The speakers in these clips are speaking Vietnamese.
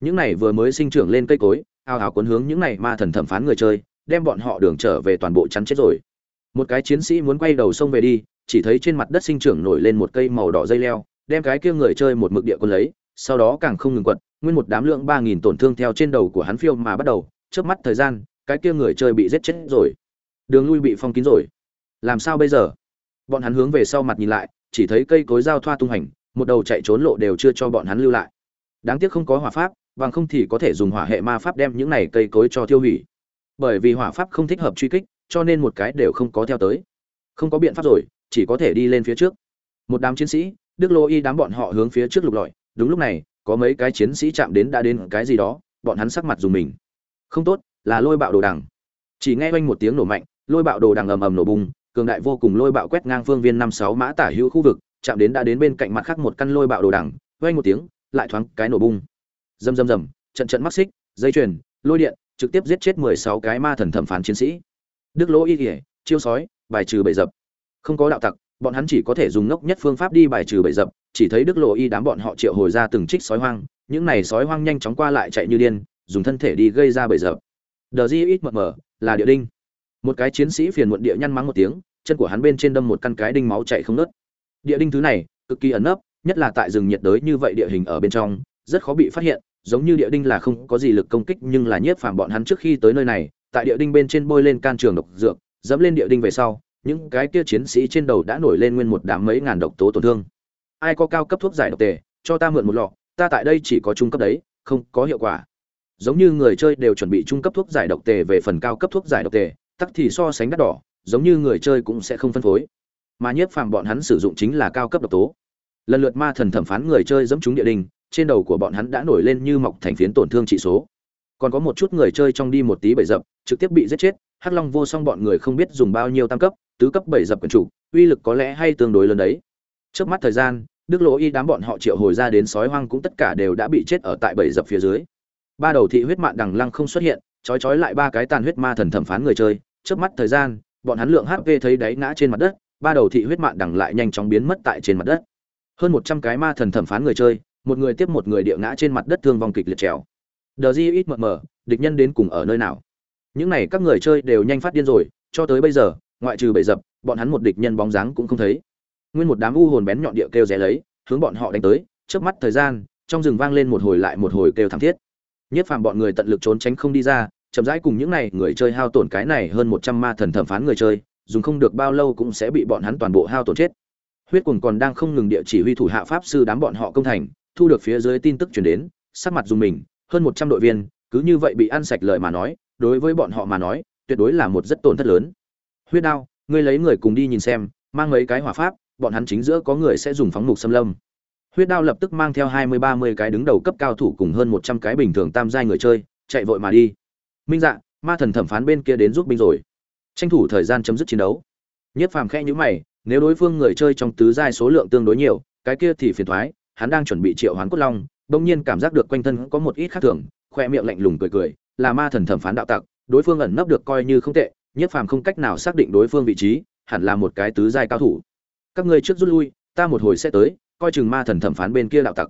những này vừa mới sinh trưởng lên cây cối, ao ào cuốn hướng những này ma thần thẩm phán người chơi, đem bọn họ đường trở về toàn bộ chắn chết rồi. Một cái chiến sĩ muốn quay đầu sông về đi, chỉ thấy trên mặt đất sinh trưởng nổi lên một cây màu đỏ dây leo, đem cái kia người chơi một mực địa quân lấy, sau đó càng không ngừng quật, nguyên một đám lượng ba nghìn tổn thương theo trên đầu của hắn phiêu mà bắt đầu trước mắt thời gian, cái kia người chơi bị giết chết rồi. Đường lui bị phong kín rồi. Làm sao bây giờ? Bọn hắn hướng về sau mặt nhìn lại, chỉ thấy cây cối giao thoa tung hành, một đầu chạy trốn lộ đều chưa cho bọn hắn lưu lại. Đáng tiếc không có hỏa pháp bằng không thì có thể dùng hỏa hệ ma pháp đem những này cây cối cho tiêu hủy. Bởi vì hỏa pháp không thích hợp truy kích, cho nên một cái đều không có theo tới. Không có biện pháp rồi, chỉ có thể đi lên phía trước. Một đám chiến sĩ, đức lô y đám bọn họ hướng phía trước lục lọi. Đúng lúc này, có mấy cái chiến sĩ chạm đến đã đến cái gì đó, bọn hắn sắc mặt dùng mình. Không tốt, là lôi bạo đồ đằng. Chỉ nghe oanh một tiếng nổ mạnh, lôi bạo đồ đằng ầm ầm nổ bùng, cường đại vô cùng lôi bạo quét ngang phương viên năm sáu mã tả hữu khu vực, chạm đến đã đến bên cạnh mặt khác một căn lôi bạo đồ đằng. Oanh một tiếng, lại thoáng cái nổ bung rầm rầm rầm, trận trận mắc xích, dây chuyền, lôi điện, trực tiếp giết chết mười sáu cái ma thần thẩm phán chiến sĩ. Đức lỗ y kỉa chiêu sói, bài trừ bầy dập. Không có đạo tặc, bọn hắn chỉ có thể dùng ngốc nhất phương pháp đi bài trừ bầy dập, chỉ thấy đức lộ y đám bọn họ triệu hồi ra từng trích sói hoang, những này sói hoang nhanh chóng qua lại chạy như điên, dùng thân thể đi gây ra bầy dập. Đờ di ít mờ mờ, là địa đinh. Một cái chiến sĩ phiền muộn địa nhăn mắng một tiếng, chân của hắn bên trên đâm một căn cái đinh máu chạy không nớt địa đinh thứ này, cực kỳ ẩn nấp, nhất là tại rừng nhiệt đới như vậy địa hình ở bên trong, rất khó bị phát hiện giống như địa đinh là không có gì lực công kích nhưng là nhiếp phàm bọn hắn trước khi tới nơi này, tại địa đinh bên trên bôi lên can trường độc dược, dẫm lên địa đinh về sau, những cái kia chiến sĩ trên đầu đã nổi lên nguyên một đám mấy ngàn độc tố tổn thương. Ai có cao cấp thuốc giải độc tề, cho ta mượn một lọ, ta tại đây chỉ có trung cấp đấy, không có hiệu quả. Giống như người chơi đều chuẩn bị trung cấp thuốc giải độc tề về phần cao cấp thuốc giải độc tề, tắc thì so sánh đắt đỏ, giống như người chơi cũng sẽ không phân phối. Mà nhiếp phàm bọn hắn sử dụng chính là cao cấp độc tố lần lượt ma thần thẩm phán người chơi dẫm trúng địa đình, trên đầu của bọn hắn đã nổi lên như mọc thành phiến tổn thương trị số. Còn có một chút người chơi trong đi một tí bảy dập, trực tiếp bị giết chết, hắc long vô song bọn người không biết dùng bao nhiêu tam cấp, tứ cấp bảy dập quần chủ, uy lực có lẽ hay tương đối lớn đấy. Trước mắt thời gian, đức lỗ y đám bọn họ triệu hồi ra đến sói hoang cũng tất cả đều đã bị chết ở tại bảy dập phía dưới. Ba đầu thị huyết mạng đằng lăng không xuất hiện trói trói lại ba cái tàn huyết ma thần thẩm phán người chơi. Trước mắt thời gian, bọn hắn lượng hp thấy đáy ngã trên mặt đất, ba đầu thị huyết mạng đằng lại nhanh chóng biến mất tại trên mặt đất hơn một trăm cái ma thần thẩm phán người chơi, một người tiếp một người địa ngã trên mặt đất thương vong kịch liệt trèo. Đờ di ít mờ mờ, địch nhân đến cùng ở nơi nào? Những này các người chơi đều nhanh phát điên rồi, cho tới bây giờ, ngoại trừ bệ dập, bọn hắn một địch nhân bóng dáng cũng không thấy. Nguyên một đám u hồn bén nhọn địa kêu ré lấy, hướng bọn họ đánh tới trước mắt thời gian, trong rừng vang lên một hồi lại một hồi kêu thảm thiết. Nhất phàm bọn người tận lực trốn tránh không đi ra, chậm rãi cùng những này người chơi hao tổn cái này hơn một trăm ma thần thẩm phán người chơi, dùng không được bao lâu cũng sẽ bị bọn hắn toàn bộ hao tổn chết huyết cuồng còn đang không ngừng địa chỉ huy thủ hạ pháp sư đám bọn họ công thành, thu được phía dưới tin tức chuyển đến, sắc mặt dùng mình, hơn một trăm đội viên, cứ như vậy bị ăn sạch lời mà nói, đối với bọn họ mà nói, tuyệt đối là một rất tổn thất lớn. Huyết đao, ngươi lấy người cùng đi nhìn xem, mang mấy cái hỏa pháp, bọn hắn chính giữa có người sẽ dùng phóng mục xâm lâm. Huyết đao lập tức mang theo hai mươi, ba mươi cái đứng đầu cấp cao thủ cùng hơn một trăm cái bình thường tam giai người chơi, chạy vội mà đi. Minh dạ ma thần thẩm phán bên kia đến giúp binh rồi. Tranh thủ thời gian chấm dứt chiến đấu. Nhất phàm khe nhữ mày nếu đối phương người chơi trong tứ giai số lượng tương đối nhiều, cái kia thì phiền thoái, hắn đang chuẩn bị triệu hoán cốt long, bỗng nhiên cảm giác được quanh thân có một ít khác thường, khoe miệng lạnh lùng cười cười, là ma thần thẩm phán đạo tặc, đối phương ẩn nấp được coi như không tệ nhiếp phàm không cách nào xác định đối phương vị trí, hẳn là một cái tứ giai cao thủ. Các ngươi trước rút lui, ta một hồi sẽ tới, coi chừng ma thần thẩm phán bên kia đạo tặc.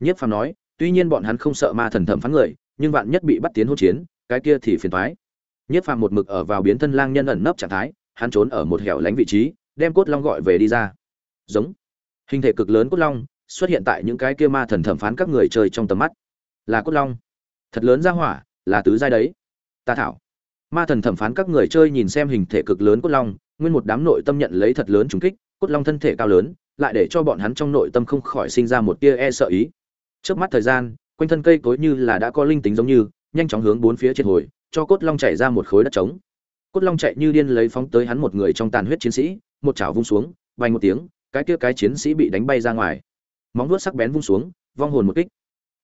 Nhiếp phàm nói, tuy nhiên bọn hắn không sợ ma thần thẩm phán người, nhưng vạn nhất bị bắt tiến hỗn chiến, cái kia thì phiền toái nhiếp phàm một mực ở vào biến thân lang nhân ẩn nấp trạng thái, hắn trốn ở một hẻo lánh vị trí đem cốt long gọi về đi ra. Giống. Hình thể cực lớn cốt long xuất hiện tại những cái kia ma thần thẩm phán các người chơi trong tầm mắt. Là cốt long. Thật lớn ra hỏa, là tứ giai đấy. Ta thảo. Ma thần thẩm phán các người chơi nhìn xem hình thể cực lớn cốt long, nguyên một đám nội tâm nhận lấy thật lớn trùng kích, cốt long thân thể cao lớn, lại để cho bọn hắn trong nội tâm không khỏi sinh ra một tia e sợ ý. Trước mắt thời gian, quanh thân cây cối như là đã có linh tính giống như, nhanh chóng hướng bốn phía triệt hồi, cho cốt long chạy ra một khối đất trống. Cốt long chạy như điên lấy phóng tới hắn một người trong tàn huyết chiến sĩ một chảo vung xuống, vang một tiếng, cái kia cái chiến sĩ bị đánh bay ra ngoài. Móng vuốt sắc bén vung xuống, vong hồn một kích.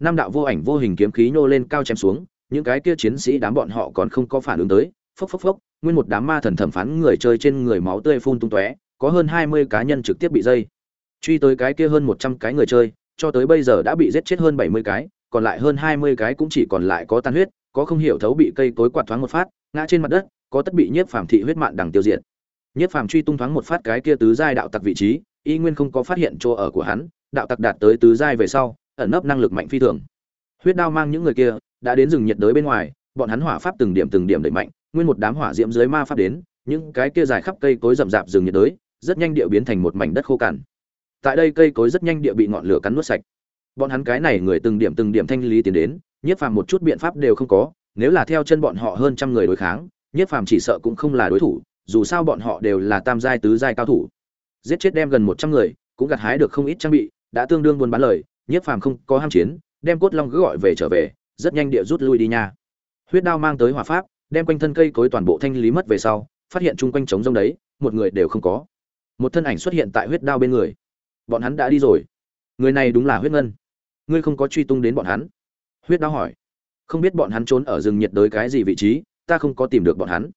Năm đạo vô ảnh vô hình kiếm khí nô lên cao chém xuống, những cái kia chiến sĩ đám bọn họ còn không có phản ứng tới. Phốc phốc phốc, nguyên một đám ma thần thẩm phán người chơi trên người máu tươi phun tung tóe, có hơn hai mươi cá nhân trực tiếp bị dây. Truy tới cái kia hơn một trăm cái người chơi, cho tới bây giờ đã bị giết chết hơn bảy mươi cái, còn lại hơn hai mươi cái cũng chỉ còn lại có tan huyết, có không hiểu thấu bị cây cối quạt thoáng một phát, ngã trên mặt đất, có tất bị nhiếp phàm thị huyết mạng đằng tiêu diệt. Nhất phàm truy tung thoáng một phát cái kia tứ giai đạo tặc vị trí, y nguyên không có phát hiện chỗ ở của hắn, đạo tặc đạt tới tứ giai về sau, ẩn nấp năng lực mạnh phi thường. Huyết đao mang những người kia, đã đến rừng nhiệt đới bên ngoài, bọn hắn hỏa pháp từng điểm từng điểm đẩy mạnh, nguyên một đám hỏa diễm dưới ma pháp đến, những cái kia dài khắp cây cối rậm rạp rừng nhiệt đới, rất nhanh địa biến thành một mảnh đất khô cằn. Tại đây cây cối rất nhanh địa bị ngọn lửa cắn nuốt sạch. Bọn hắn cái này người từng điểm từng điểm thanh lý tiến đến nhiếp phàm một chút biện pháp đều không có, nếu là theo chân bọn họ hơn trăm người đối kháng nhiếp phàm chỉ sợ cũng không là đối thủ dù sao bọn họ đều là tam giai tứ giai cao thủ. Giết chết đem gần một trăm người, cũng gặt hái được không ít trang bị, đã tương đương buôn bán lời nhiếp phàm không có ham chiến, đem cốt long cứ gọi về trở về, rất nhanh địa rút lui đi nha. Huyết đao mang tới hỏa pháp, đem quanh thân cây cối toàn bộ thanh lý mất về sau, phát hiện chung quanh trống rông đấy, một người đều không có. Một thân ảnh xuất hiện tại huyết đao bên người. Bọn hắn đã đi rồi. Người này đúng là huyết ngân. Ngươi không có truy tung đến bọn hắn? Huyết đao hỏi. Không biết bọn hắn trốn ở rừng nhiệt đới cái gì vị trí, ta không có tìm được bọn hắn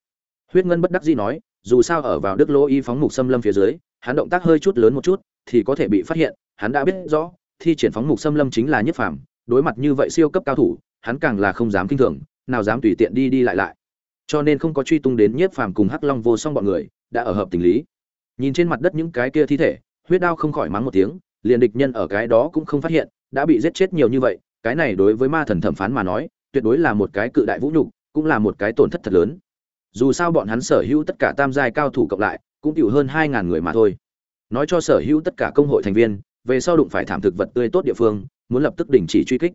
huyết ngân bất đắc dĩ nói, dù sao ở vào đức lỗ y phóng mục xâm lâm phía dưới, hắn động tác hơi chút lớn một chút, thì có thể bị phát hiện, hắn đã biết rõ, thi triển phóng mục xâm lâm chính là nhất phàm, đối mặt như vậy siêu cấp cao thủ, hắn càng là không dám kinh thường, nào dám tùy tiện đi đi lại lại. Cho nên không có truy tung đến nhiếp phàm cùng hắc long vô song bọn người, đã ở hợp tình lý. Nhìn trên mặt đất những cái kia thi thể, huyết đao không khỏi mắng một tiếng, liền địch nhân ở cái đó cũng không phát hiện, đã bị giết chết nhiều như vậy, cái này đối với ma thần thẩm phán mà nói, tuyệt đối là một cái cự đại vũ nhục, cũng là một cái tổn thất thật lớn dù sao bọn hắn sở hữu tất cả tam giai cao thủ cộng lại, cũng chịu hơn hai ngàn người mà thôi. Nói cho sở hữu tất cả công hội thành viên, về sau đụng phải thảm thực vật tươi tốt địa phương, muốn lập tức đình chỉ truy kích.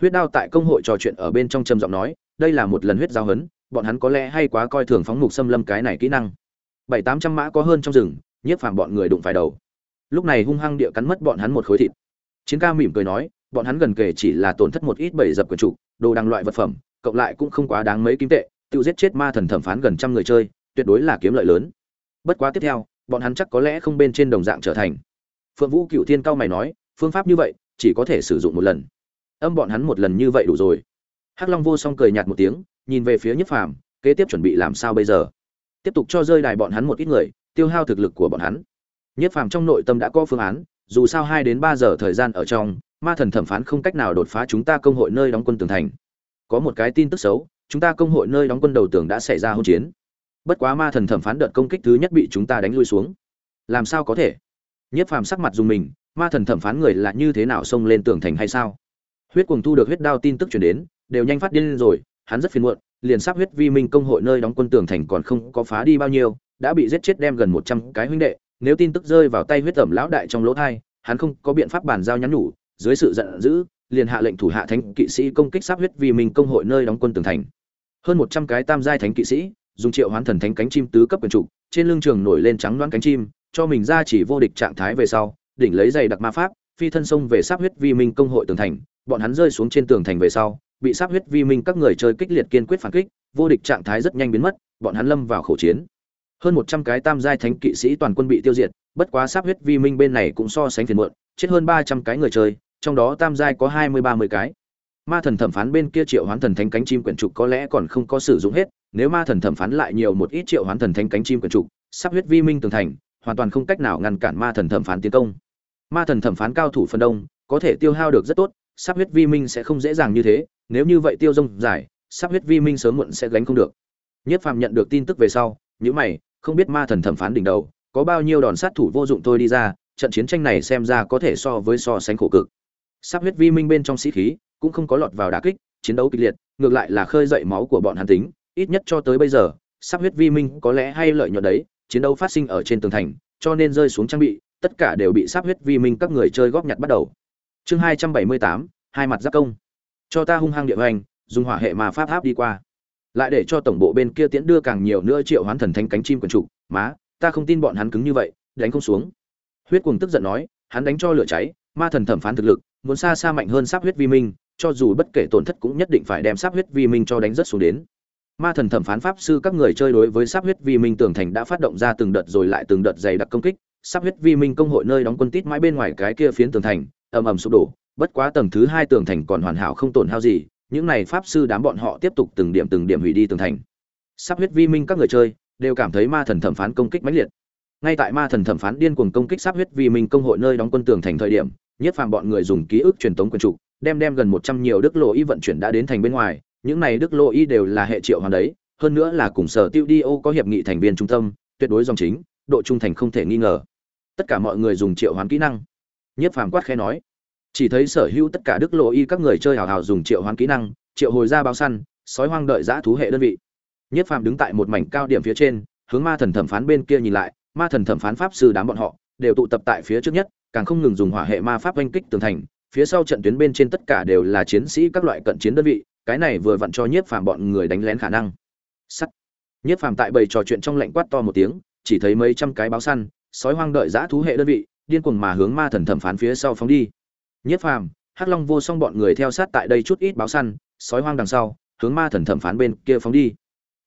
Huyết đao tại công hội trò chuyện ở bên trong trầm giọng nói, đây là một lần huyết giao hấn, bọn hắn có lẽ hay quá coi thường phóng mục xâm lâm cái này kỹ năng. Bảy tám trăm mã có hơn trong rừng, nhiếp phàm bọn người đụng phải đầu. Lúc này hung hăng địa cắn mất bọn hắn một khối thịt. Chiến ca mỉm cười nói, bọn hắn gần kể chỉ là tổn thất một ít bảy dập quần trụ, đồ đằng loại vật phẩm, cộng lại cũng không quá đáng mấy kim tệ tự giết chết ma thần thẩm phán gần trăm người chơi, tuyệt đối là kiếm lợi lớn. Bất quá tiếp theo, bọn hắn chắc có lẽ không bên trên đồng dạng trở thành. Phượng vũ cựu thiên cao mày nói, phương pháp như vậy, chỉ có thể sử dụng một lần. Âm bọn hắn một lần như vậy đủ rồi. Hắc long vô song cười nhạt một tiếng, nhìn về phía nhất phàm, kế tiếp chuẩn bị làm sao bây giờ? Tiếp tục cho rơi đài bọn hắn một ít người, tiêu hao thực lực của bọn hắn. Nhất phàm trong nội tâm đã có phương án, dù sao hai đến ba giờ thời gian ở trong, ma thần thẩm phán không cách nào đột phá chúng ta công hội nơi đóng quân tường thành. Có một cái tin tức xấu chúng ta công hội nơi đóng quân đầu tường đã xảy ra hỗn chiến. Bất quá ma thần thẩm phán đợt công kích thứ nhất bị chúng ta đánh lui xuống. Làm sao có thể? Nhiếp phàm sắc mặt dùng mình, ma thần thẩm phán người là như thế nào xông lên tường thành hay sao? Huyết cuồng thu được huyết đao tin tức chuyển đến, đều nhanh phát điên lên rồi, hắn rất phiền muộn, liền sắp huyết vi minh công hội nơi đóng quân tường thành còn không có phá đi bao nhiêu, đã bị giết chết đem gần một trăm cái huynh đệ, nếu tin tức rơi vào tay huyết tẩm lão đại trong lỗ thai, hắn không có biện pháp bàn giao nhắn nhủ, dưới sự giận dữ, liền hạ lệnh thủ hạ thánh kỵ sĩ công kích sắp huyết vi minh công hội nơi đóng quân tường thành hơn một trăm cái tam giai thánh kỵ sĩ, dùng triệu hoán thần thánh cánh chim tứ cấp quyền trục, trên lưng trường nổi lên trắng đoán cánh chim, cho mình ra chỉ vô địch trạng thái về sau, đỉnh lấy giày đặc ma pháp, phi thân sông về sát huyết vi minh công hội tường thành, bọn hắn rơi xuống trên tường thành về sau, bị sát huyết vi minh các người chơi kích liệt kiên quyết phản kích, vô địch trạng thái rất nhanh biến mất, bọn hắn lâm vào khẩu chiến. Hơn một trăm cái tam giai thánh kỵ sĩ toàn quân bị tiêu diệt, bất quá sát huyết vi minh bên này cũng so sánh phiền muộn, chết hơn ba trăm cái người chơi, trong đó tam giai có hai mươi ba mươi cái ma thần thẩm phán bên kia triệu hoán thần thánh cánh chim quyển trục có lẽ còn không có sử dụng hết, nếu ma thần thẩm phán lại nhiều một ít triệu hoán thần thánh cánh chim quyển trục, sắp huyết vi minh tường thành, hoàn toàn không cách nào ngăn cản ma thần thẩm phán tiến công. Ma thần thẩm phán cao thủ phần đông, có thể tiêu hao được rất tốt, sắp huyết vi minh sẽ không dễ dàng như thế, nếu như vậy tiêu rông dài, sắp huyết vi minh sớm muộn sẽ gánh không được. Nhất phàm nhận được tin tức về sau những mày, không biết ma thần thẩm phán đỉnh đầu, có bao nhiêu đòn sát thủ vô dụng tôi đi ra, trận chiến tranh này xem ra có thể so với so sánh khổ cực. Sắp huyết vi minh bên trong sĩ khí cũng không có lọt vào đả kích, chiến đấu kịch liệt, ngược lại là khơi dậy máu của bọn hắn tính, ít nhất cho tới bây giờ, sắp huyết vi minh có lẽ hay lợi nhuận đấy, chiến đấu phát sinh ở trên tường thành, cho nên rơi xuống trang bị, tất cả đều bị sắp huyết vi minh các người chơi góp nhặt bắt đầu. Chương hai trăm bảy mươi tám, hai mặt giáp công. Cho ta hung hăng địa hoành, dùng hỏa hệ mà pháp áp đi qua. Lại để cho tổng bộ bên kia tiễn đưa càng nhiều nữa triệu hoán thần thánh cánh chim quần trụ má, ta không tin bọn hắn cứng như vậy, đánh không xuống. Huyết cuồng tức giận nói, hắn đánh cho lửa cháy, ma thần thẩm phán thực lực, muốn xa xa mạnh hơn sắp huyết vi minh cho dù bất kể tổn thất cũng nhất định phải đem sắp huyết vi minh cho đánh rất xuống đến. Ma thần thẩm phán pháp sư các người chơi đối với sắp huyết vi minh tường thành đã phát động ra từng đợt rồi lại từng đợt dày đặc công kích. Sắp huyết vi minh công hội nơi đóng quân tít mãi bên ngoài cái kia phiến tường thành, ầm ầm sụp đổ. Bất quá tầng thứ hai tường thành còn hoàn hảo không tổn hao gì, những này pháp sư đám bọn họ tiếp tục từng điểm từng điểm hủy đi tường thành. Sắp huyết vi minh các người chơi đều cảm thấy ma thần thẩm phán công kích mãnh liệt. Ngay tại ma thần thẩm phán điên cuồng công kích sắp huyết vi minh công hội nơi đóng quân tường thành thời điểm, nhất phàm bọn người dùng ký ức truyền tống quyền trục đem đem gần một trăm nhiều đức lộ y vận chuyển đã đến thành bên ngoài, những này đức lộ y đều là hệ triệu hoàn đấy, hơn nữa là cùng sở tiêu đi ô có hiệp nghị thành viên trung tâm, tuyệt đối dòng chính, độ trung thành không thể nghi ngờ. Tất cả mọi người dùng triệu hoàn kỹ năng. Nhất phàm quát khẽ nói, chỉ thấy sở hữu tất cả đức lộ y các người chơi hào hào dùng triệu hoán kỹ năng, triệu hồi ra báo săn, sói hoang đợi giã thú hệ đơn vị. Nhất phàm đứng tại một mảnh cao điểm phía trên, hướng ma thần thẩm phán bên kia nhìn lại, ma thần thẩm phán pháp sư đám bọn họ đều tụ tập tại phía trước nhất, càng không ngừng dùng hỏa hệ ma pháp oanh kích tường thành phía sau trận tuyến bên trên tất cả đều là chiến sĩ các loại cận chiến đơn vị, cái này vừa vặn cho nhiếp phàm bọn người đánh lén khả năng. Sắt. Nhiếp phàm tại bầy trò chuyện trong lạnh quát to một tiếng, chỉ thấy mấy trăm cái báo săn, sói hoang đợi giã thú hệ đơn vị, điên cuồng mà hướng ma thần thẩm phán phía sau phóng đi. Nhiếp phàm, hắc long vô song bọn người theo sát tại đây chút ít báo săn, sói hoang đằng sau, hướng ma thần thẩm phán bên kia phóng đi.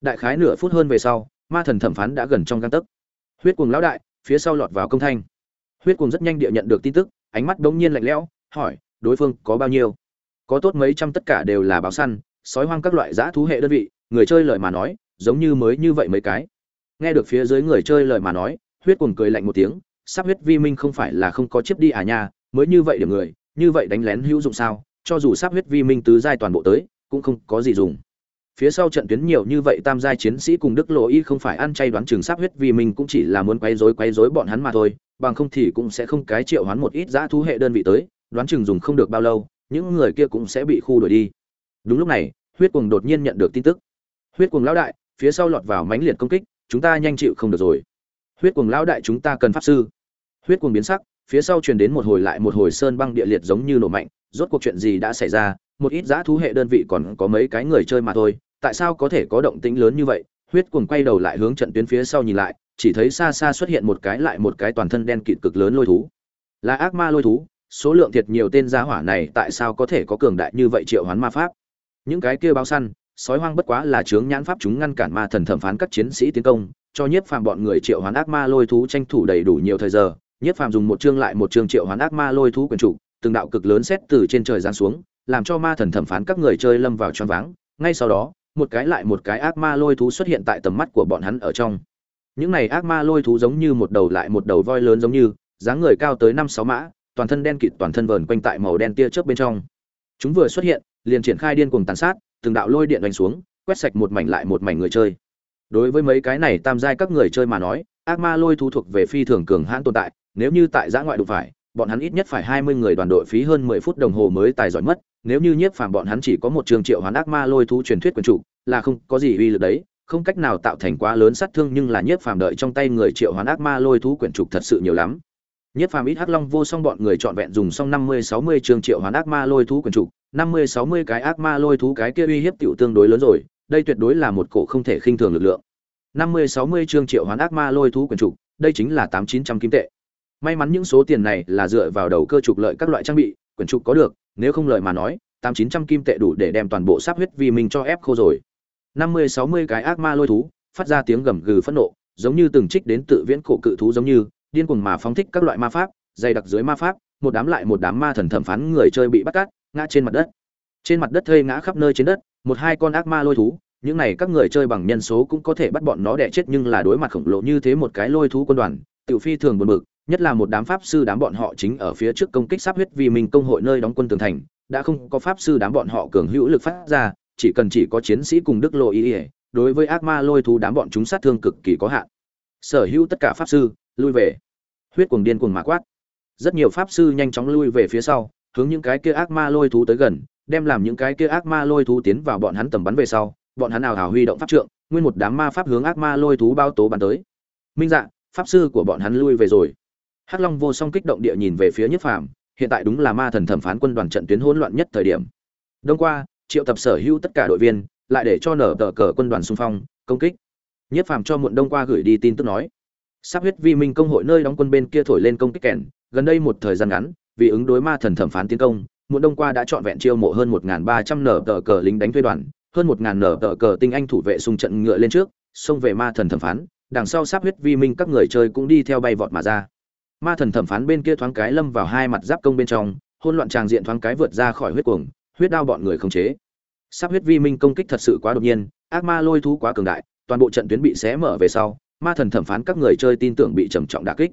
Đại khái nửa phút hơn về sau, ma thần thẩm phán đã gần trong găng tấc. Huyết cuồng lão đại, phía sau lọt vào công thanh. Huyết cuồng rất nhanh địa nhận được tin tức, ánh mắt đống nhiên lạnh lẽo hỏi, đối phương có bao nhiêu? Có tốt mấy trăm tất cả đều là báo săn, sói hoang các loại dã thú hệ đơn vị, người chơi lời mà nói, giống như mới như vậy mấy cái. Nghe được phía dưới người chơi lời mà nói, huyết cuồng cười lạnh một tiếng, sắp huyết vi minh không phải là không có chiếc đi à nha, mới như vậy điểm người, như vậy đánh lén hữu dụng sao, cho dù sắp huyết vi minh tứ giai toàn bộ tới, cũng không có gì dùng. Phía sau trận tuyến nhiều như vậy tam giai chiến sĩ cùng đức lộ y không phải ăn chay đoán chừng sắp huyết vì mình cũng chỉ là muốn quấy rối quấy rối bọn hắn mà thôi, bằng không thì cũng sẽ không cái triệu hoán một ít giã thú hệ đơn vị tới đoán chừng dùng không được bao lâu, những người kia cũng sẽ bị khu đuổi đi. Đúng lúc này, huyết cuồng đột nhiên nhận được tin tức. Huyết cuồng lão đại, phía sau lọt vào mãnh liệt công kích, chúng ta nhanh chịu không được rồi. Huyết cuồng lão đại chúng ta cần pháp sư. Huyết cuồng biến sắc, phía sau truyền đến một hồi lại một hồi sơn băng địa liệt giống như nổ mạnh, rốt cuộc chuyện gì đã xảy ra, một ít giã thú hệ đơn vị còn có mấy cái người chơi mà thôi, tại sao có thể có động tĩnh lớn như vậy? Huyết cuồng quay đầu lại hướng trận tuyến phía sau nhìn lại, chỉ thấy xa xa xuất hiện một cái lại một cái toàn thân đen kịt cực lớn lôi thú. Là ác ma lôi thú số lượng thiệt nhiều tên gia hỏa này tại sao có thể có cường đại như vậy triệu hoán ma pháp? Những cái kia báo săn, sói hoang bất quá là chướng nhãn pháp chúng ngăn cản ma thần thẩm phán các chiến sĩ tiến công, cho nhiếp phàm bọn người triệu hoán ác ma lôi thú tranh thủ đầy đủ nhiều thời giờ. Nhiếp phàm dùng một chương lại một chương triệu hoán ác ma lôi thú quyền chủ, từng đạo cực lớn xét từ trên trời giáng xuống, làm cho ma thần thẩm phán các người chơi lâm vào choáng váng. Ngay sau đó, một cái lại một cái ác ma lôi thú xuất hiện tại tầm mắt của bọn hắn ở trong. Những này ác ma lôi thú giống như một đầu lại một đầu voi lớn giống như, dáng người cao tới năm sáu mã toàn thân đen kịt toàn thân vờn quanh tại màu đen tia chớp bên trong. Chúng vừa xuất hiện, liền triển khai điên cuồng tàn sát, từng đạo lôi điện đánh xuống, quét sạch một mảnh lại một mảnh người chơi. Đối với mấy cái này tam giai các người chơi mà nói, ác ma lôi thú thuộc về phi thường cường hãn tồn tại, nếu như tại giã ngoại đụng phải, bọn hắn ít nhất phải hai mươi người đoàn đội phí hơn mười phút đồng hồ mới tài giỏi mất, nếu như nhiếp phàm bọn hắn chỉ có một trường triệu hoán ác ma lôi thú truyền thuyết quyền chủ, là không có gì uy lực đấy, không cách nào tạo thành quá lớn sát thương nhưng là nhiếp phàm đợi trong tay người triệu hoán ác ma lôi thú quyển trục thật sự nhiều lắm. Nhất phàm ít hắc long vô song bọn người chọn vẹn dùng xong năm mươi sáu mươi trường triệu hoán ác ma lôi thú quyển trụ, năm mươi sáu mươi cái ác ma lôi thú cái kia uy hiếp tiểu tương đối lớn rồi đây tuyệt đối là một cổ không thể khinh thường lực lượng. năm mươi sáu mươi chương triệu hoán ác ma lôi thú quyển trụ, đây chính là tám chín trăm kim tệ. May mắn những số tiền này là dựa vào đầu cơ trục lợi các loại trang bị quyển trục có được nếu không lợi mà nói tám chín trăm kim tệ đủ để đem toàn bộ sáp huyết vì mình cho ép khô rồi. năm mươi sáu mươi cái ác ma lôi thú phát ra tiếng gầm gừ phẫn nộ giống như từng trích đến tự viễn cổ cự thú giống như điên cuồng mà phóng thích các loại ma pháp, dày đặc dưới ma pháp, một đám lại một đám ma thần thẩm phán người chơi bị bắt cát, ngã trên mặt đất. Trên mặt đất thây ngã khắp nơi trên đất, một hai con ác ma lôi thú, những này các người chơi bằng nhân số cũng có thể bắt bọn nó đẻ chết nhưng là đối mặt khổng lồ như thế một cái lôi thú quân đoàn, tiểu phi thường buồn bực, nhất là một đám pháp sư đám bọn họ chính ở phía trước công kích sắp huyết vì mình công hội nơi đóng quân tường thành, đã không có pháp sư đám bọn họ cường hữu lực phát ra, chỉ cần chỉ có chiến sĩ cùng đức lộ ý ý, đối với ác ma lôi thú đám bọn chúng sát thương cực kỳ có hạn. Sở hữu tất cả pháp sư lui về. Huyết cuồng điên cuồng mà quát. Rất nhiều pháp sư nhanh chóng lui về phía sau, hướng những cái kia ác ma lôi thú tới gần, đem làm những cái kia ác ma lôi thú tiến vào bọn hắn tầm bắn về sau. Bọn hắn nào hào huy động pháp trượng, nguyên một đám ma pháp hướng ác ma lôi thú bao tố bắn tới. Minh dạ pháp sư của bọn hắn lui về rồi. Hắc long vô song kích động địa nhìn về phía nhất phàm, hiện tại đúng là ma thần thẩm phán quân đoàn trận tuyến hỗn loạn nhất thời điểm. Đông qua, triệu tập sở hữu tất cả đội viên, lại để cho nở tờ cờ quân đoàn xung phong, công kích. Nhất phàm cho muộn đông qua gửi đi tin tức nói sắp huyết vi minh công hội nơi đóng quân bên kia thổi lên công kích kèn, gần đây một thời gian ngắn, vì ứng đối ma thần thẩm phán tiến công, muộn đông qua đã chọn vẹn chiêu mộ hơn một ba trăm nở tờ cờ lính đánh thuê đoàn, hơn một nở tờ cờ tinh anh thủ vệ xung trận ngựa lên trước, xông về ma thần thẩm phán, đằng sau sắp huyết vi minh các người chơi cũng đi theo bay vọt mà ra. Ma thần thẩm phán bên kia thoáng cái lâm vào hai mặt giáp công bên trong hôn loạn tràng diện thoáng cái vượt ra khỏi huyết cuồng, huyết đao bọn người không chế. Sắp huyết vi minh công kích thật sự quá đột nhiên, ác ma lôi thú quá cường đại, toàn bộ trận tuyến bị xé mở về sau ma thần thẩm phán các người chơi tin tưởng bị trầm trọng đả kích.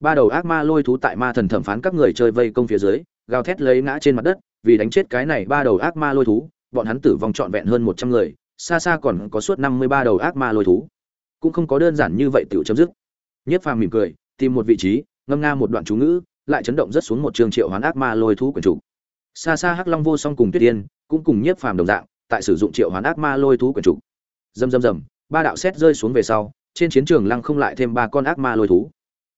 Ba đầu ác ma lôi thú tại ma thần thẩm phán các người chơi vây công phía dưới, gào thét lấy ngã trên mặt đất, vì đánh chết cái này ba đầu ác ma lôi thú, bọn hắn tử vong trọn vẹn hơn một trăm người, xa xa còn có suốt năm mươi ba đầu ác ma lôi thú. Cũng không có đơn giản như vậy tiểu chấm dứt. Nhất phàm mỉm cười, tìm một vị trí, ngâm nga một đoạn chú ngữ, lại chấn động rất xuống một trường triệu hoán ác ma lôi thú quyển trục xa xa hắc long vô song cùng tuyết tiên cũng cùng nhiếp phàm đồng dạng, tại sử dụng triệu hoán ác ma lôi thú quyển trục dầm dầm dầm ba đạo xét rơi xuống về sau trên chiến trường lăng không lại thêm ba con ác ma lôi thú.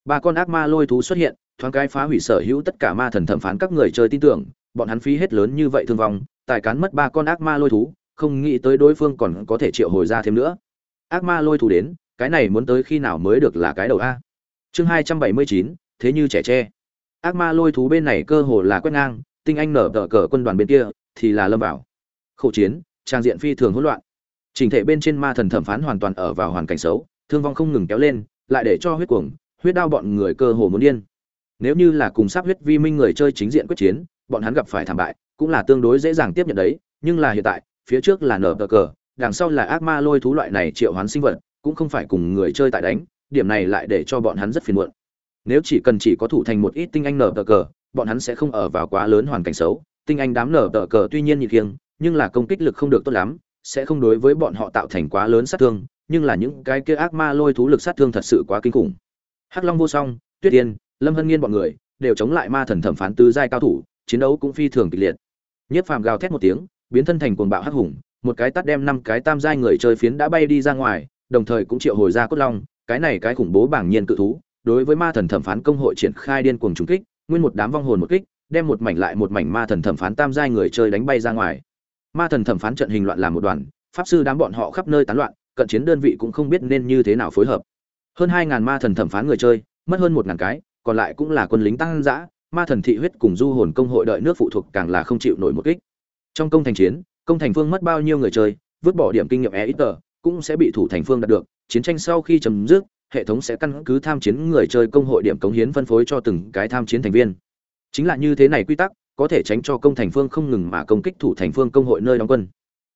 Ba con ác ma lôi thú xuất hiện, thoáng cái phá hủy sở hữu tất cả ma thần thẩm phán các người chơi tin tưởng, bọn hắn phí hết lớn như vậy thương vong, tài cán mất ba con ác ma lôi thú, không nghĩ tới đối phương còn có thể triệu hồi ra thêm nữa. Ác ma lôi thú đến, cái này muốn tới khi nào mới được là cái đầu a. Chương hai trăm bảy mươi chín, thế như trẻ tre. Ác ma lôi thú bên này cơ hồ là quét ngang, tinh anh nở tờ cờ quân đoàn bên kia, thì là lâm vào. Khẩu chiến, trang diện phi thường hỗn loạn. Trình thể bên trên ma thần thẩm phán hoàn toàn ở vào hoàn cảnh xấu thương vong không ngừng kéo lên, lại để cho huyết cuồng, huyết đao bọn người cơ hồ muốn điên. Nếu như là cùng sắp huyết vi minh người chơi chính diện quyết chiến, bọn hắn gặp phải thảm bại, cũng là tương đối dễ dàng tiếp nhận đấy. Nhưng là hiện tại, phía trước là nở cờ cờ, đằng sau là ác ma lôi thú loại này triệu hoán sinh vật, cũng không phải cùng người chơi tại đánh, điểm này lại để cho bọn hắn rất phiền muộn. Nếu chỉ cần chỉ có thủ thành một ít tinh anh nở cờ cờ, bọn hắn sẽ không ở vào quá lớn hoàn cảnh xấu. Tinh anh đám nở cờ cờ tuy nhiên nhịp kiêng, nhưng là công kích lực không được tốt lắm, sẽ không đối với bọn họ tạo thành quá lớn sát thương nhưng là những cái kia ác ma lôi thú lực sát thương thật sự quá kinh khủng. Hắc long vô song, tuyết yên, lâm hân nghiên bọn người đều chống lại ma thần thẩm phán tứ giai cao thủ, chiến đấu cũng phi thường kịch liệt. Nhất phàm gào thét một tiếng, biến thân thành cuồng bạo hắc hùng, một cái tắt đem năm cái tam giai người chơi phiến đã bay đi ra ngoài, đồng thời cũng triệu hồi ra cốt long, cái này cái khủng bố bảng nhiên cự thú, đối với ma thần thẩm phán công hội triển khai điên cuồng trùng kích, nguyên một đám vong hồn một kích, đem một mảnh lại một mảnh ma thần thẩm phán tam giai người chơi đánh bay ra ngoài. Ma thần thẩm phán trận hình loạn làm một đoàn, pháp sư đám bọn họ khắp nơi tán loạn cận chiến đơn vị cũng không biết nên như thế nào phối hợp. Hơn hai ngàn ma thần thẩm phán người chơi, mất hơn một ngàn cái, còn lại cũng là quân lính tăng dã, ma thần thị huyết cùng du hồn công hội đợi nước phụ thuộc càng là không chịu nổi một kích. Trong công thành chiến, công thành phương mất bao nhiêu người chơi, vứt bỏ điểm kinh nghiệm e ít tờ, cũng sẽ bị thủ thành phương đạt được. Chiến tranh sau khi chấm dứt, hệ thống sẽ căn cứ tham chiến người chơi công hội điểm cống hiến phân phối cho từng cái tham chiến thành viên. Chính là như thế này quy tắc, có thể tránh cho công thành phương không ngừng mà công kích thủ thành phương công hội nơi đóng quân.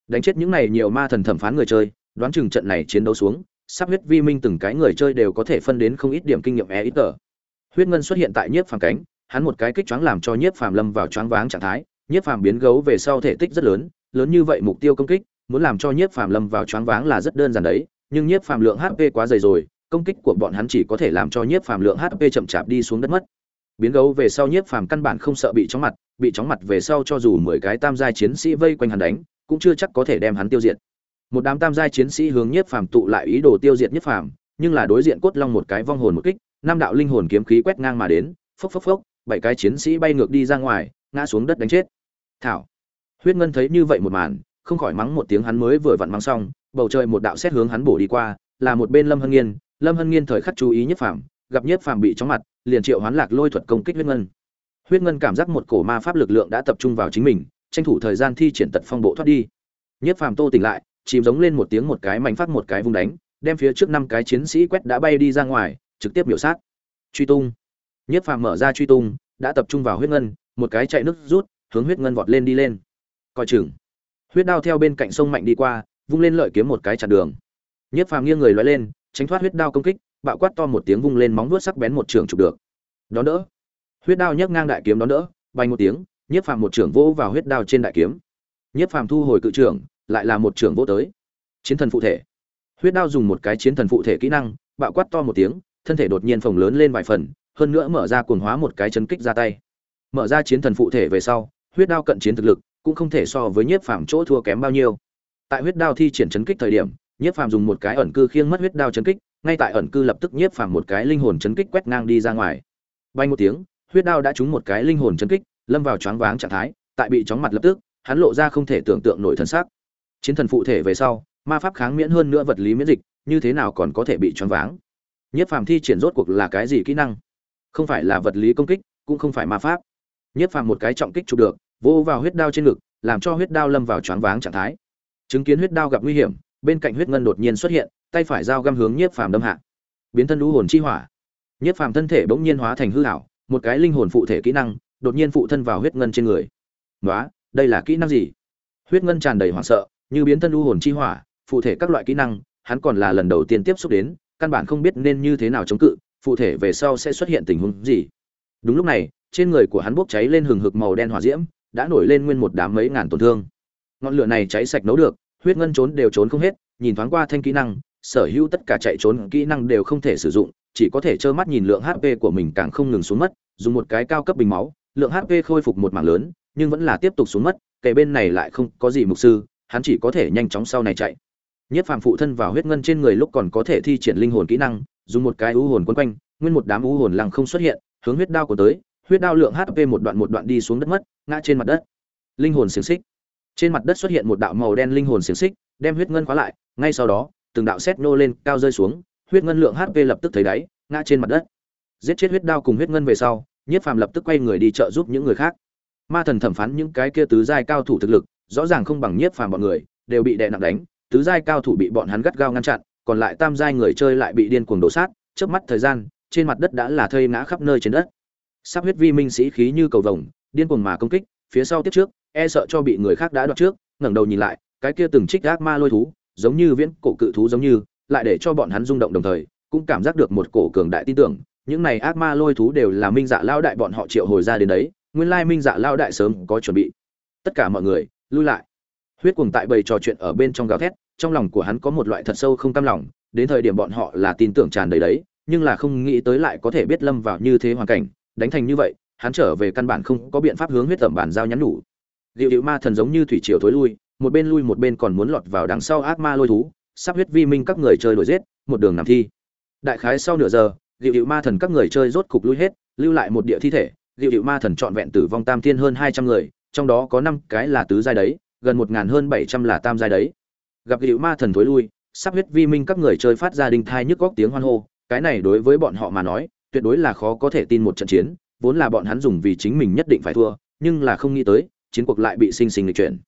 Đánh chết những này nhiều ma thần thẩm phán người chơi đoán chừng trận này chiến đấu xuống, sắp huyết vi minh từng cái người chơi đều có thể phân đến không ít điểm kinh nghiệm e ít tờ. Huyết ngân xuất hiện tại nhiếp phàm cánh, hắn một cái kích choáng làm cho nhiếp phàm lâm vào choáng váng trạng thái, nhiếp phàm biến gấu về sau thể tích rất lớn lớn như vậy mục tiêu công kích, muốn làm cho nhiếp phàm lâm vào choáng váng là rất đơn giản đấy, nhưng nhiếp phàm lượng hp quá dày rồi, công kích của bọn hắn chỉ có thể làm cho nhiếp phàm lượng hp chậm chạp đi xuống đất mất. Biến gấu về sau nhiếp phàm căn bản không sợ bị chóng mặt, bị chóng mặt về sau cho dù mười cái tam giai chiến sĩ vây quanh hắn đánh, cũng chưa chắc có thể đem hắn tiêu diệt một đám tam giai chiến sĩ hướng nhiếp phàm tụ lại ý đồ tiêu diệt nhiếp phàm, nhưng là đối diện cốt long một cái vong hồn một kích, năm đạo linh hồn kiếm khí quét ngang mà đến, phốc phốc phốc, bảy cái chiến sĩ bay ngược đi ra ngoài, ngã xuống đất đánh chết. Thảo. Huyết ngân thấy như vậy một màn, không khỏi mắng một tiếng hắn mới vừa vặn mắng xong, bầu trời một đạo xét hướng hắn bổ đi qua, là một bên lâm hân nghiên, lâm hân nghiên thời khắc chú ý nhiếp phàm, gặp nhiếp phàm bị chóng mặt, liền triệu hoán lạc lôi thuật công kích huyết ngân. Huyết ngân cảm giác một cổ ma pháp lực lượng đã tập trung vào chính mình, tranh thủ thời gian thi triển tật phong bộ thoát đi. Nhiếp phàm tô tỉnh lại chìm giống lên một tiếng một cái mảnh phát một cái vung đánh, đem phía trước năm cái chiến sĩ quét đã bay đi ra ngoài, trực tiếp biểu sát. Truy tung. Nhất phàm mở ra truy tung, đã tập trung vào huyết ngân, một cái chạy nước rút, hướng huyết ngân vọt lên đi lên. Coi chừng. Huyết đao theo bên cạnh sông mạnh đi qua, vung lên lợi kiếm một cái chặn đường. Nhất phàm nghiêng người lóe lên, tránh thoát huyết đao công kích, bạo quát to một tiếng vung lên móng vuốt sắc bén một trường chụp được. Đón đỡ. Huyết đao nhấc ngang đại kiếm đón đỡ, bay một tiếng, nhất phàm một trưởng vỗ vào huyết đao trên đại kiếm. Nhất phàm thu hồi cự trưởng lại là một trưởng vô tới. Chiến thần phụ thể. Huyết đao dùng một cái chiến thần phụ thể kỹ năng, bạo quát to một tiếng, thân thể đột nhiên phồng lớn lên vài phần, hơn nữa mở ra cuồng hóa một cái chấn kích ra tay. Mở ra chiến thần phụ thể về sau, huyết đao cận chiến thực lực cũng không thể so với nhiếp phàm chỗ thua kém bao nhiêu. Tại huyết đao thi triển chấn kích thời điểm, nhiếp phàm dùng một cái ẩn cư khiêng mất huyết đao chấn kích, ngay tại ẩn cư lập tức nhiếp phàm một cái linh hồn chấn kích quét ngang đi ra ngoài. Bay một tiếng, huyết đao đã trúng một cái linh hồn chấn kích, lâm vào choáng váng trạng thái, tại bị chóng mặt lập tức, hắn lộ ra không thể tưởng tượng nổi thần sắc chiến thần phụ thể về sau, ma pháp kháng miễn hơn nữa vật lý miễn dịch, như thế nào còn có thể bị choáng váng? Nhất phàm thi triển rốt cuộc là cái gì kỹ năng? Không phải là vật lý công kích, cũng không phải ma pháp. Nhất phàm một cái trọng kích chụp được, vô vào huyết đao trên ngực, làm cho huyết đao lâm vào choáng váng trạng thái. Chứng kiến huyết đao gặp nguy hiểm, bên cạnh huyết ngân đột nhiên xuất hiện, tay phải dao găm hướng nhiếp phàm đâm hạ. Biến thân lũ hồn chi hỏa. Nhiếp phàm thân thể bỗng nhiên hóa thành hư ảo, một cái linh hồn phụ thể kỹ năng, đột nhiên phụ thân vào huyết ngân trên người. Nói đây là kỹ năng gì? Huyết ngân tràn đầy hoảng sợ như biến thân u hồn chi hỏa, phụ thể các loại kỹ năng, hắn còn là lần đầu tiên tiếp xúc đến, căn bản không biết nên như thế nào chống cự, phụ thể về sau sẽ xuất hiện tình huống gì. Đúng lúc này, trên người của hắn bốc cháy lên hừng hực màu đen hỏa diễm, đã nổi lên nguyên một đám mấy ngàn tổn thương. Ngọn lửa này cháy sạch nấu được, huyết ngân trốn đều trốn không hết, nhìn thoáng qua thanh kỹ năng, sở hữu tất cả chạy trốn kỹ năng đều không thể sử dụng, chỉ có thể trơ mắt nhìn lượng hp của mình càng không ngừng xuống mất, dùng một cái cao cấp bình máu, lượng hp khôi phục một mảng lớn, nhưng vẫn là tiếp tục xuống mất, Kẻ bên này lại không có gì mục sư hắn chỉ có thể nhanh chóng sau này chạy. Nhất phàm phụ thân vào huyết ngân trên người lúc còn có thể thi triển linh hồn kỹ năng, dùng một cái u hồn quấn quanh, nguyên một đám u hồn lăng không xuất hiện, hướng huyết đao của tới, huyết đao lượng hp một đoạn một đoạn đi xuống đất mất, ngã trên mặt đất. Linh hồn xiềng xích. Trên mặt đất xuất hiện một đạo màu đen linh hồn xiềng xích, đem huyết ngân khóa lại, ngay sau đó, từng đạo xét nô lên, cao rơi xuống, huyết ngân lượng hp lập tức thấy đáy, ngã trên mặt đất. Giết chết huyết đao cùng huyết ngân về sau nhiếp phàm lập tức quay người đi trợ giúp những người khác. Ma thần thẩm phán những cái kia tứ giai cao thủ thực lực rõ ràng không bằng nhiếp phàm bọn người, đều bị đè nặng đánh, tứ giai cao thủ bị bọn hắn gắt gao ngăn chặn, còn lại tam giai người chơi lại bị điên cuồng đổ sát, chớp mắt thời gian, trên mặt đất đã là thây ngã khắp nơi trên đất. Sắp huyết vi minh sĩ khí như cầu vồng, điên cuồng mà công kích, phía sau tiếp trước e sợ cho bị người khác đã đoạt trước, ngẩng đầu nhìn lại, cái kia từng trích ác ma lôi thú, giống như viễn cổ cự thú giống như, lại để cho bọn hắn rung động đồng thời, cũng cảm giác được một cổ cường đại tin tưởng, những này ác ma lôi thú đều là minh dạ lao đại bọn họ triệu hồi ra đến đấy, nguyên lai minh dạ lao đại sớm có chuẩn bị. Tất cả mọi người lui lại huyết cuồng tại bầy trò chuyện ở bên trong gào thét, trong lòng của hắn có một loại thật sâu không cam lòng, đến thời điểm bọn họ là tin tưởng tràn đầy đấy, nhưng là không nghĩ tới lại có thể biết lâm vào như thế hoàn cảnh, đánh thành như vậy, hắn trở về căn bản không có biện pháp hướng huyết tẩm bản giao nhắn đủ. liệu hiệu ma thần giống như thủy triều thối lui, một bên lui một bên còn muốn lọt vào đằng sau ác ma lôi thú, sắp huyết vi minh các người chơi đuổi giết, một đường nằm thi đại khái sau nửa giờ liệu hiệu ma thần các người chơi rốt cục lui hết, lưu lại một địa thi thể liệu hiệu ma thần trọn vẹn tử vong tam thiên hơn hai trăm người trong đó có năm cái là tứ giai đấy, gần một ngàn hơn bảy trăm là tam giai đấy. Gặp hữu ma thần thối lui, sắp huyết vi minh các người chơi phát ra đinh thai nhức góc tiếng hoan hô, cái này đối với bọn họ mà nói, tuyệt đối là khó có thể tin một trận chiến, vốn là bọn hắn dùng vì chính mình nhất định phải thua, nhưng là không nghĩ tới, chiến cuộc lại bị sinh sinh lịch chuyển.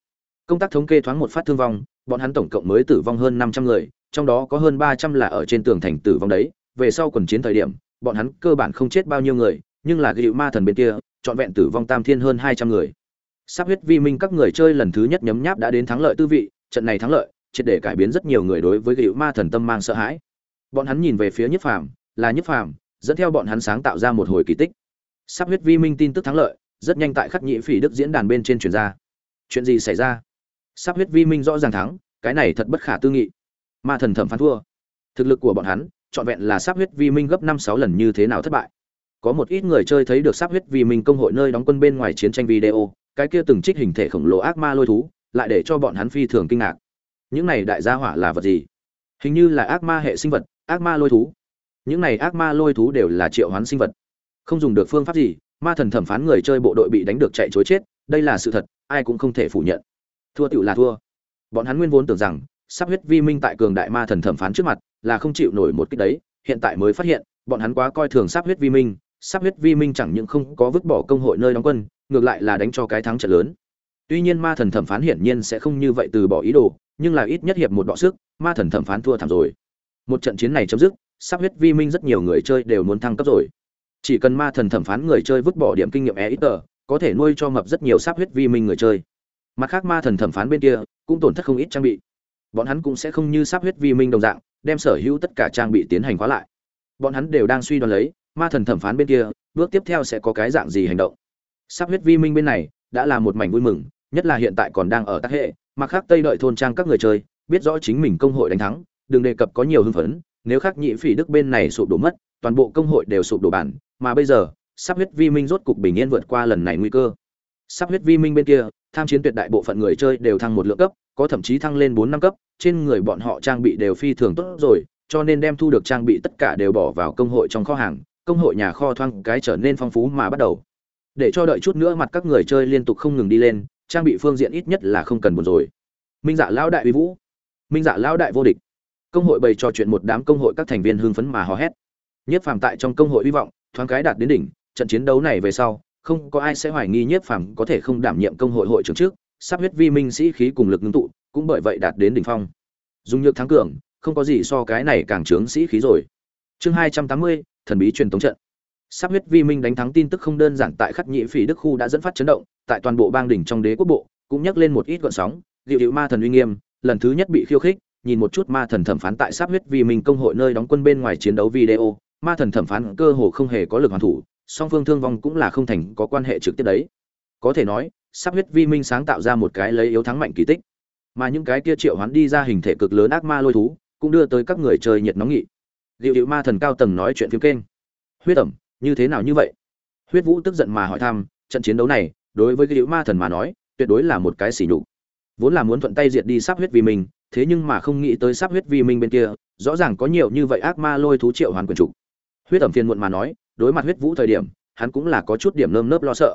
Công tác thống kê thoáng một phát thương vong, bọn hắn tổng cộng mới tử vong hơn năm trăm người, trong đó có hơn ba trăm là ở trên tường thành tử vong đấy. Về sau quần chiến thời điểm, bọn hắn cơ bản không chết bao nhiêu người, nhưng là gịu ma thần bên kia, trọn vẹn tử vong tam thiên hơn hai trăm người sắp huyết vi minh các người chơi lần thứ nhất nhấm nháp đã đến thắng lợi tư vị, trận này thắng lợi, triệt để cải biến rất nhiều người đối với gịu ma thần tâm mang sợ hãi. Bọn hắn nhìn về phía nhất phàm, là nhất phàm, dẫn theo bọn hắn sáng tạo ra một hồi kỳ tích. Sắp huyết vi minh tin tức thắng lợi, rất nhanh tại khắc nhị phỉ đức diễn đàn bên trên truyền ra. Chuyện gì xảy ra? Sắp huyết vi minh rõ ràng thắng, cái này thật bất khả tư nghị. Ma thần thẩm phán thua. Thực lực của bọn hắn, trọn vẹn là sắp huyết vi minh gấp năm sáu lần như thế nào thất bại. Có một ít người chơi thấy được sắp huyết vi minh công hội nơi đóng quân bên ngoài chiến tranh video cái kia từng trích hình thể khổng lồ ác ma lôi thú, lại để cho bọn hắn phi thường kinh ngạc. Những này đại gia hỏa là vật gì? Hình như là ác ma hệ sinh vật, ác ma lôi thú. Những này ác ma lôi thú đều là triệu hoán sinh vật. Không dùng được phương pháp gì, ma thần thẩm phán người chơi bộ đội bị đánh được chạy chối chết, đây là sự thật, ai cũng không thể phủ nhận. Thua tựu là thua. Bọn hắn nguyên vốn tưởng rằng, sắp huyết vi minh tại cường đại ma thần thẩm phán trước mặt, là không chịu nổi một kích đấy, hiện tại mới phát hiện, bọn hắn quá coi thường sắp huyết vi minh, sắp huyết vi minh chẳng những không có vứt bỏ công hội nơi đóng quân ngược lại là đánh cho cái thắng trận lớn. Tuy nhiên ma thần thẩm phán hiển nhiên sẽ không như vậy từ bỏ ý đồ, nhưng là ít nhất hiệp một đọ sức, ma thần thẩm phán thua thảm rồi. Một trận chiến này chấm dứt, sắp huyết vi minh rất nhiều người chơi đều muốn thăng cấp rồi. Chỉ cần ma thần thẩm phán người chơi vứt bỏ điểm kinh nghiệm e ít tờ có thể nuôi cho mập rất nhiều sắp huyết vi minh người chơi. Mặt khác ma thần thẩm phán bên kia cũng tổn thất không ít trang bị. Bọn hắn cũng sẽ không như sắp huyết vi minh đồng dạng, đem sở hữu tất cả trang bị tiến hành khóa lại. Bọn hắn đều đang suy đoán lấy, ma thần thẩm phán bên kia, bước tiếp theo sẽ có cái dạng gì hành động sắp huyết vi minh bên này, đã là một mảnh vui mừng, nhất là hiện tại còn đang ở tác hệ, mà khác tây đợi thôn trang các người chơi, biết rõ chính mình công hội đánh thắng, đừng đề cập có nhiều hưng phấn, nếu khác nhị phỉ đức bên này sụp đổ mất, toàn bộ công hội đều sụp đổ bản, mà bây giờ, sắp huyết vi minh rốt cục bình yên vượt qua lần này nguy cơ. Sắp huyết vi minh bên kia, tham chiến tuyệt đại bộ phận người chơi đều thăng một lượng cấp, có thậm chí thăng lên bốn năm cấp, trên người bọn họ trang bị đều phi thường tốt rồi, cho nên đem thu được trang bị tất cả đều bỏ vào công hội trong kho hàng, công hội nhà kho thoang cái trở nên phong phú mà bắt đầu để cho đợi chút nữa mặt các người chơi liên tục không ngừng đi lên, trang bị phương diện ít nhất là không cần buồn rồi. Minh dạ lão đại uy vũ. Minh dạ lão đại vô địch. Công hội bày trò chuyện một đám công hội các thành viên hưng phấn mà hò hét. Nhiếp phàm tại trong công hội hy vọng, thoáng cái đạt đến đỉnh, trận chiến đấu này về sau, không có ai sẽ hoài nghi nhiếp phàm có thể không đảm nhiệm công hội hội trưởng trước, sắp huyết vi minh sĩ khí cùng lực ngưng tụ, cũng bởi vậy đạt đến đỉnh phong. Dùng nhược thắng cường, không có gì so cái này càng trướng sĩ khí rồi. Chương hai trăm tám mươi, thần bí truyền tống trận sắp huyết vi minh đánh thắng tin tức không đơn giản tại khắc nhị phỉ đức khu đã dẫn phát chấn động, tại toàn bộ bang đỉnh trong đế quốc bộ, cũng nhắc lên một ít gợn sóng. Liệu hiệu ma thần uy nghiêm, lần thứ nhất bị khiêu khích, nhìn một chút ma thần thẩm phán tại sắp huyết vi minh công hội nơi đóng quân bên ngoài chiến đấu video, ma thần thẩm phán cơ hồ không hề có lực hoàn thủ, song phương thương vong cũng là không thành có quan hệ trực tiếp đấy. Có thể nói, sắp huyết vi minh sáng tạo ra một cái lấy yếu thắng mạnh kỳ tích, mà những cái kia triệu hoán đi ra hình thể cực lớn ác ma lôi thú, cũng đưa tới các người chơi nhiệt nóng nghị. Liệu hiệu ma thần cao tầng nói chuyện phiếm kênh. Huyết ẩm như thế nào như vậy? Huyết vũ tức giận mà hỏi thăm, trận chiến đấu này, đối với hữu ma thần mà nói, tuyệt đối là một cái sỉ nhục. Vốn là muốn thuận tay diệt đi sắp huyết vi minh, thế nhưng mà không nghĩ tới sắp huyết vi minh bên kia, rõ ràng có nhiều như vậy ác ma lôi thú triệu hoàn quyền trục huyết ẩm phiền muộn mà nói, đối mặt huyết vũ thời điểm, hắn cũng là có chút điểm nơm nớp lo sợ.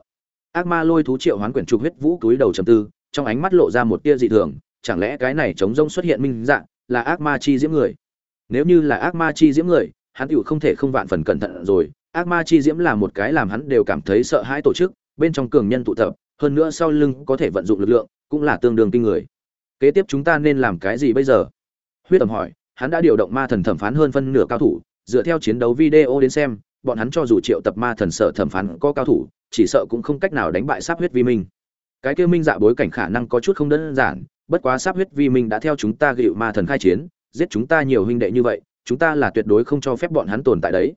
Ác ma lôi thú triệu hoán quyển trục huyết vũ túi đầu trầm tư, trong ánh mắt lộ ra một tia dị thường, chẳng lẽ cái này chống rông xuất hiện minh dạng là ác ma chi diễm người? Nếu như là ác ma chi diễm người, hắn tựu không thể không vạn phần cẩn thận rồi ác ma chi diễm là một cái làm hắn đều cảm thấy sợ hãi tổ chức, bên trong cường nhân tụ tập, hơn nữa sau lưng có thể vận dụng lực lượng, cũng là tương đương kinh người. Kế tiếp chúng ta nên làm cái gì bây giờ? Huyết tầm hỏi, hắn đã điều động ma thần thẩm phán hơn phân nửa cao thủ, dựa theo chiến đấu video đến xem, bọn hắn cho dù triệu tập ma thần sở thẩm phán có cao thủ, chỉ sợ cũng không cách nào đánh bại sáp huyết vi minh. Cái kêu minh dạ bối cảnh khả năng có chút không đơn giản, bất quá sáp huyết vi minh đã theo chúng ta gịu ma thần khai chiến, giết chúng ta nhiều huynh đệ như vậy, chúng ta là tuyệt đối không cho phép bọn hắn tồn tại đấy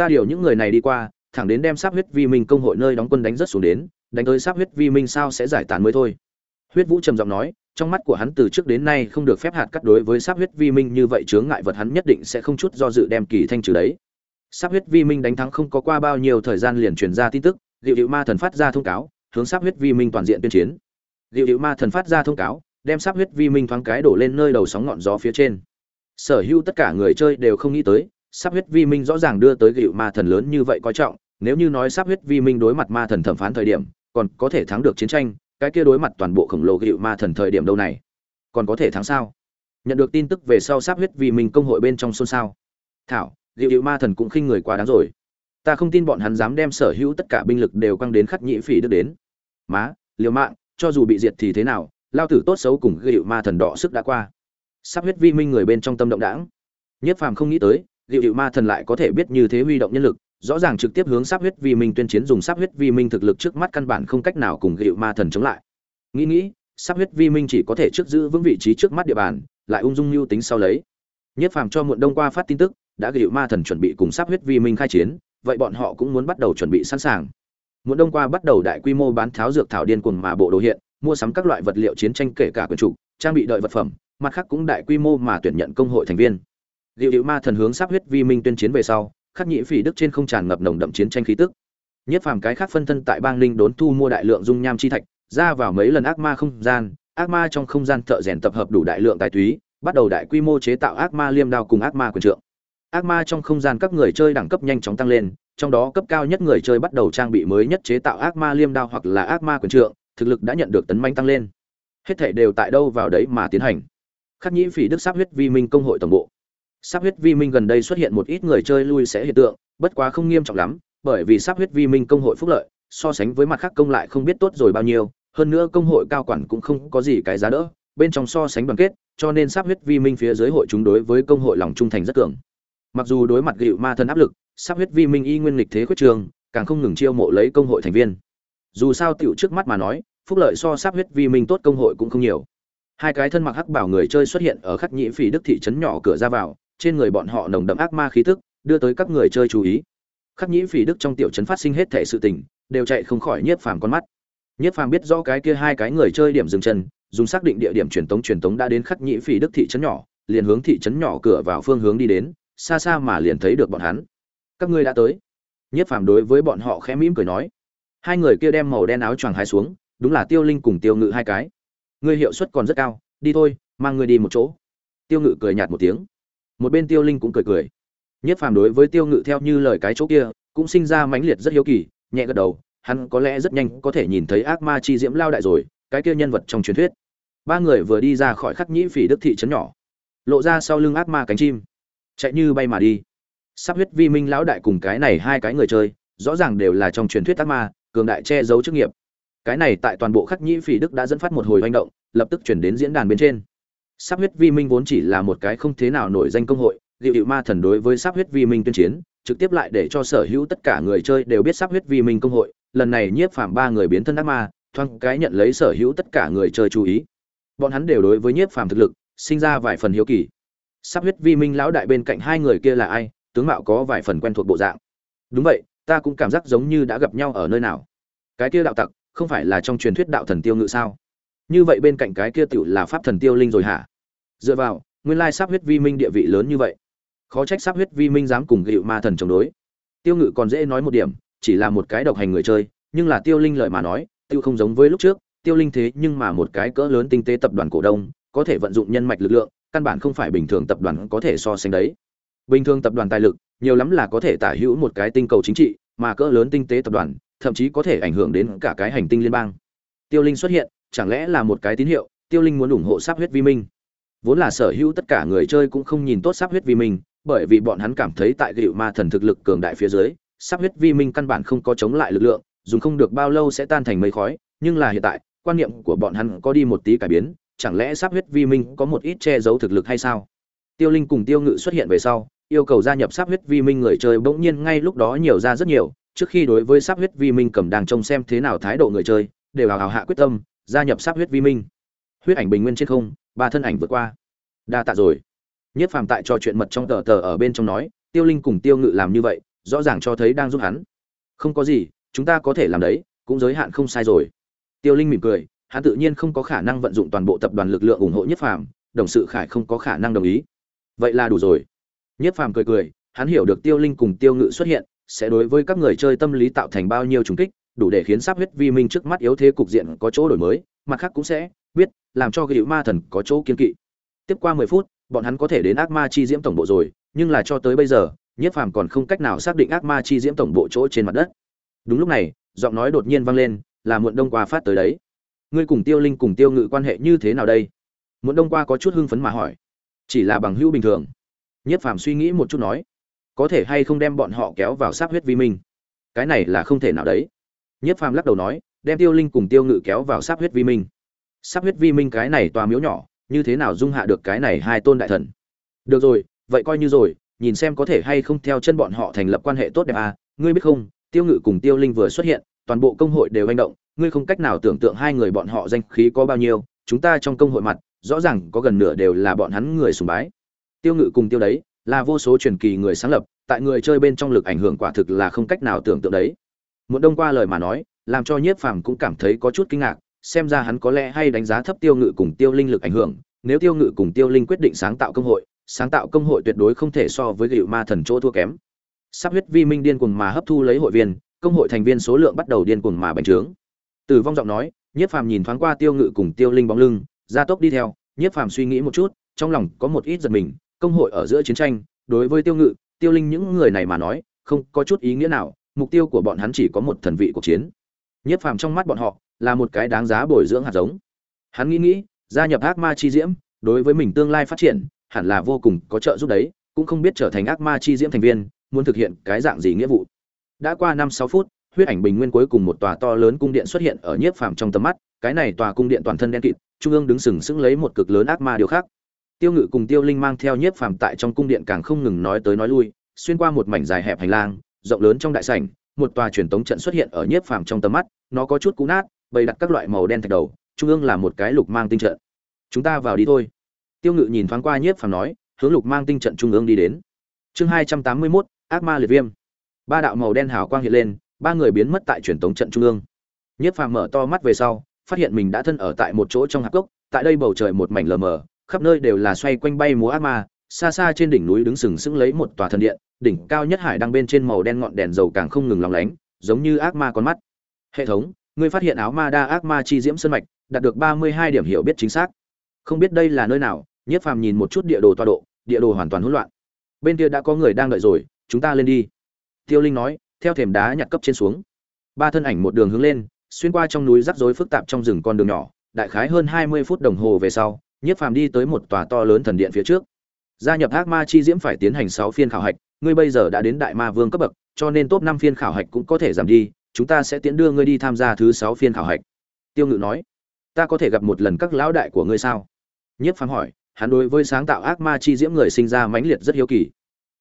ta điều những người này đi qua, thẳng đến đem sáp huyết vi minh công hội nơi đóng quân đánh rất xuống đến, đánh tới sáp huyết vi minh sao sẽ giải tán mới thôi. Huyết vũ trầm giọng nói, trong mắt của hắn từ trước đến nay không được phép hạt cắt đối với sáp huyết vi minh như vậy chướng ngại vật hắn nhất định sẽ không chút do dự đem kỳ thanh trừ đấy. Sáp huyết vi minh đánh thắng không có qua bao nhiêu thời gian liền truyền ra tin tức liệu hiệu ma thần phát ra thông cáo, hướng sáp huyết vi minh toàn diện tuyên chiến. Liệu hiệu ma thần phát ra thông cáo, đem sáp huyết vi minh thoáng cái đổ lên nơi đầu sóng ngọn gió phía trên. Sở hữu tất cả người chơi đều không nghĩ tới Sắp huyết vi minh rõ ràng đưa tới gịu ma thần lớn như vậy coi trọng, nếu như nói sắp huyết vi minh đối mặt ma thần thẩm phán thời điểm, còn có thể thắng được chiến tranh, cái kia đối mặt toàn bộ khổng lồ gịu ma thần thời điểm đâu này? Còn có thể thắng sao? Nhận được tin tức về sau sắp huyết vi minh công hội bên trong xôn xao. Thảo, gịu ma thần cũng khinh người quá đáng rồi. Ta không tin bọn hắn dám đem sở hữu tất cả binh lực đều quăng đến khắc nhĩ phỉ đức đến. Má, liều mạng, cho dù bị diệt thì thế nào, lao tử tốt xấu cùng gịu ma thần đỏ sức đã qua. Sắp huyết vi minh người bên trong tâm động đảng nhất phàm không nghĩ tới liệu hiệu ma thần lại có thể biết như thế huy động nhân lực, rõ ràng trực tiếp hướng sắp huyết vi minh tuyên chiến dùng sắp huyết vi minh thực lực trước mắt căn bản không cách nào cùng hiệu ma thần chống lại. Nghĩ nghĩ sắp huyết vi minh chỉ có thể trước giữ vững vị trí trước mắt địa bàn, lại ung dung mưu tính sau lấy. Nhất phàm cho muộn đông qua phát tin tức, đã hiệu ma thần chuẩn bị cùng sắp huyết vi minh khai chiến, vậy bọn họ cũng muốn bắt đầu chuẩn bị sẵn sàng. Muộn đông qua bắt đầu đại quy mô bán tháo dược thảo điên cuồng mà bộ đồ hiện, mua sắm các loại vật liệu chiến tranh kể cả quyền chủ trang bị đợi vật phẩm, mặt khác cũng đại quy mô mà tuyển nhận công hội thành viên liệu hữu ma thần hướng sắp huyết vi minh tuyên chiến về sau, khắc nhĩ phỉ đức trên không tràn ngập nồng đậm chiến tranh khí tức. Nhất phàm cái khác phân thân tại bang linh đốn thu mua đại lượng dung nham chi thạch, ra vào mấy lần ác ma không gian, ác ma trong không gian thợ rèn tập hợp đủ đại lượng tài túy, bắt đầu đại quy mô chế tạo ác ma liêm đao cùng ác ma quyền trượng. Ác ma trong không gian các người chơi đẳng cấp nhanh chóng tăng lên, trong đó cấp cao nhất người chơi bắt đầu trang bị mới nhất chế tạo ác ma liêm đao hoặc là ác ma quyền trượng, thực lực đã nhận được tấn manh tăng lên. Hết thể đều tại đâu vào đấy mà tiến hành. Khắc nhĩ phỉ đức sắp huyết vi minh công hội tổng bộ sắp huyết vi minh gần đây xuất hiện một ít người chơi lui sẽ hiện tượng, bất quá không nghiêm trọng lắm, bởi vì sắp huyết vi minh công hội phúc lợi, so sánh với mặt khác công lại không biết tốt rồi bao nhiêu, hơn nữa công hội cao quản cũng không có gì cái giá đỡ, bên trong so sánh đoàn kết, cho nên sắp huyết vi minh phía dưới hội chúng đối với công hội lòng trung thành rất cường. Mặc dù đối mặt gịu ma thân áp lực, sắp huyết vi minh y nguyên lịch thế khuyết trường, càng không ngừng chiêu mộ lấy công hội thành viên. Dù sao tiểu trước mắt mà nói, phúc lợi so sắp huyết vi minh tốt công hội cũng không nhiều. Hai cái thân mặc hắc bảo người chơi xuất hiện ở khắc nhĩ phỉ đức thị trấn nhỏ cửa ra vào trên người bọn họ nồng đậm ác ma khí tức, đưa tới các người chơi chú ý. Khắc nhĩ phỉ đức trong tiểu trấn phát sinh hết thể sự tình, đều chạy không khỏi nhiếp phàm con mắt. Nhiếp phàm biết rõ cái kia hai cái người chơi điểm dừng chân, dùng xác định địa điểm truyền tống truyền tống đã đến khắc nhĩ phỉ đức thị trấn nhỏ, liền hướng thị trấn nhỏ cửa vào phương hướng đi đến, xa xa mà liền thấy được bọn hắn. Các ngươi đã tới. Nhiếp phàm đối với bọn họ khẽ mỉm cười nói. Hai người kia đem màu đen áo choàng hai xuống, đúng là tiêu linh cùng tiêu ngự hai cái. Ngươi hiệu suất còn rất cao, đi thôi, mang ngươi đi một chỗ. Tiêu ngự cười nhạt một tiếng một bên tiêu linh cũng cười cười. Nhất phàm đối với tiêu ngự theo như lời cái chỗ kia, cũng sinh ra mãnh liệt rất hiếu kỳ, nhẹ gật đầu, hắn có lẽ rất nhanh có thể nhìn thấy ác ma chi diễm lao đại rồi, cái kia nhân vật trong truyền thuyết. Ba người vừa đi ra khỏi khắc nhĩ phỉ đức thị trấn nhỏ, lộ ra sau lưng ác ma cánh chim, chạy như bay mà đi. Sắp huyết vi minh lão đại cùng cái này hai cái người chơi, rõ ràng đều là trong truyền thuyết ác ma, cường đại che giấu chức nghiệp. Cái này tại toàn bộ khắc nhĩ phỉ đức đã dẫn phát một hồi hành động, lập tức chuyển đến diễn đàn bên trên sắp huyết vi minh vốn chỉ là một cái không thế nào nổi danh công hội liệu hiệu ma thần đối với sắp huyết vi minh tuyên chiến, trực tiếp lại để cho sở hữu tất cả người chơi đều biết sắp huyết vi minh công hội. Lần này nhiếp phạm ba người biến thân ác ma, thoáng cái nhận lấy sở hữu tất cả người chơi chú ý. Bọn hắn đều đối với nhiếp phàm thực lực, sinh ra vài phần hiếu kỳ. Sắp huyết vi minh lão đại bên cạnh hai người kia là ai? Tướng mạo có vài phần quen thuộc bộ dạng. Đúng vậy, ta cũng cảm giác giống như đã gặp nhau ở nơi nào. Cái kia đạo tặc, không phải là trong truyền thuyết đạo thần tiêu ngự sao? Như vậy bên cạnh cái kia tiểu là pháp thần tiêu linh rồi hả? Dựa vào, nguyên lai sắp huyết vi minh địa vị lớn như vậy. Khó trách sắp huyết vi minh dám cùng gịu ma thần chống đối. Tiêu ngự còn dễ nói một điểm, chỉ là một cái độc hành người chơi, nhưng là tiêu linh lợi mà nói, tiêu không giống với lúc trước, tiêu linh thế nhưng mà một cái cỡ lớn tinh tế tập đoàn cổ đông, có thể vận dụng nhân mạch lực lượng, căn bản không phải bình thường tập đoàn có thể so sánh đấy. Bình thường tập đoàn tài lực, nhiều lắm là có thể tả hữu một cái tinh cầu chính trị, mà cỡ lớn tinh tế tập đoàn, thậm chí có thể ảnh hưởng đến cả cái hành tinh liên bang. Tiêu linh xuất hiện, chẳng lẽ là một cái tín hiệu, tiêu linh muốn ủng hộ sắp huyết vi minh? Vốn là sở hữu tất cả người chơi cũng không nhìn tốt sắp huyết vi minh, bởi vì bọn hắn cảm thấy tại gịu ma thần thực lực cường đại phía dưới, sắp huyết vi minh căn bản không có chống lại lực lượng, dùng không được bao lâu sẽ tan thành mây khói. Nhưng là hiện tại, quan niệm của bọn hắn có đi một tí cải biến, chẳng lẽ sắp huyết vi minh có một ít che giấu thực lực hay sao? Tiêu linh cùng tiêu ngự xuất hiện về sau, yêu cầu gia nhập sắp huyết vi minh người chơi bỗng nhiên ngay lúc đó nhiều ra rất nhiều. Trước khi đối với sắp huyết vi minh cầm đang trông xem thế nào thái độ người chơi, đều hào hào hạ quyết tâm, gia nhập sắp huyết vi minh. Huyết ảnh bình nguyên trên không ba thân ảnh vượt qua. Đa tạ rồi. Nhất phàm tại trò chuyện mật trong tờ tờ ở bên trong nói, tiêu linh cùng tiêu ngự làm như vậy, rõ ràng cho thấy đang giúp hắn. Không có gì, chúng ta có thể làm đấy, cũng giới hạn không sai rồi. Tiêu linh mỉm cười, hắn tự nhiên không có khả năng vận dụng toàn bộ tập đoàn lực lượng ủng hộ nhất phàm, đồng sự khải không có khả năng đồng ý. Vậy là đủ rồi. Nhất phàm cười cười, hắn hiểu được tiêu linh cùng tiêu ngự xuất hiện, sẽ đối với các người chơi tâm lý tạo thành bao nhiêu trùng kích, đủ để khiến sắp huyết vi minh trước mắt yếu thế cục diện có chỗ đổi mới, mặt khác cũng sẽ biết làm cho cái ma thần có chỗ kiên kỵ. Tiếp qua mười phút, bọn hắn có thể đến ác ma chi diễm tổng bộ rồi, nhưng là cho tới bây giờ, nhất phàm còn không cách nào xác định ác ma chi diễm tổng bộ chỗ trên mặt đất. Đúng lúc này, giọng nói đột nhiên vang lên, là muộn đông qua phát tới đấy. Ngươi cùng tiêu linh cùng tiêu ngự quan hệ như thế nào đây? Muộn đông qua có chút hưng phấn mà hỏi. Chỉ là bằng hữu bình thường. Nhất phàm suy nghĩ một chút nói. Có thể hay không đem bọn họ kéo vào sát huyết vi minh? Cái này là không thể nào đấy. Nhất phàm lắc đầu nói, đem tiêu linh cùng tiêu ngự kéo vào sát huyết vi minh sắp huyết vi minh cái này tòa miếu nhỏ, như thế nào dung hạ được cái này hai tôn đại thần? Được rồi, vậy coi như rồi, nhìn xem có thể hay không theo chân bọn họ thành lập quan hệ tốt đẹp à. Ngươi biết không, tiêu ngự cùng tiêu linh vừa xuất hiện, toàn bộ công hội đều hành động. Ngươi không cách nào tưởng tượng hai người bọn họ danh khí có bao nhiêu. Chúng ta trong công hội mặt, rõ ràng có gần nửa đều là bọn hắn người sùng bái. Tiêu ngự cùng tiêu đấy, là vô số truyền kỳ người sáng lập, tại người chơi bên trong lực ảnh hưởng quả thực là không cách nào tưởng tượng đấy. Muốn đông qua lời mà nói, làm cho nhiếp phàm cũng cảm thấy có chút kinh ngạc xem ra hắn có lẽ hay đánh giá thấp tiêu ngự cùng tiêu linh lực ảnh hưởng, nếu tiêu ngự cùng tiêu linh quyết định sáng tạo công hội, sáng tạo công hội tuyệt đối không thể so với gựu ma thần chỗ thua kém. Sắp huyết vi minh điên cuồng mà hấp thu lấy hội viên, công hội thành viên số lượng bắt đầu điên cuồng mà bành trướng. Từ vong giọng nói, nhiếp phàm nhìn thoáng qua tiêu ngự cùng tiêu linh bóng lưng, gia tốc đi theo, nhiếp phàm suy nghĩ một chút, trong lòng có một ít giật mình, công hội ở giữa chiến tranh, đối với tiêu ngự, tiêu linh những người này mà nói, không có chút ý nghĩa nào, mục tiêu của bọn hắn chỉ có một thần vị cuộc chiến. Nhiếp phàm trong mắt bọn họ là một cái đáng giá bồi dưỡng hạt giống. Hắn nghĩ nghĩ, gia nhập ác ma chi diễm, đối với mình tương lai phát triển, hẳn là vô cùng có trợ giúp đấy, cũng không biết trở thành ác ma chi diễm thành viên, muốn thực hiện cái dạng gì nghĩa vụ. Đã qua năm sáu phút, huyết ảnh bình nguyên cuối cùng một tòa to lớn cung điện xuất hiện ở nhiếp phàm trong tầm mắt, cái này tòa cung điện toàn thân đen kịt, trung ương đứng sừng sững lấy một cực lớn ác ma điều khác. Tiêu ngự cùng tiêu linh mang theo nhiếp phàm tại trong cung điện càng không ngừng nói tới nói lui, xuyên qua một mảnh dài hẹp hành lang, rộng lớn trong đại sảnh, một tòa truyền tống trận xuất hiện ở nhiếp phàm trong tầm mắt, nó có chút cũ nát bày đặt các loại màu đen thạch đầu, trung ương là một cái lục mang tinh trận. Chúng ta vào đi thôi. Tiêu ngự nhìn thoáng qua nhiếp phàm nói, hướng lục mang tinh trận trung ương đi đến. Chương hai trăm tám mươi mốt, ác ma liệt viêm. Ba đạo màu đen hào quang hiện lên, ba người biến mất tại truyền tống trận trung ương. Nhiếp phàm mở to mắt về sau, phát hiện mình đã thân ở tại một chỗ trong hạp cốc, tại đây bầu trời một mảnh lờ mờ, khắp nơi đều là xoay quanh bay múa ác ma, xa xa trên đỉnh núi đứng sừng sững lấy một tòa thần điện, đỉnh cao nhất hải đang bên trên màu đen ngọn đèn dầu càng không ngừng lóng lánh, giống như ác ma con mắt. Hệ thống ngươi phát hiện áo ma đa ác ma chi diễm sơn mạch, đạt được ba mươi hai điểm hiểu biết chính xác. Không biết đây là nơi nào nhiếp phàm nhìn một chút địa đồ toa độ, địa đồ hoàn toàn hỗn loạn. Bên kia đã có người đang đợi rồi, chúng ta lên đi. Tiêu linh nói, theo thềm đá nhặt cấp trên xuống. Ba thân ảnh một đường hướng lên, xuyên qua trong núi rắc rối phức tạp trong rừng con đường nhỏ, đại khái hơn hai mươi phút đồng hồ về sau nhiếp phàm đi tới một tòa to lớn thần điện phía trước. Gia nhập ác ma chi diễm phải tiến hành sáu phiên khảo hạch, ngươi bây giờ đã đến đại ma vương cấp bậc, cho nên top năm phiên khảo hạch cũng có thể giảm đi chúng ta sẽ tiến đưa ngươi đi tham gia thứ sáu phiên khảo hạch. Tiêu ngự nói, ta có thể gặp một lần các lão đại của ngươi sao? Nhiếp phàm hỏi, hắn đối với sáng tạo ác ma chi diễm người sinh ra mãnh liệt rất hiếu kỳ.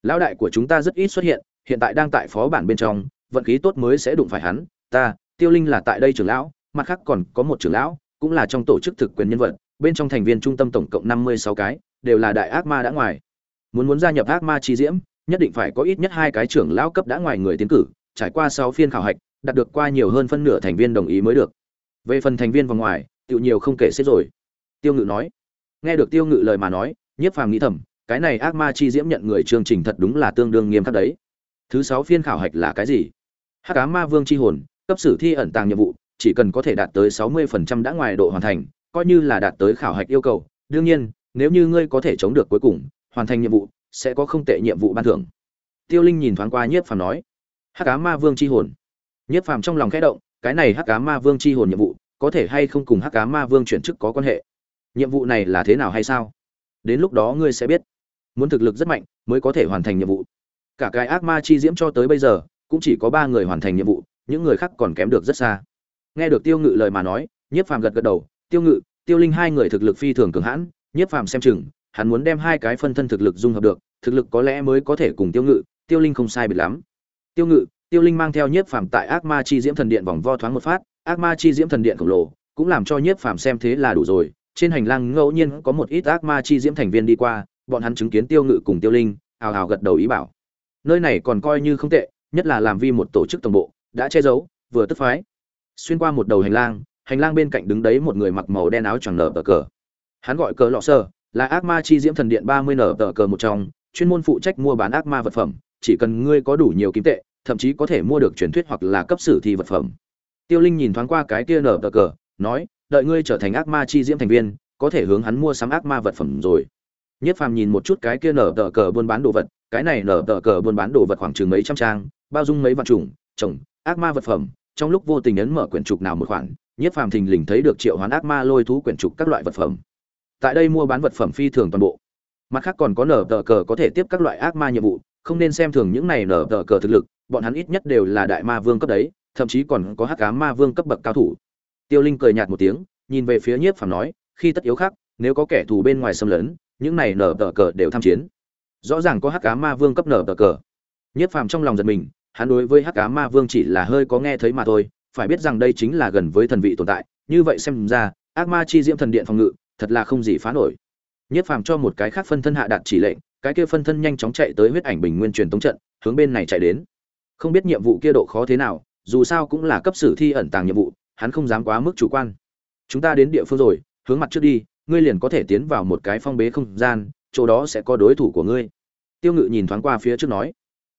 Lão đại của chúng ta rất ít xuất hiện hiện tại đang tại phó bản bên trong, vận khí tốt mới sẽ đụng phải hắn. Ta, tiêu linh là tại đây trưởng lão, mặt khác còn có một trưởng lão, cũng là trong tổ chức thực quyền nhân vật, bên trong thành viên trung tâm tổng cộng năm mươi sáu cái, đều là đại ác ma đã ngoài. Muốn muốn gia nhập ác ma chi diễm, nhất định phải có ít nhất hai cái trưởng lão cấp đã ngoài người tiến cử, trải qua sáu phiên khảo hạch đạt được qua nhiều hơn phân nửa thành viên đồng ý mới được. Về phần thành viên vào ngoài tự nhiều không kể xếp rồi. Tiêu ngự nói. Nghe được tiêu ngự lời mà nói, nhiếp phàm nghĩ thầm, cái này ác ma chi diễm nhận người chương trình thật đúng là tương đương nghiêm khắc đấy. Thứ sáu phiên khảo hạch là cái gì? Hắc cá ma vương c h i hồn, cấp sử thi ẩn tàng nhiệm vụ, chỉ cần có thể đạt tới sáu mươi phần trăm đã ngoài độ hoàn thành, coi như là đạt tới khảo hạch yêu cầu. Đương nhiên, nếu như ngươi có thể chống được cuối cùng, hoàn thành nhiệm vụ, sẽ có không tệ nhiệm vụ ban thưởng. Tiêu linh nhìn thoáng qua nhiếp phàm nói. Hắc cá ma vương c h i hồn nhiếp phàm trong lòng khẽ động, cái này hắc cá ma vương c h i hồn nhiệm vụ, có thể hay không cùng hắc cá ma vương chuyển chức có quan hệ? Nhiệm vụ này là thế nào hay sao? Đến lúc đó ngươi sẽ biết. Muốn thực lực rất mạnh mới có thể hoàn thành nhiệm vụ. Cả cái ác ma chi diễm cho tới bây giờ, cũng chỉ có ba người hoàn thành nhiệm vụ, những người khác còn kém được rất xa. Nghe được tiêu ngự lời mà nói nhiếp phàm gật gật đầu, tiêu ngự, tiêu linh hai người thực lực phi thường cường hãn nhiếp phàm xem chừng, hắn muốn đem hai cái phân thân thực lực dung hợp được, thực lực có lẽ mới có thể cùng tiêu ngự, tiêu linh không sai biệt lắm. Tiêu ngự tiêu linh mang theo nhiếp phàm tại ác ma chi diễm thần điện vòng vo thoáng một phát, ác ma chi diễm thần điện khổng lồ cũng làm cho nhiếp phàm xem thế là đủ rồi. Trên hành lang ngẫu nhiên có một ít ác ma chi diễm thành viên đi qua, bọn hắn chứng kiến tiêu ngự cùng tiêu linh ào ào gật đầu ý bảo. Nơi này còn coi như không tệ, nhất là làm vi một tổ chức tổng bộ, đã che giấu, vừa tức phái. Xuyên qua một đầu hành lang hành lang bên cạnh đứng đấy một người mặc màu đen áo choàng nở tờ cờ. Hắn gọi cờ lọ sơ, là ác ma chi diễm thần điện ba mươi nở tờ cờ một trong, chuyên môn phụ trách mua bán ác ma vật phẩm, chỉ cần ngươi có đủ nhiều kim tệ thậm chí có thể mua được truyền thuyết hoặc là cấp sử thi vật phẩm tiêu linh nhìn thoáng qua cái kia nở tờ cờ nói đợi ngươi trở thành ác ma chi diễm thành viên có thể hướng hắn mua sắm ác ma vật phẩm rồi Nhất Phàm nhìn một chút cái kia nở tờ cờ buôn bán đồ vật, cái này nở tờ cờ buôn bán đồ vật khoảng chừng mấy trăm trang, bao dung mấy vạn chủng, trồng, ác ma vật phẩm, trong lúc vô tình ấn mở quyển trục nào một khoản, Nhất Phàm thình lình thấy được triệu hoán ác ma lôi thú quyển trục các loại vật phẩm. Tại đây mua bán vật phẩm phi thường toàn bộ. Mặt khác còn có nở tờ cờ có thể tiếp các loại ác ma nhiệm vụ, không nên xem thường những này nở tờ cờ thực lực, bọn hắn ít nhất đều là đại ma vương cấp đấy, thậm chí còn có hắc ám ma vương cấp bậc cao thủ. Tiêu Linh cười nhạt một tiếng, nhìn về phía Nhiếp Phàm nói, khi tất yếu khác, nếu có kẻ thù bên ngoài xâm lấn, những này nở tờ cờ đều tham chiến. Rõ ràng có hắc cá ma vương cấp nở tờ cờ. Nhất phàm trong lòng giật mình hắn đối với hắc cá ma vương chỉ là hơi có nghe thấy mà thôi phải biết rằng đây chính là gần với thần vị tồn tại như vậy xem ra ác ma chi diễm thần điện phòng ngự thật là không gì phá nổi. Nhất phàm cho một cái khác phân thân hạ đạt chỉ lệnh cái kia phân thân nhanh chóng chạy tới huyết ảnh bình nguyên truyền tống trận hướng bên này chạy đến không biết nhiệm vụ kia độ khó thế nào, dù sao cũng là cấp sử thi ẩn tàng nhiệm vụ, hắn không dám quá mức chủ quan. Chúng ta đến địa phương rồi, hướng mặt trước đi, ngươi liền có thể tiến vào một cái phong bế không gian, chỗ đó sẽ có đối thủ của ngươi. Tiêu ngự nhìn thoáng qua phía trước nói.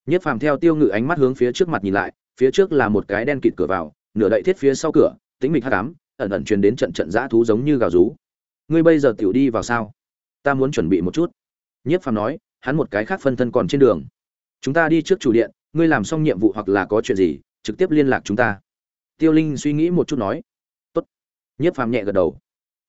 Nhất phàm theo tiêu ngự ánh mắt hướng phía trước mặt nhìn lại, phía trước là một cái đen kịt cửa vào, nửa đậy thiết phía sau cửa tính mịch hắc ám, ẩn ẩn truyền đến trận trận dã thú giống như gào rú. Ngươi bây giờ tiểu đi vào sao? Ta muốn chuẩn bị một chút. Nhất phàm nói, hắn một cái khác phân thân còn trên đường. Chúng ta đi trước chủ điện ngươi làm xong nhiệm vụ hoặc là có chuyện gì trực tiếp liên lạc chúng ta. Tiêu linh suy nghĩ một chút nói. Tốt. Nhất phàm nhẹ gật đầu.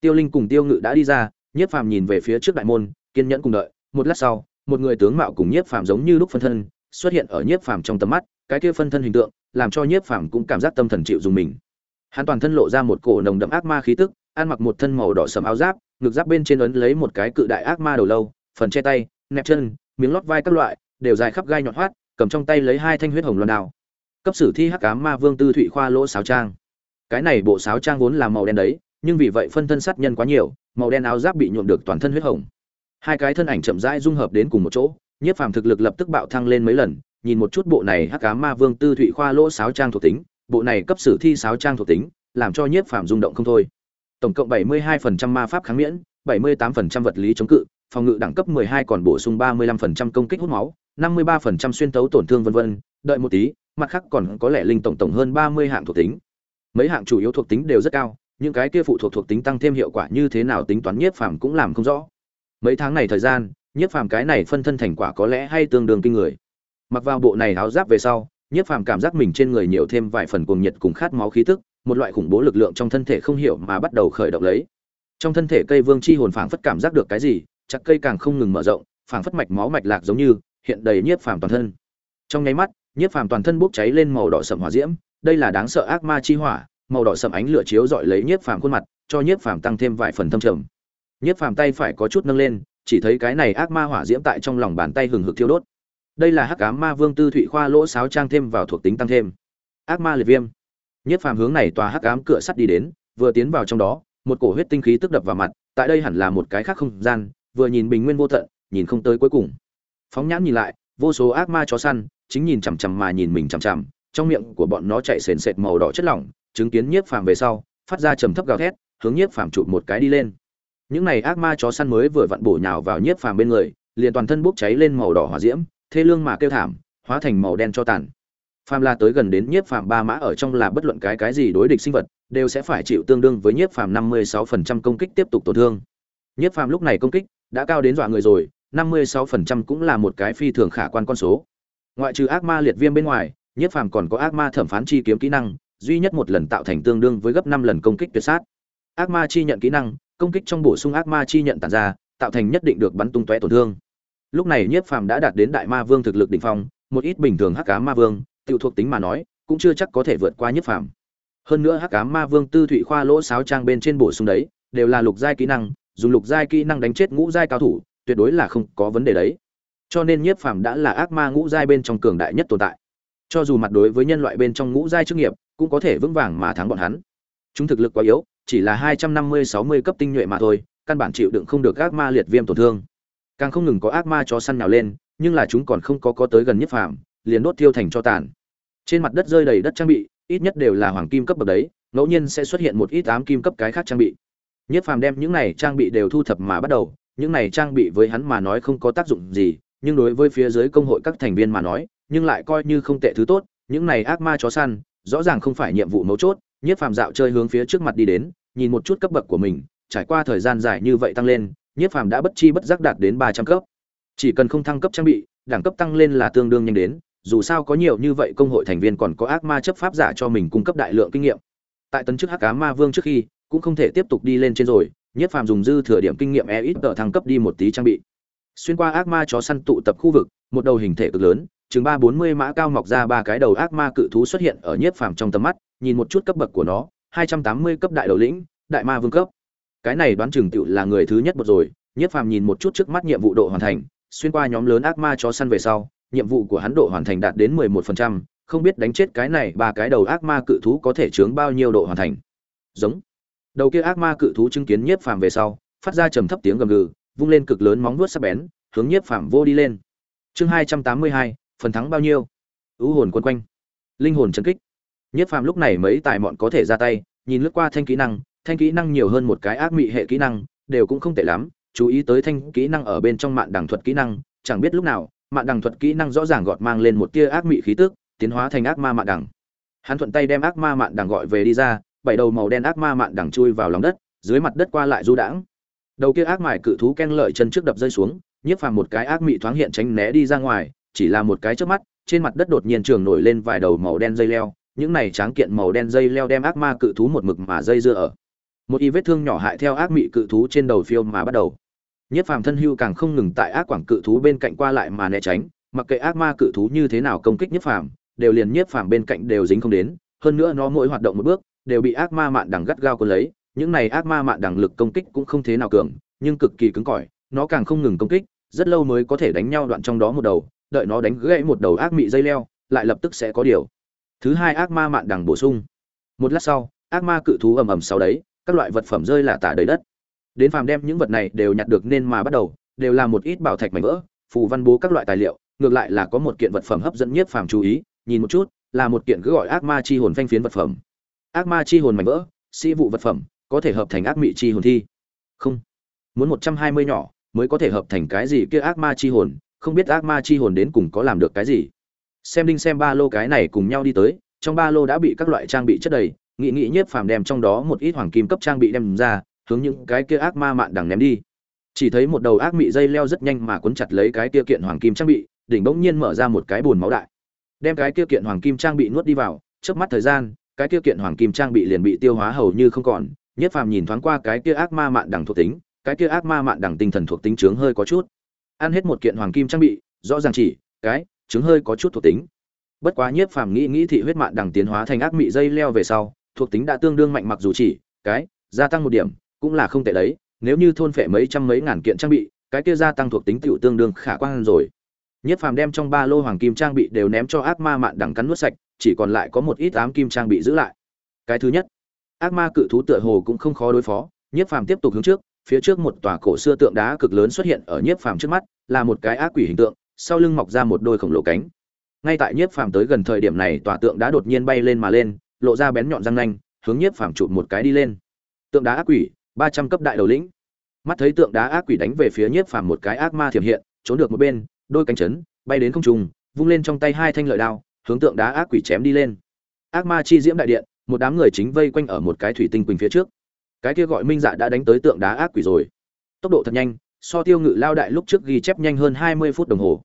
Tiêu Linh cùng Tiêu Ngự đã đi ra, Nhiếp Phàm nhìn về phía trước đại môn, kiên nhẫn cùng đợi, một lát sau, một người tướng mạo cùng Nhiếp Phàm giống như lúc phân thân, xuất hiện ở Nhiếp Phàm trong tầm mắt, cái kia phân thân hình tượng, làm cho Nhiếp Phàm cũng cảm giác tâm thần chịu dùng mình. Hắn toàn thân lộ ra một cổ nồng đậm ác ma khí tức, ăn mặc một thân màu đỏ sẫm áo giáp, ngực giáp bên trên ấn lấy một cái cự đại ác ma đầu lâu, phần che tay, nẹp chân, miếng lót vai các loại, đều dài khắp gai nhọn hoắt, cầm trong tay lấy hai thanh huyết hồng loan đao. Cấp sử thi hắc ám ma vương tư thụy khoa lỗ sáo trang. Cái này bộ sáo trang vốn là màu đen đấy, nhưng vì vậy phân thân sát nhân quá nhiều, màu đen áo giáp bị nhuộm được toàn thân huyết hồng. Hai cái thân ảnh chậm rãi dung hợp đến cùng một chỗ, Nhiếp Phàm thực lực lập tức bạo thăng lên mấy lần, nhìn một chút bộ này Hắc Ám Ma Vương Tư Thụy Khoa lỗ sáo trang thuộc tính, bộ này cấp sử thi sáo trang thuộc tính, làm cho Nhiếp Phàm rung động không thôi. Tổng cộng 72% ma pháp kháng miễn, 78% vật lý chống cự, phòng ngự đẳng cấp 12 còn bổ sung 35% công kích hút máu, 53% xuyên tấu tổn thương vân vân, đợi một tí, mặt khác còn có lẽ linh tổng tổng hơn 30 hạng thuộc tính. Mấy hạng chủ yếu thuộc tính đều rất cao, những cái kia phụ thuộc thuộc tính tăng thêm hiệu quả như thế nào tính toán nhiếp phàm cũng làm không rõ. Mấy tháng này thời gian nhiếp phàm cái này phân thân thành quả có lẽ hay tương đương kinh người. Mặc vào bộ này áo giáp về sau nhiếp phàm cảm giác mình trên người nhiều thêm vài phần cuồng nhiệt cùng khát máu khí tức một loại khủng bố lực lượng trong thân thể không hiểu mà bắt đầu khởi động lấy. Trong thân thể cây vương chi hồn phảng phất cảm giác được cái gì chặt cây càng không ngừng mở rộng, phảng phất mạch máu mạch lạc giống như, hiện đầy nhiếp phàm toàn thân. Trong nháy mắt, nhiếp phàm toàn thân bốc cháy lên màu đỏ sậm hỏa diễm, đây là đáng sợ ác ma chi hỏa, màu đỏ sậm ánh lửa chiếu dọi lấy nhiếp phàm khuôn mặt, cho nhiếp phàm tăng thêm vài phần thâm trầm. Nhiếp phàm tay phải có chút nâng lên, chỉ thấy cái này ác ma hỏa diễm tại trong lòng bàn tay hừng hực thiêu đốt. Đây là hắc ám ma vương tư thụy khoa lỗ sáo trang thêm vào thuộc tính tăng thêm. Ác ma liệt viêm. Nhiếp phàm hướng này tòa hắc ám cửa sắt đi đến, vừa tiến vào trong đó, một cổ huyết tinh khí tức đập vào mặt, tại đây hẳn là một cái khác không gian vừa nhìn bình nguyên vô tận, nhìn không tới cuối cùng. Phóng nhãn nhìn lại, vô số ác ma chó săn, chính nhìn chằm chằm mà nhìn mình chằm chằm, trong miệng của bọn nó chạy sền sệt màu đỏ chất lỏng, chứng kiến nhiếp phàm về sau, phát ra trầm thấp gào thét, hướng nhiếp phàm chụp một cái đi lên. Những này ác ma chó săn mới vừa vặn bổ nhào vào nhiếp phàm bên người, liền toàn thân bốc cháy lên màu đỏ hỏa diễm, thê lương mà kêu thảm, hóa thành màu đen cho tàn. Phàm la tới gần đến nhiếp phàm ba mã ở trong là bất luận cái cái gì đối địch sinh vật, đều sẽ phải chịu tương đương với nhiếp phàm năm mươi sáu phần trăm công kích tiếp tục tổn thương. Nhiếp phàm lúc này công kích đã cao đến dọa người rồi, năm mươi sáu phần trăm cũng là một cái phi thường khả quan con số. Ngoại trừ ác ma liệt viêm bên ngoài nhiếp phàm còn có ác ma thẩm phán chi kiếm kỹ năng, duy nhất một lần tạo thành tương đương với gấp năm lần công kích tuyệt sát. Ác ma chi nhận kỹ năng, công kích trong bổ sung ác ma chi nhận tàn ra, tạo thành nhất định được bắn tung tóe tổn thương. Lúc này nhiếp phàm đã đạt đến đại ma vương thực lực đỉnh phong, một ít bình thường hắc ám ma vương, tiểu thuộc tính mà nói, cũng chưa chắc có thể vượt qua nhiếp phàm. Hơn nữa hắc ám ma vương tư thủy khoa lỗ sáo trang bên trên bổ sung đấy, đều là lục giai kỹ năng dùng lục giai kỹ năng đánh chết ngũ giai cao thủ, tuyệt đối là không có vấn đề đấy. Cho nên nhiếp phàm đã là ác ma ngũ giai bên trong cường đại nhất tồn tại. Cho dù mặt đối với nhân loại bên trong ngũ giai chức nghiệp, cũng có thể vững vàng mà thắng bọn hắn. Chúng thực lực quá yếu, chỉ là hai trăm năm mươi, sáu mươi cấp tinh nhuệ mà thôi, căn bản chịu đựng không được ác ma liệt viêm tổn thương. Càng không ngừng có ác ma chó săn nhào lên, nhưng là chúng còn không có có tới gần nhất phàm, liền đốt tiêu thành cho tàn. Trên mặt đất rơi đầy đất trang bị, ít nhất đều là hoàng kim cấp bậc đấy, ngẫu nhiên sẽ xuất hiện một ít ám kim cấp cái khác trang bị nhất phàm đem những này trang bị đều thu thập mà bắt đầu, những này trang bị với hắn mà nói không có tác dụng gì, nhưng đối với phía dưới công hội các thành viên mà nói, nhưng lại coi như không tệ thứ tốt, những này ác ma chó săn, rõ ràng không phải nhiệm vụ mấu chốt, nhất phàm dạo chơi hướng phía trước mặt đi đến, nhìn một chút cấp bậc của mình, trải qua thời gian dài như vậy tăng lên, nhất phàm đã bất chi bất giác đạt đến ba trăm cấp. Chỉ cần không thăng cấp trang bị, đẳng cấp tăng lên là tương đương nhanh đến, dù sao có nhiều như vậy công hội thành viên còn có ác ma chấp pháp giả cho mình cung cấp đại lượng kinh nghiệm. Tại tấn chức hắc cá ma vương trước khi cũng không thể tiếp tục đi lên trên rồi, nhất phàm dùng dư thừa điểm kinh nghiệm e ít tờ thăng cấp đi một tí trang bị. Xuyên qua ác ma chó săn tụ tập khu vực, một đầu hình thể cực lớn, chừng ba bốn mươi mã cao mọc ra ba cái đầu ác ma cự thú xuất hiện ở nhiếp phàm trong tầm mắt, nhìn một chút cấp bậc của nó, hai trăm tám mươi cấp đại đầu lĩnh, đại ma vương cấp. Cái này đoán chừng tựu là người thứ nhất một rồi nhiếp phàm nhìn một chút trước mắt nhiệm vụ độ hoàn thành, xuyên qua nhóm lớn ác ma chó săn về sau, nhiệm vụ của hắn độ hoàn thành đạt đến mười một phần trăm, không biết đánh chết cái này ba cái đầu ác ma cự thú có thể chướng bao nhiêu độ hoàn thành. Giống đầu kia ác ma cự thú chứng kiến nhiếp phàm về sau, phát ra trầm thấp tiếng gầm gừ, vung lên cực lớn móng vuốt sắc bén, hướng nhiếp phàm vô đi lên. Chương hai trăm tám mươi hai, phần thắng bao nhiêu? Ưu hồn quân quanh. Linh hồn chấn kích. Nhiếp phàm lúc này mấy tài mọn có thể ra tay, nhìn lướt qua thanh kỹ năng, thanh kỹ năng nhiều hơn một cái ác mị hệ kỹ năng, đều cũng không tệ lắm, chú ý tới thanh kỹ năng ở bên trong mạng đằng thuật kỹ năng, chẳng biết lúc nào mạng đằng thuật kỹ năng rõ ràng gọt mang lên một tia ác mị khí tức, tiến hóa thành ác ma mạng đằng. Hắn thuận tay đem ác ma mạng đằng gọi về đi ra bảy đầu màu đen ác ma mạn đằng chui vào lòng đất, dưới mặt đất qua lại du đãng. Đầu kia ác mải cự thú ken lợi chân trước đập rơi xuống, nhiếp phàm một cái ác mị thoáng hiện tránh né đi ra ngoài, chỉ là một cái trước mắt, trên mặt đất đột nhiên trường nổi lên vài đầu màu đen dây leo, những này tráng kiện màu đen dây leo đem ác ma cự thú một mực mà dây dưa ở. Một y vết thương nhỏ hại theo ác mị cự thú trên đầu phiêu mà bắt đầu. Nhiếp phàm thân hưu càng không ngừng tại ác quảng cự thú bên cạnh qua lại mà né tránh, mặc kệ ác ma cự thú như thế nào công kích nhiếp phàm, đều liền nhiếp phàm bên cạnh đều dính không đến, hơn nữa nó mỗi hoạt động một bước đều bị ác ma mạn đằng gắt gao cuốn lấy, những này ác ma mạn đằng lực công kích cũng không thế nào cường, nhưng cực kỳ cứng cỏi, nó càng không ngừng công kích, rất lâu mới có thể đánh nhau đoạn trong đó một đầu, đợi nó đánh gãy một đầu ác mị dây leo, lại lập tức sẽ có điều. Thứ hai ác ma mạn đằng bổ sung. Một lát sau, ác ma cự thú ầm ầm sau đấy, các loại vật phẩm rơi là tả đầy đất. Đến phàm đem những vật này đều nhặt được nên mà bắt đầu, đều là một ít bảo thạch mảnh vỡ, phù văn bố các loại tài liệu, ngược lại là có một kiện vật phẩm hấp dẫn nhất phàm chú ý, nhìn một chút, là một kiện cứ gọi ác ma chi hồn phanh phiến vật phẩm ác ma chi hồn mảnh vỡ, sĩ vụ vật phẩm, có thể hợp thành ác mị chi hồn thi. Không. Muốn một trăm hai mươi nhỏ, mới có thể hợp thành cái gì kia ác ma chi hồn, không biết ác ma chi hồn đến cùng có làm được cái gì. Xem đinh xem ba lô cái này cùng nhau đi tới, trong ba lô đã bị các loại trang bị chất đầy, nghị nghị nhiếp phàm đem trong đó một ít hoàng kim cấp trang bị đem ra, hướng những cái kia ác ma mạn đằng ném đi. Chỉ thấy một đầu ác mị dây leo rất nhanh mà cuốn chặt lấy cái kia kiện hoàng kim trang bị, đỉnh bỗng nhiên mở ra một cái bùn máu đại. Đem cái kia kiện hoàng kim trang bị nuốt đi vào trước mắt thời gian cái kia kiện hoàng kim trang bị liền bị tiêu hóa hầu như không còn, nhất phàm nhìn thoáng qua cái kia ác ma mạn đằng thuộc tính, cái kia ác ma mạn đằng tinh thần thuộc tính chướng hơi có chút. Ăn hết một kiện hoàng kim trang bị, rõ ràng chỉ, cái chứng hơi có chút thuộc tính. Bất quá nhiếp phàm nghĩ nghĩ thị huyết mạn đằng tiến hóa thành ác mị dây leo về sau, thuộc tính đã tương đương mạnh mặc dù chỉ, cái, gia tăng một điểm, cũng là không tệ đấy. Nếu như thôn phệ mấy trăm mấy ngàn kiện trang bị, cái kia gia tăng thuộc tính tiểu tương đương khả quan rồi. Nhất phàm đem trong ba lô hoàng kim trang bị đều ném cho ác ma mạn đằng cắn nuốt sạch chỉ còn lại có một ít ám kim trang bị giữ lại. Cái thứ nhất, ác ma cự thú tựa hồ cũng không khó đối phó, nhiếp phàm tiếp tục hướng trước, phía trước một tòa cổ xưa tượng đá cực lớn xuất hiện ở nhiếp phàm trước mắt, là một cái ác quỷ hình tượng, sau lưng mọc ra một đôi khổng lồ cánh. Ngay tại nhiếp phàm tới gần thời điểm này, tòa tượng đá đột nhiên bay lên mà lên, lộ ra bén nhọn răng nanh, hướng nhiếp phàm chụp một cái đi lên. Tượng đá ác quỷ, ba trăm cấp đại đầu lĩnh. Mắt thấy tượng đá ác quỷ đánh về phía nhiếp phàm một cái ác ma thiểm hiện, trốn được một bên, đôi cánh chấn bay đến không trung, vung lên trong tay hai thanh lợi đao hướng tượng đá ác quỷ chém đi lên. Ác ma chi diễm đại điện, một đám người chính vây quanh ở một cái thủy tinh quỳnh phía trước. Cái kia gọi minh dạ đã đánh tới tượng đá ác quỷ rồi. Tốc độ thật nhanh, so tiêu ngự lao đại lúc trước ghi chép nhanh hơn hai mươi phút đồng hồ.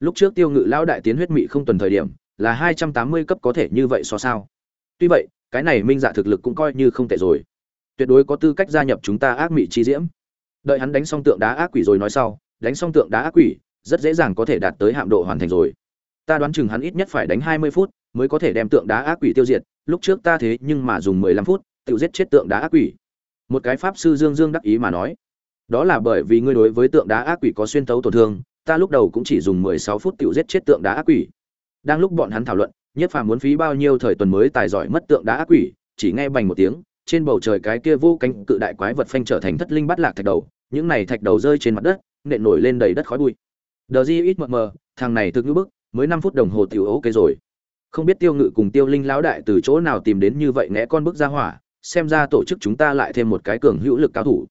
Lúc trước tiêu ngự lao đại tiến huyết mị không tuần thời điểm, là hai trăm tám mươi cấp có thể như vậy so sao. Tuy vậy, cái này minh dạ thực lực cũng coi như không tệ rồi. Tuyệt đối có tư cách gia nhập chúng ta ác mị chi diễm. Đợi hắn đánh xong tượng đá ác quỷ rồi nói sau, đánh xong tượng đá ác quỷ, rất dễ dàng có thể đạt tới hạm độ hoàn thành rồi ta đoán chừng hắn ít nhất phải đánh hai mươi phút mới có thể đem tượng đá ác quỷ tiêu diệt. Lúc trước ta thế nhưng mà dùng mười lăm phút, tự giết chết tượng đá ác quỷ. Một cái pháp sư dương dương đắc ý mà nói. Đó là bởi vì ngươi đối với tượng đá ác quỷ có xuyên tấu tổn thương, ta lúc đầu cũng chỉ dùng mười sáu phút tự giết chết tượng đá ác quỷ. Đang lúc bọn hắn thảo luận, nhất phàm muốn phí bao nhiêu thời tuần mới tài giỏi mất tượng đá ác quỷ, chỉ nghe bành một tiếng, trên bầu trời cái kia vô cánh cự đại quái vật phanh trở thành thất linh bắt lạc thạch đầu, những này thạch đầu rơi trên mặt đất, nện nổi lên đầy đất khói bụi. Đờ di ít mờ mờ, thằng này thực ngữ bức mới năm phút đồng hồ tiểu ấu rồi. Không biết tiêu ngự cùng tiêu linh lão đại từ chỗ nào tìm đến như vậy né con bức ra hỏa, xem ra tổ chức chúng ta lại thêm một cái cường hữu lực cao thủ.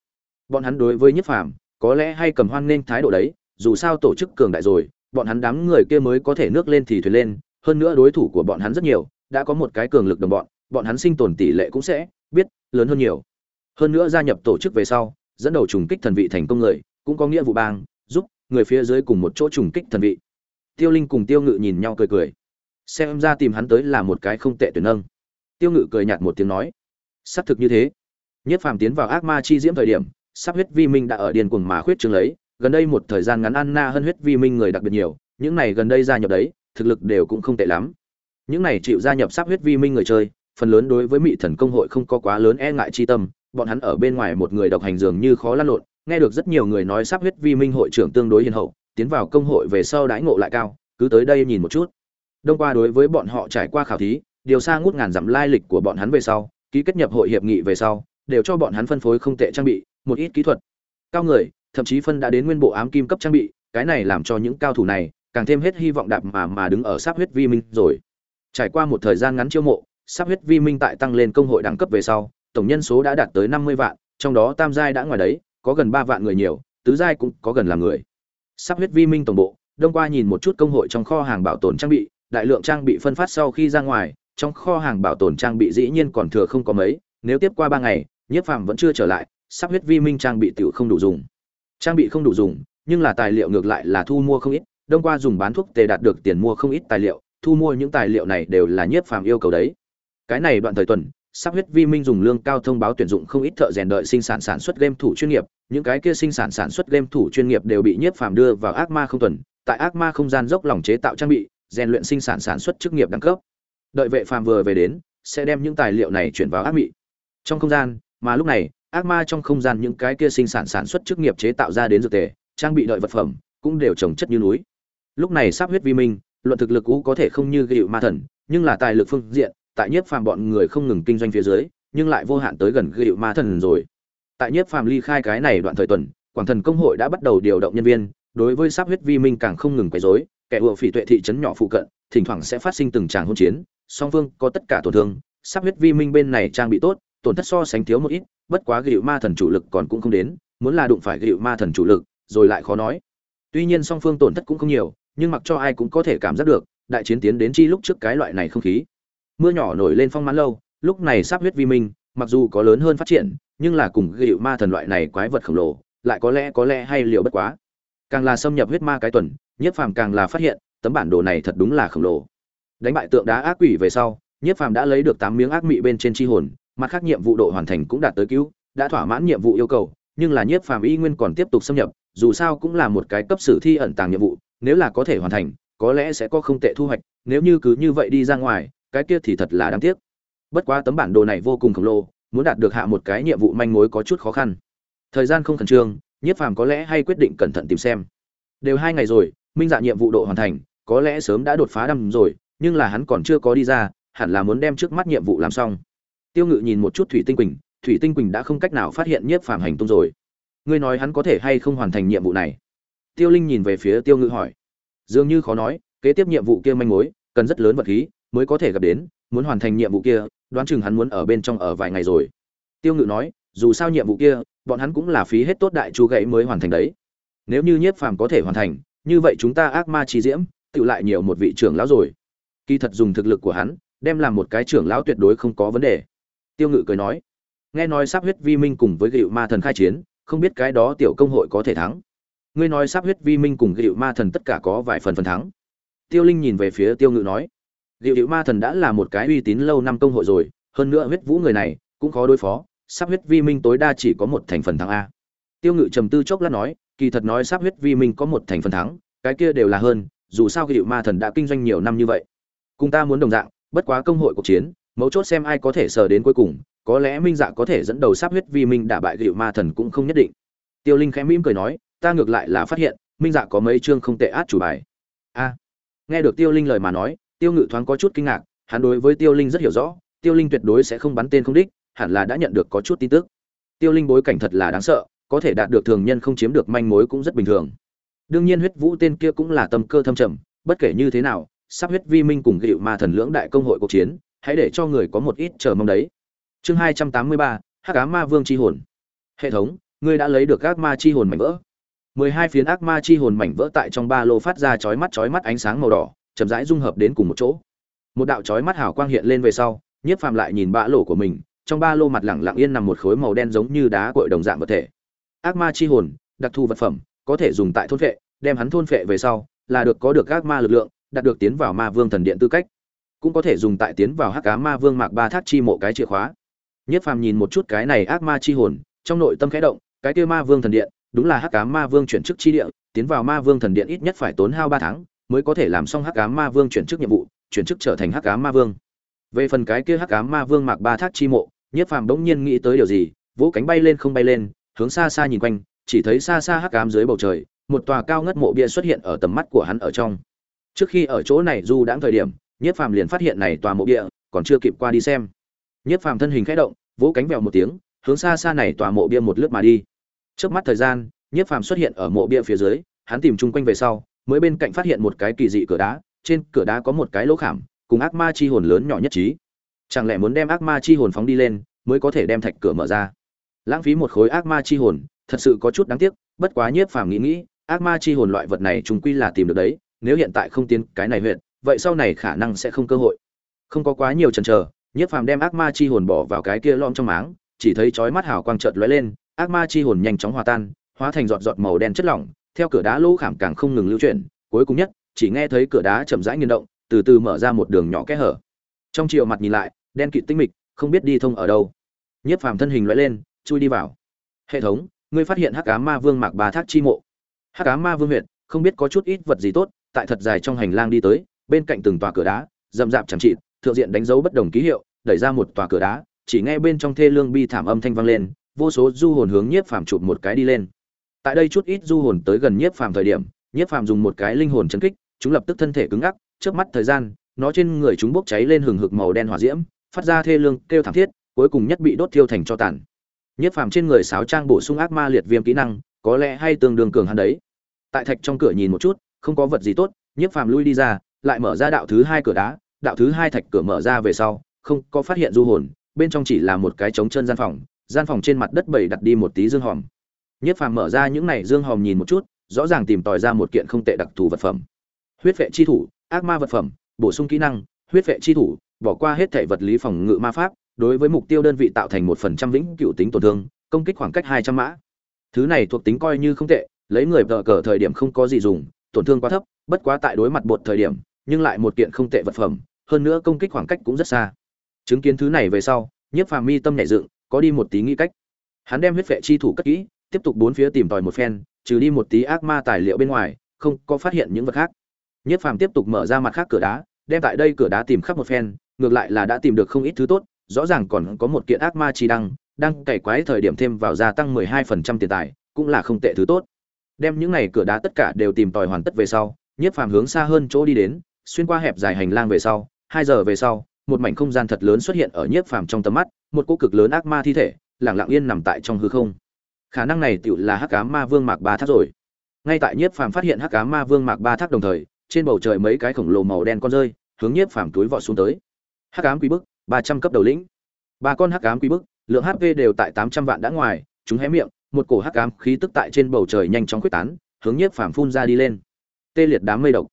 Bọn hắn đối với nhất phàm, có lẽ hay cầm hoan nên thái độ đấy, dù sao tổ chức cường đại rồi, bọn hắn đám người kia mới có thể nước lên thì thuyền lên, hơn nữa đối thủ của bọn hắn rất nhiều, đã có một cái cường lực đồng bọn bọn hắn sinh tồn tỷ lệ cũng sẽ, biết, lớn hơn nhiều. Hơn nữa gia nhập tổ chức về sau, dẫn đầu trùng kích thần vị thành công người, cũng có nghĩa vụ bang, giúp người phía dưới cùng một chỗ trùng kích thần vị tiêu linh cùng tiêu ngự nhìn nhau cười cười. Xem ra tìm hắn tới là một cái không tệ tuyển nâng. Tiêu ngự cười nhạt một tiếng nói. Xác thực như thế. Nhất phàm tiến vào ác ma chi diễm thời điểm, sắp huyết vi minh đã ở điền cuồng mà khuyết trường lấy. Gần đây một thời gian ngắn Anna hơn huyết vi minh người đặc biệt nhiều, những này gần đây gia nhập đấy, thực lực đều cũng không tệ lắm. Những này chịu gia nhập sắp huyết vi minh người chơi, phần lớn đối với mỹ thần công hội không có quá lớn e ngại chi tâm, bọn hắn ở bên ngoài một người độc hành dường như khó lăn lộn, nghe được rất nhiều người nói sắp huyết vi minh hội trưởng tương đối hiền hậu tiến vào công hội về sau đãi ngộ lại cao, cứ tới đây nhìn một chút. Đông qua đối với bọn họ trải qua khảo thí, điều xa ngút ngàn dặm lai lịch của bọn hắn về sau, ký kết nhập hội hiệp nghị về sau, đều cho bọn hắn phân phối không tệ trang bị, một ít kỹ thuật. Cao người, thậm chí phân đã đến nguyên bộ ám kim cấp trang bị, cái này làm cho những cao thủ này càng thêm hết hy vọng đạp mà mà đứng ở sắp huyết vi minh rồi. Trải qua một thời gian ngắn chiêu mộ sắp huyết vi minh tại tăng lên công hội đẳng cấp về sau, tổng nhân số đã đạt tới năm mươi vạn, trong đó tam giai đã ngoài đấy, có gần ba vạn người nhiều, tứ giai cũng có gần là người sắp huyết vi minh tổng bộ, đông qua nhìn một chút công hội trong kho hàng bảo tồn trang bị, đại lượng trang bị phân phát sau khi ra ngoài, trong kho hàng bảo tồn trang bị dĩ nhiên còn thừa không có mấy, nếu tiếp qua ba ngày nhiếp phàm vẫn chưa trở lại, sắp huyết vi minh trang bị tiểu không đủ dùng. Trang bị không đủ dùng, nhưng là tài liệu ngược lại là thu mua không ít, đông qua dùng bán thuốc tề đạt được tiền mua không ít tài liệu, thu mua những tài liệu này đều là nhiếp phàm yêu cầu đấy. Cái này đoạn thời tuần sắp huyết vi minh dùng lương cao thông báo tuyển dụng không ít thợ rèn đợi sinh sản sản xuất game thủ chuyên nghiệp, những cái kia sinh sản sản xuất game thủ chuyên nghiệp đều bị nhiếp phàm đưa vào ác ma không tuần, tại ác ma không gian dốc lòng chế tạo trang bị, rèn luyện sinh sản sản xuất chức nghiệp đẳng cấp. Đợi vệ phàm vừa về đến, sẽ đem những tài liệu này chuyển vào ác mị. Trong không gian, mà lúc này, ác ma trong không gian những cái kia sinh sản sản xuất chức nghiệp chế tạo ra đến dược tề, trang bị đợi vật phẩm, cũng đều trồng chất như núi. Lúc này sắp huyết vi minh, luận thực lực cũ có thể không như gịu ma thần, nhưng là tài lực phương diện tại nhiếp phàm bọn người không ngừng kinh doanh phía dưới, nhưng lại vô hạn tới gần gịu ma thần rồi. Tại nhiếp phàm ly khai cái này đoạn thời tuần, quảng thần công hội đã bắt đầu điều động nhân viên, đối với sắp huyết vi minh càng không ngừng quấy rối, kẻ ủa phỉ tuệ thị trấn nhỏ phụ cận, thỉnh thoảng sẽ phát sinh từng tràng hôn chiến, song phương có tất cả tổn thương, sắp huyết vi minh bên này trang bị tốt, tổn thất so sánh thiếu một ít, bất quá gịu ma thần chủ lực còn cũng không đến, muốn là đụng phải gịu ma thần chủ lực, rồi lại khó nói. Tuy nhiên song phương tổn thất cũng không nhiều, nhưng mặc cho ai cũng có thể cảm giác được, đại chiến tiến đến chi lúc trước cái loại này không khí mưa nhỏ nổi lên phong mãn lâu, lúc này sắp huyết vi minh, mặc dù có lớn hơn phát triển, nhưng là cùng gịu ma thần loại này quái vật khổng lồ, lại có lẽ có lẽ hay liệu bất quá. Càng là xâm nhập huyết ma cái tuần, nhiếp phàm càng là phát hiện, tấm bản đồ này thật đúng là khổng lồ. Đánh bại tượng đá ác quỷ về sau, nhiếp phàm đã lấy được tám miếng ác mị bên trên chi hồn, mặt khác nhiệm vụ độ hoàn thành cũng đạt tới cứu, đã thỏa mãn nhiệm vụ yêu cầu, nhưng là nhiếp phàm y nguyên còn tiếp tục xâm nhập, dù sao cũng là một cái cấp sử thi ẩn tàng nhiệm vụ, nếu là có thể hoàn thành, có lẽ sẽ có không tệ thu hoạch, nếu như cứ như vậy đi ra ngoài cái kia thì thật là đáng tiếc. Bất quá tấm bản đồ này vô cùng khổng lồ, muốn đạt được hạ một cái nhiệm vụ manh mối có chút khó khăn. Thời gian không khẩn trương, nhiếp phàm có lẽ hay quyết định cẩn thận tìm xem. Đều hai ngày rồi, minh dạ nhiệm vụ độ hoàn thành, có lẽ sớm đã đột phá đâm rồi, nhưng là hắn còn chưa có đi ra, hẳn là muốn đem trước mắt nhiệm vụ làm xong. Tiêu ngự nhìn một chút thủy tinh quỳnh, thủy tinh quỳnh đã không cách nào phát hiện nhiếp phàm hành tung rồi. Ngươi nói hắn có thể hay không hoàn thành nhiệm vụ này? Tiêu linh nhìn về phía tiêu ngự hỏi. Dường như khó nói, kế tiếp nhiệm vụ kia manh mối, cần rất lớn vật khí mới có thể gặp đến, muốn hoàn thành nhiệm vụ kia, đoán chừng hắn muốn ở bên trong ở vài ngày rồi. Tiêu ngự nói, dù sao nhiệm vụ kia, bọn hắn cũng là phí hết tốt đại chú gãy mới hoàn thành đấy. Nếu như nhiếp phàm có thể hoàn thành, như vậy chúng ta ác ma chi diễm tự lại nhiều một vị trưởng lão rồi. Kỳ thật dùng thực lực của hắn, đem làm một cái trưởng lão tuyệt đối không có vấn đề. Tiêu ngự cười nói, nghe nói sắp huyết vi minh cùng với gịu ma thần khai chiến, không biết cái đó tiểu công hội có thể thắng. Ngươi nói sắp huyết vi minh cùng gịu ma thần tất cả có vài phần phần thắng. Tiêu linh nhìn về phía tiêu ngự nói gịu ma thần đã là một cái uy tín lâu năm công hội rồi, hơn nữa huyết vũ người này cũng khó đối phó, sắp huyết vi minh tối đa chỉ có một thành phần thắng a. Tiêu ngự trầm tư chốc lát nói, kỳ thật nói sắp huyết vi minh có một thành phần thắng, cái kia đều là hơn, dù sao Diệu ma thần đã kinh doanh nhiều năm như vậy. Cùng ta muốn đồng dạng, bất quá công hội cuộc chiến, mấu chốt xem ai có thể sờ đến cuối cùng, có lẽ minh dạ có thể dẫn đầu sắp huyết vi minh đả bại Diệu ma thần cũng không nhất định. Tiêu linh khẽ mỉm cười nói, ta ngược lại là phát hiện, minh dạ có mấy chương không tệ át chủ bài. A. Nghe được tiêu linh lời mà nói tiêu ngự thoáng có chút kinh ngạc, hắn đối với tiêu linh rất hiểu rõ, tiêu linh tuyệt đối sẽ không bắn tên không đích, hẳn là đã nhận được có chút tin tức. Tiêu linh bối cảnh thật là đáng sợ, có thể đạt được thường nhân không chiếm được manh mối cũng rất bình thường. Đương nhiên huyết vũ tên kia cũng là tâm cơ thâm trầm, bất kể như thế nào, sắp huyết vi minh cùng gịu ma thần lưỡng đại công hội cuộc chiến, hãy để cho người có một ít chờ mong đấy. Chương hai trăm tám mươi ba, hắc cá ma vương c h i hồn. Hệ thống, ngươi đã lấy được ác ma chi hồn mảnh vỡ. mười hai phiến ác ma chi hồn mảnh vỡ tại trong ba lô phát ra chói mắt chói mắt ánh sáng màu đỏ chậm rãi dung hợp đến cùng một chỗ. Một đạo chói mắt hào quang hiện lên về sau, nhiếp phàm lại nhìn bã lỗ của mình, trong ba lô mặt lẳng lặng yên nằm một khối màu đen giống như đá cội đồng dạng vật thể. Ác ma chi hồn, đặc thù vật phẩm, có thể dùng tại thôn phệ đem hắn thôn phệ về sau, là được có được ác ma lực lượng, đạt được tiến vào ma vương thần điện tư cách. Cũng có thể dùng tại tiến vào hắc cá ma vương mạc ba thác chi mộ cái chìa khóa. Nhất phàm nhìn một chút cái này ác ma chi hồn, trong nội tâm khẽ động, cái kia ma vương thần điện, đúng là hắc cá ma vương chuyển chức chi địa, tiến vào ma vương thần điện ít nhất phải tốn hao ba tháng mới có thể làm xong hắc ám ma vương chuyển chức nhiệm vụ chuyển chức trở thành hắc ám ma vương về phần cái kia hắc ám ma vương mạc ba thác chi mộ nhiếp phàm bỗng nhiên nghĩ tới điều gì vỗ cánh bay lên không bay lên hướng xa xa nhìn quanh chỉ thấy xa xa hắc ám dưới bầu trời một tòa cao ngất mộ bia xuất hiện ở tầm mắt của hắn ở trong trước khi ở chỗ này du đãng thời điểm Nhiếp Phàm liền phát hiện này tòa mộ bia, còn chưa kịp qua đi xem. Nhiếp Phàm thân hình khẽ động, vỗ cánh vèo một tiếng, hướng xa xa này tòa mộ bia một lướt mà đi. Trước mắt thời gian, Nhiếp Phàm xuất hiện ở mộ bia phía dưới, hắn tìm chung quanh về sau, mới bên cạnh phát hiện một cái kỳ dị cửa đá, trên cửa đá có một cái lỗ khảm, cùng ác ma chi hồn lớn nhỏ nhất trí. Chẳng lẽ muốn đem ác ma chi hồn phóng đi lên, mới có thể đem thạch cửa mở ra? Lãng phí một khối ác ma chi hồn, thật sự có chút đáng tiếc, bất quá Nhiếp Phàm nghĩ nghĩ, ác ma chi hồn loại vật này chúng quy là tìm được đấy, nếu hiện tại không tiến cái này huyện, vậy sau này khả năng sẽ không cơ hội không có quá nhiều chần chờ nhiếp phàm đem ác ma chi hồn bỏ vào cái kia lom trong máng chỉ thấy chói mắt hào quang chợt lóe lên ác ma chi hồn nhanh chóng hòa tan hóa thành giọt giọt màu đen chất lỏng theo cửa đá lỗ khảm càng không ngừng lưu chuyển, cuối cùng nhất, chỉ nghe thấy cửa đá chậm rãi nghiền động, từ từ mở ra một đường nhỏ kẽ hở. Trong chiều mặt nhìn lại, đen kịt tinh mịch, không biết đi thông ở đâu. Nhiếp phàm thân hình loại lên, chui đi vào. Hệ thống, ngươi phát hiện hắc ám ma vương mạc bà thác chi mộ. Hắc ám ma vương huyện, không biết có chút ít vật gì tốt, tại thật dài trong hành lang đi tới, bên cạnh từng tòa cửa đá, rậm rạp chẳng trị thượng diện đánh dấu bất đồng ký hiệu, đẩy ra một tòa cửa đá, chỉ nghe bên trong thê lương bi thảm âm thanh vang lên, vô số du hồn hướng nhiếp phàm chụp một cái đi lên tại đây chút ít du hồn tới gần nhiếp phàm thời điểm, nhiếp phàm dùng một cái linh hồn chấn kích, chúng lập tức thân thể cứng ngắc trước mắt thời gian, nó trên người chúng bốc cháy lên hừng hực màu đen hỏa diễm, phát ra thê lương, kêu thảm thiết, cuối cùng nhất bị đốt thiêu thành cho tàn. Nhiếp phàm trên người sáo trang bổ sung ác ma liệt viêm kỹ năng, có lẽ hay tương đương cường hắn đấy. Tại thạch trong cửa nhìn một chút, không có vật gì tốt, nhiếp phàm lui đi ra, lại mở ra đạo thứ hai cửa đá, đạo thứ hai thạch cửa mở ra về sau, không có phát hiện du hồn, bên trong chỉ là một cái trống chân gian phòng gian phòng trên mặt đất bầy đặt đi một tí dương hòm nhất phàm mở ra những này dương hòm nhìn một chút rõ ràng tìm tòi ra một kiện không tệ đặc thù vật phẩm huyết vệ chi thủ ác ma vật phẩm bổ sung kỹ năng huyết vệ chi thủ bỏ qua hết thể vật lý phòng ngự ma pháp đối với mục tiêu đơn vị tạo thành một phần trăm vĩnh cửu tính tổn thương công kích khoảng cách hai trăm mã thứ này thuộc tính coi như không tệ lấy người vợ cờ thời điểm không có gì dùng tổn thương quá thấp bất quá tại đối mặt bột thời điểm nhưng lại một kiện không tệ vật phẩm, hơn nữa công kích khoảng cách cũng rất xa. Chứng kiến thứ này về sau, Nhiếp Phàm mi tâm nhẹ dựng, có đi một tí nghĩ cách. Hắn đem huyết vệ chi thủ cất kỹ, tiếp tục bốn phía tìm tòi một phen, trừ đi một tí ác ma tài liệu bên ngoài, không có phát hiện những vật khác. Nhiếp Phàm tiếp tục mở ra mặt khác cửa đá, đem tại đây cửa đá tìm khắp một phen, ngược lại là đã tìm được không ít thứ tốt, rõ ràng còn có một kiện ác ma chi đăng, đang cày quái thời điểm thêm vào gia tăng 12% tiền tài, cũng là không tệ thứ tốt. Đem những này cửa đá tất cả đều tìm tòi hoàn tất về sau, Nhiếp Phàm hướng xa hơn chỗ đi đến, xuyên qua hẹp dài hành lang về sau hai giờ về sau một mảnh không gian thật lớn xuất hiện ở nhiếp phàm trong tầm mắt một cô cực lớn ác ma thi thể lẳng lặng yên nằm tại trong hư không khả năng này tựu là hắc ám ma vương mạc ba thác rồi. Ngay tại nhiếp phàm phát hiện hắc ám ma vương mạc ba thác đồng thời trên bầu trời mấy cái khổng lồ màu đen con rơi hướng nhiếp phàm túi vọt xuống tới. Hắc ám quý bức ba trăm cấp đầu lĩnh. Ba con hắc ám quý bức lượng hp đều tại tám trăm vạn đã ngoài chúng hé miệng một cổ hắc ám khí tức tại trên bầu trời nhanh chóng quyết tán hướng nhiếp phàm phun ra đi lên. Tê liệt đám mây độc.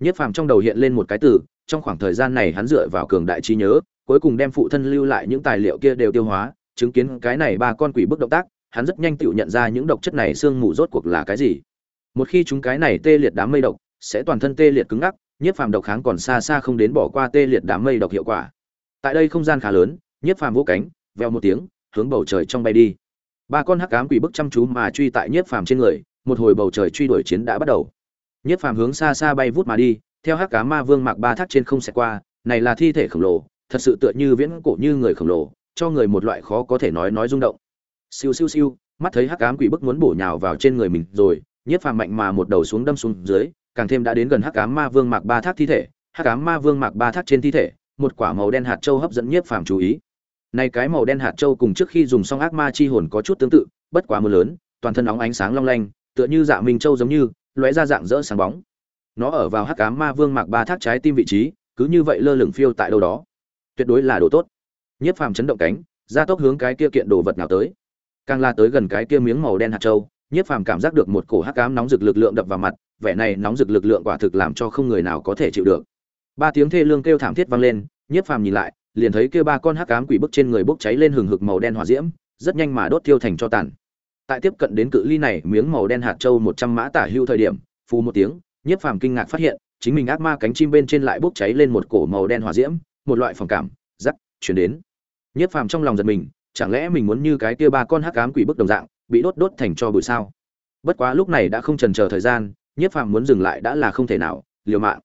Nhiếp Phàm trong đầu hiện lên một cái từ, trong khoảng thời gian này hắn dựa vào cường đại trí nhớ cuối cùng đem phụ thân lưu lại những tài liệu kia đều tiêu hóa chứng kiến cái này ba con quỷ bức động tác hắn rất nhanh tự nhận ra những độc chất này xương mù rốt cuộc là cái gì. Một khi chúng cái này tê liệt đám mây độc, sẽ toàn thân tê liệt cứng ngắc, nhiếp phàm độc kháng còn xa xa không đến bỏ qua tê liệt đám mây độc hiệu quả. Tại đây không gian khá lớn, nhiếp phàm vỗ cánh, veo một tiếng, hướng bầu trời trong bay đi. Ba con hắc ám quỷ bức chăm chú mà truy tại nhiếp phàm trên người, một hồi bầu trời truy đuổi chiến đã bắt đầu. Nhiếp phàm hướng xa xa bay vút mà đi, theo hắc ám ma vương mạc ba thác trên không xẹt qua, này là thi thể khổng lồ, thật sự tựa như viễn cổ như người khổng lồ, cho người một loại khó có thể nói nói rung động siêu siêu siêu, mắt thấy hắc ám quỷ bức muốn bổ nhào vào trên người mình rồi, nhiếp phàm mạnh mà một đầu xuống đâm xuống dưới, càng thêm đã đến gần hắc ám ma vương mạc ba thác thi thể, hắc ám ma vương mạc ba thác trên thi thể, một quả màu đen hạt châu hấp dẫn nhiếp phàm chú ý. Này cái màu đen hạt châu cùng trước khi dùng xong ác ma chi hồn có chút tương tự, bất quá mưa lớn, toàn thân óng ánh sáng long lanh, tựa như dạ minh châu giống như, lóe ra dạng rỡ sáng bóng. Nó ở vào hắc ám ma vương mạc ba thác trái tim vị trí, cứ như vậy lơ lửng phiêu tại đâu đó. Tuyệt đối là đồ tốt. Nhiếp phàm chấn động cánh, ra tốc hướng cái kia kiện đồ vật nào tới càng la tới gần cái kia miếng màu đen hạt châu, nhiếp phàm cảm giác được một cổ hắc ám nóng rực lực lượng đập vào mặt, vẻ này nóng rực lực lượng quả thực làm cho không người nào có thể chịu được. Ba tiếng thê lương kêu thảm thiết vang lên, nhiếp phàm nhìn lại, liền thấy kia ba con hắc ám quỷ bức trên người bốc cháy lên hừng hực màu đen hỏa diễm, rất nhanh mà đốt tiêu thành cho tàn. Tại tiếp cận đến cự ly này, miếng màu đen hạt châu một trăm mã tả hưu thời điểm, phù một tiếng, nhiếp phàm kinh ngạc phát hiện, chính mình ác ma cánh chim bên trên lại bốc cháy lên một cổ màu đen hỏa diễm, một loại phòng cảm giắc chuyển đến. Nhiếp phàm trong lòng giật mình chẳng lẽ mình muốn như cái kia ba con hắc ám quỷ bức đồng dạng, bị đốt đốt thành cho bụi sao? Bất quá lúc này đã không trần chờ thời gian nhiếp phàm muốn dừng lại đã là không thể nào, liều mạng.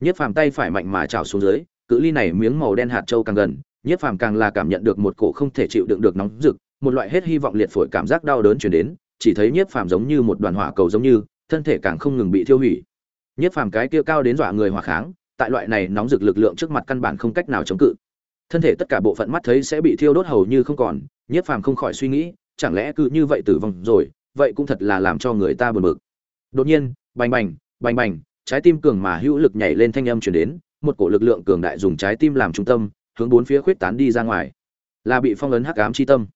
Nhiếp phàm tay phải mạnh mà chảo xuống dưới, cự ly này miếng màu đen hạt châu càng gần nhiếp phàm càng là cảm nhận được một cổ không thể chịu đựng được nóng rực, một loại hết hy vọng liệt phổi cảm giác đau đớn truyền đến, chỉ thấy nhiếp phàm giống như một đoàn hỏa cầu giống như, thân thể càng không ngừng bị thiêu hủy. Nhiếp phàm cái kia cao đến dọa người hỏa kháng, tại loại này nóng rực lực lượng trước mặt căn bản không cách nào chống cự thân thể tất cả bộ phận mắt thấy sẽ bị thiêu đốt hầu như không còn, nhiếp phàm không khỏi suy nghĩ, chẳng lẽ cứ như vậy tử vong rồi, vậy cũng thật là làm cho người ta buồn bực. Đột nhiên, bành bành bành bành, trái tim cường mà hữu lực nhảy lên thanh âm chuyển đến, một cổ lực lượng cường đại dùng trái tim làm trung tâm, hướng bốn phía khuyết tán đi ra ngoài. Là bị phong ấn hắc ám chi tâm.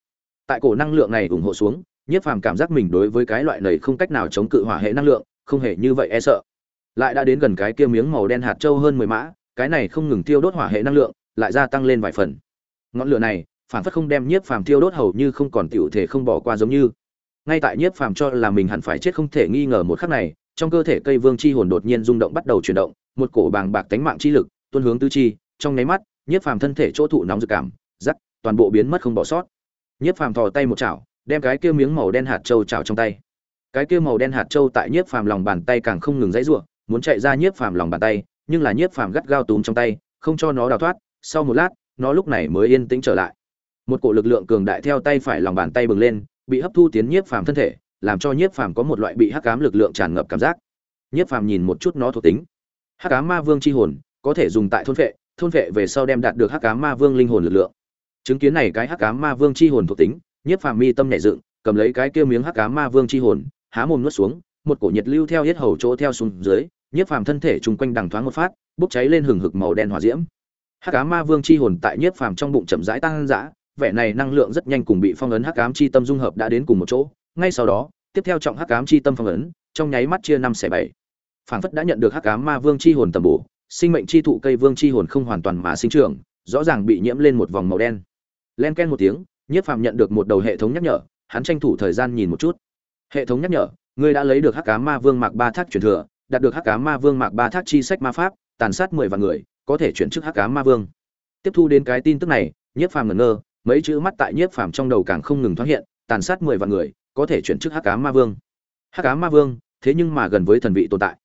Tại cổ năng lượng này ủng hộ xuống, nhiếp phàm cảm giác mình đối với cái loại này không cách nào chống cự hỏa hệ năng lượng, không hề như vậy e sợ. Lại đã đến gần cái kia miếng màu đen hạt châu hơn mười mã, cái này không ngừng tiêu đốt hỏa hệ năng lượng lại gia tăng lên vài phần. Ngọn lửa này phản phất không đem nhiếp phàm tiêu đốt hầu như không còn tiểu thể không bỏ qua giống như. Ngay tại nhiếp phàm cho là mình hẳn phải chết không thể nghi ngờ một khắc này, trong cơ thể cây vương chi hồn đột nhiên rung động bắt đầu chuyển động, một cổ bàng bạc tánh mạng chi lực tuôn hướng tứ chi, trong nháy mắt, nhiếp phàm thân thể chỗ thụ nóng dự cảm, rắc, toàn bộ biến mất không bỏ sót. Nhiếp phàm thò tay một chảo, đem cái kia miếng màu đen hạt châu chảo trong tay. Cái kia màu đen hạt châu tại nhiếp phàm lòng bàn tay càng không ngừng dãy rủa, muốn chạy ra nhiếp phàm lòng bàn tay, nhưng là nhiếp phàm gắt gao túm trong tay, không cho nó đào thoát sau một lát, nó lúc này mới yên tĩnh trở lại. Một cổ lực lượng cường đại theo tay phải lòng bàn tay bừng lên, bị hấp thu tiến nhiếp phàm thân thể, làm cho nhiếp phàm có một loại bị hắc ám lực lượng tràn ngập cảm giác. Nhiếp phàm nhìn một chút nó thuộc tính. Hắc ám ma vương chi hồn, có thể dùng tại thôn vệ thôn vệ về sau đem đạt được hắc ám ma vương linh hồn lực lượng. Chứng kiến này cái hắc ám ma vương chi hồn thuộc tính, nhiếp phàm mi tâm nhảy dựng, cầm lấy cái kia miếng hắc ám ma vương chi hồn, há mồm nuốt xuống, một cổ nhiệt lưu theo hết hầu chỗ theo xuống dưới, nhiếp phàm thân thể chung quanh đằng thoáng một phát, bốc cháy lên hừng hực màu đen hỏa diễm hắc ám ma vương chi hồn tại nhiếp phàm trong bụng chậm rãi tăng dã, vẻ này năng lượng rất nhanh cùng bị phong ấn hắc ám chi tâm dung hợp đã đến cùng một chỗ. Ngay sau đó, tiếp theo trọng hắc ám chi tâm phong ấn, trong nháy mắt chia năm xẻ bảy. Phảng phất đã nhận được hắc ám ma vương chi hồn tầm bổ, sinh mệnh chi thụ cây vương chi hồn không hoàn toàn mà sinh trưởng, rõ ràng bị nhiễm lên một vòng màu đen. Len ken một tiếng, nhiếp phàm nhận được một đầu hệ thống nhắc nhở, hắn tranh thủ thời gian nhìn một chút. Hệ thống nhắc nhở, ngươi đã lấy được hắc ám ma vương mạc ba thác truyền thừa, đạt được hắc ám ma vương mạc ba thác chi sách ma pháp, tàn sát mười vạn người có thể chuyển chức hắc ám ma vương. Tiếp thu đến cái tin tức này, nhiếp phàm ngẩn ngơ, mấy chữ mắt tại nhiếp phàm trong đầu càng không ngừng thoáng hiện, tàn sát mười vạn người, có thể chuyển chức hắc ám ma vương. Hắc ám ma vương, thế nhưng mà gần với thần vị tồn tại.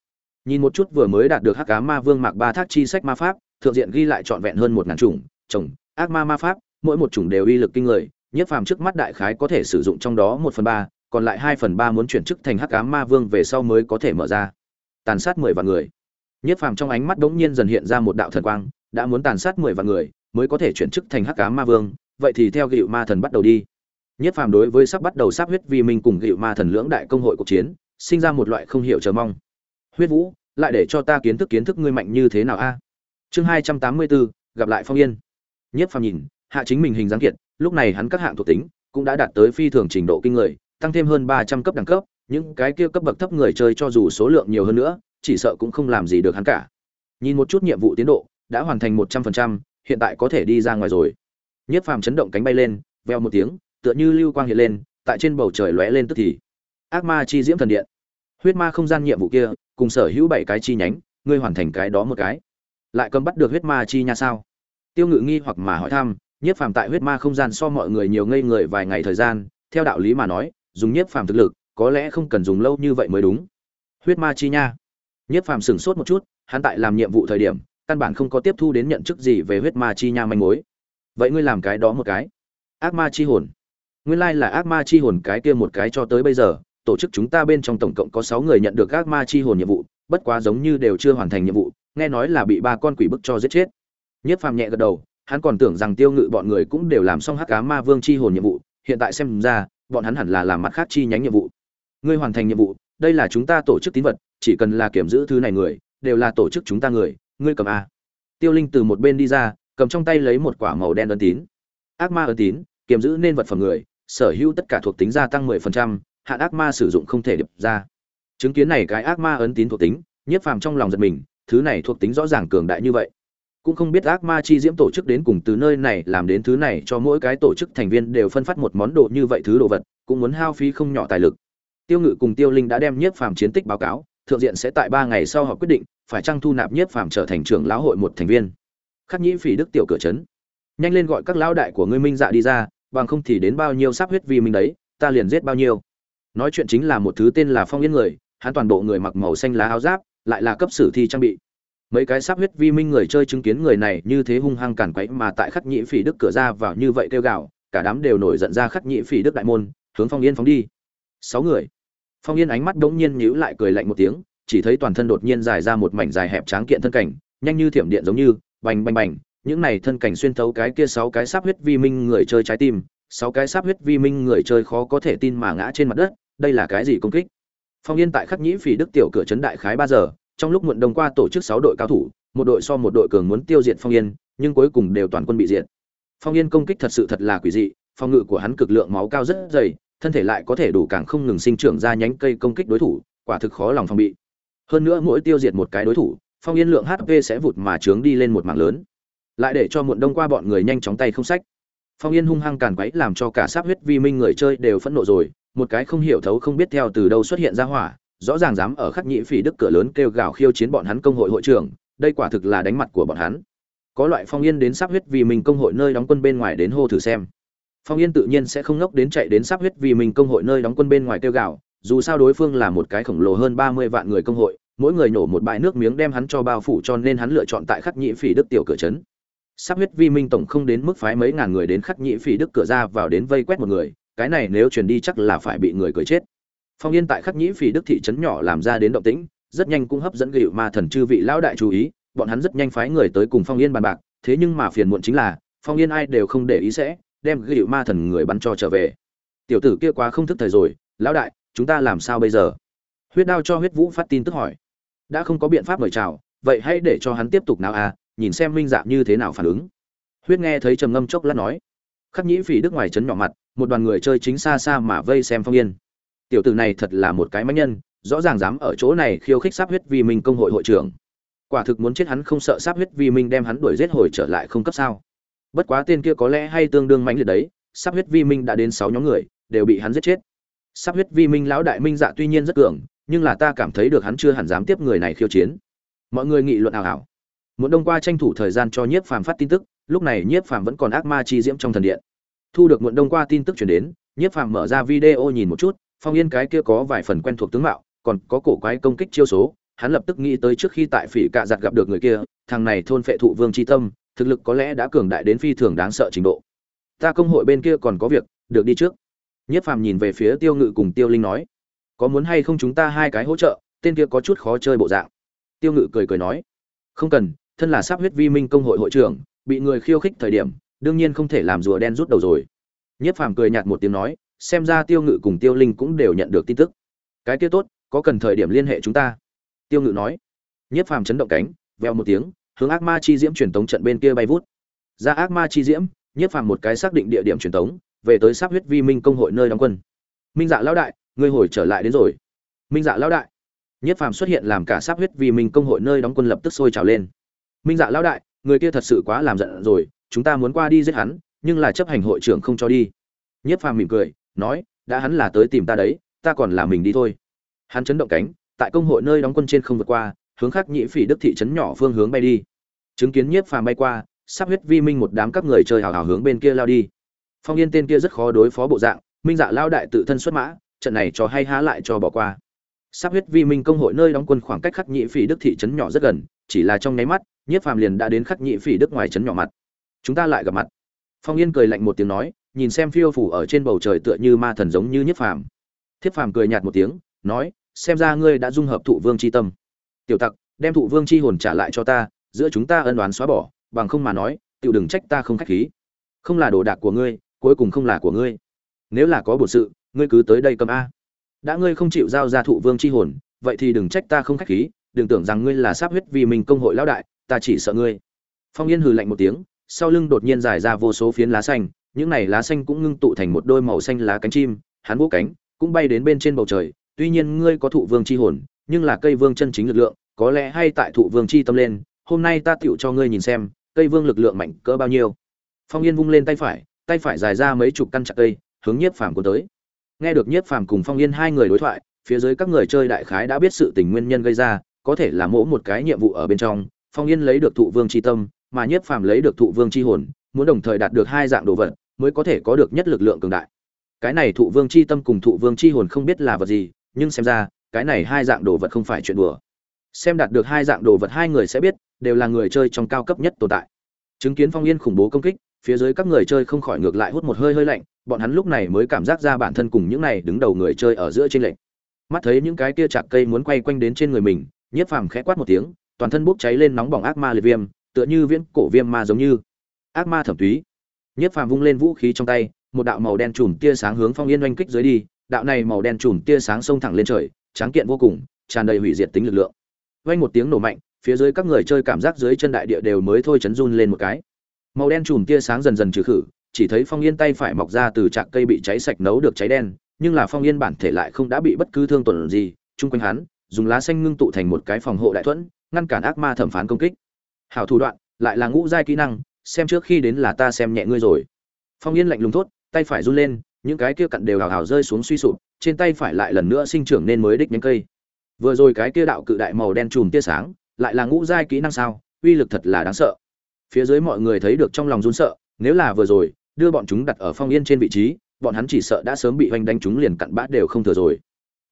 Nhìn một chút vừa mới đạt được hắc ám ma vương mạc ba thác chi sách ma pháp, thượng diện ghi lại trọn vẹn hơn một ngàn chủng chồng ác ma ma pháp, mỗi một chủng đều uy lực kinh người, nhiếp phàm trước mắt đại khái có thể sử dụng trong đó một phần ba, còn lại hai phần ba muốn chuyển chức thành hắc ám ma vương về sau mới có thể mở ra. Tàn sát mười vạn người nhiếp phàm trong ánh mắt đ nhiên dần hiện ra một đạo thần quang, đã muốn tàn sát mười vạn người, mới có thể chuyển chức thành hắc ám ma vương, vậy thì theo Gựu ma thần bắt đầu đi. Nhiếp phàm đối với sắp bắt đầu sắp huyết vì mình cùng Gựu ma thần lưỡng đại công hội cuộc chiến, sinh ra một loại không hiểu chờ mong. Huyết vũ, lại để cho ta kiến thức kiến thức ngươi mạnh như thế nào a? Chương hai trăm tám mươi bốn, gặp lại phong yên. Nhiếp phàm nhìn, hạ chính mình hình dáng kiệt, lúc này hắn các hạng thuộc tính cũng đã đạt tới phi thường trình độ kinh người, tăng thêm hơn ba trăm cấp đẳng cấp, những cái kia cấp bậc thấp người chơi cho dù số lượng nhiều hơn nữa chỉ sợ cũng không làm gì được hắn cả. Nhìn một chút nhiệm vụ tiến độ, đã hoàn thành một trăm phần trăm, hiện tại có thể đi ra ngoài rồi. Nhiếp phàm chấn động cánh bay lên, veo một tiếng, tựa như lưu quang hiện lên, tại trên bầu trời lóe lên tức thì. Ác ma chi diễm thần điện. Huyết ma không gian nhiệm vụ kia, cùng sở hữu bảy cái chi nhánh, ngươi hoàn thành cái đó một cái. Lại cầm bắt được huyết ma chi nha sao? Tiêu ngự nghi hoặc mà hỏi thăm nhiếp phàm tại huyết ma không gian so mọi người nhiều ngây người vài ngày thời gian, theo đạo lý mà nói, dùng nhiếp phàm thực lực, có lẽ không cần dùng lâu như vậy mới đúng. Huyết ma chi nha nhiếp phàm sửng sốt một chút, hắn tại làm nhiệm vụ thời điểm, căn bản không có tiếp thu đến nhận chức gì về huyết ma chi nha manh mối. Vậy ngươi làm cái đó một cái. Ác ma chi hồn. Nguyên lai là ác ma chi hồn cái kia một cái cho tới bây giờ, tổ chức chúng ta bên trong tổng cộng có sáu người nhận được ác ma chi hồn nhiệm vụ, bất quá giống như đều chưa hoàn thành nhiệm vụ, nghe nói là bị ba con quỷ bức cho giết chết. Nhất phàm nhẹ gật đầu, hắn còn tưởng rằng tiêu ngự bọn người cũng đều làm xong hắc cá ma vương chi hồn nhiệm vụ, hiện tại xem ra, bọn hắn hẳn là làm mặt khác chi nhánh nhiệm vụ. Ngươi hoàn thành nhiệm vụ, đây là chúng ta tổ chức tín vật chỉ cần là kiểm giữ thứ này người đều là tổ chức chúng ta người ngươi cầm a. Tiêu linh từ một bên đi ra cầm trong tay lấy một quả màu đen ấn tín. Ác ma ấn tín kiểm giữ nên vật phẩm người sở hữu tất cả thuộc tính gia tăng 10%, hạn ác ma sử dụng không thể điệp ra. Chứng kiến này cái ác ma ấn tín thuộc tính nhiếp phàm trong lòng giật mình thứ này thuộc tính rõ ràng cường đại như vậy. Cũng không biết ác ma chi diễm tổ chức đến cùng từ nơi này làm đến thứ này cho mỗi cái tổ chức thành viên đều phân phát một món đồ như vậy thứ đồ vật cũng muốn hao phí không nhỏ tài lực. Tiêu ngự cùng tiêu linh đã đem nhiếp phàm chiến tích báo cáo thượng diện sẽ tại ba ngày sau họ quyết định, phải chăng thu nạp nhiếp phàm trở thành trưởng lão hội một thành viên. Khắc nhĩ phỉ đức tiểu cửa trấn. Nhanh lên gọi các lão đại của ngươi minh dạ đi ra, bằng không thì đến bao nhiêu sắp huyết vi minh đấy, ta liền giết bao nhiêu. Nói chuyện chính là một thứ tên là phong yên người, hắn toàn bộ người mặc màu xanh lá áo giáp, lại là cấp sử thi trang bị. Mấy cái sắp huyết vi minh người chơi chứng kiến người này như thế hung hăng cản quấy mà tại khắc nhĩ phỉ đức cửa ra vào như vậy kêu gào, cả đám đều nổi giận ra khắc nhĩ phỉ đức đại môn, hướng phong yên phóng đi. Sáu người phong yên ánh mắt đ ỗ n g nhiên nhíu lại cười lạnh một tiếng, chỉ thấy toàn thân đột nhiên dài ra một mảnh dài hẹp tráng kiện thân cảnh, nhanh như thiểm điện giống như, bành bành bành, những này thân cảnh xuyên thấu cái kia sáu cái sắp huyết vi minh người chơi trái tim, sáu cái sắp huyết vi minh người chơi khó có thể tin mà ngã trên mặt đất, đây là cái gì công kích? Phong yên tại khắc nhĩ phỉ đức tiểu cửa trấn đại khái ba giờ, trong lúc muộn đồng qua tổ chức sáu đội cao thủ, một đội so một đội cường muốn tiêu diệt phong yên, nhưng cuối cùng đều toàn quân bị diệt. Phong yên công kích thật sự thật là quỷ dị phong ngự của hắn cực lượng máu cao rất dày thân thể lại có thể đủ càng không ngừng sinh trưởng ra nhánh cây công kích đối thủ, quả thực khó lòng phòng bị. Hơn nữa mỗi tiêu diệt một cái đối thủ, phong yên lượng hp sẽ vụt mà trướng đi lên một mảng lớn. Lại để cho muộn đông qua bọn người nhanh chóng tay không sách. Phong yên hung hăng càn quấy làm cho cả sáp huyết vi minh người chơi đều phẫn nộ rồi, một cái không hiểu thấu không biết theo từ đâu xuất hiện ra hỏa, rõ ràng dám ở khắc nhĩ phỉ đức cửa lớn kêu gào khiêu chiến bọn hắn công hội hội trưởng, đây quả thực là đánh mặt của bọn hắn. Có loại phong yên đến sắp huyết vì mình công hội nơi đóng quân bên ngoài đến hô thử xem phong yên tự nhiên sẽ không ngốc đến chạy đến sắp huyết vì mình công hội nơi đóng quân bên ngoài tiêu gạo. dù sao đối phương là một cái khổng lồ hơn ba mươi vạn người công hội, mỗi người nổ một bãi nước miếng đem hắn cho bao phủ cho nên hắn lựa chọn tại khắc nhị phỉ đức tiểu cửa trấn sắp huyết vi minh tổng không đến mức phái mấy ngàn người đến khắc nhị phỉ đức cửa ra vào đến vây quét một người, cái này nếu truyền đi chắc là phải bị người cười chết phong yên tại khắc nhị phỉ đức thị trấn nhỏ làm ra đến động tĩnh, rất nhanh cũng hấp dẫn gịu ma thần chư vị lão đại chú ý, bọn hắn rất nhanh phái người tới cùng phong yên bàn bạc, thế nhưng mà phiền muộn chính là, phong yên ai đều không để ý sẽ đem gịu ma thần người bắn cho trở về. Tiểu tử kia quá không thức thời rồi, lão đại, chúng ta làm sao bây giờ? Huyết đao cho huyết vũ phát tin tức hỏi. Đã không có biện pháp mời chào, vậy hãy để cho hắn tiếp tục nào à nhìn xem minh dạng như thế nào phản ứng. Huyết nghe thấy trầm ngâm chốc lát nói. Khắc nhĩ phỉ đức ngoài trấn nhỏ mặt, một đoàn người chơi chính xa xa mà vây xem phong yên. Tiểu tử này thật là một cái mãnh nhân, rõ ràng dám ở chỗ này khiêu khích sắp huyết vi minh công hội hội trưởng. Quả thực muốn chết hắn không sợ sắp huyết vi minh đem hắn đuổi giết hồi trở lại không cấp sao bất quá tên kia có lẽ hay tương đương mãnh liệt đấy, sắp huyết vi minh đã đến sáu nhóm người, đều bị hắn giết chết. Sắp huyết vi minh lão đại minh dạ tuy nhiên rất cường, nhưng là ta cảm thấy được hắn chưa hẳn dám tiếp người này khiêu chiến. Mọi người nghị luận ảo ảo. Muốn đông qua tranh thủ thời gian cho nhiếp phàm phát tin tức, lúc này nhiếp phàm vẫn còn ác ma chi diễm trong thần điện. Thu được muộn đông qua tin tức chuyển đến, nhiếp phàm mở ra video nhìn một chút, phong yên cái kia có vài phần quen thuộc tướng mạo, còn có cổ quái công kích chiêu số, hắn lập tức nghĩ tới trước khi tại phỉ cạ giặt gặp được người kia, thằng này thôn phệ thụ vương c tâm thực lực có lẽ đã cường đại đến phi thường đáng sợ trình độ. Ta công hội bên kia còn có việc, được đi trước. Nhất phàm nhìn về phía tiêu ngự cùng tiêu linh nói, có muốn hay không chúng ta hai cái hỗ trợ, tên kia có chút khó chơi bộ dạng. Tiêu ngự cười cười nói, không cần, thân là sắp huyết vi minh công hội hội trưởng, bị người khiêu khích thời điểm, đương nhiên không thể làm rùa đen rút đầu rồi. Nhất phàm cười nhạt một tiếng nói, xem ra tiêu ngự cùng tiêu linh cũng đều nhận được tin tức. Cái kia tốt, có cần thời điểm liên hệ chúng ta. Tiêu ngự nói. Nhất phàm chấn động cánh, veo một tiếng hướng ác ma chi diễm truyền tống trận bên kia bay vút. Ra ác ma chi diễm, nhất phàm một cái xác định địa điểm truyền tống, về tới sắp huyết vi minh công hội nơi đóng quân. Minh dạ lão đại, ngươi hồi trở lại đến rồi. Minh dạ lão đại. Nhất phàm xuất hiện làm cả sắp huyết vi minh công hội nơi đóng quân lập tức sôi trào lên. Minh dạ lão đại, người kia thật sự quá làm giận rồi, chúng ta muốn qua đi giết hắn, nhưng là chấp hành hội trưởng không cho đi. Nhiếp phàm mỉm cười, nói, đã hắn là tới tìm ta đấy, ta còn là mình đi thôi. Hắn chấn động cánh, tại công hội nơi đóng quân trên không vượt qua, hướng khắc nhĩ phỉ đức thị trấn nhỏ phương hướng bay đi chứng kiến nhiếp phàm bay qua, sắp huyết vi minh một đám các người chơi hào hào hướng bên kia lao đi. Phong yên tên kia rất khó đối phó bộ dạng, minh dạ lao đại tự thân xuất mã, trận này cho hay há lại cho bỏ qua. Sắp huyết vi minh công hội nơi đóng quân khoảng cách khắc nhị phỉ đức thị trấn nhỏ rất gần, chỉ là trong nháy mắt, nhiếp phàm liền đã đến khắc nhị phỉ đức ngoài trấn nhỏ mặt. Chúng ta lại gặp mặt. Phong yên cười lạnh một tiếng nói, nhìn xem phiêu phủ ở trên bầu trời tựa như ma thần giống như nhiếp phàm. Thiếp phàm cười nhạt một tiếng, nói, xem ra ngươi đã dung hợp thụ vương c h i tâm. Tiểu tặc, đem thụ vương c h i hồn trả lại cho ta giữa chúng ta ân đoán xóa bỏ, bằng không mà nói tự đừng trách ta không khách khí. Không là đồ đạc của ngươi, cuối cùng không là của ngươi. Nếu là có bổn sự, ngươi cứ tới đây cầm a. Đã ngươi không chịu giao ra thụ vương c h i hồn, vậy thì đừng trách ta không khách khí, đừng tưởng rằng ngươi là sáp huyết vì mình công hội lão đại, ta chỉ sợ ngươi. Phong yên hừ lạnh một tiếng, sau lưng đột nhiên dài ra vô số phiến lá xanh, những này lá xanh cũng ngưng tụ thành một đôi màu xanh lá cánh chim, hắn vỗ cánh, cũng bay đến bên trên bầu trời. Tuy nhiên ngươi có thụ vương chi hồn, nhưng là cây vương chân chính lực lượng, có lẽ hay tại thụ vương chi tâm lên hôm nay ta tựu cho ngươi nhìn xem, cây vương lực lượng mạnh cỡ bao nhiêu. Phong yên vung lên tay phải tay phải dài ra mấy chục căn chặt cây, hướng nhiếp phàm cuốn tới. Nghe được nhiếp phàm cùng phong yên hai người đối thoại, phía dưới các người chơi đại khái đã biết sự tình nguyên nhân gây ra, có thể là mỗi một cái nhiệm vụ ở bên trong, phong yên lấy được thụ vương chi tâm, mà nhiếp phàm lấy được thụ vương chi hồn, muốn đồng thời đạt được hai dạng đồ vật, mới có thể có được nhất lực lượng cường đại. Cái này thụ vương chi tâm cùng thụ vương chi hồn không biết là vật gì, nhưng xem ra, cái này hai dạng đồ vật không phải chuyện đùa. Xem đạt được hai dạng đồ vật hai người sẽ biết đều là người chơi trong cao cấp nhất tồn tại. Chứng kiến phong yên khủng bố công kích, phía dưới các người chơi không khỏi ngược lại hút một hơi hơi lạnh, bọn hắn lúc này mới cảm giác ra bản thân cùng những này đứng đầu người chơi ở giữa trên lệnh mắt thấy những cái kia chạc cây muốn quay quanh đến trên người mình, nhiếp phàm khẽ quát một tiếng, toàn thân bốc cháy lên nóng bỏng ác ma liệt viêm, tựa như viễn cổ viêm ma giống như. Ác ma thẩm túy. Nhiếp phàm vung lên vũ khí trong tay, một đạo màu đen chùm tia sáng hướng phong yên oanh kích dưới đi, đạo này màu đen chùm tia sáng xông thẳng lên trời, tráng kiện vô cùng, tràn đầy hủy diệt tính lực lượng. Vang một tiếng nổ mạnh phía dưới các người chơi cảm giác dưới chân đại địa đều mới thôi chấn run lên một cái. Màu đen chùm tia sáng dần dần trừ khử, chỉ thấy phong yên tay phải mọc ra từ trạc cây bị cháy sạch nấu được cháy đen, nhưng là phong yên bản thể lại không đã bị bất cứ thương tổn gì, chung quanh hắn, dùng lá xanh ngưng tụ thành một cái phòng hộ đại thuẫn, ngăn cản ác ma thẩm phán công kích. Hảo thủ đoạn, lại là ngũ giai kỹ năng, xem trước khi đến là ta xem nhẹ ngươi rồi. Phong yên lạnh lùng thốt, tay phải run lên, những cái kia cặn đều hào hào rơi xuống suy sụp, trên tay phải lại lần nữa sinh trưởng nên mới đích nhánh cây. Vừa rồi cái kia đạo cự đại màu đen chùm tia sáng lại là ngũ giai kỹ năng sao? Uy lực thật là đáng sợ. Phía dưới mọi người thấy được trong lòng run sợ, nếu là vừa rồi, đưa bọn chúng đặt ở phong yên trên vị trí, bọn hắn chỉ sợ đã sớm bị hoành đánh chúng liền cặn bát đều không thừa rồi.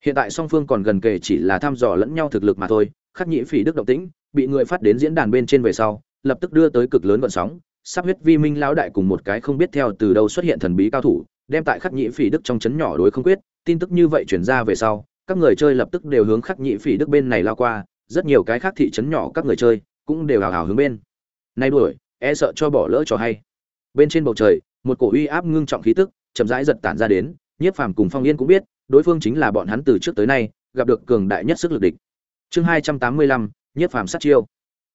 Hiện tại song phương còn gần kề chỉ là thăm dò lẫn nhau thực lực mà thôi, khắc nhĩ phỉ đức động tĩnh, bị người phát đến diễn đàn bên trên về sau, lập tức đưa tới cực lớn vận sóng, sắp huyết vi minh lão đại cùng một cái không biết theo từ đâu xuất hiện thần bí cao thủ, đem tại khắc nhĩ phỉ đức trong chấn nhỏ đối không quyết, tin tức như vậy chuyển ra về sau, các người chơi lập tức đều hướng khắc nhĩ phỉ đức bên này lao qua rất nhiều cái khác thị trấn nhỏ các người chơi cũng đều hào hào hướng bên. Nay đuổi e sợ cho bỏ lỡ cho hay. Bên trên bầu trời, một cổ uy áp ngưng trọng khí tức chậm rãi giật tản ra đến, nhiếp phàm cùng phong yên cũng biết, đối phương chính là bọn hắn từ trước tới nay gặp được cường đại nhất sức lực địch. Chương hai trăm tám mươi lăm, nhiếp phàm sát chiêu.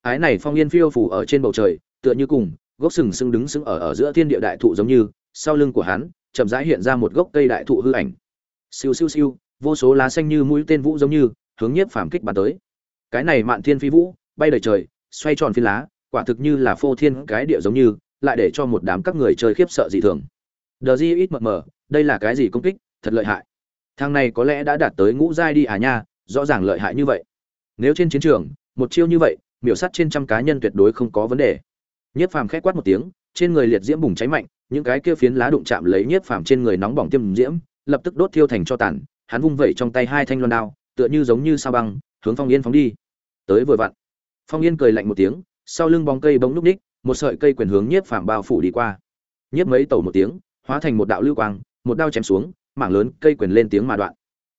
Ái này phong yên phiêu phủ ở trên bầu trời, tựa như cùng, gốc sừng sững đứng sững ở ở giữa thiên địa đại thụ giống như, sau lưng của hắn, chậm rãi hiện ra một gốc cây đại thụ hư ảnh. Siêu siêu siêu, vô số lá xanh như mũi tên vũ giống như, hướng nhiếp phàm kích bắn tới cái này mạn thiên phi vũ, bay đầy trời, xoay tròn phiến lá, quả thực như là phô thiên cái địa giống như, lại để cho một đám các người chơi khiếp sợ dị thường. Đờ di ít mờ mờ, đây là cái gì công kích, thật lợi hại. Thằng này có lẽ đã đạt tới ngũ giai đi à nha, rõ ràng lợi hại như vậy. Nếu trên chiến trường, một chiêu như vậy, miểu sát trên trăm cá nhân tuyệt đối không có vấn đề. Nhiếp phàm khét quát một tiếng, trên người liệt diễm bùng cháy mạnh, những cái kia phiến lá đụng chạm lấy nhiếp phàm trên người nóng bỏng tiêm diễm, lập tức đốt thiêu thành cho tàn, hắn vung vẩy trong tay hai thanh loan đao, tựa như giống như sao băng, hướng phong yên phóng đi tới vừa vặn. Phong yên cười lạnh một tiếng, sau lưng bóng cây bỗng núp ních, một sợi cây quyền hướng nhiếp phàm bao phủ đi qua. Nhiếp mấy tẩu một tiếng, hóa thành một đạo lưu quang, một đao chém xuống, mảng lớn cây quyền lên tiếng mà đoạn.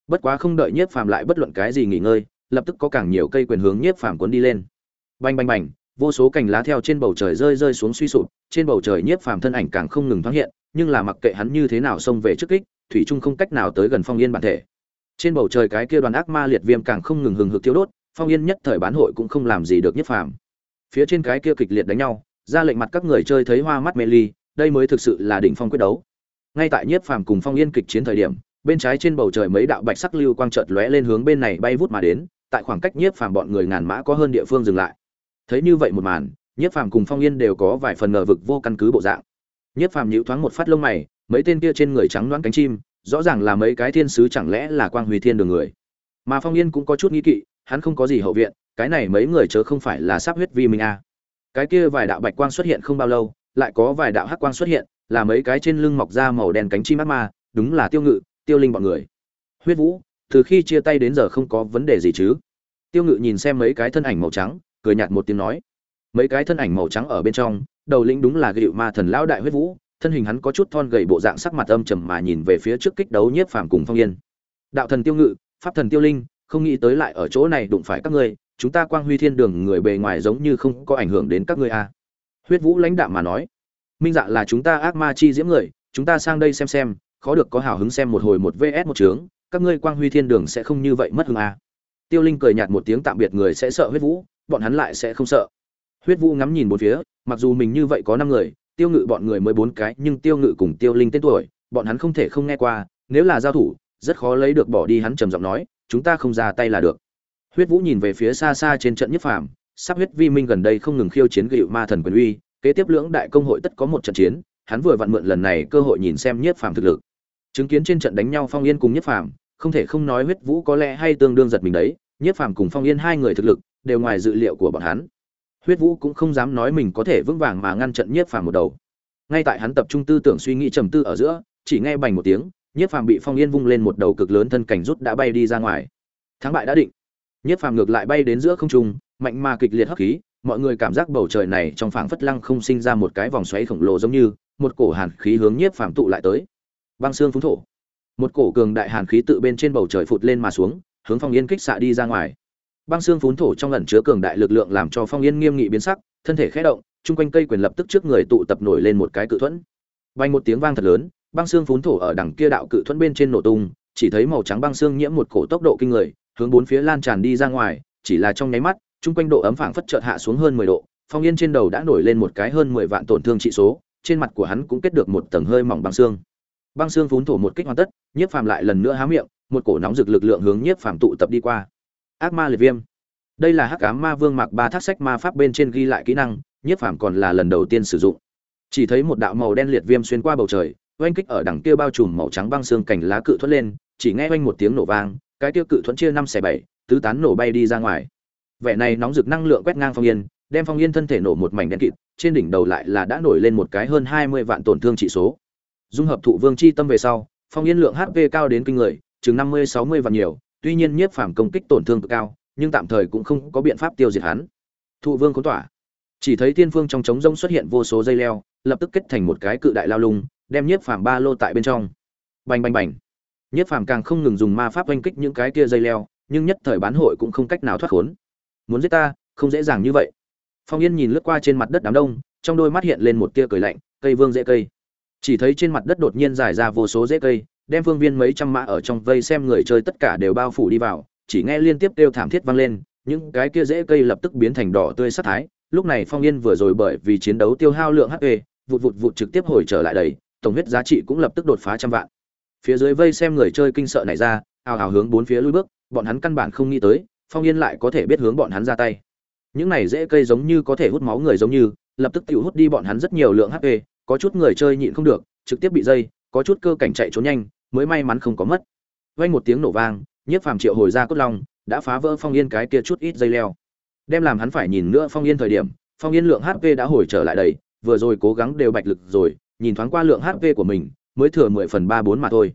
Bất quá không đợi nhiếp phàm lại bất luận cái gì nghỉ ngơi, lập tức có càng nhiều cây quyền hướng nhiếp phàm cuốn đi lên. Bành bành bành, vô số cành lá theo trên bầu trời rơi rơi xuống suy sụp, trên bầu trời nhiếp phàm thân ảnh càng không ngừng thoáng hiện, nhưng là mặc kệ hắn như thế nào xông về trước kích, thủy trung không cách nào tới gần phong yên bản thể. Trên bầu trời cái kia đoàn ác ma liệt viêm càng không ngừng hừng hực thiêu đốt phong yên nhất thời bán hội cũng không làm gì được Nhất phàm. Phía trên cái kia kịch liệt đánh nhau, ra lệnh mặt các người chơi thấy hoa mắt mê ly, đây mới thực sự là đỉnh phong quyết đấu. Ngay tại nhiếp phàm cùng phong yên kịch chiến thời điểm, bên trái trên bầu trời mấy đạo bạch sắc lưu quang chợt lóe lên hướng bên này bay vút mà đến, tại khoảng cách nhiếp phàm bọn người ngàn mã có hơn địa phương dừng lại. Thấy như vậy một màn nhiếp phàm cùng phong yên đều có vài phần ngờ vực vô căn cứ bộ dạng. Nhiếp phàm nhịu thoáng một phát lông mày, mấy tên kia trên người trắng đoán cánh chim, rõ ràng là mấy cái thiên sứ chẳng lẽ là quang huy thiên đường người. Mà phong yên cũng có chút nghi kỵ hắn không có gì hậu viện, cái này mấy người chớ không phải là sắp huyết vi minh a. À. cái kia vài đạo bạch quang xuất hiện không bao lâu, lại có vài đạo hắc quang xuất hiện, là mấy cái trên lưng mọc ra màu đen cánh chim ác ma, đúng là tiêu ngự, tiêu linh bọn người. Huyết vũ, từ khi chia tay đến giờ không có vấn đề gì chứ? Tiêu ngự nhìn xem mấy cái thân ảnh màu trắng, cười nhạt một tiếng nói. Mấy cái thân ảnh màu trắng ở bên trong, đầu lĩnh đúng là gịu ma thần lão đại huyết vũ, thân hình hắn có chút thon gầy bộ dạng sắc mặt âm trầm mà nhìn về phía trước kích đấu nhiếp phàm cùng phong yên. Đạo thần tiêu ngự, pháp thần tiêu linh không nghĩ tới lại ở chỗ này đụng phải các ngươi, chúng ta quang huy thiên đường người bề ngoài giống như không có ảnh hưởng đến các ngươi a à. huyết vũ lãnh đạm mà nói, minh dạ là chúng ta ác ma chi diễm người, chúng ta sang đây xem xem, khó được có hào hứng xem một hồi một vs một trướng các ngươi quang huy thiên đường sẽ không như vậy mất hứng a à. tiêu linh cười nhạt một tiếng tạm biệt người sẽ sợ huyết vũ, bọn hắn lại sẽ không sợ huyết vũ ngắm nhìn một phía, mặc dù mình như vậy có năm người, tiêu ngự bọn người mới bốn cái, nhưng tiêu ngự cùng tiêu linh tên tuổi, bọn hắn không thể không nghe qua, nếu là giao thủ, rất khó lấy được bỏ đi hắn trầm giọng nói chúng ta không ra tay là được. Huyết vũ nhìn về phía xa xa trên trận nhất phàm, sắp huyết vi minh gần đây không ngừng khiêu chiến gựu ma thần quyền uy, kế tiếp lưỡng đại công hội tất có một trận chiến, hắn vừa vặn mượn lần này cơ hội nhìn xem nhất phàm thực lực. Chứng kiến trên trận đánh nhau phong yên cùng nhất phàm, không thể không nói huyết vũ có lẽ hay tương đương giật mình đấy, nhất phàm cùng phong yên hai người thực lực, đều ngoài dự liệu của bọn hắn. Huyết vũ cũng không dám nói mình có thể vững vàng mà ngăn trận Nhất phàm một đầu. Ngay tại hắn tập trung tư tưởng suy nghĩ trầm tư ở giữa, chỉ nghe bành một tiếng nhiếp phàm bị phong yên vung lên một đầu cực lớn thân cảnh rút đã bay đi ra ngoài. Thắng bại đã định. Nhiếp phàm ngược lại bay đến giữa không trung, mạnh mà kịch liệt hấp khí, mọi người cảm giác bầu trời này trong phảng phất lăng không sinh ra một cái vòng xoáy khổng lồ giống như, một cổ hàn khí hướng nhiếp phàm tụ lại tới. Băng xương phúng thổ. Một cổ cường đại hàn khí tự bên trên bầu trời phụt lên mà xuống, hướng phong yên kích xạ đi ra ngoài. Băng xương phún thổ trong ẩn chứa cường đại lực lượng làm cho phong yên nghiêm nghị biến sắc, thân thể khẽ động, chung quanh cây quyền lập tức trước người tụ tập nổi lên một cái cự thuẫn. Vang một tiếng vang thật lớn băng xương phún thổ ở đằng kia đạo cự thuẫn bên trên nổ tung, chỉ thấy màu trắng băng xương nhiễm một cổ tốc độ kinh người, hướng bốn phía lan tràn đi ra ngoài, chỉ là trong nháy mắt, chung quanh độ ấm phảng phất chợt hạ xuống hơn mười độ, phong yên trên đầu đã nổi lên một cái hơn mười vạn tổn thương trị số, trên mặt của hắn cũng kết được một tầng hơi mỏng băng xương. Băng xương phún thổ một kích hoàn tất, nhiếp phàm lại lần nữa há miệng, một cổ nóng rực lực lượng hướng nhiếp phàm tụ tập đi qua. Ác ma liệt viêm. Đây là hắc ám ma vương mặc ba thác sách ma pháp bên trên ghi lại kỹ năng, nhiếp phàm còn là lần đầu tiên sử dụng. Chỉ thấy một đạo màu đen liệt viêm xuyên qua bầu trời oanh kích ở đằng kia bao trùm màu trắng băng xương cảnh lá cự thuẫn lên, chỉ nghe oanh một tiếng nổ vang, cái tiêu cự thuẫn chia năm xẻ bảy, tứ tán nổ bay đi ra ngoài. Vẻ này nóng rực năng lượng quét ngang phong yên, đem phong yên thân thể nổ một mảnh đen kịt, trên đỉnh đầu lại là đã nổi lên một cái hơn hai mươi vạn tổn thương trị số. Dung hợp thụ vương chi tâm về sau, phong yên lượng hp cao đến kinh người, chừng năm mươi, sáu mươi vạn nhiều, tuy nhiên nhiếp phàm công kích tổn thương cực cao, nhưng tạm thời cũng không có biện pháp tiêu diệt hắn. Thụ vương khốn tỏa. Chỉ thấy tiên phương trong trống rông xuất hiện vô số dây leo, lập tức kết thành một cái cự đại lao lung đem nhiếp phàm ba lô tại bên trong. Bành bành bành. Nhiếp phàm càng không ngừng dùng ma pháp oanh kích những cái kia dây leo nhưng nhất thời bán hội cũng không cách nào thoát khốn. Muốn giết ta không dễ dàng như vậy. Phong yên nhìn lướt qua trên mặt đất đám đông trong đôi mắt hiện lên một tia cười lạnh cây vương dễ cây. Chỉ thấy trên mặt đất đột nhiên dài ra vô số dễ cây đem phương viên mấy trăm mã ở trong vây xem người chơi tất cả đều bao phủ đi vào chỉ nghe liên tiếp kêu thảm thiết vang lên, những cái kia dễ cây lập tức biến thành đỏ tươi sắc thái. Lúc này Phong Yên vừa rồi bởi vì chiến đấu tiêu hao lượng HP, vụt vụt vụt trực tiếp hồi trở lại đầy, tổng huyết giá trị cũng lập tức đột phá trăm vạn. Phía dưới vây xem người chơi kinh sợ này ra, ào ào hướng bốn phía lùi bước, bọn hắn căn bản không nghĩ tới, Phong Yên lại có thể biết hướng bọn hắn ra tay. Những này dễ cây giống như có thể hút máu người giống như, lập tức tiêu hút đi bọn hắn rất nhiều lượng HP, có chút người chơi nhịn không được, trực tiếp bị dây, có chút cơ cảnh chạy trốn nhanh, mới may mắn không có mất. Vang một tiếng nổ vang, nhiếp phàm triệu hồi ra cốt long đã phá vỡ phong yên cái kia chút ít dây leo đem làm hắn phải nhìn nữa phong yên thời điểm phong yên lượng hp đã hồi trở lại đầy vừa rồi cố gắng đều bạch lực rồi nhìn thoáng qua lượng hp của mình, mới thừa mười phần ba bốn mà thôi.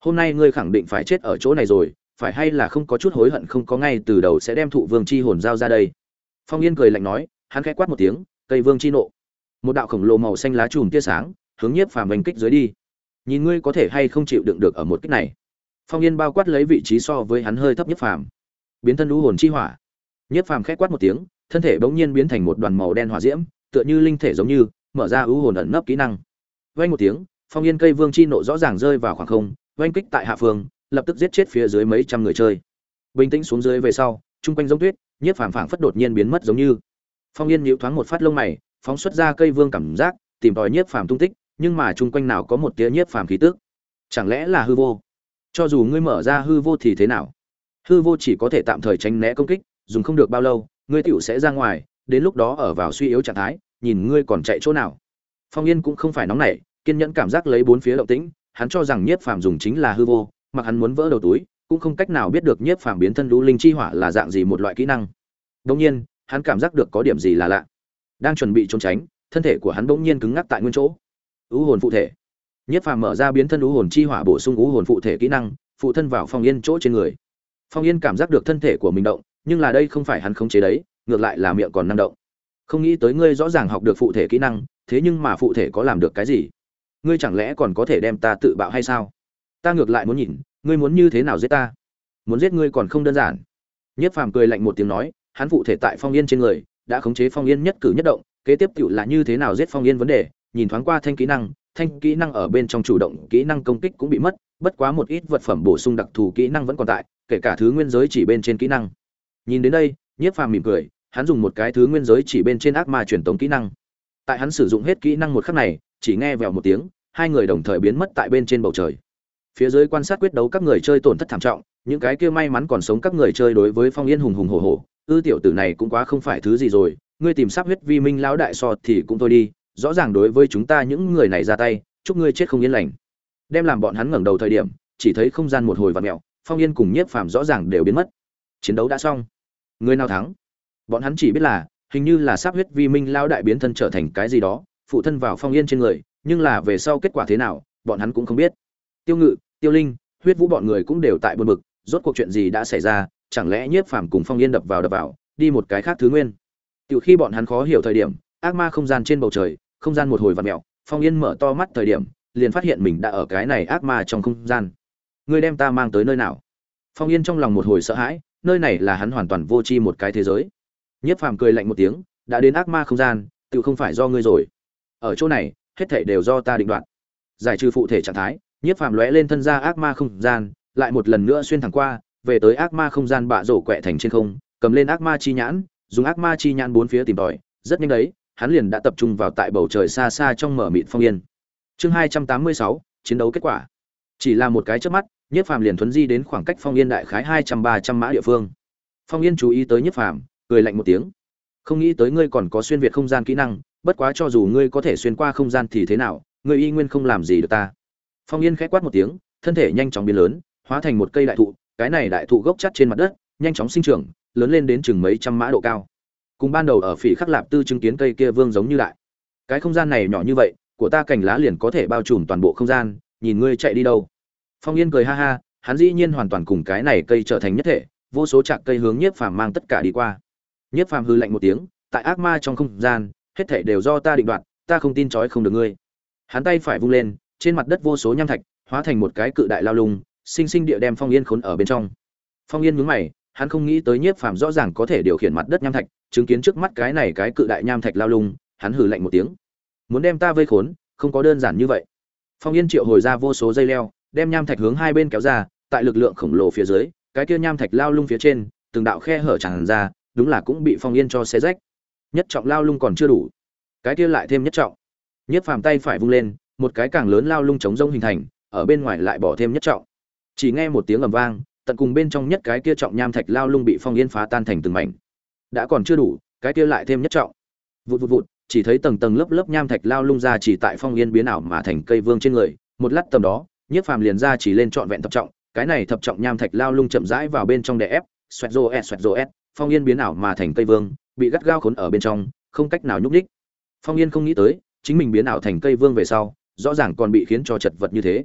Hôm nay ngươi khẳng định phải chết ở chỗ này rồi, phải hay là không có chút hối hận không có ngay từ đầu sẽ đem thụ vương chi hồn giao ra đây? Phong yên cười lạnh nói, hắn khẽ quát một tiếng, cây vương chi nộ. Một đạo khổng lồ màu xanh lá chùm tia sáng, hướng nhiếp phàm mình kích dưới đi. Nhìn ngươi có thể hay không chịu đựng được ở một kích này. Phong yên bao quát lấy vị trí so với hắn hơi thấp nhất phàm. Biến thân lũ hồn chi hỏa. Nhất phàm khẽ quát một tiếng, thân thể bỗng nhiên biến thành một đoàn màu đen hỏa diễm, tựa như linh thể giống như, mở ra ưu hồn ẩn nấp kỹ năng vang một tiếng, phong yên cây vương chi nộ rõ ràng rơi vào khoảng không, vang kích tại hạ phương, lập tức giết chết phía dưới mấy trăm người chơi. Bình tĩnh xuống dưới về sau trung quanh giống tuyết, nhiếp phàm phảng phất đột nhiên biến mất giống như. Phong yên nhíu thoáng một phát lông mày, phóng xuất ra cây vương cảm giác, tìm tòi nhiếp phàm tung tích, nhưng mà chung quanh nào có một tia nhiếp phàm khí tức? Chẳng lẽ là hư vô? Cho dù ngươi mở ra hư vô thì thế nào? Hư vô chỉ có thể tạm thời tránh né công kích, dùng không được bao lâu, ngươi tiểu sẽ ra ngoài, đến lúc đó ở vào suy yếu trạng thái, nhìn ngươi còn chạy chỗ nào. Phong yên cũng không phải nóng nảy kiên nhẫn cảm giác lấy bốn phía động tĩnh, hắn cho rằng nhiếp phàm dùng chính là hư vô, mặc hắn muốn vỡ đầu túi, cũng không cách nào biết được nhiếp phàm biến thân lũ linh chi hỏa là dạng gì một loại kỹ năng. Đông nhiên, hắn cảm giác được có điểm gì là lạ. Đang chuẩn bị trốn tránh, thân thể của hắn bỗng nhiên cứng ngắc tại nguyên chỗ. Ưu hồn phụ thể. Nhiếp phàm mở ra biến thân ưu hồn chi hỏa bổ sung ưu hồn phụ thể kỹ năng, phụ thân vào phong yên chỗ trên người. Phong yên cảm giác được thân thể của mình động, nhưng là đây không phải hắn khống chế đấy, ngược lại là miệng còn năng động. Không nghĩ tới ngươi rõ ràng học được phụ thể kỹ năng, thế nhưng mà phụ thể có làm được cái gì? Ngươi chẳng lẽ còn có thể đem ta tự bạo hay sao? Ta ngược lại muốn nhìn, ngươi muốn như thế nào giết ta? Muốn giết ngươi còn không đơn giản. Nhất phàm cười lạnh một tiếng nói, hắn phụ thể tại phong yên trên người, đã khống chế phong yên nhất cử nhất động, kế tiếp cựu là như thế nào giết phong yên vấn đề, nhìn thoáng qua thanh kỹ năng, thanh kỹ năng ở bên trong chủ động, kỹ năng công kích cũng bị mất, bất quá một ít vật phẩm bổ sung đặc thù kỹ năng vẫn còn tại, kể cả thứ nguyên giới chỉ bên trên kỹ năng. Nhìn đến đây nhiếp phàm mỉm cười, hắn dùng một cái thứ nguyên giới chỉ bên trên ác ma truyền tống kỹ năng. Tại hắn sử dụng hết kỹ năng một khắc này chỉ nghe vèo một tiếng, hai người đồng thời biến mất tại bên trên bầu trời. Phía dưới quan sát quyết đấu các người chơi tổn thất thảm trọng, những cái kia may mắn còn sống các người chơi đối với phong yên hùng hùng hổ hổ, ư, tiểu tử này cũng quá không phải thứ gì rồi, ngươi tìm sắp huyết vi minh lão đại so thì cũng thôi đi, rõ ràng đối với chúng ta những người này ra tay, chúc ngươi chết không yên lành. Đem làm bọn hắn ngẩng đầu thời điểm, chỉ thấy không gian một hồi vặn mèo, phong yên cùng nhiếp phàm rõ ràng đều biến mất. Chiến đấu đã xong. Người nào thắng? Bọn hắn chỉ biết là, hình như là sắp huyết vi minh lão đại biến thân trở thành cái gì đó phụ thân vào phong yên trên người, nhưng là về sau kết quả thế nào, bọn hắn cũng không biết. Tiêu ngự, tiêu linh, huyết vũ bọn người cũng đều tại buồn bực, rốt cuộc chuyện gì đã xảy ra, chẳng lẽ nhiếp phàm cùng phong yên đập vào đập vào, đi một cái khác thứ nguyên? Từ khi bọn hắn khó hiểu thời điểm, ác ma không gian trên bầu trời, không gian một hồi vặn mẹo phong yên mở to mắt thời điểm, liền phát hiện mình đã ở cái này ác ma trong không gian. Ngươi đem ta mang tới nơi nào? Phong yên trong lòng một hồi sợ hãi, nơi này là hắn hoàn toàn vô tri một cái thế giới. Nhiếp phàm cười lạnh một tiếng, đã đến ác ma không gian, tự không phải do ngươi rồi ở chỗ này, hết thảy đều do ta định đoạt. Giải trừ phụ thể trạng thái, nhiếp phàm lóe lên thân ra ác ma không gian, lại một lần nữa xuyên thẳng qua, về tới ác ma không gian bạ rổ quẹ thành trên không, cầm lên ác ma chi nhãn, dùng ác ma chi nhãn bốn phía tìm tòi. Rất nhanh đấy, hắn liền đã tập trung vào tại bầu trời xa xa trong mở mịt phong yên. Chương hai trăm tám mươi sáu, chiến đấu kết quả. Chỉ là một cái chớp mắt, nhiếp phàm liền thuấn di đến khoảng cách phong yên đại khái hai trăm ba trăm mã địa phương. Phong yên chú ý tới nhiếp phàm, cười lạnh một tiếng. Không nghĩ tới ngươi còn có xuyên việt không gian kỹ năng bất quá cho dù ngươi có thể xuyên qua không gian thì thế nào, ngươi y nguyên không làm gì được ta. Phong yên khẽ quát một tiếng, thân thể nhanh chóng biến lớn, hóa thành một cây đại thụ, cái này đại thụ gốc chắt trên mặt đất, nhanh chóng sinh trưởng, lớn lên đến chừng mấy trăm mã độ cao. Cùng ban đầu ở phỉ khắc lạp tư chứng kiến cây kia vương giống như lại. Cái không gian này nhỏ như vậy, của ta cành lá liền có thể bao trùm toàn bộ không gian, nhìn ngươi chạy đi đâu. Phong yên cười ha ha, hắn dĩ nhiên hoàn toàn cùng cái này cây trở thành nhất thể, vô số trạc cây hướng nhiếp phàm mang tất cả đi qua. Nhiếp phàm hư lạnh một tiếng, tại ác ma trong không gian hết thảy đều do ta định đoạt, ta không tin trói không được ngươi. Hắn tay phải vung lên, trên mặt đất vô số nham thạch, hóa thành một cái cự đại lao lung, sinh sinh địa đem phong yên khốn ở bên trong. Phong yên nhướng mày, hắn không nghĩ tới nhiếp phàm rõ ràng có thể điều khiển mặt đất nham thạch, chứng kiến trước mắt cái này cái cự đại nham thạch lao lung, hắn hừ lạnh một tiếng. Muốn đem ta vây khốn, không có đơn giản như vậy. Phong yên triệu hồi ra vô số dây leo, đem nham thạch hướng hai bên kéo ra, tại lực lượng khổng lồ phía dưới, cái kia nham thạch lao lung phía trên, từng đạo khe hở tràn ra, đúng là cũng bị phong yên cho xé rách nhất trọng lao lung còn chưa đủ. Cái kia lại thêm nhất trọng. Nhất phàm tay phải vung lên, một cái càng lớn lao lung chống rông hình thành, ở bên ngoài lại bỏ thêm nhất trọng. Chỉ nghe một tiếng ầm vang, tận cùng bên trong nhất cái kia trọng nham thạch lao lung bị phong yên phá tan thành từng mảnh. Đã còn chưa đủ, cái kia lại thêm nhất trọng. Vụt vụt vụt, chỉ thấy tầng tầng lớp lớp nham thạch lao lung ra chỉ tại phong yên biến ảo mà thành cây vương trên người. Một lát tầm đó nhiếp phàm liền ra chỉ lên trọn vẹn thập trọng. Cái này thập trọng nham thạch lao lung chậm rãi vào bên trong đè ép, xoẹt rô s xoẹt rô s phong yên biến ảo mà thành cây vương, bị gắt gao khốn ở bên trong, không cách nào nhúc nhích. Phong yên không nghĩ tới, chính mình biến ảo thành cây vương về sau, rõ ràng còn bị khiến cho chật vật như thế.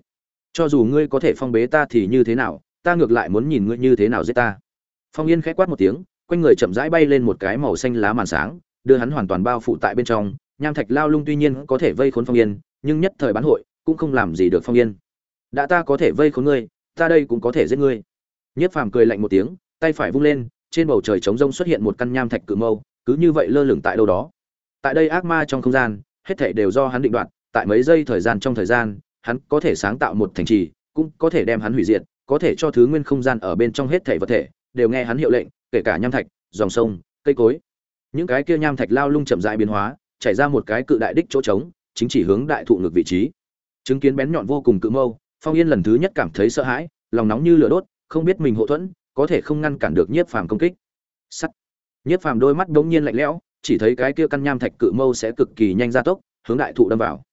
Cho dù ngươi có thể phong bế ta thì như thế nào, ta ngược lại muốn nhìn ngươi như thế nào giết ta. Phong yên khẽ quát một tiếng, quanh người chậm rãi bay lên một cái màu xanh lá màn sáng, đưa hắn hoàn toàn bao phủ tại bên trong. Nham thạch lao lung tuy nhiên có thể vây khốn phong yên, nhưng nhất thời bán hội cũng không làm gì được phong yên. Đã ta có thể vây khốn ngươi, ta đây cũng có thể giết ngươi. Nhất phàm cười lạnh một tiếng, tay phải vung lên trên bầu trời trống rông xuất hiện một căn nham thạch cự mâu, cứ như vậy lơ lửng tại đâu đó. Tại đây ác ma trong không gian, hết thảy đều do hắn định đoạt, tại mấy giây thời gian trong thời gian, hắn có thể sáng tạo một thành trì, cũng có thể đem hắn hủy diệt, có thể cho thứ nguyên không gian ở bên trong hết thảy vật thể, đều nghe hắn hiệu lệnh, kể cả nham thạch, dòng sông, cây cối. Những cái kia nham thạch lao lung chậm rãi biến hóa, chảy ra một cái cự đại đích chỗ trống, chính chỉ hướng đại thụ ngược vị trí. Chứng kiến bén nhọn vô cùng cự mâu, phong yên lần thứ nhất cảm thấy sợ hãi, lòng nóng như lửa đốt, không biết mình hậu thuẫn có thể không ngăn cản được nhiếp phàm công kích. Sắt. Nhiếp phàm đôi mắt đống nhiên lạnh lẽo, chỉ thấy cái kia căn nham thạch cự mâu sẽ cực kỳ nhanh gia tốc, hướng đại thụ đâm vào.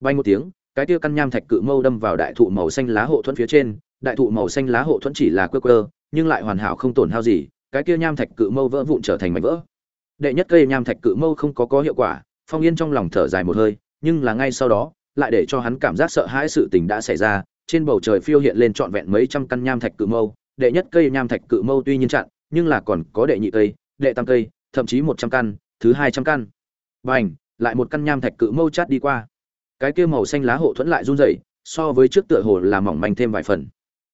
Bay một tiếng, cái kia căn nham thạch cự mâu đâm vào đại thụ màu xanh lá hộ thuẫn phía trên, đại thụ màu xanh lá hộ thuẫn chỉ là quơ quơ, nhưng lại hoàn hảo không tổn hao gì, cái kia nham thạch cự mâu vỡ vụn trở thành mảnh vỡ. Đệ nhất cây nham thạch cự mâu không có có hiệu quả, phong yên trong lòng thở dài một hơi, nhưng là ngay sau đó, lại để cho hắn cảm giác sợ hãi sự tình đã xảy ra, trên bầu trời phiêu hiện lên trọn vẹn mấy trăm căn nham thạch cự mâu đệ nhất cây nham thạch cự mâu tuy nhiên chặn, nhưng là còn có đệ nhị cây, đệ tam cây, thậm chí một trăm căn, thứ hai trăm căn. Và lại một căn nham thạch cự mâu chát đi qua. Cái kia màu xanh lá hộ thuẫn lại run rẩy, so với trước tựa hồ là mỏng manh thêm vài phần.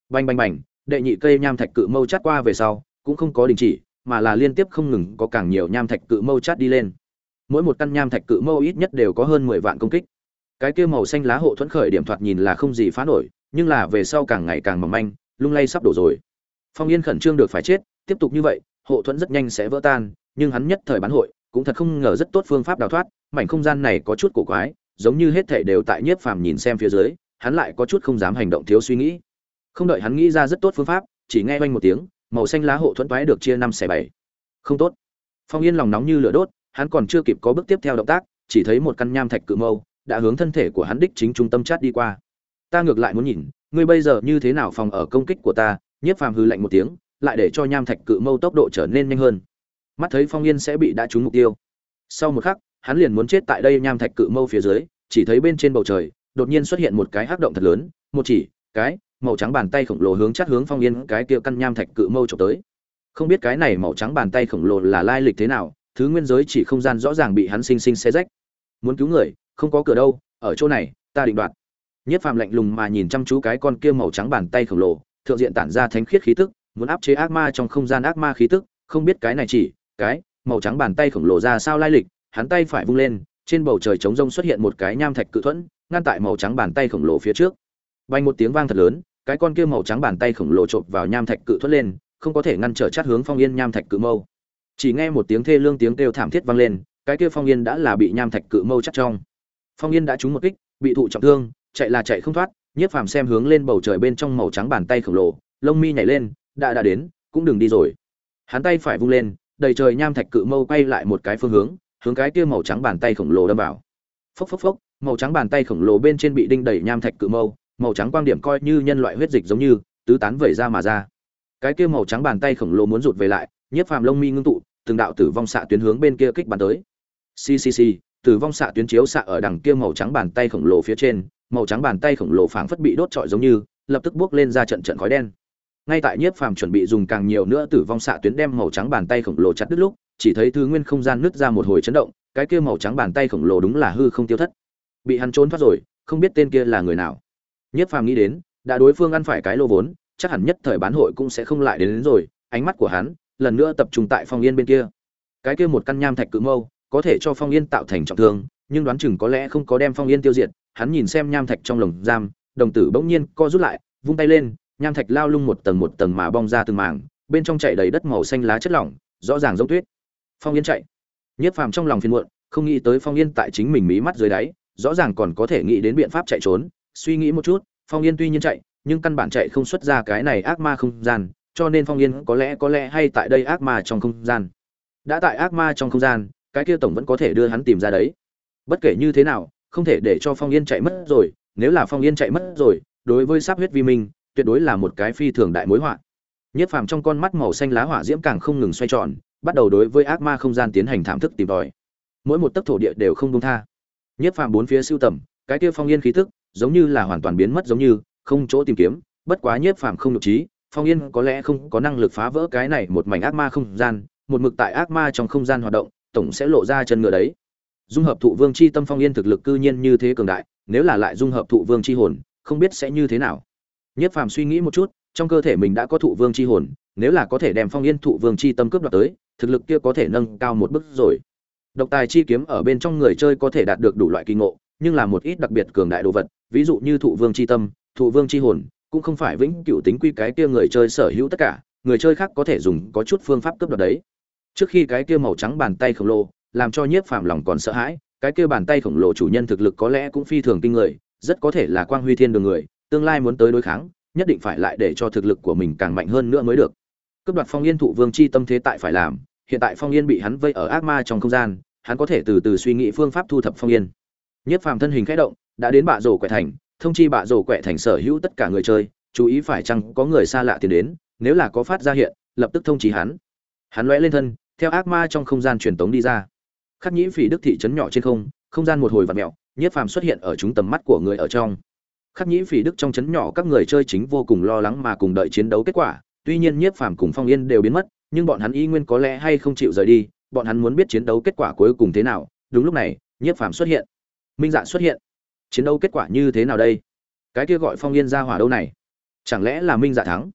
Bành bành bành, đệ nhị cây nham thạch cự mâu chát qua về sau, cũng không có đình chỉ, mà là liên tiếp không ngừng có càng nhiều nham thạch cự mâu chát đi lên. Mỗi một căn nham thạch cự mâu ít nhất đều có hơn mười vạn công kích. Cái kia màu xanh lá hộ thuẫn khởi điểm thoạt nhìn là không gì phá nổi, nhưng là về sau càng ngày càng mỏng manh, lung lay sắp đổ rồi phong yên khẩn trương được phải chết, tiếp tục như vậy, hộ thuẫn rất nhanh sẽ vỡ tan, nhưng hắn nhất thời bán hội, cũng thật không ngờ rất tốt phương pháp đào thoát, mảnh không gian này có chút cổ quái, giống như hết thảy đều tại nhiếp phàm nhìn xem phía dưới, hắn lại có chút không dám hành động thiếu suy nghĩ. Không đợi hắn nghĩ ra rất tốt phương pháp, chỉ nghe oanh một tiếng, màu xanh lá hộ thuẫn toái được chia năm xẻ bảy. Không tốt. Phong yên lòng nóng như lửa đốt, hắn còn chưa kịp có bước tiếp theo động tác, chỉ thấy một căn nham thạch cự mâu đã hướng thân thể của hắn đích chính trung tâm chát đi qua. Ta ngược lại muốn nhìn, ngươi bây giờ như thế nào phòng ở công kích của ta nhiếp phàm hư lạnh một tiếng, lại để cho nham thạch cự mâu tốc độ trở nên nhanh hơn. Mắt thấy phong yên sẽ bị đã trúng mục tiêu. Sau một khắc, hắn liền muốn chết tại đây nham thạch cự mâu phía dưới, chỉ thấy bên trên bầu trời, đột nhiên xuất hiện một cái hắc động thật lớn, một chỉ, cái, màu trắng bàn tay khổng lồ hướng chát hướng phong yên, cái kia căn nham thạch cự mâu trộm tới. Không biết cái này màu trắng bàn tay khổng lồ là lai lịch thế nào, thứ nguyên giới chỉ không gian rõ ràng bị hắn sinh sinh xé rách. Muốn cứu người, không có cửa đâu, ở chỗ này, ta định đoạt. Nhất phàm lạnh lùng mà nhìn chăm chú cái con kia màu trắng bàn tay khổng lồ thượng diện tản ra thánh khiết khí tức, muốn áp chế ác ma trong không gian ác ma khí tức, không biết cái này chỉ, cái, màu trắng bàn tay khổng lồ ra sao lai lịch, hắn tay phải vung lên, trên bầu trời trống rông xuất hiện một cái nham thạch cự thuẫn, ngăn tại màu trắng bàn tay khổng lồ phía trước. Bay một tiếng vang thật lớn, cái con kia màu trắng bàn tay khổng lồ chộp vào nham thạch cự thuẫn lên, không có thể ngăn trở chát hướng phong yên nham thạch cự mâu. Chỉ nghe một tiếng thê lương tiếng kêu thảm thiết vang lên, cái kia phong yên đã là bị nham thạch cự mâu chắc trong. Phong yên đã trúng một kích, bị thụ trọng thương, chạy là chạy không thoát nhiếp phàm xem hướng lên bầu trời bên trong màu trắng bàn tay khổng lồ, lông mi nhảy lên, đã đã đến, cũng đừng đi rồi. Hắn tay phải vung lên, đầy trời nham thạch cự mâu quay lại một cái phương hướng hướng cái kia màu trắng bàn tay khổng lồ đâm vào. Phốc phốc phốc, màu trắng bàn tay khổng lồ bên trên bị đinh đẩy nham thạch cự mâu, màu trắng quang điểm coi như nhân loại huyết dịch giống như, tứ tán vẩy ra mà ra. Cái kia màu trắng bàn tay khổng lồ muốn rụt về lại, nhiếp phàm lông mi ngưng tụ, từng đạo tử vong xạ tuyến hướng bên kia kích bắn tới. Ccc tử vong xạ tuyến chiếu xạ ở đằng kia màu trắng bàn tay khổng lồ phía trên màu trắng bàn tay khổng lồ phảng phất bị đốt trọi giống như lập tức bước lên ra trận trận khói đen. Ngay tại nhiếp phàm chuẩn bị dùng càng nhiều nữa tử vong xạ tuyến đem màu trắng bàn tay khổng lồ chặt đứt lúc chỉ thấy thứ nguyên không gian nứt ra một hồi chấn động cái kia màu trắng bàn tay khổng lồ đúng là hư không tiêu thất. Bị hắn trốn thoát rồi không biết tên kia là người nào. Nhiếp phàm nghĩ đến đã đối phương ăn phải cái lô vốn chắc hẳn nhất thời bán hội cũng sẽ không lại đến, đến rồi ánh mắt của hắn lần nữa tập trung tại phong yên bên kia. Cái kia một căn nham thạch cự mâu có thể cho phong yên tạo thành trọng thương nhưng đoán chừng có lẽ không có đem phong yên tiêu diệt hắn nhìn xem nham thạch trong lồng giam, đồng tử bỗng nhiên co rút lại, vung tay lên, nham thạch lao lung một tầng một tầng mà bong ra từng mảng, bên trong chạy đầy đất màu xanh lá chất lỏng, rõ ràng giống tuyết. Phong yên chạy. Nhiếp phàm trong lòng phiền muộn, không nghĩ tới phong yên tại chính mình mí mắt dưới đáy, rõ ràng còn có thể nghĩ đến biện pháp chạy trốn. Suy nghĩ một chút, phong yên tuy nhiên chạy, nhưng căn bản chạy không xuất ra cái này ác ma không gian, cho nên phong yên có lẽ có lẽ hay tại đây ác ma trong không gian. Đã tại ác ma trong không gian, cái kia tổng vẫn có thể đưa hắn tìm ra đấy. Bất kể như thế nào không thể để cho phong yên chạy mất rồi, nếu là phong yên chạy mất rồi, đối với sắp huyết vi minh, tuyệt đối là một cái phi thường đại mối họa. Nhất phàm trong con mắt màu xanh lá hỏa diễm càng không ngừng xoay tròn, bắt đầu đối với ác ma không gian tiến hành thảm thức tìm tòi. Mỗi một tấc thổ địa đều không buông tha. Nhất phàm bốn phía siêu tầm, cái kia phong yên khí tức, giống như là hoàn toàn biến mất giống như, không chỗ tìm kiếm, bất quá Nhất phàm không nhục trí, phong yên có lẽ không có năng lực phá vỡ cái này một mảnh ác ma không gian, một mực tại ác ma trong không gian hoạt động, tổng sẽ lộ ra chân ngựa đấy dung hợp thụ vương chi tâm phong yên thực lực cư nhiên như thế cường đại, nếu là lại dung hợp thụ vương chi hồn, không biết sẽ như thế nào. Nhất phàm suy nghĩ một chút, trong cơ thể mình đã có thụ vương chi hồn, nếu là có thể đem phong yên thụ vương chi tâm cướp đoạt tới, thực lực kia có thể nâng cao một bước rồi. Độc tài chi kiếm ở bên trong người chơi có thể đạt được đủ loại kỳ ngộ, nhưng là một ít đặc biệt cường đại đồ vật, ví dụ như thụ vương chi tâm, thụ vương chi hồn, cũng không phải vĩnh cửu tính quy cái kia người chơi sở hữu tất cả, người chơi khác có thể dùng có chút phương pháp cướp đoạt đấy. Trước khi cái kia màu trắng bàn tay khổng lồ làm cho nhiếp phàm lòng còn sợ hãi, cái kia bàn tay khổng lồ chủ nhân thực lực có lẽ cũng phi thường kinh người, rất có thể là quang huy thiên đường người, tương lai muốn tới đối kháng, nhất định phải lại để cho thực lực của mình càng mạnh hơn nữa mới được. Cướp đoạt phong yên thụ vương chi tâm thế tại phải làm, hiện tại phong yên bị hắn vây ở ác ma trong không gian, hắn có thể từ từ suy nghĩ phương pháp thu thập phong yên. Nhất phàm thân hình khẽ động, đã đến bạ rổ quẹ thành, thông chi bạ rổ quẹ thành sở hữu tất cả người chơi, chú ý phải chăng có người xa lạ tiến đến, nếu là có phát ra hiện, lập tức thông trí hắn. Hắn lóe lên thân, theo ác ma trong không gian truyền tống đi ra khắc nhĩ phỉ đức thị trấn nhỏ trên không không gian một hồi vặn mẹo nhiếp phàm xuất hiện ở chúng tầm mắt của người ở trong. Khắc nhĩ phỉ đức trong trấn nhỏ các người chơi chính vô cùng lo lắng mà cùng đợi chiến đấu kết quả, tuy nhiên nhiếp phàm cùng phong yên đều biến mất, nhưng bọn hắn y nguyên có lẽ hay không chịu rời đi, bọn hắn muốn biết chiến đấu kết quả cuối cùng thế nào. Đúng lúc này, nhiếp phàm xuất hiện. Minh dạ xuất hiện. Chiến đấu kết quả như thế nào đây? Cái kia gọi phong yên ra hỏa đâu này? Chẳng lẽ là minh dạ thắng?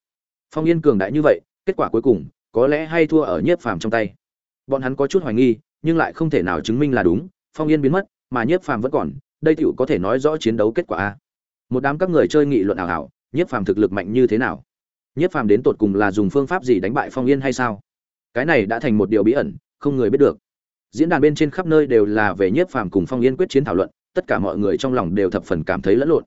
Phong yên cường đại như vậy, kết quả cuối cùng, có lẽ hay thua ở nhiếp phàm trong tay. Bọn hắn có chút hoài nghi nhưng lại không thể nào chứng minh là đúng, phong yên biến mất, mà nhiếp phàm vẫn còn, đây tựu có thể nói rõ chiến đấu kết quả a. Một đám các người chơi nghị luận ảo ảo, nhiếp phàm thực lực mạnh như thế nào? Nhiếp phàm đến tột cùng là dùng phương pháp gì đánh bại phong yên hay sao? Cái này đã thành một điều bí ẩn, không người biết được. Diễn đàn bên trên khắp nơi đều là về nhiếp phàm cùng phong yên quyết chiến thảo luận, tất cả mọi người trong lòng đều thập phần cảm thấy lẫn lộn.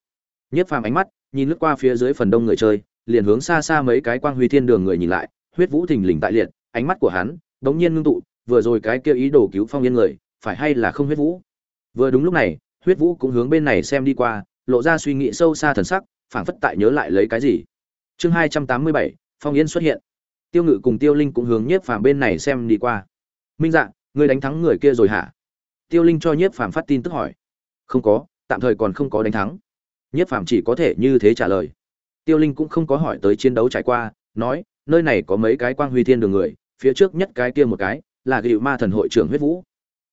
Nhiếp phàm ánh mắt, nhìn lướt qua phía dưới phần đông người chơi, liền hướng xa xa mấy cái quang huy thiên đường người nhìn lại, huyết vũ thình lình tại liệt, ánh mắt của hắn bỗng nhiên ngưng tụ vừa rồi cái kia ý đồ cứu phong yên người, phải hay là không huyết vũ? Vừa đúng lúc này, huyết vũ cũng hướng bên này xem đi qua, lộ ra suy nghĩ sâu xa thần sắc, phảng phất tại nhớ lại lấy cái gì. Chương hai trăm tám mươi bảy, phong yên xuất hiện. Tiêu ngự cùng tiêu linh cũng hướng nhiếp phàm bên này xem đi qua. Minh dạng ngươi đánh thắng người kia rồi hả? Tiêu linh cho nhiếp phàm phát tin tức hỏi. Không có, tạm thời còn không có đánh thắng. Nhiếp phàm chỉ có thể như thế trả lời. Tiêu linh cũng không có hỏi tới chiến đấu trải qua, nói, nơi này có mấy cái quang huy thiên đường người, phía trước nhất cái kia một cái là gịu ma thần hội trưởng huyết vũ.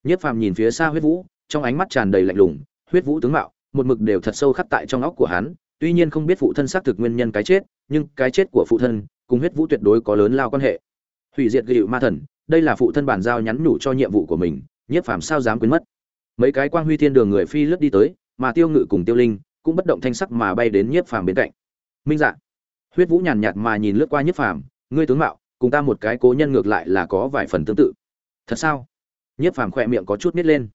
Nhiếp phàm nhìn phía xa huyết vũ, trong ánh mắt tràn đầy lạnh lùng, huyết vũ tướng mạo, một mực đều thật sâu khắc tại trong óc của hắn, tuy nhiên không biết phụ thân xác thực nguyên nhân cái chết, nhưng cái chết của phụ thân cùng huyết vũ tuyệt đối có lớn lao quan hệ. Hủy diệt gịu ma thần, đây là phụ thân bản giao nhắn nhủ cho nhiệm vụ của mình nhiếp phàm sao dám quên mất. Mấy cái quang huy thiên đường người phi lướt đi tới, mà tiêu ngự cùng tiêu linh cũng bất động thanh sắc mà bay đến nhiếp phàm bên cạnh. Minh dạ. Huyết vũ nhàn nhạt mà nhìn lướt qua nhiếp phàm, ngươi tướng mạo, cùng ta một cái cố nhân ngược lại là có vài phần tương tự thật sao? Nhiếp phàm khỏe miệng có chút nít lên.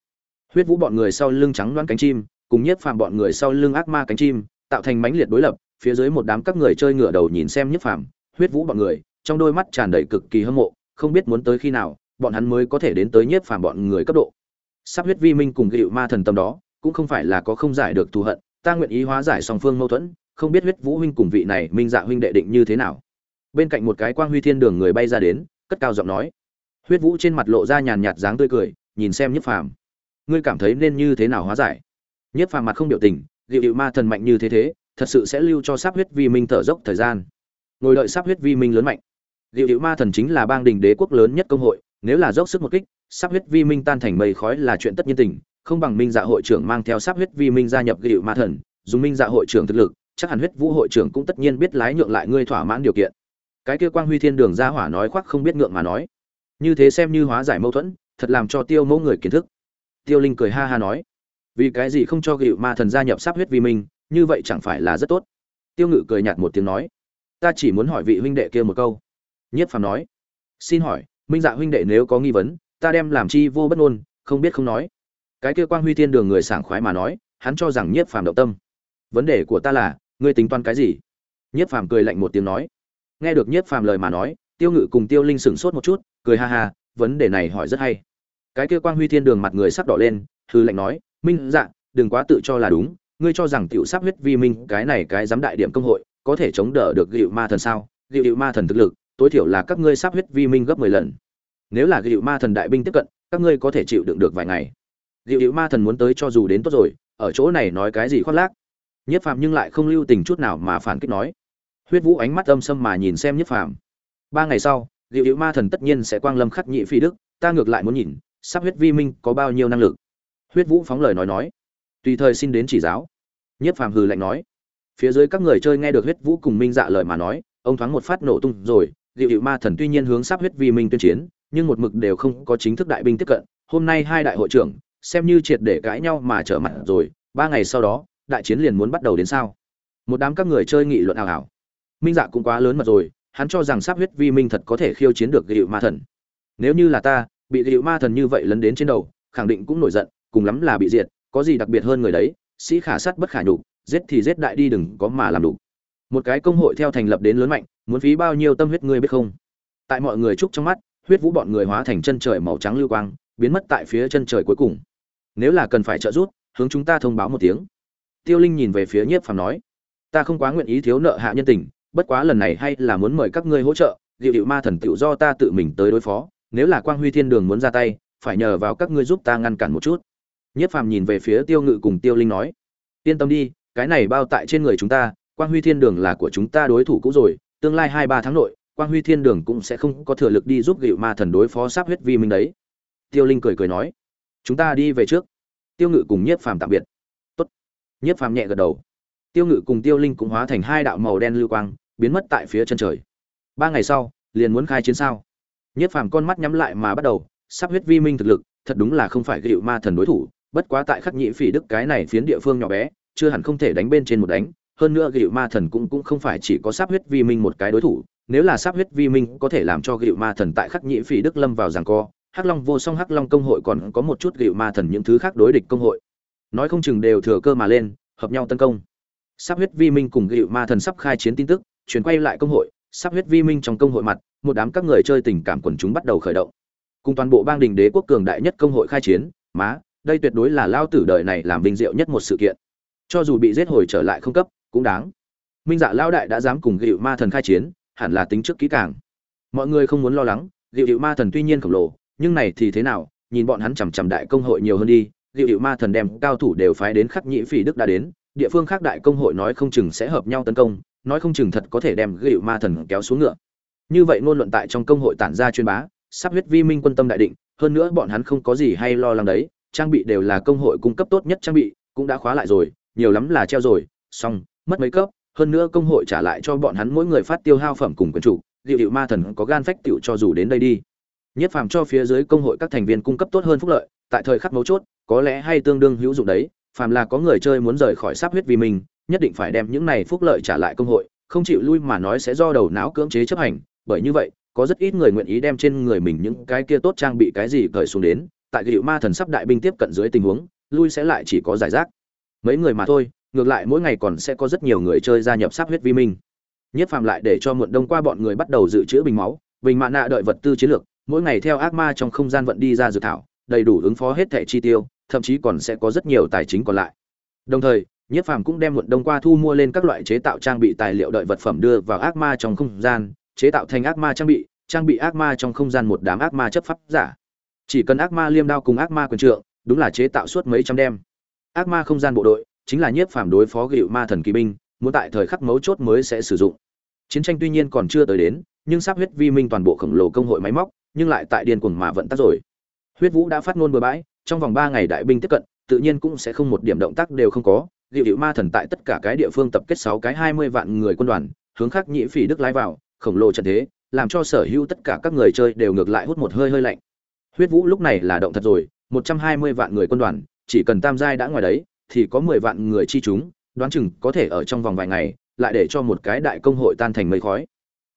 Huyết vũ bọn người sau lưng trắng loãng cánh chim, cùng nhiếp phàm bọn người sau lưng ác ma cánh chim, tạo thành mãnh liệt đối lập, phía dưới một đám các người chơi ngửa đầu nhìn xem nhiếp phàm, huyết vũ bọn người, trong đôi mắt tràn đầy cực kỳ hâm mộ, không biết muốn tới khi nào, bọn hắn mới có thể đến tới nhiếp phàm bọn người cấp độ. Sắp huyết vi minh cùng gịu ma thần tâm đó, cũng không phải là có không giải được thù hận, ta nguyện ý hóa giải song phương mâu thuẫn, không biết huyết vũ huynh cùng vị này minh dạ huynh đệ định như thế nào. Bên cạnh một cái quang huy thiên đường người bay ra đến, cất cao giọng nói huyết vũ trên mặt lộ ra nhàn nhạt dáng tươi cười, nhìn xem nhiếp phàm. Ngươi cảm thấy nên như thế nào hóa giải? Nhiếp phàm mặt không biểu tình, dịu dịu ma thần mạnh như thế thế, thật sự sẽ lưu cho sáp huyết vi minh thở dốc thời gian. Ngồi đợi sáp huyết vi minh lớn mạnh. Dịu dịu ma thần chính là bang đình đế quốc lớn nhất công hội, nếu là dốc sức một kích sáp huyết vi minh tan thành mây khói là chuyện tất nhiên tình, không bằng minh dạ hội trưởng mang theo sáp huyết vi minh gia nhập dịu ma thần, dùng minh dạ hội trưởng thực lực, chắc hẳn huyết vũ hội trưởng cũng tất nhiên biết lái nhượng lại ngươi thỏa mãn điều kiện. Cái kia quang huy thiên đường ra hỏa nói khoác không biết ngượng mà nói như thế xem như hóa giải mâu thuẫn, thật làm cho tiêu mẫu người kiến thức. Tiêu linh cười ha ha nói, vì cái gì không cho gịu ma thần gia nhập sắp huyết vi minh, như vậy chẳng phải là rất tốt. Tiêu ngự cười nhạt một tiếng nói, ta chỉ muốn hỏi vị huynh đệ kia một câu. Nhất phàm nói, xin hỏi, minh dạ huynh đệ nếu có nghi vấn, ta đem làm chi vô bất ngôn, không biết không nói. Cái kia quang huy thiên đường người sảng khoái mà nói, hắn cho rằng nhiếp phàm động tâm. Vấn đề của ta là, ngươi tính toán cái gì? Nhiếp phàm cười lạnh một tiếng nói. Nghe được nhiếp phàm lời mà nói tiêu ngự cùng tiêu linh sửng sốt một chút, cười ha ha, vấn đề này hỏi rất hay. Cái kia quang huy thiên đường mặt người sắp đỏ lên hư lạnh nói, minh dạ đừng quá tự cho là đúng, ngươi cho rằng tiểu sắp huyết vi minh, cái này cái giám đại điểm công hội, có thể chống đỡ được gịu ma thần sao? Gịu ma thần thực lực, tối thiểu là các ngươi sắp huyết vi minh gấp mười lần. Nếu là gịu ma thần đại binh tiếp cận, các ngươi có thể chịu đựng được vài ngày. Gịu ma thần muốn tới cho dù đến tốt rồi, ở chỗ này nói cái gì khoác lác. Nhất phạm nhưng lại không lưu tình chút nào mà phản kích nói. Huyết vũ ánh mắt âm sâm mà nhìn xem nhất phạm ba ngày sau liệu hữu ma thần tất nhiên sẽ quang lâm khắc nhị phi đức, ta ngược lại muốn nhìn, sắp huyết vi minh có bao nhiêu năng lực. Huyết vũ phóng lời nói nói, tùy thời xin đến chỉ giáo. Nhất phàm hừ lạnh nói, phía dưới các người chơi nghe được huyết vũ cùng minh dạ lời mà nói, ông thoáng một phát nổ tung rồi. Liệu hữu ma thần tuy nhiên hướng sắp huyết vi minh tuyên chiến, nhưng một mực đều không có chính thức đại binh tiếp cận. Hôm nay hai đại hội trưởng, xem như triệt để cãi nhau mà trở mặt rồi, ba ngày sau đó, đại chiến liền muốn bắt đầu đến sao? Một đám các người chơi nghị luận ảo ảo minh dạ cũng quá lớn mật rồi hắn cho rằng sắp huyết vi minh thật có thể khiêu chiến được gịu ma thần. Nếu như là ta, bị gịu ma thần như vậy lấn đến trên đầu, khẳng định cũng nổi giận, cùng lắm là bị diệt, có gì đặc biệt hơn người đấy, sĩ khả sát bất khả nhục, giết thì giết đại đi đừng có mà làm đủ một cái công hội theo thành lập đến lớn mạnh, muốn phí bao nhiêu tâm huyết ngươi biết không? Tại mọi người chúc trong mắt, huyết vũ bọn người hóa thành chân trời màu trắng lưu quang, biến mất tại phía chân trời cuối cùng. Nếu là cần phải trợ giúp, hướng chúng ta thông báo một tiếng. Tiêu linh nhìn về phía nhiếp phàm nói, ta không quá nguyện ý thiếu nợ hạ nhân tình bất quá lần này hay là muốn mời các ngươi hỗ trợ dịu dịu ma thần tựu do ta tự mình tới đối phó, nếu là quang huy thiên đường muốn ra tay, phải nhờ vào các ngươi giúp ta ngăn cản một chút. Nhất phàm nhìn về phía tiêu ngự cùng tiêu linh nói, yên tâm đi, cái này bao tại trên người chúng ta, quang huy thiên đường là của chúng ta đối thủ cũ rồi, tương lai hai ba tháng nội, quang huy thiên đường cũng sẽ không có thừa lực đi giúp dịu ma thần đối phó sáp huyết vi minh đấy. Tiêu linh cười cười nói, chúng ta đi về trước. Tiêu ngự cùng nhiếp phàm tạm biệt. Tốt. Nhiếp phàm nhẹ gật đầu. Tiêu ngự cùng tiêu linh cũng hóa thành hai đạo màu đen lưu quang biến mất tại phía chân trời. Ba ngày sau, liền muốn khai chiến sao? Nhiếp phàm con mắt nhắm lại mà bắt đầu, sắp huyết vi minh thực lực, thật đúng là không phải gịu ma thần đối thủ, bất quá tại khắc nhị phỉ đức cái này phiến địa phương nhỏ bé, chưa hẳn không thể đánh bên trên một đánh, hơn nữa gịu ma thần cũng cũng không phải chỉ có sắp huyết vi minh một cái đối thủ, nếu là sắp huyết vi minh có thể làm cho gịu ma thần tại khắc nhị phỉ đức lâm vào giằng co, hắc long vô song hắc long công hội còn có một chút gịu ma thần những thứ khác đối địch công hội. Nói không chừng đều thừa cơ mà lên, hợp nhau tấn công. Sắp huyết vi minh cùng gịu ma thần sắp khai chiến tin tức chuyển quay lại công hội, sắp huyết vi minh trong công hội mặt, một đám các người chơi tình cảm quần chúng bắt đầu khởi động. Cùng toàn bộ bang đình đế quốc cường đại nhất công hội khai chiến, má, đây tuyệt đối là lao tử đời này làm vinh diệu nhất một sự kiện. Cho dù bị giết hồi trở lại không cấp, cũng đáng. Minh dạ lao đại đã dám cùng gịu ma thần khai chiến, hẳn là tính trước kỹ càng. Mọi người không muốn lo lắng gịu hiệu ma thần tuy nhiên khổng lồ, nhưng này thì thế nào, nhìn bọn hắn chằm chằm đại công hội nhiều hơn đi gịu hiệu ma thần đem cao thủ đều phái đến khắc nhĩ phỉ đức đã đến, địa phương khác đại công hội nói không chừng sẽ hợp nhau tấn công nói không chừng thật có thể đem gựu ma thần kéo xuống ngựa. Như vậy ngôn luận tại trong công hội tản ra chuyên bá, sắp huyết vi minh quân tâm đại định, hơn nữa bọn hắn không có gì hay lo lắng đấy, trang bị đều là công hội cung cấp tốt nhất trang bị, cũng đã khóa lại rồi, nhiều lắm là treo rồi, xong, mất mấy cấp, hơn nữa công hội trả lại cho bọn hắn mỗi người phát tiêu hao phẩm cùng quyền chủ liệu hiệu ma thần có gan phách tiểu cho dù đến đây đi. Nhất phàm cho phía dưới công hội các thành viên cung cấp tốt hơn phúc lợi, tại thời khắc mấu chốt, có lẽ hay tương đương hữu dụng đấy, phàm là có người chơi muốn rời khỏi sắp huyết vì mình nhất định phải đem những này phúc lợi trả lại công hội, không chịu lui mà nói sẽ do đầu não cưỡng chế chấp hành. Bởi như vậy, có rất ít người nguyện ý đem trên người mình những cái kia tốt trang bị cái gì cởi xuống đến. Tại dịu ma thần sắp đại binh tiếp cận dưới tình huống, lui sẽ lại chỉ có giải rác. Mấy người mà thôi, ngược lại mỗi ngày còn sẽ có rất nhiều người chơi gia nhập sắp huyết vi minh. Nhất phàm lại để cho muộn đông qua bọn người bắt đầu dự trữ bình máu, bình mạ nạ đợi vật tư chiến lược, mỗi ngày theo ác ma trong không gian vận đi ra dự thảo, đầy đủ ứng phó hết thẻ chi tiêu, thậm chí còn sẽ có rất nhiều tài chính còn lại. Đồng thời nhiếp phàm cũng đem muộn đông qua thu mua lên các loại chế tạo trang bị tài liệu đợi vật phẩm đưa vào ác ma trong không gian, chế tạo thành ác ma trang bị trang bị ác ma trong không gian một đám ác ma chấp pháp giả. Chỉ cần ác ma liêm đao cùng ác ma quyền trượng, đúng là chế tạo suốt mấy trăm đêm ác ma không gian bộ đội chính là nhiếp phàm đối phó gịu ma thần kỳ binh, muốn tại thời khắc mấu chốt mới sẽ sử dụng. Chiến tranh tuy nhiên còn chưa tới đến, nhưng sắp huyết vi minh toàn bộ khổng lồ công hội máy móc, nhưng lại tại điên cuồng mà vận tắc rồi. Huyết vũ đã phát ngôn bừa bãi, trong vòng ba ngày đại binh tiếp cận, tự nhiên cũng sẽ không một điểm động tác đều không có dịu dịu ma thần tại tất cả cái địa phương tập kết sáu cái hai mươi vạn người quân đoàn, hướng khắc nhĩ phỉ đức lái vào, khổng lồ trận thế, làm cho sở hữu tất cả các người chơi đều ngược lại hút một hơi hơi lạnh. Huyết vũ lúc này là động thật rồi, một trăm hai mươi vạn người quân đoàn, chỉ cần tam giai đã ngoài đấy, thì có mười vạn người chi chúng, đoán chừng có thể ở trong vòng vài ngày, lại để cho một cái đại công hội tan thành mây khói.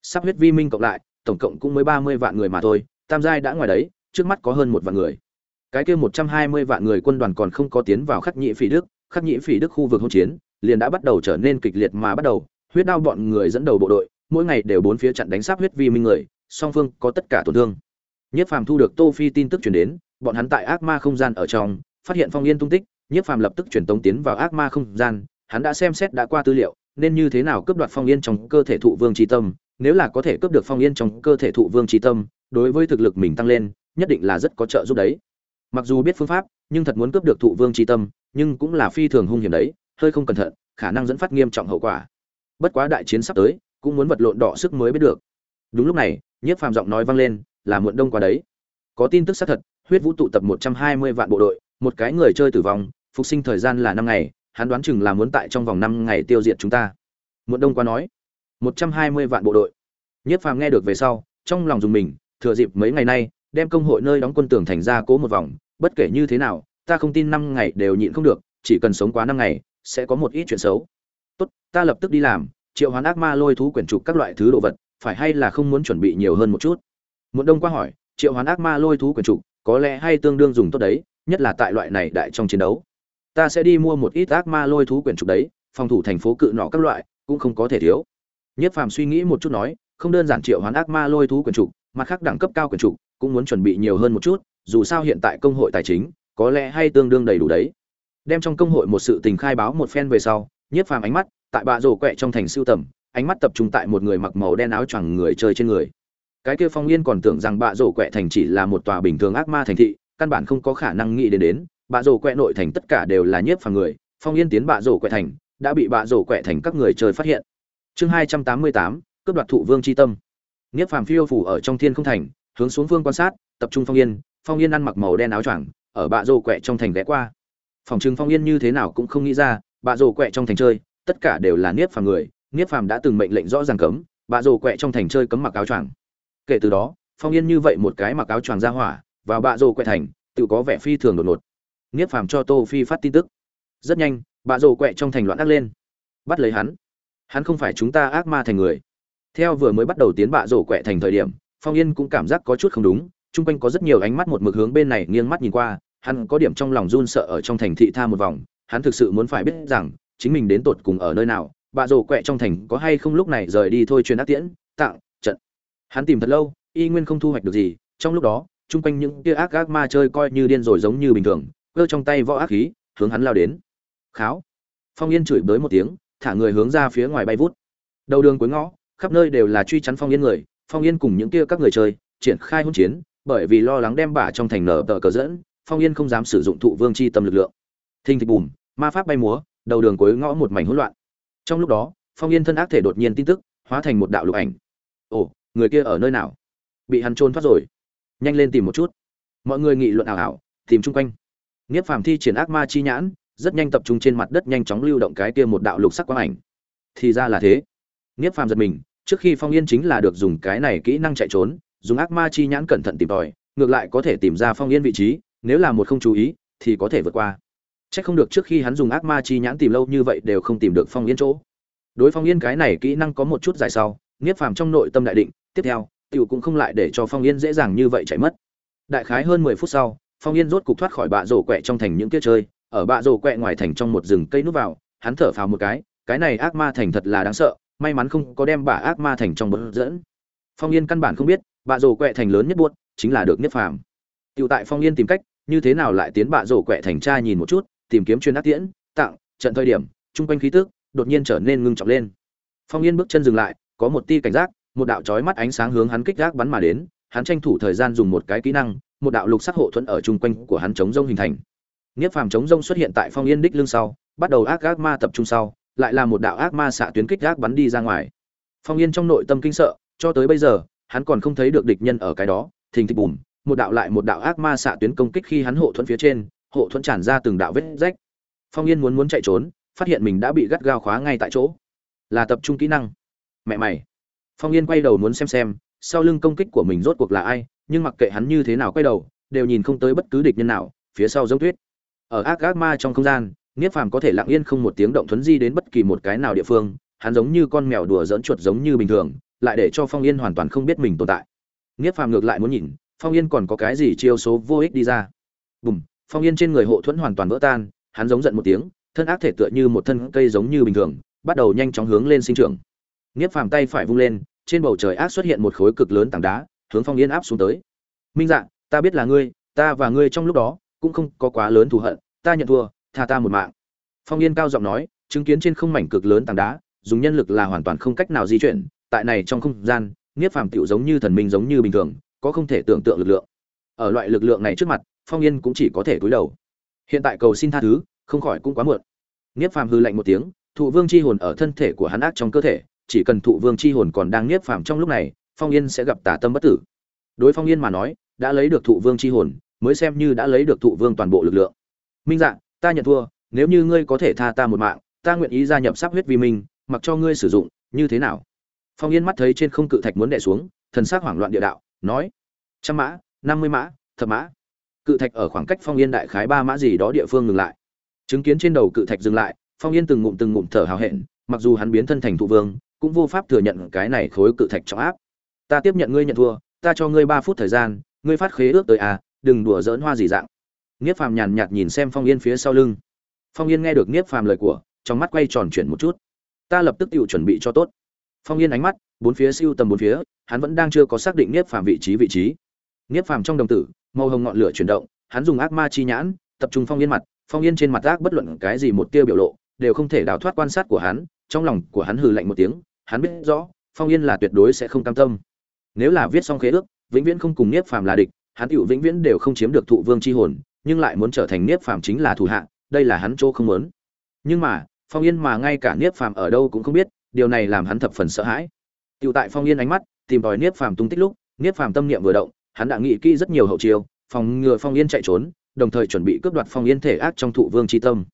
Sắp huyết vi minh cộng lại, tổng cộng cũng mới ba mươi vạn người mà thôi, tam giai đã ngoài đấy, trước mắt có hơn một vạn người. Cái kia một trăm hai mươi vạn người quân đoàn còn không có tiến vào khắc nhĩ phỉ đức khắc nhĩ phỉ đức khu vực hỗn chiến liền đã bắt đầu trở nên kịch liệt mà bắt đầu huyết đao bọn người dẫn đầu bộ đội mỗi ngày đều bốn phía chặn đánh sắp huyết vi minh người song phương có tất cả tổn thương Nhiếp Phàm thu được Tô Phi tin tức truyền đến, bọn hắn tại ác ma không gian ở trong, phát hiện Phong Yên tung tích, Nhiếp Phàm lập tức truyền tống tiến vào ác ma không gian, hắn đã xem xét đã qua tư liệu, nên như thế nào cướp đoạt Phong Yên trong cơ thể thụ vương chi tâm, nếu là có thể cướp được Phong Yên trong cơ thể thụ vương chi tâm, đối với thực lực mình tăng lên, nhất định là rất có trợ giúp đấy. Mặc dù biết phương pháp, nhưng thật muốn cướp được thụ vương chi tâm, nhưng cũng là phi thường hung hiểm đấy, hơi không cẩn thận, khả năng dẫn phát nghiêm trọng hậu quả. Bất quá đại chiến sắp tới, cũng muốn vật lộn đỏ sức mới biết được. Đúng lúc này, Nhiếp Phàm giọng nói vang lên, là muộn đông qua đấy có tin tức xác thật huyết vũ tụ tập một trăm hai mươi vạn bộ đội một cái người chơi tử vong phục sinh thời gian là năm ngày hắn đoán chừng là muốn tại trong vòng năm ngày tiêu diệt chúng ta muộn đông qua nói một trăm hai mươi vạn bộ đội nhiếp phàm nghe được về sau trong lòng dùng mình thừa dịp mấy ngày nay đem công hội nơi đóng quân tường thành ra cố một vòng bất kể như thế nào ta không tin năm ngày đều nhịn không được chỉ cần sống quá năm ngày sẽ có một ít chuyện xấu tốt ta lập tức đi làm triệu hoán ác ma lôi thú quyển trục các loại thứ đồ vật phải hay là không muốn chuẩn bị nhiều hơn một chút Muộn Đông qua hỏi, triệu hoán ác ma lôi thú quyền trục có lẽ hay tương đương dùng tốt đấy, nhất là tại loại này đại trong chiến đấu. Ta sẽ đi mua một ít ác ma lôi thú quyền trục đấy, phòng thủ thành phố cự nọ các loại, cũng không có thể thiếu. Nhất Phàm suy nghĩ một chút nói, không đơn giản triệu hoán ác ma lôi thú quyền trục mặt khác đẳng cấp cao quyền trục cũng muốn chuẩn bị nhiều hơn một chút dù sao hiện tại công hội tài chính, có lẽ hay tương đương đầy đủ đấy. Đem trong công hội một sự tình khai báo một phen về sau, nhiếp phàm ánh mắt, tại bạ rổ quẹ trong thành siêu tầm, ánh mắt tập trung tại một người mặc màu đen áo choàng người chơi trên người. Cái kia phong yên còn tưởng rằng bạ rổ quẹ thành chỉ là một tòa bình thường ác ma thành thị, căn bản không có khả năng nghĩ đến đến, bạ rổ quẹ nội thành tất cả đều là nhiếp phàm người, phong yên tiến bạ rổ quẹ thành, đã bị bạ rổ quẹ thành các người chơi phát hiện. Chương hai trăm tám mươi tám, cướp đoạt thụ vương c h i tâm. Nhiếp phàm phiêu phủ ở trong thiên không thành, hướng xuống phương quan sát, tập trung phong yên phong yên ăn mặc màu đen áo choàng, ở bạ rổ quẹ trong thành ghé qua. Phòng trừng phong yên như thế nào cũng không nghĩ ra, bạ rổ quẹ trong thành chơi, tất cả đều là niếp phàm người, niếp phàm đã từng mệnh lệnh rõ ràng cấm, bạ rổ quẹ trong thành chơi cấm mặc áo choàng. Kể từ đó, phong yên như vậy một cái mặc áo choàng ra hỏa, vào bạ rổ quẹ thành, tự có vẻ phi thường đột ngột. Niếp phàm cho tô phi phát tin tức. Rất nhanh, bạ rổ quẹ trong thành loạn ác lên. Bắt lấy hắn. Hắn không phải chúng ta ác ma thành người. Theo vừa mới bắt đầu tiến bạ rổ quẹ thành thời điểm, phong yên cũng cảm giác có chút không đúng chung quanh có rất nhiều ánh mắt một mực hướng bên này nghiêng mắt nhìn qua, hắn có điểm trong lòng run sợ ở trong thành thị tha một vòng, hắn thực sự muốn phải biết rằng, chính mình đến tột cùng ở nơi nào, Bà rồ quẹ trong thành có hay không lúc này rời đi thôi truyền ác tiễn tặng trận. Hắn tìm thật lâu, y nguyên không thu hoạch được gì, trong lúc đó, chung quanh những kia ác ác ma chơi coi như điên rồi giống như bình thường, cơ trong tay võ ác khí, hướng hắn lao đến. Kháo. Phong yên chửi bới một tiếng, thả người hướng ra phía ngoài bay vút. Đầu đường cuối ngõ, khắp nơi đều là truy chắn phong yên người, phong yên cùng những kia các người chơi, triển khai hỗn chiến bởi vì lo lắng đem bả trong thành nở tờ cờ dẫn, phong yên không dám sử dụng thụ vương chi tâm lực lượng. Thình thịch bùm, ma pháp bay múa, đầu đường cuối ngõ một mảnh hỗn loạn. Trong lúc đó, phong yên thân ác thể đột nhiên tin tức, hóa thành một đạo lục ảnh. Ồ, người kia ở nơi nào? Bị hắn trôn thoát rồi. Nhanh lên tìm một chút. Mọi người nghị luận ảo ảo, tìm chung quanh. Nghiếp phàm thi triển ác ma chi nhãn, rất nhanh tập trung trên mặt đất nhanh chóng lưu động cái kia một đạo lục sắc quang ảnh. Thì ra là thế. Nghiếp phàm giật mình, trước khi phong yên chính là được dùng cái này kỹ năng chạy trốn dùng ác ma chi nhãn cẩn thận tìm tòi ngược lại có thể tìm ra phong yên vị trí nếu là một không chú ý thì có thể vượt qua Chắc không được trước khi hắn dùng ác ma chi nhãn tìm lâu như vậy đều không tìm được Phong Yên chỗ. Đối Phong Yên cái này kỹ năng có một chút dài sau, nghiếp Phàm trong nội tâm đại định, tiếp theo, tiểu cũng không lại để cho Phong Yên dễ dàng như vậy chạy mất. Đại khái hơn mười phút sau, Phong Yên rốt cục thoát khỏi bạ rổ quẹ trong thành những kia chơi, ở bạ rổ quẹ ngoài thành trong một rừng cây núp vào, hắn thở phào một cái, cái này ác ma thành thật là đáng sợ, may mắn không có đem bà ác ma thành trong bớt dẫn. Phong Yên căn bản không biết, bạ rổ quẹ thành lớn nhất buốt chính là được Niếp Phàm. Tiểu tại Phong Yên tìm cách, như thế nào lại tiến bạ rổ quẹ thành tra nhìn một chút, tìm kiếm chuyên ác tiễn tặng trận thời điểm trung quanh khí tức đột nhiên trở nên ngưng trọng lên. Phong yên bước chân dừng lại có một tia cảnh giác một đạo chói mắt ánh sáng hướng hắn kích gác bắn mà đến hắn tranh thủ thời gian dùng một cái kỹ năng một đạo lục sắc hộ thuẫn ở trung quanh của hắn chống rông hình thành. Niếp phàm chống rông xuất hiện tại phong yên đích lưng sau bắt đầu ác ác ma tập trung sau lại là một đạo ác ma xạ tuyến kích gác bắn đi ra ngoài. Phong yên trong nội tâm kinh sợ cho tới bây giờ hắn còn không thấy được địch nhân ở cái đó, thình thịch bùm, một đạo lại một đạo ác ma xạ tuyến công kích khi hắn hộ thuẫn phía trên, hộ thuẫn tràn ra từng đạo vết rách. Phong yên muốn muốn chạy trốn, phát hiện mình đã bị gắt gao khóa ngay tại chỗ. Là tập trung kỹ năng. Mẹ mày. Phong yên quay đầu muốn xem xem, sau lưng công kích của mình rốt cuộc là ai, nhưng mặc kệ hắn như thế nào quay đầu, đều nhìn không tới bất cứ địch nhân nào, phía sau giống tuyết. Ở ác ác ma trong không gian niết phàm có thể lặng yên không một tiếng động thuấn di đến bất kỳ một cái nào địa phương, hắn giống như con mèo đùa dỡn chuột giống như bình thường lại để cho phong yên hoàn toàn không biết mình tồn tại. Nghiếp phàm ngược lại muốn nhìn phong yên còn có cái gì chiêu số vô ích đi ra. Bùm phong yên trên người hộ thuẫn hoàn toàn vỡ tan hắn giống giận một tiếng thân ác thể tựa như một thân cây giống như bình thường bắt đầu nhanh chóng hướng lên sinh trưởng. Nghiếp phàm tay phải vung lên trên bầu trời ác xuất hiện một khối cực lớn tảng đá hướng phong yên áp xuống tới. Minh Dạng, ta biết là ngươi ta và ngươi trong lúc đó cũng không có quá lớn thù hận ta nhận thua tha ta một mạng. Phong yên cao giọng nói chứng kiến trên không mảnh cực lớn tảng đá dùng nhân lực là hoàn toàn không cách nào di chuyển tại này trong không gian, nghiếp phàm tựu giống như thần minh giống như bình thường, có không thể tưởng tượng lực lượng. Ở loại lực lượng này trước mặt, phong yên cũng chỉ có thể cúi đầu. Hiện tại cầu xin tha thứ, không khỏi cũng quá muộn. Niết phàm hư lạnh một tiếng, thụ vương chi hồn ở thân thể của hắn ác trong cơ thể, chỉ cần thụ vương chi hồn còn đang Niết phàm trong lúc này, phong yên sẽ gặp tà tâm bất tử. Đối phong yên mà nói, đã lấy được thụ vương chi hồn, mới xem như đã lấy được thụ vương toàn bộ lực lượng. Minh dạng ta nhận thua, nếu như ngươi có thể tha ta một mạng, ta nguyện ý gia nhập sắp huyết vi minh, mặc cho ngươi sử dụng, như thế nào? Phong yên mắt thấy trên không cự thạch muốn đè xuống, thần sắc hoảng loạn địa đạo, nói, trăm mã, năm mươi mã, thập mã. Cự thạch ở khoảng cách phong yên đại khái ba mã gì đó địa phương ngừng lại. Chứng kiến trên đầu cự thạch dừng lại, phong yên từng ngụm từng ngụm thở hào hẹn, mặc dù hắn biến thân thành thụ vương, cũng vô pháp thừa nhận cái này khối cự thạch trọng áp. Ta tiếp nhận ngươi nhận thua, ta cho ngươi ba phút thời gian, ngươi phát khế ước tới à đừng đùa dỡn hoa gì dạng. Nghiếp phàm nhàn nhạt nhìn xem phong yên phía sau lưng. Phong yên nghe được nghiếp phàm lời của, trong mắt quay tròn chuyển một chút. Ta lập tức tự chuẩn bị cho tốt phong yên ánh mắt, bốn phía siêu tầm bốn phía, hắn vẫn đang chưa có xác định niết phàm vị trí vị trí. Niết phàm trong đồng tử, màu hồng ngọn lửa chuyển động, hắn dùng ác ma chi nhãn, tập trung phong yên mặt, phong yên trên mặt ác bất luận cái gì một tia biểu lộ, đều không thể đào thoát quan sát của hắn, trong lòng của hắn hừ lạnh một tiếng, hắn biết rõ, phong yên là tuyệt đối sẽ không cam tâm. Nếu là viết xong khế ước, vĩnh viễn không cùng niết phàm là địch, hắn tựu vĩnh viễn đều không chiếm được thụ vương chi hồn, nhưng lại muốn trở thành niết phàm chính là thủ hạ, đây là hắn chỗ không muốn. Nhưng mà, phong yên mà ngay cả niết phàm ở đâu cũng không biết điều này làm hắn thập phần sợ hãi. Tiểu tại phong yên ánh mắt, tìm tòi niết phàm tung tích lúc niết phàm tâm niệm vừa động, hắn đã nghĩ kỹ rất nhiều hậu chiêu, phòng ngừa phong yên chạy trốn, đồng thời chuẩn bị cướp đoạt phong yên thể ác trong thụ vương chi tâm.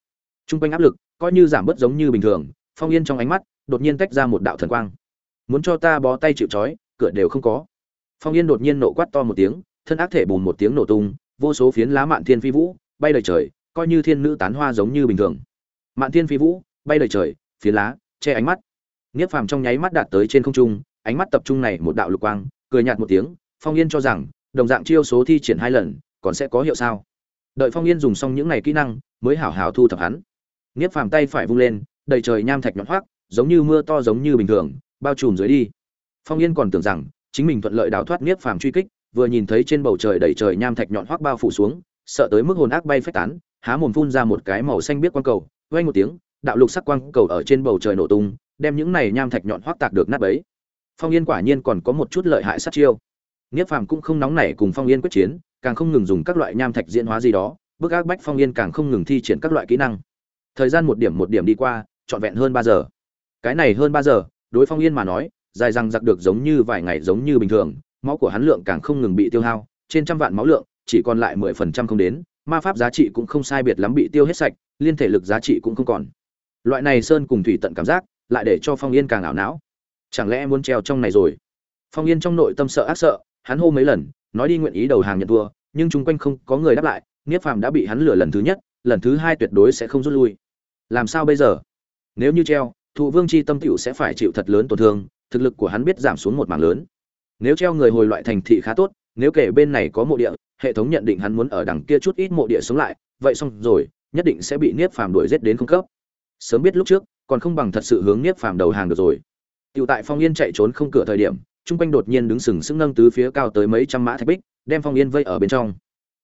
Trung quanh áp lực, coi như giảm bớt giống như bình thường, phong yên trong ánh mắt, đột nhiên tách ra một đạo thần quang. Muốn cho ta bó tay chịu trói, cửa đều không có. Phong yên đột nhiên nộ quát to một tiếng, thân ác thể bùn một tiếng nổ tung, vô số phiến lá mạn thiên phi vũ, bay đầy trời, coi như thiên nữ tán hoa giống như bình thường. Mạn thiên phi vũ, bay đầy trời, phiến lá, che ánh mắt. Niếp phàm trong nháy mắt đạt tới trên không trung, ánh mắt tập trung này một đạo lục quang, cười nhạt một tiếng, phong yên cho rằng, đồng dạng chiêu số thi triển hai lần, còn sẽ có hiệu sao? Đợi phong yên dùng xong những này kỹ năng, mới hảo hảo thu thập hắn. Niếp phàm tay phải vung lên, đầy trời nham thạch nhọn hoác, giống như mưa to giống như bình thường, bao trùm dưới đi. Phong yên còn tưởng rằng, chính mình thuận lợi đào thoát Niếp phàm truy kích, vừa nhìn thấy trên bầu trời đầy trời nham thạch nhọn hoác bao phủ xuống, sợ tới mức hồn ác bay phách tán, há mồm phun ra một cái màu xanh biết quang cầu vang một tiếng, đạo lục sắc quang cầu ở trên bầu trời nổ tung đem những này nham thạch nhọn hoác tạc được nát bấy. Phong yên quả nhiên còn có một chút lợi hại sát chiêu. Nghiếp phàm cũng không nóng nảy cùng phong yên quyết chiến, càng không ngừng dùng các loại nham thạch diễn hóa gì đó, bức ác bách phong yên càng không ngừng thi triển các loại kỹ năng. Thời gian một điểm một điểm đi qua, trọn vẹn hơn ba giờ. Cái này hơn ba giờ, đối phong yên mà nói, dài răng giặc được giống như vài ngày giống như bình thường, máu của hắn lượng càng không ngừng bị tiêu hao, trên trăm vạn máu lượng, chỉ còn lại mười phần trăm không đến, ma pháp giá trị cũng không sai biệt lắm bị tiêu hết sạch, liên thể lực giá trị cũng không còn. Loại này sơn cùng thủy tận cảm giác lại để cho phong yên càng ảo não. Chẳng lẽ muốn treo trong này rồi? Phong yên trong nội tâm sợ ác sợ, hắn hô mấy lần, nói đi nguyện ý đầu hàng nhận thua, nhưng chung quanh không có người đáp lại niết phàm đã bị hắn lừa lần thứ nhất, lần thứ hai tuyệt đối sẽ không rút lui. Làm sao bây giờ? Nếu như treo, thụ vương chi tâm tiểu sẽ phải chịu thật lớn tổn thương, thực lực của hắn biết giảm xuống một mảng lớn. Nếu treo người hồi loại thành thị khá tốt, nếu kể bên này có mộ địa, hệ thống nhận định hắn muốn ở đằng kia chút ít mộ địa sống lại, vậy xong rồi, nhất định sẽ bị niết phàm đuổi giết đến không cấp. Sớm biết lúc trước còn không bằng thật sự hướng niết phàm đầu hàng được rồi. Tiểu tại phong yên chạy trốn không cửa thời điểm trung quanh đột nhiên đứng sừng sững nâng tứ phía cao tới mấy trăm mã thạch bích, đem phong yên vây ở bên trong.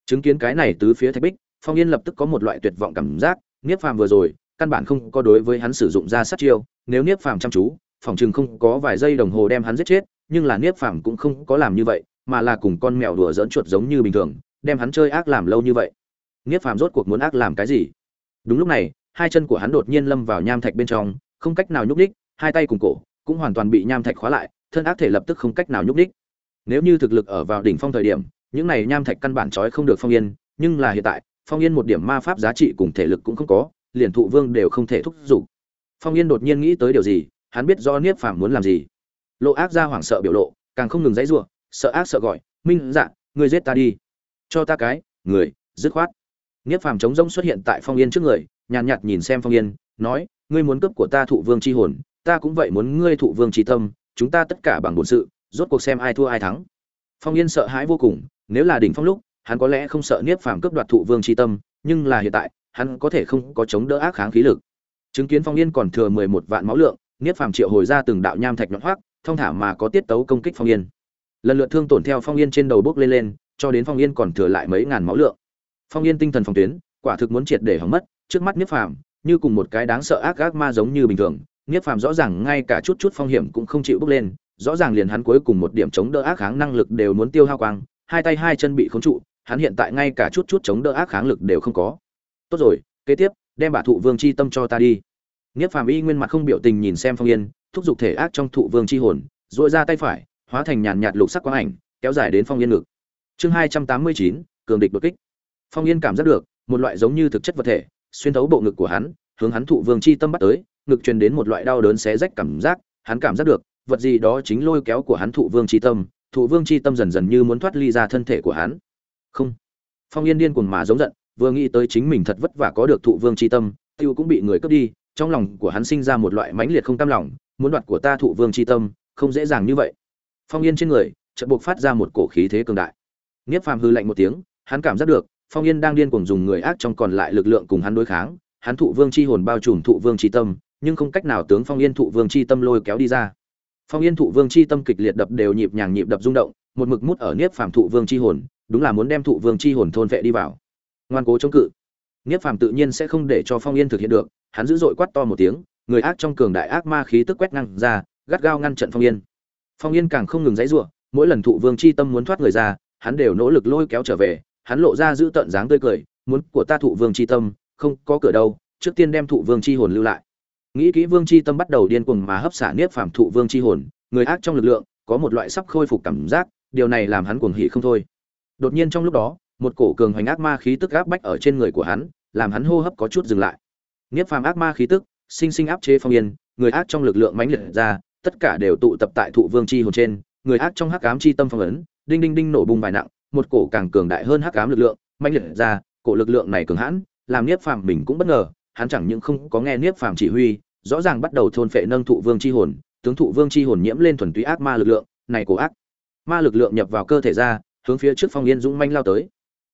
Chứng kiến cái này tứ phía thạch bích, phong yên lập tức có một loại tuyệt vọng cảm giác niết phàm vừa rồi, căn bản không có đối với hắn sử dụng ra sát chiêu, nếu niết phàm chăm chú, phòng chừng không có vài giây đồng hồ đem hắn giết chết, nhưng là niết phàm cũng không có làm như vậy, mà là cùng con mèo đùa giỡn chuột giống như bình thường, đem hắn chơi ác làm lâu như vậy. Niết phàm rốt cuộc muốn ác làm cái gì? Đúng lúc này hai chân của hắn đột nhiên lâm vào nham thạch bên trong không cách nào nhúc đích hai tay cùng cổ cũng hoàn toàn bị nham thạch khóa lại thân ác thể lập tức không cách nào nhúc đích nếu như thực lực ở vào đỉnh phong thời điểm những này nham thạch căn bản trói không được phong yên nhưng là hiện tại phong yên một điểm ma pháp giá trị cùng thể lực cũng không có liền thụ vương đều không thể thúc giục. Phong yên đột nhiên nghĩ tới điều gì hắn biết do niếp phàm muốn làm gì. Lộ ác ra hoảng sợ biểu lộ càng không ngừng dãy rủa, sợ ác sợ gọi minh dạ ngươi giết ta đi. Cho ta cái người dứt khoát. Niếp phàm chống rông xuất hiện tại phong yên trước người nhàn nhạt nhìn xem phong yên, nói, ngươi muốn cướp của ta thụ vương chi hồn, ta cũng vậy muốn ngươi thụ vương chi tâm, chúng ta tất cả bằng bổn sự, rốt cuộc xem ai thua ai thắng. Phong yên sợ hãi vô cùng, nếu là đỉnh phong lúc, hắn có lẽ không sợ niết phàm cướp đoạt thụ vương chi tâm, nhưng là hiện tại, hắn có thể không có chống đỡ ác kháng khí lực. Chứng kiến phong yên còn thừa mười một vạn máu lượng niết phàm triệu hồi ra từng đạo nham thạch nhọn hoác, thông thả mà có tiết tấu công kích phong yên. Lần lượt thương tổn theo phong yên trên đầu bước lên lên, cho đến phong yên còn thừa lại mấy ngàn máu lượng. Phong yên tinh thần phòng tuyến, quả thực muốn triệt để hỏng mất trước mắt niết phàm như cùng một cái đáng sợ ác ác ma giống như bình thường niết phàm rõ ràng ngay cả chút chút phong hiểm cũng không chịu bước lên rõ ràng liền hắn cuối cùng một điểm chống đỡ ác kháng năng lực đều muốn tiêu hao quang hai tay hai chân bị khống trụ hắn hiện tại ngay cả chút chút chống đỡ ác kháng lực đều không có tốt rồi kế tiếp đem bả thụ vương chi tâm cho ta đi Niếp Phàm Y nguyên mặt không biểu tình nhìn xem Phong Yên, thúc giục thể ác trong thụ vương chi hồn, duỗi ra tay phải, hóa thành nhàn nhạt lục sắc quang ảnh, kéo dài đến Phong Yên ngực. Chương hai trăm tám mươi chín, cường địch đột kích. Phong Yên cảm giác được một loại giống như thực chất vật thể, xuyên thấu bộ ngực của hắn, hướng hắn thụ vương chi tâm bắt tới, ngực truyền đến một loại đau đớn xé rách cảm giác, hắn cảm giác được, vật gì đó chính lôi kéo của hắn thụ vương chi tâm, thụ vương chi tâm dần dần như muốn thoát ly ra thân thể của hắn. Không. Phong Yên điên cuồng mà giống giận, vừa nghĩ tới chính mình thật vất vả có được thụ vương chi tâm, tiêu cũng bị người cướp đi, trong lòng của hắn sinh ra một loại mãnh liệt không cam lòng, muốn đoạt của ta thụ vương chi tâm, không dễ dàng như vậy. Phong Yên trên người, chợt buộc phát ra một cổ khí thế cường đại. Niếp Phàm hư lạnh một tiếng, hắn cảm giác được, Phong Yên đang điên cuồng dùng người ác trong còn lại lực lượng cùng hắn đối kháng, hắn thụ vương chi hồn bao trùm thụ vương chi tâm, nhưng không cách nào tướng Phong Yên thụ vương chi tâm lôi kéo đi ra. phong yên thụ vương chi tâm kịch liệt đập đều nhịp nhàng nhịp đập rung động một mực mút ở niếp phàm thụ vương chi hồn đúng là muốn đem thụ vương chi hồn thôn vệ đi vào. Ngoan cố chống cự. Niếp phàm tự nhiên sẽ không để cho phong yên thực hiện được hắn dữ dội quát to một tiếng người ác trong cường đại ác ma khí tức quét ngang ra gắt gao ngăn trận phong yên. Phong yên càng không ngừng dãy giụa mỗi lần thụ vương chi tâm muốn thoát người ra hắn đều nỗ lực lôi kéo trở về hắn lộ ra giữ tận dáng tươi cười, muốn của ta thụ vương chi tâm, không có cửa đâu, trước tiên đem thụ vương chi hồn lưu lại. Nghĩ kỹ vương chi tâm bắt đầu điên cuồng mà hấp xả nếp phàm thụ vương chi hồn, người ác trong lực lượng, có một loại sắp khôi phục cảm giác, điều này làm hắn cuồng hỉ không thôi. Đột nhiên trong lúc đó, một cổ cường hoành ác ma khí tức áp bách ở trên người của hắn, làm hắn hô hấp có chút dừng lại. Nếp phàm ác ma khí tức, sinh sinh áp chế phong yên, người ác trong lực lượng mãnh liệt ra, tất cả đều tụ tập tại thụ vương chi hồn trên, người ác trong hắc ám chi tâm phong ấn, đinh đinh đinh nổ bùng vài nặng một cổ càng cường đại hơn hắc ám lực lượng mạnh liệt ra, cổ lực lượng này cường hãn, làm niếp phàm mình cũng bất ngờ, hắn chẳng những không có nghe niếp phàm chỉ huy, rõ ràng bắt đầu thôn phệ nâng thụ vương chi hồn, tướng thụ vương chi hồn nhiễm lên thuần túy ác ma lực lượng, này cổ ác ma lực lượng nhập vào cơ thể ra, hướng phía trước phong yên dũng manh lao tới.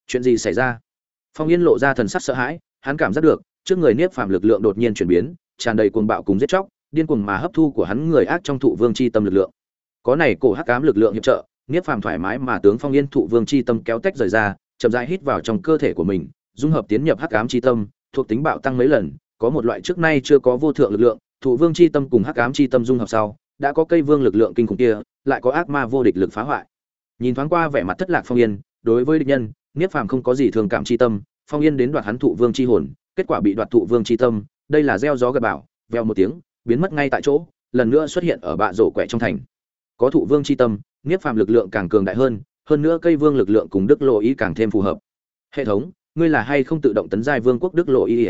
Chuyện gì xảy ra? Phong yên lộ ra thần sắc sợ hãi, hắn cảm giác được, trước người niếp phàm lực lượng đột nhiên chuyển biến, tràn đầy cuồng bạo cùng giết chóc, điên cuồng mà hấp thu của hắn người ác trong thụ vương chi tâm lực lượng. Có này cổ hắc ám lực lượng hiệp trợ niếp phàm thoải mái mà tướng phong yên thụ vương chi tâm kéo tách rời ra chậm rãi hít vào trong cơ thể của mình dung hợp tiến nhập hắc ám chi tâm thuộc tính bạo tăng mấy lần có một loại trước nay chưa có vô thượng lực lượng thụ vương chi tâm cùng hắc ám chi tâm dung hợp sau đã có cây vương lực lượng kinh khủng kia lại có ác ma vô địch lực phá hoại. Nhìn thoáng qua vẻ mặt thất lạc phong yên đối với địch nhân niếp phàm không có gì thường cảm chi tâm phong yên đến đoạt hắn thụ vương chi hồn kết quả bị đoạt thụ vương chi tâm đây là gieo gió gặt bão, veo một tiếng biến mất ngay tại chỗ lần nữa xuất hiện ở bạ rổ quẹ trong thành. Có thụ vương chi tâm niếp phàm lực lượng càng cường đại hơn hơn nữa cây vương lực lượng cùng đức lộ ý càng thêm phù hợp. Hệ thống, ngươi là hay không tự động tấn giai vương quốc đức lộ ý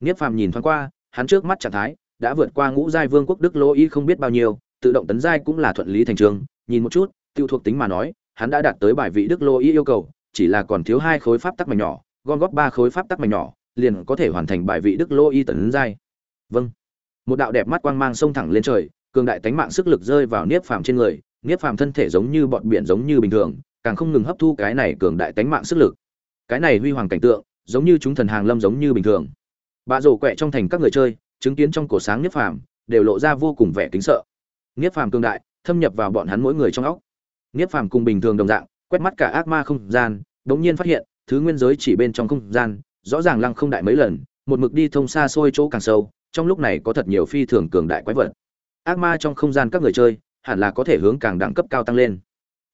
niếp phàm nhìn thoáng qua, hắn trước mắt trạng thái, đã vượt qua ngũ giai vương quốc đức lộ ý không biết bao nhiêu, tự động tấn giai cũng là thuận lý thành trường. Nhìn một chút, tiêu thuộc tính mà nói, hắn đã đạt tới bài vị đức lộ ý yêu cầu, chỉ là còn thiếu hai khối pháp tắc mảnh nhỏ, gom góp ba khối pháp tắc mảnh nhỏ, liền có thể hoàn thành bài vị đức lô y tấn giai. Vâng. Một đạo đẹp mắt quang mang xông thẳng lên trời, cường đại tánh mạng sức lực rơi vào niết phàm trên người niết phàm thân thể giống như bọn biển giống như bình thường, càng không ngừng hấp thu cái này cường đại tánh mạng sức lực. Cái này huy hoàng cảnh tượng, giống như chúng thần hàng lâm giống như bình thường. Bạ rổ quẹ trong thành các người chơi, chứng kiến trong cổ sáng niết phàm, đều lộ ra vô cùng vẻ kính sợ. Niết phàm cường đại, thâm nhập vào bọn hắn mỗi người trong óc. Niết phàm cùng bình thường đồng dạng, quét mắt cả ác ma không gian đống nhiên phát hiện, thứ nguyên giới chỉ bên trong không gian, rõ ràng lăng không đại mấy lần, một mực đi thông xa xôi chỗ càng sâu, trong lúc này có thật nhiều phi thường cường đại quái vật. Ác ma trong không gian các người chơi hẳn là có thể hướng càng đẳng cấp cao tăng lên.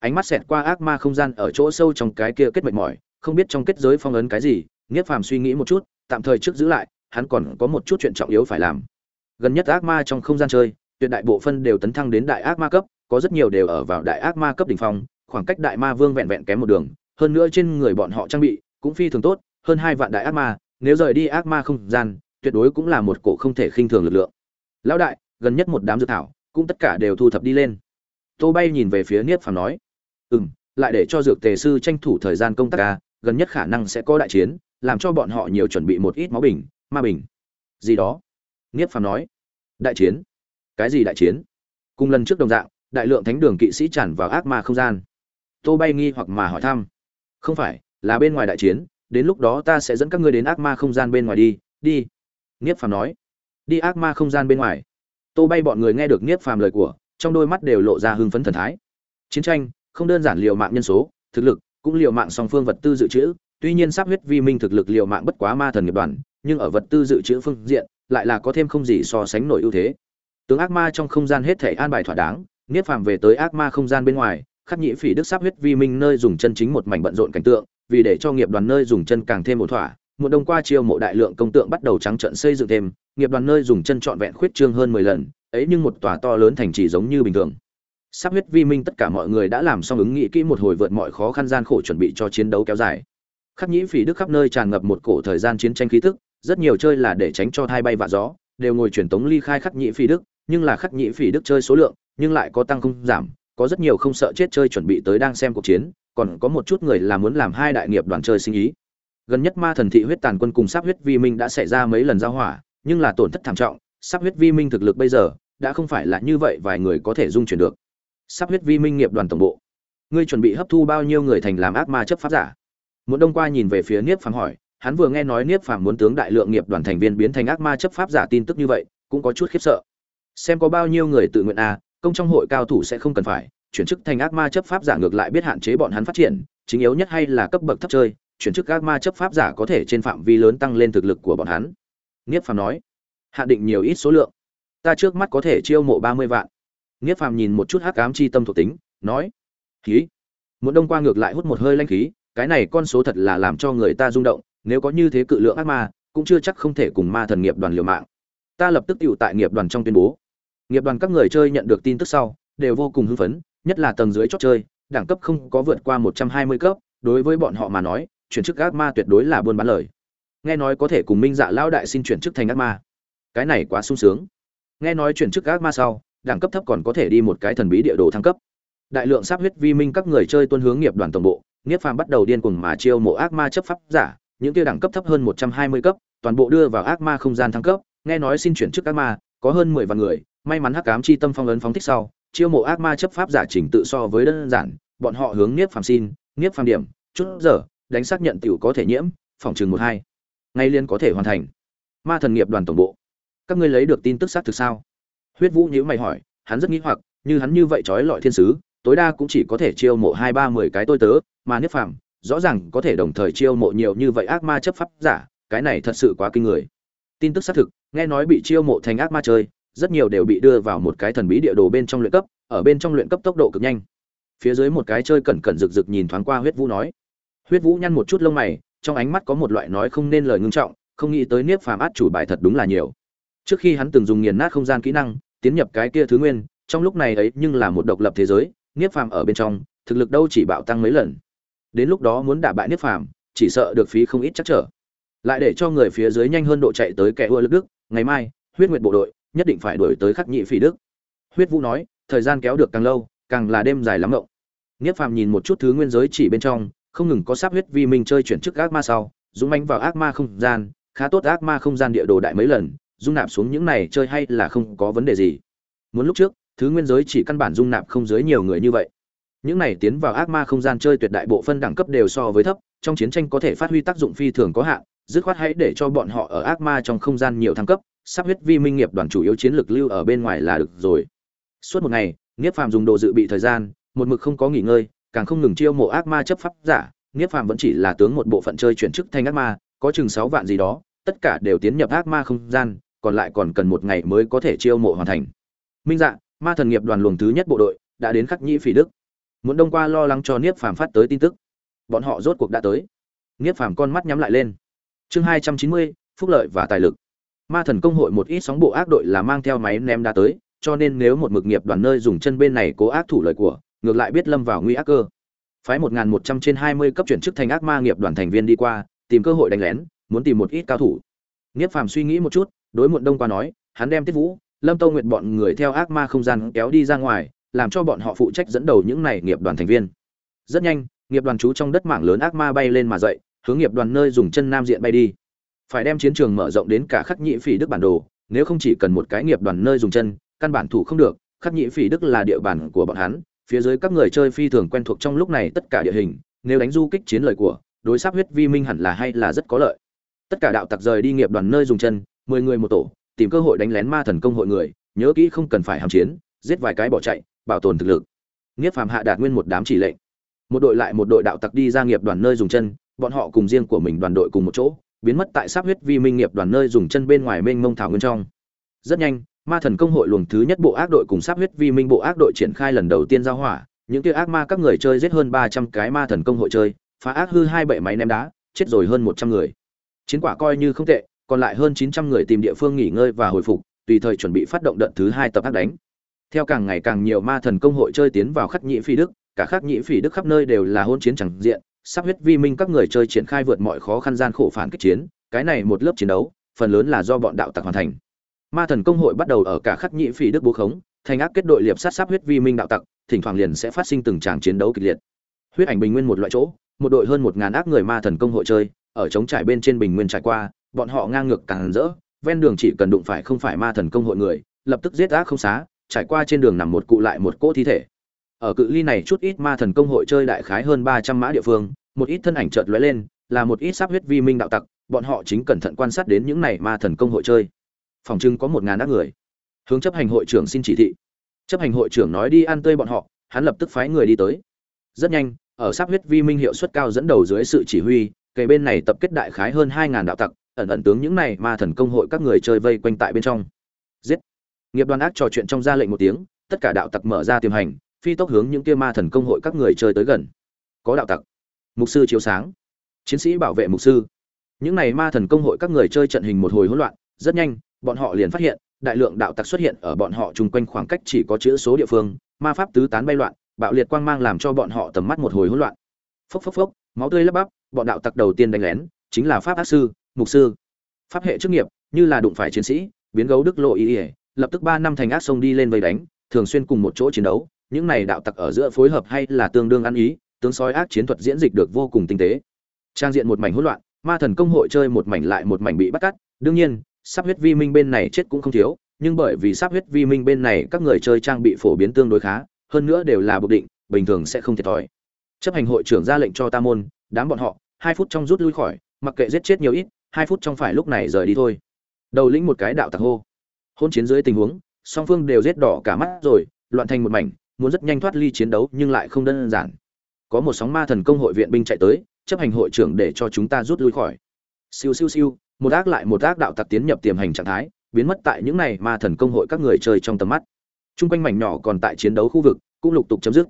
Ánh mắt xẹt qua ác ma không gian ở chỗ sâu trong cái kia kết mệt mỏi, không biết trong kết giới phong ấn cái gì, nghiếp phàm suy nghĩ một chút, tạm thời trước giữ lại, hắn còn có một chút chuyện trọng yếu phải làm. Gần nhất ác ma trong không gian chơi, tuyệt đại bộ phân đều tấn thăng đến đại ác ma cấp, có rất nhiều đều ở vào đại ác ma cấp đỉnh phong, khoảng cách đại ma vương vẹn vẹn kém một đường, hơn nữa trên người bọn họ trang bị cũng phi thường tốt, hơn hai vạn đại ác ma, nếu rời đi ác ma không gian, tuyệt đối cũng là một cổ không thể khinh thường lực lượng. Lão đại, gần nhất một đám dược thảo cũng tất cả đều thu thập đi lên. Tô bay nhìn về phía niết phàm nói ừ m lại để cho dược tề sư tranh thủ thời gian công tác ca gần nhất khả năng sẽ có đại chiến, làm cho bọn họ nhiều chuẩn bị một ít máu bình, ma bình. Gì đó? Niết phàm nói. Đại chiến? Cái gì đại chiến? Cùng lần trước đồng dạng, đại lượng thánh đường kỵ sĩ tràn vào ác ma không gian. Tô bay nghi hoặc mà hỏi thăm. Không phải, là bên ngoài đại chiến, đến lúc đó ta sẽ dẫn các ngươi đến ác ma không gian bên ngoài đi đi. Niếp phàm nói. Đi ác ma không gian bên ngoài tô bay bọn người nghe được niếp phàm lời của, trong đôi mắt đều lộ ra hưng phấn thần thái. Chiến tranh, không đơn giản liều mạng nhân số, thực lực, cũng liều mạng song phương vật tư dự trữ. Tuy nhiên sắp huyết vi minh thực lực liều mạng bất quá ma thần nghiệp đoàn, nhưng ở vật tư dự trữ phương diện, lại là có thêm không gì so sánh nổi ưu thế. Tướng ác ma trong không gian hết thể an bài thỏa đáng niếp phàm về tới ác ma không gian bên ngoài, khắc nhĩ phỉ đức sắp huyết vi minh nơi dùng chân chính một mảnh bận rộn cảnh tượng, vì để cho nghiệp đoàn nơi dùng chân càng thêm một thỏa một đông qua chiêu mộ đại lượng công tượng bắt đầu trắng trận xây dựng thêm, nghiệp đoàn nơi dùng chân trọn vẹn khuyết trương hơn mười lần, ấy nhưng một tòa to lớn thành chỉ giống như bình thường. Sắp huyết vi minh tất cả mọi người đã làm xong ứng nghĩ kỹ một hồi vượt mọi khó khăn gian khổ chuẩn bị cho chiến đấu kéo dài. Khắc nhĩ phỉ đức khắp nơi tràn ngập một cổ thời gian chiến tranh khí tức, rất nhiều chơi là để tránh cho thai bay vạ gió, đều ngồi truyền tống ly khai khắc nhĩ phỉ đức, nhưng là khắc nhĩ phỉ đức chơi số lượng, nhưng lại có tăng không giảm, có rất nhiều không sợ chết chơi chuẩn bị tới đang xem cuộc chiến, còn có một chút người là muốn làm hai đại nghiệp đoàn chơi sinh ý gần nhất ma thần thị huyết tàn quân cùng sắp huyết vi minh đã xảy ra mấy lần giao hỏa, nhưng là tổn thất thảm trọng, sắp huyết vi minh thực lực bây giờ đã không phải là như vậy vài người có thể dung chuyển được. Sắp huyết vi minh nghiệp đoàn tổng bộ, ngươi chuẩn bị hấp thu bao nhiêu người thành làm ác ma chấp pháp giả? Muốn đông qua nhìn về phía niếp phàm hỏi, hắn vừa nghe nói niếp phàm muốn tướng đại lượng nghiệp đoàn thành viên biến thành ác ma chấp pháp giả tin tức như vậy, cũng có chút khiếp sợ. Xem có bao nhiêu người tự nguyện à công trong hội cao thủ sẽ không cần phải, chuyển chức thành ác ma chấp pháp giả ngược lại biết hạn chế bọn hắn phát triển, chính yếu nhất hay là cấp bậc thấp chơi chuyển chức các ma chấp pháp giả có thể trên phạm vi lớn tăng lên thực lực của bọn hắn. Niết phàm nói hạn định nhiều ít số lượng, ta trước mắt có thể chiêu mộ ba mươi vạn. Niết phàm nhìn một chút hắc ám chi tâm thuộc tính, nói khí muốn đông qua ngược lại hút một hơi lanh khí, cái này con số thật là làm cho người ta rung động, nếu có như thế cự lượng ác ma, cũng chưa chắc không thể cùng ma thần nghiệp đoàn liều mạng. Ta lập tức tựu tại nghiệp đoàn trong tuyên bố. Nghiệp đoàn các người chơi nhận được tin tức sau, đều vô cùng hưng phấn, nhất là tầng dưới chót chơi, đẳng cấp không có vượt qua một trăm hai mươi cấp, đối với bọn họ mà nói chuyển chức ác ma tuyệt đối là buôn bán lời. Nghe nói có thể cùng minh dạ lão đại xin chuyển chức thành ác ma. Cái này quá sung sướng. Nghe nói chuyển chức ác ma sau đẳng cấp thấp còn có thể đi một cái thần bí địa đồ thăng cấp. Đại lượng sắp huyết vi minh các người chơi tuân hướng nghiệp đoàn tổng bộ nghiếp Phàm bắt đầu điên cuồng mà chiêu mộ ác ma chấp pháp giả, những kia đẳng cấp thấp hơn 120 cấp, toàn bộ đưa vào ác ma không gian thăng cấp, nghe nói xin chuyển chức ác ma, có hơn 10 vạn người, may mắn hắc cám chi tâm phong ấn phóng thích sau, chiêu mộ ác ma chấp pháp giả chỉnh tự so với đơn giản, bọn họ hướng nghiếp Phàm xin, nghiếp Phàm điểm, chút giờ, đánh xác nhận tiểu có thể nhiễm, phòng trường 12. Ngay liên có thể hoàn thành. Ma thần nghiệp đoàn tổng bộ. Các ngươi lấy được tin tức xác thực sao? Huyết Vũ nhíu mày hỏi, hắn rất nghi hoặc, như hắn như vậy trói lọi thiên sứ, tối đa cũng chỉ có thể chiêu mộ hai ba mười cái tôi tớ, mà Niếp Phàm rõ ràng có thể đồng thời chiêu mộ nhiều như vậy ác ma chấp pháp giả, cái này thật sự quá kinh người. Tin tức xác thực, nghe nói bị chiêu mộ thành ác ma chơi, rất nhiều đều bị đưa vào một cái thần bí địa đồ bên trong luyện cấp, ở bên trong luyện cấp tốc độ cực nhanh. Phía dưới một cái chơi cẩn cẩn rực rực nhìn thoáng qua Huyết Vũ nói. Huyết Vũ nhăn một chút lông mày, trong ánh mắt có một loại nói không nên lời ngưng trọng, không nghĩ tới Niếp Phàm át chủ bài thật đúng là nhiều. Trước khi hắn từng dùng nghiền nát không gian kỹ năng, tiến nhập cái kia thứ nguyên, trong lúc này ấy nhưng là một độc lập thế giới, Niếp Phàm ở bên trong, thực lực đâu chỉ bạo tăng mấy lần. Đến lúc đó muốn đả bại Niếp Phàm, chỉ sợ được phí không ít chắc trở. Lại để cho người phía dưới nhanh hơn độ chạy tới kẻ ưa lực đức, ngày mai, Huyết Nguyệt bộ đội nhất định phải đuổi tới Khắc Nhị Phỉ Đức. Huyết Vũ nói, thời gian kéo được càng lâu, càng là đêm dài lắm ngộng. Niếp Phàm nhìn một chút thứ nguyên giới chỉ bên trong, không ngừng có sắp huyết vi minh chơi chuyển chức ác ma sau, dũng mánh vào ác ma không gian, khá tốt ác ma không gian địa đồ đại mấy lần, dung nạp xuống những này chơi hay là không có vấn đề gì. Muốn lúc trước, thứ nguyên giới chỉ căn bản dung nạp không dưới nhiều người như vậy những này tiến vào ác ma không gian chơi tuyệt đại bộ phân đẳng cấp đều so với thấp trong chiến tranh có thể phát huy tác dụng phi thường có hạn dứt khoát hãy để cho bọn họ ở ác ma trong không gian nhiều thăng cấp sắp huyết vi minh nghiệp đoàn chủ yếu chiến lược lưu ở bên ngoài là được rồi suốt một ngày nghiếp phàm dùng đồ dự bị thời gian một mực không có nghỉ ngơi càng không ngừng chiêu mộ ác ma chấp pháp giả niết phàm vẫn chỉ là tướng một bộ phận chơi chuyển chức thành ác ma, có chừng sáu vạn gì đó, tất cả đều tiến nhập ác ma không gian, còn lại còn cần một ngày mới có thể chiêu mộ hoàn thành. Minh dạ ma thần nghiệp đoàn luồng thứ nhất bộ đội, đã đến khắc nhĩ phỉ đức. Muốn đông qua lo lắng cho niếp phàm phát tới tin tức. Bọn họ rốt cuộc đã tới. Niếp phàm con mắt nhắm lại lên. Chương hai trăm chín mươi, phúc lợi và tài lực. Ma thần công hội một ít sóng bộ ác đội là mang theo máy ném đá tới, cho nên nếu một mực nghiệp đoàn nơi dùng chân bên này cố ác thủ lời của ngược lại biết lâm vào nguy ác cơ. Phái một nghìn một trăm trên hai mươi cấp chuyển chức thành ác ma nghiệp đoàn thành viên đi qua, tìm cơ hội đánh lén, muốn tìm một ít cao thủ. Nghiếp phàm suy nghĩ một chút, đối muộn đông qua nói, hắn đem tiết vũ, lâm tâu nguyện bọn người theo ác ma không gian kéo đi ra ngoài, làm cho bọn họ phụ trách dẫn đầu những này nghiệp đoàn thành viên. Rất nhanh, nghiệp đoàn chú trong đất mảng lớn ác ma bay lên mà dậy, hướng nghiệp đoàn nơi dùng chân nam diện bay đi. Phải đem chiến trường mở rộng đến cả khắc nhị phỉ đức bản đồ, nếu không chỉ cần một cái nghiệp đoàn nơi dùng chân, căn bản thủ không được, khắc nhị phỉ đức là địa bàn của bọn hắn phía dưới các người chơi phi thường quen thuộc trong lúc này tất cả địa hình, nếu đánh du kích chiến lời của, đối sắp huyết vi minh hẳn là hay là rất có lợi. Tất cả đạo tặc rời đi nghiệp đoàn nơi dùng chân, mười người một tổ, tìm cơ hội đánh lén ma thần công hội người, nhớ kỹ không cần phải hàm chiến, giết vài cái bỏ chạy, bảo tồn thực lực. Nghiếp phàm hạ đạt nguyên một đám chỉ lệnh. Một đội lại một đội đạo tặc đi ra nghiệp đoàn nơi dùng chân, bọn họ cùng riêng của mình đoàn đội cùng một chỗ, biến mất tại sắp huyết vi minh nghiệp đoàn nơi dùng chân bên ngoài mênh mông thảo nguyên trong. Rất nhanh ma thần công hội luồng thứ nhất bộ ác đội cùng sắp huyết vi minh bộ ác đội triển khai lần đầu tiên giao hỏa, những kia ác ma các người chơi giết hơn ba trăm cái ma thần công hội chơi, phá ác hư hai bệ máy ném đá, chết rồi hơn một trăm người. Chiến quả coi như không tệ, còn lại hơn chín trăm người tìm địa phương nghỉ ngơi và hồi phục, tùy thời chuẩn bị phát động đợt thứ hai tập ác đánh. Theo càng ngày càng nhiều ma thần công hội chơi tiến vào khắc nhị phi đức, cả khắc nhị phi đức khắp nơi đều là hôn chiến chẳng diện, sắp huyết vi minh các người chơi triển khai vượt mọi khó khăn gian khổ phản kích chiến, cái này một lớp chiến đấu, phần lớn là do bọn đạo tặc hoàn thành ma thần công hội bắt đầu ở cả khắc nhị phỉ đức bố khống, thành ác kết đội liệp sát sáp huyết vi minh đạo tặc, thỉnh thoảng liền sẽ phát sinh từng tràng chiến đấu kịch liệt. Huyết ảnh bình nguyên một loại chỗ, một đội hơn một ngàn ác người ma thần công hội chơi, ở chống trải bên trên bình nguyên trải qua, bọn họ ngang ngược càng rỡ, ven đường chỉ cần đụng phải không phải ma thần công hội người, lập tức giết ác không xá, trải qua trên đường nằm một cụ lại một cỗ thi thể. Ở cự ly này chút ít ma thần công hội chơi đại khái hơn ba trăm mã địa phương, một ít thân ảnh chợt lóe lên, là một ít sáp huyết vi minh đạo tặc, bọn họ chính cẩn thận quan sát đến những này ma thần công hội chơi phòng trưng có một ngàn ác người. Hướng chấp hành hội trưởng xin chỉ thị. Chấp hành hội trưởng nói đi ăn tươi bọn họ, hắn lập tức phái người đi tới. Rất nhanh, ở sắp huyết vi minh hiệu suất cao dẫn đầu dưới sự chỉ huy, kề bên này tập kết đại khái hơn hai ngàn đạo tặc, ẩn ẩn tướng những này ma thần công hội các người chơi vây quanh tại bên trong. Giết! Nghiệp đoàn ác trò chuyện trong ra lệnh một tiếng, tất cả đạo tặc mở ra tiềm hành, phi tốc hướng những kia ma thần công hội các người chơi tới gần. Có đạo tặc. Mục sư chiếu sáng. Chiến sĩ bảo vệ mục sư. Những này ma thần công hội các người chơi trận hình một hồi hỗn loạn, rất nhanh bọn họ liền phát hiện, đại lượng đạo tặc xuất hiện ở bọn họ chung quanh khoảng cách chỉ có chữ số địa phương, ma pháp tứ tán bay loạn, bạo liệt quang mang làm cho bọn họ tầm mắt một hồi hỗn loạn. Phốc phốc phốc, máu tươi lấp bắp, bọn đạo tặc đầu tiên đánh lén, chính là pháp ác sư, mục sư. Pháp hệ chức nghiệp, như là đụng phải chiến sĩ, biến gấu đức lộ ý ỉa, lập tức ba năm thành ác sông đi lên vây đánh, thường xuyên cùng một chỗ chiến đấu, những này đạo tặc ở giữa phối hợp hay là tương đương ăn ý, tướng sói ác chiến thuật diễn dịch được vô cùng tinh tế. Trang diện một mảnh hỗn loạn, ma thần công hội chơi một mảnh lại một mảnh bị bắt cắt, đương nhiên sắp huyết vi minh bên này chết cũng không thiếu, nhưng bởi vì sắp huyết vi minh bên này các người chơi trang bị phổ biến tương đối khá, hơn nữa đều là bộc định, bình thường sẽ không thiệt thòi. Chấp hành hội trưởng ra lệnh cho ta môn, đám bọn họ, hai phút trong rút lui khỏi, mặc kệ giết chết nhiều ít, hai phút trong phải lúc này rời đi thôi. Đầu lĩnh một cái đạo tặc hô. Hôn chiến dưới tình huống, song phương đều giết đỏ cả mắt rồi, loạn thành một mảnh, muốn rất nhanh thoát ly chiến đấu nhưng lại không đơn giản. Có một sóng ma thần công hội viện binh chạy tới, chấp hành hội trưởng để cho chúng ta rút lui khỏi. Siêu siêu siêu một ác lại một ác đạo tặc tiến nhập tiềm hành trạng thái, biến mất tại những này ma thần công hội các người chơi trong tầm mắt. Trung quanh mảnh nhỏ còn tại chiến đấu khu vực, cũng lục tục chấm dứt.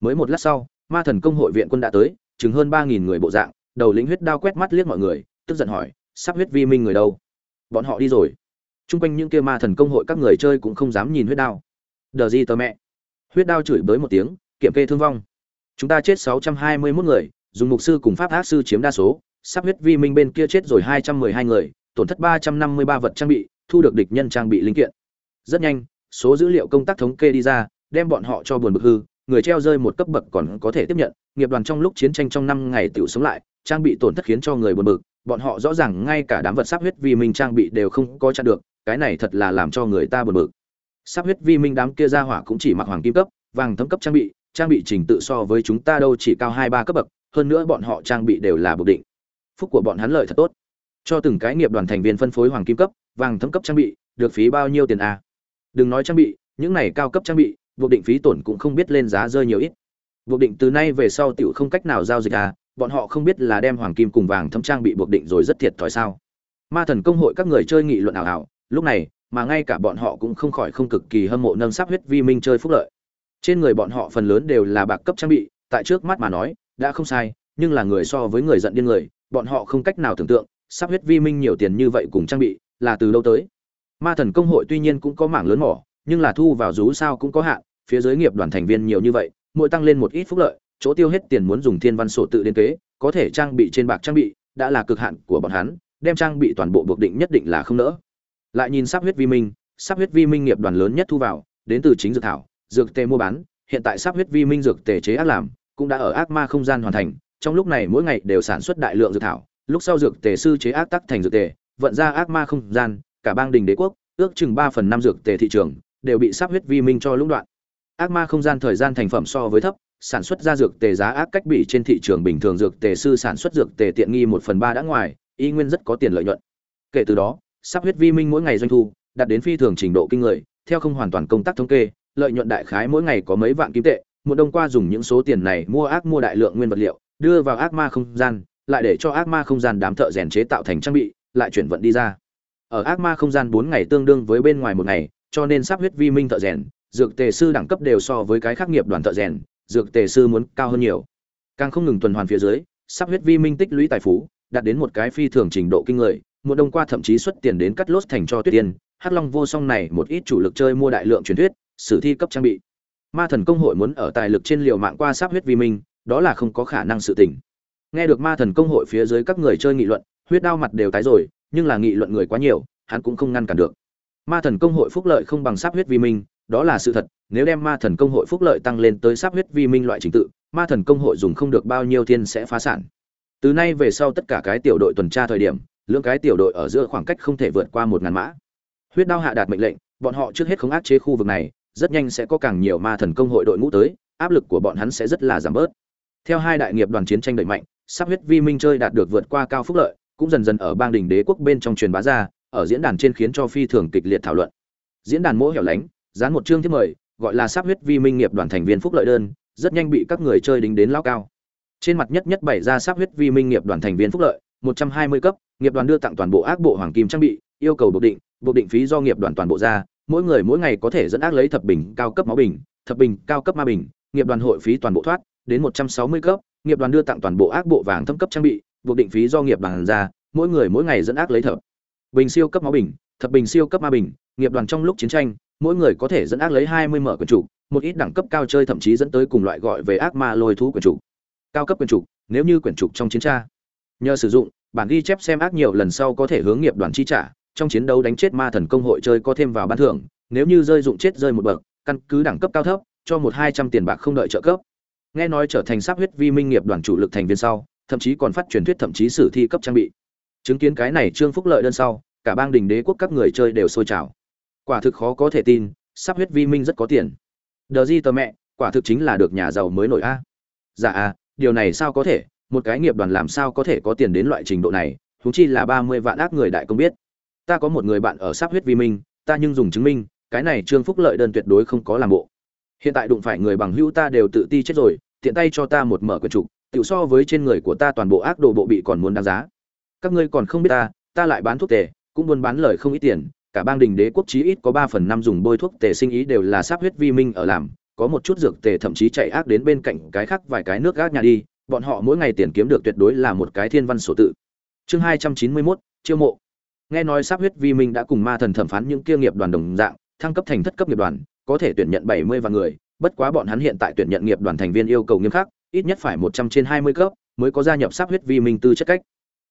Mới một lát sau, ma thần công hội viện quân đã tới, chừng hơn ba nghìn người bộ dạng, đầu lĩnh huyết đao quét mắt liếc mọi người, tức giận hỏi, sắp huyết vi minh người đâu? Bọn họ đi rồi. Trung quanh những kia ma thần công hội các người chơi cũng không dám nhìn huyết đao. Đờ gì tờ mẹ? Huyết đao chửi bới một tiếng, kiểm kê thương vong. Chúng ta chết sáu trăm hai mươi 621 người, dùng mục sư cùng pháp ác sư chiếm đa số sắp huyết vi minh bên kia chết rồi hai trăm mười hai người, tổn thất ba trăm năm mươi ba vật trang bị, thu được địch nhân trang bị linh kiện. Rất nhanh, số dữ liệu công tác thống kê đi ra, đem bọn họ cho buồn bực hư, người treo rơi một cấp bậc còn có thể tiếp nhận, nghiệp đoàn trong lúc chiến tranh trong năm ngày tiểu sống lại, trang bị tổn thất khiến cho người buồn bực, bọn họ rõ ràng ngay cả đám vật sắp huyết vi minh trang bị đều không có chặn được, cái này thật là làm cho người ta buồn bực. Sắp huyết vi minh đám kia ra hỏa cũng chỉ mặc hoàng kim cấp, vàng thấm cấp trang bị trang bị trình tự so với chúng ta đâu chỉ cao hai ba cấp bậc, hơn nữa bọn họ trang bị đều là bộ định phúc của bọn hắn lợi thật tốt. Cho từng cái nghiệp đoàn thành viên phân phối hoàng kim cấp, vàng thấm cấp trang bị, được phí bao nhiêu tiền à? đừng nói trang bị, những này cao cấp trang bị, buộc định phí tổn cũng không biết lên giá rơi nhiều ít. Buộc định từ nay về sau tiểu không cách nào giao dịch à bọn họ không biết là đem hoàng kim cùng vàng thấm trang bị buộc định rồi rất thiệt thòi sao? Ma thần công hội các người chơi nghị luận ảo ảo, lúc này, mà ngay cả bọn họ cũng không khỏi không cực kỳ hâm mộ nâng sắp huyết vi minh chơi phúc lợi. Trên người bọn họ phần lớn đều là bạc cấp trang bị, tại trước mắt mà nói, đã không sai, nhưng là người so với người giận điên người bọn họ không cách nào tưởng tượng, sắp huyết vi minh nhiều tiền như vậy cùng trang bị là từ đâu tới. Ma thần công hội tuy nhiên cũng có mảng lớn mỏ, nhưng là thu vào rú sao cũng có hạn, phía dưới nghiệp đoàn thành viên nhiều như vậy, mỗi tăng lên một ít phúc lợi, chỗ tiêu hết tiền muốn dùng thiên văn sổ tự liên kế, có thể trang bị trên bạc trang bị, đã là cực hạn của bọn hắn, đem trang bị toàn bộ buộc định nhất định là không nỡ. Lại nhìn sắp huyết vi minh, sắp huyết vi minh nghiệp đoàn lớn nhất thu vào, đến từ chính dược thảo, dược tề mua bán, hiện tại sắp huyết vi minh dược tề chế ác làm, cũng đã ở ác ma không gian hoàn thành trong lúc này mỗi ngày đều sản xuất đại lượng dược thảo, lúc sau dược tề sư chế ác tắc thành dược tề, vận ra ác ma không gian, cả bang đình đế quốc, ước chừng ba phần năm dược tề thị trường, đều bị sắp huyết vi minh cho lũng đoạn. Ác ma không gian thời gian thành phẩm so với thấp, sản xuất ra dược tề giá ác cách bị trên thị trường bình thường dược tề sư sản xuất dược tề tiện nghi một phần ba đã ngoài, y nguyên rất có tiền lợi nhuận. Kể từ đó, sắp huyết vi minh mỗi ngày doanh thu đạt đến phi thường trình độ kinh người, theo không hoàn toàn công tác thống kê, lợi nhuận đại khái mỗi ngày có mấy vạn kim tệ, một đông qua dùng những số tiền này mua ác mua đại lượng nguyên vật liệu đưa vào ác ma không gian, lại để cho ác ma không gian đám thợ rèn chế tạo thành trang bị, lại chuyển vận đi ra. Ở ác ma không gian bốn ngày tương đương với bên ngoài một ngày, cho nên sắp huyết vi minh thợ rèn, dược tề sư đẳng cấp đều so với cái khác nghiệp đoàn thợ rèn, dược tề sư muốn cao hơn nhiều. Càng không ngừng tuần hoàn phía dưới, sắp huyết vi minh tích lũy tài phú, đạt đến một cái phi thường trình độ kinh người một đông qua thậm chí xuất tiền đến cắt lốt thành cho tuyết tiên, hắc long vô song này một ít chủ lực chơi mua đại lượng truyền thuyết, sử thi cấp trang bị. Ma thần công hội muốn ở tài lực trên liều mạng qua sắp huyết vi minh đó là không có khả năng sự tình. Nghe được ma thần công hội phía dưới các người chơi nghị luận, huyết đao mặt đều tái rồi, nhưng là nghị luận người quá nhiều, hắn cũng không ngăn cản được. Ma thần công hội phúc lợi không bằng sắp huyết vi minh, đó là sự thật, nếu đem ma thần công hội phúc lợi tăng lên tới sắp huyết vi minh loại trình tự, ma thần công hội dùng không được bao nhiêu thiên sẽ phá sản. Từ nay về sau tất cả cái tiểu đội tuần tra thời điểm, lượng cái tiểu đội ở giữa khoảng cách không thể vượt qua một ngàn mã. Huyết đao hạ đạt mệnh lệnh, bọn họ trước hết không áp chế khu vực này, rất nhanh sẽ có càng nhiều ma thần công hội đội ngũ tới, áp lực của bọn hắn sẽ rất là giảm bớt theo hai đại nghiệp đoàn chiến tranh đẩy mạnh, sắp huyết vi minh chơi đạt được vượt qua cao phúc lợi, cũng dần dần ở bang đình đế quốc bên trong truyền bá ra, ở diễn đàn trên khiến cho phi thường kịch liệt thảo luận. Diễn đàn mỗi hẻo lánh, dán một chương thiết mời, gọi là sắp huyết vi minh nghiệp đoàn thành viên phúc lợi đơn, rất nhanh bị các người chơi đính đến lao cao. Trên mặt nhất nhất bày ra sắp huyết vi minh nghiệp đoàn thành viên phúc lợi, một trăm hai mươi cấp, nghiệp đoàn đưa tặng toàn bộ ác bộ hoàng kim trang bị, yêu cầu buộc định buộc định phí do nghiệp đoàn toàn bộ ra, mỗi người mỗi ngày có thể dẫn ác lấy thập bình cao cấp máu bình, thập bình cao cấp ma bình, nghiệp đoàn hội phí toàn bộ thoát đến một trăm sáu mươi cấp, nghiệp đoàn đưa tặng toàn bộ ác bộ vàng thâm cấp trang bị, buộc định phí do nghiệp đoàn ra, mỗi người mỗi ngày dẫn ác lấy thập. Bình siêu cấp máu bình, thập bình siêu cấp ma bình, nghiệp đoàn trong lúc chiến tranh, mỗi người có thể dẫn ác lấy hai mươi mở quyền chủ một ít đẳng cấp cao chơi thậm chí dẫn tới cùng loại gọi về ác ma lôi thú quyền chủ cao cấp quyền chủ nếu như quyền chủ trong chiến tra. Nhờ sử dụng, bản ghi chép xem ác nhiều lần sau có thể hướng nghiệp đoàn chi trả, trong chiến đấu đánh chết ma thần công hội chơi có thêm vào ban thưởng, nếu như rơi dụng chết rơi một bậc, căn cứ đẳng cấp cao thấp, cho một hai trăm tiền bạc không đợi trợ cấp nghe nói trở thành sắp huyết vi minh nghiệp đoàn chủ lực thành viên sau, thậm chí còn phát truyền thuyết thậm chí sử thi cấp trang bị. Chứng kiến cái này trương phúc lợi đơn sau, cả bang đình đế quốc các người chơi đều sôi trào. Quả thực khó có thể tin sắp huyết vi minh rất có tiền. Đờ di tờ mẹ, quả thực chính là được nhà giàu mới nổi a. Dạ à điều này sao có thể? Một cái nghiệp đoàn làm sao có thể có tiền đến loại trình độ này? Thú chi là ba mươi vạn ác người đại công biết. Ta có một người bạn ở sắp huyết vi minh, ta nhưng dùng chứng minh, cái này trương phúc lợi đơn tuyệt đối không có làm bộ hiện tại đụng phải người bằng hữu ta đều tự ti chết rồi tiện tay cho ta một mở quyển trục tự so với trên người của ta toàn bộ ác đồ bộ bị còn muốn đáng giá. Các ngươi còn không biết ta ta lại bán thuốc tề cũng buôn bán lời không ít tiền cả bang đình đế quốc chí ít có ba phần năm dùng bôi thuốc tề sinh ý đều là sáp huyết vi minh ở làm có một chút dược tề thậm chí chạy ác đến bên cạnh cái khác vài cái nước gác nhà đi bọn họ mỗi ngày tiền kiếm được tuyệt đối là một cái thiên văn sổ tự. Chương hai trăm chín mươi 291, chiêu mộ. Nghe nói sáp huyết vi minh đã cùng ma thần thẩm phán những kia nghiệp đoàn đồng dạng thăng cấp thành thất cấp nghiệp đoàn có thể tuyển nhận bảy mươi người, bất quá bọn hắn hiện tại tuyển nhận nghiệp đoàn thành viên yêu cầu nghiêm khắc, ít nhất phải một trăm trên hai mươi cấp mới có gia nhập sắp huyết vi minh tư chất cách.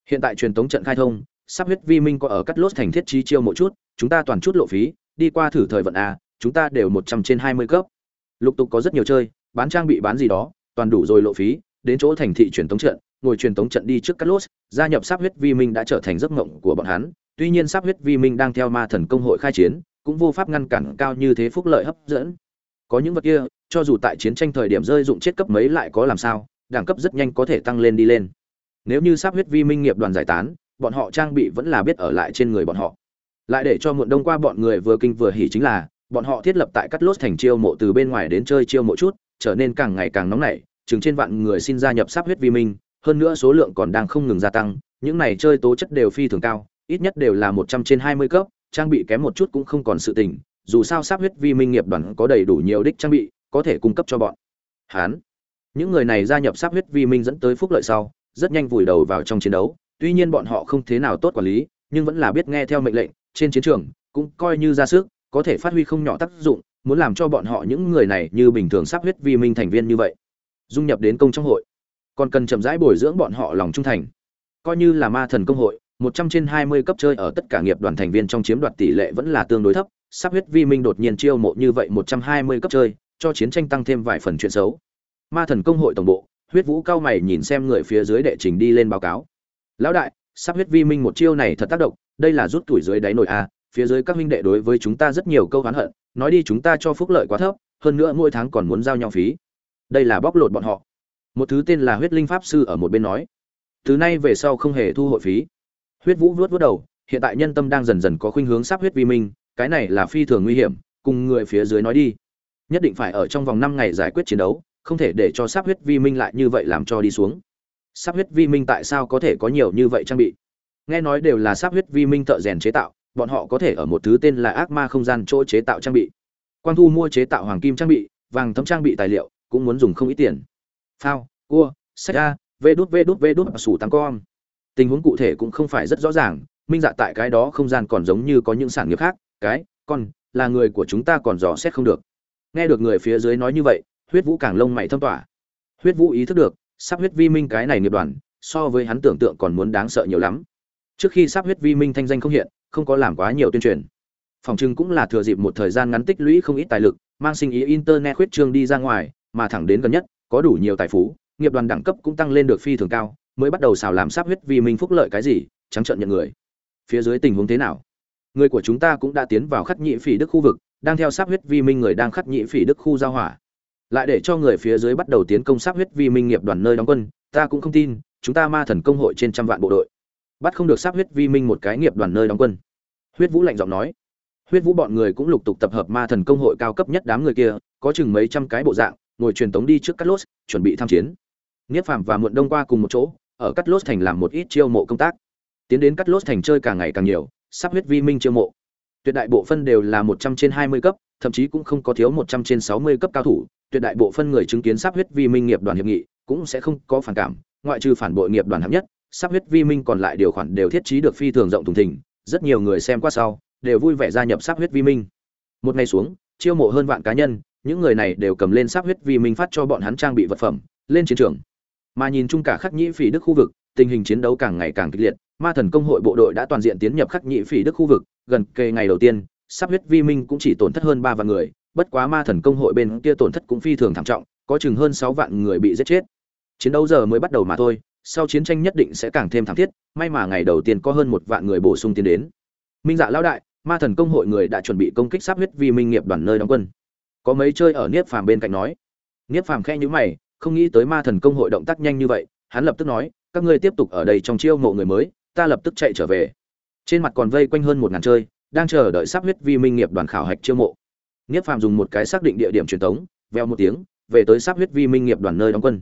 Hiện tại truyền tống trận khai thông sắp huyết vi minh có ở cắt lốt thành thiết trí chiêu một chút, chúng ta toàn chút lộ phí, đi qua thử thời vận a, chúng ta đều một trăm trên hai mươi cấp. Lục tục có rất nhiều chơi, bán trang bị bán gì đó, toàn đủ rồi lộ phí, đến chỗ thành thị truyền tống trận, ngồi truyền tống trận đi trước cắt lốt, gia nhập sắp huyết vi minh đã trở thành giấc mộng của bọn hắn. Tuy nhiên sắp huyết vi minh đang theo ma thần công hội khai chiến cũng vô pháp ngăn cản cao như thế phúc lợi hấp dẫn. Có những vật kia, cho dù tại chiến tranh thời điểm rơi dụng chết cấp mấy lại có làm sao, đẳng cấp rất nhanh có thể tăng lên đi lên. Nếu như sắp huyết vi minh nghiệp đoàn giải tán, bọn họ trang bị vẫn là biết ở lại trên người bọn họ. Lại để cho muộn đông qua bọn người vừa kinh vừa hỉ chính là, bọn họ thiết lập tại cắt lốt thành chiêu mộ từ bên ngoài đến chơi chiêu mộ chút, trở nên càng ngày càng nóng nảy, chừng trên vạn người xin gia nhập sắp huyết vi minh, hơn nữa số lượng còn đang không ngừng gia tăng, những này chơi tố chất đều phi thường cao, ít nhất đều là một trăm trên hai mươi cấp trang bị kém một chút cũng không còn sự tình, dù sao sắp huyết vi minh nghiệp đoàn có đầy đủ nhiều đích trang bị, có thể cung cấp cho bọn hán những người này gia nhập sắp huyết vi minh dẫn tới phúc lợi sau, rất nhanh vùi đầu vào trong chiến đấu. Tuy nhiên bọn họ không thế nào tốt quản lý, nhưng vẫn là biết nghe theo mệnh lệnh, trên chiến trường cũng coi như ra sức, có thể phát huy không nhỏ tác dụng, muốn làm cho bọn họ những người này như bình thường sắp huyết vi minh thành viên như vậy, dung nhập đến công trong hội. Còn cần chậm rãi bồi dưỡng bọn họ lòng trung thành. Coi như là ma thần công hội một trăm trên hai mươi cấp chơi ở tất cả nghiệp đoàn thành viên trong chiếm đoạt tỷ lệ vẫn là tương đối thấp, sắp huyết vi minh đột nhiên chiêu mộ như vậy một trăm hai mươi cấp chơi, cho chiến tranh tăng thêm vài phần chuyện xấu. Ma thần công hội tổng bộ, huyết vũ cao mày nhìn xem người phía dưới đệ trình đi lên báo cáo. Lão đại, sắp huyết vi minh một chiêu này thật tác động, đây là rút tuổi dưới đáy nổi a, phía dưới các huynh đệ đối với chúng ta rất nhiều câu oán hận, nói đi chúng ta cho phúc lợi quá thấp, hơn nữa mỗi tháng còn muốn giao nhau phí. Đây là bóc lột bọn họ. Một thứ tên là huyết linh pháp sư ở một bên nói. Từ nay về sau không hề thu hội phí huyết vũ vuốt vuốt đầu, hiện tại nhân tâm đang dần dần có khuynh hướng sắp huyết vi minh, cái này là phi thường nguy hiểm, cùng người phía dưới nói đi. Nhất định phải ở trong vòng năm ngày giải quyết chiến đấu, không thể để cho sắp huyết vi minh lại như vậy làm cho đi xuống. Sắp huyết vi minh tại sao có thể có nhiều như vậy trang bị? Nghe nói đều là sắp huyết vi minh thợ rèn chế tạo, bọn họ có thể ở một thứ tên là ác ma không gian chỗ chế tạo trang bị. Quang thu mua chế tạo hoàng kim trang bị, vàng thấm trang bị tài liệu, cũng muốn dùng không ít tiền. Phao, cua, sách a, vê đút vê đút vê đút, sủ tăng con tình huống cụ thể cũng không phải rất rõ ràng, minh dạ tại cái đó không gian còn giống như có những sản nghiệp khác, cái, con, là người của chúng ta còn dò xét không được. Nghe được người phía dưới nói như vậy, huyết vũ càng lông mày thâm tỏa. Huyết vũ ý thức được, sắp huyết vi minh cái này nghiệp đoàn, so với hắn tưởng tượng còn muốn đáng sợ nhiều lắm. Trước khi sắp huyết vi minh thanh danh không hiện, không có làm quá nhiều tuyên truyền. Phòng trưng cũng là thừa dịp một thời gian ngắn tích lũy không ít tài lực, mang sinh ý internet khuyết trương đi ra ngoài, mà thẳng đến gần nhất, có đủ nhiều tài phú, nghiệp đoàn đẳng cấp cũng tăng lên được phi thường cao mới bắt đầu xào làm sáp huyết vi minh phúc lợi cái gì, trắng trợn nhận người. Phía dưới tình huống thế nào? Người của chúng ta cũng đã tiến vào khắc nhị phỉ đức khu vực, đang theo sáp huyết vi minh người đang khắc nhị phỉ đức khu giao hỏa. Lại để cho người phía dưới bắt đầu tiến công sáp huyết vi minh nghiệp đoàn nơi đóng quân, ta cũng không tin, chúng ta ma thần công hội trên trăm vạn bộ đội. Bắt không được sáp huyết vi minh một cái nghiệp đoàn nơi đóng quân. Huyết vũ lạnh giọng nói. Huyết vũ bọn người cũng lục tục tập hợp ma thần công hội cao cấp nhất đám người kia, có chừng mấy trăm cái bộ dạng, ngồi truyền tống đi trước cắt lốt, chuẩn bị tham chiến. Nghiếp phạm và muộn đông qua cùng một chỗ ở cắt lốt thành làm một ít chiêu mộ công tác. Tiến đến cắt lốt thành chơi càng ngày càng nhiều, sắp huyết vi minh chiêu mộ. Tuyệt đại bộ phân đều là một trăm trên hai mươi cấp, thậm chí cũng không có thiếu một trăm trên sáu mươi cấp cao thủ. Tuyệt đại bộ phân người chứng kiến sắp huyết vi minh nghiệp đoàn hiệp nghị, cũng sẽ không có phản cảm, ngoại trừ phản bội nghiệp đoàn hạng nhất, sắp huyết vi minh còn lại điều khoản đều thiết trí được phi thường rộng thùng thình, rất nhiều người xem qua sau, đều vui vẻ gia nhập sắp huyết vi minh. Một ngày xuống, chiêu mộ hơn vạn cá nhân, những người này đều cầm lên sắp huyết vi minh phát cho bọn hắn trang bị vật phẩm, lên chiến trường mà nhìn chung cả khắc nhĩ phỉ đức khu vực, tình hình chiến đấu càng ngày càng kịch liệt. Ma thần công hội bộ đội đã toàn diện tiến nhập khắc nhĩ phỉ đức khu vực, gần kề ngày đầu tiên, sắp huyết vi minh cũng chỉ tổn thất hơn ba vạn người, bất quá ma thần công hội bên kia tổn thất cũng phi thường thảm trọng, có chừng hơn sáu vạn người bị giết chết. Chiến đấu giờ mới bắt đầu mà thôi, sau chiến tranh nhất định sẽ càng thêm thảm thiết, may mà ngày đầu tiên có hơn một vạn người bổ sung tiến đến. Minh dạ lão đại, ma thần công hội người đã chuẩn bị công kích sắp huyết vi minh nghiệp đoàn nơi đóng quân. Có mấy chơi ở niết phàm bên cạnh nói. Niết phàm khe nhữ mày không nghĩ tới ma thần công hội động tác nhanh như vậy, hắn lập tức nói, các ngươi tiếp tục ở đây trong chiêu mộ người mới, ta lập tức chạy trở về. Trên mặt còn vây quanh hơn một ngàn chơi, đang chờ đợi sắp huyết vi minh nghiệp đoàn khảo hạch chiêu mộ. Nghiếp phàm dùng một cái xác định địa điểm truyền thống veo một tiếng, về tới sắp huyết vi minh nghiệp đoàn nơi đóng quân.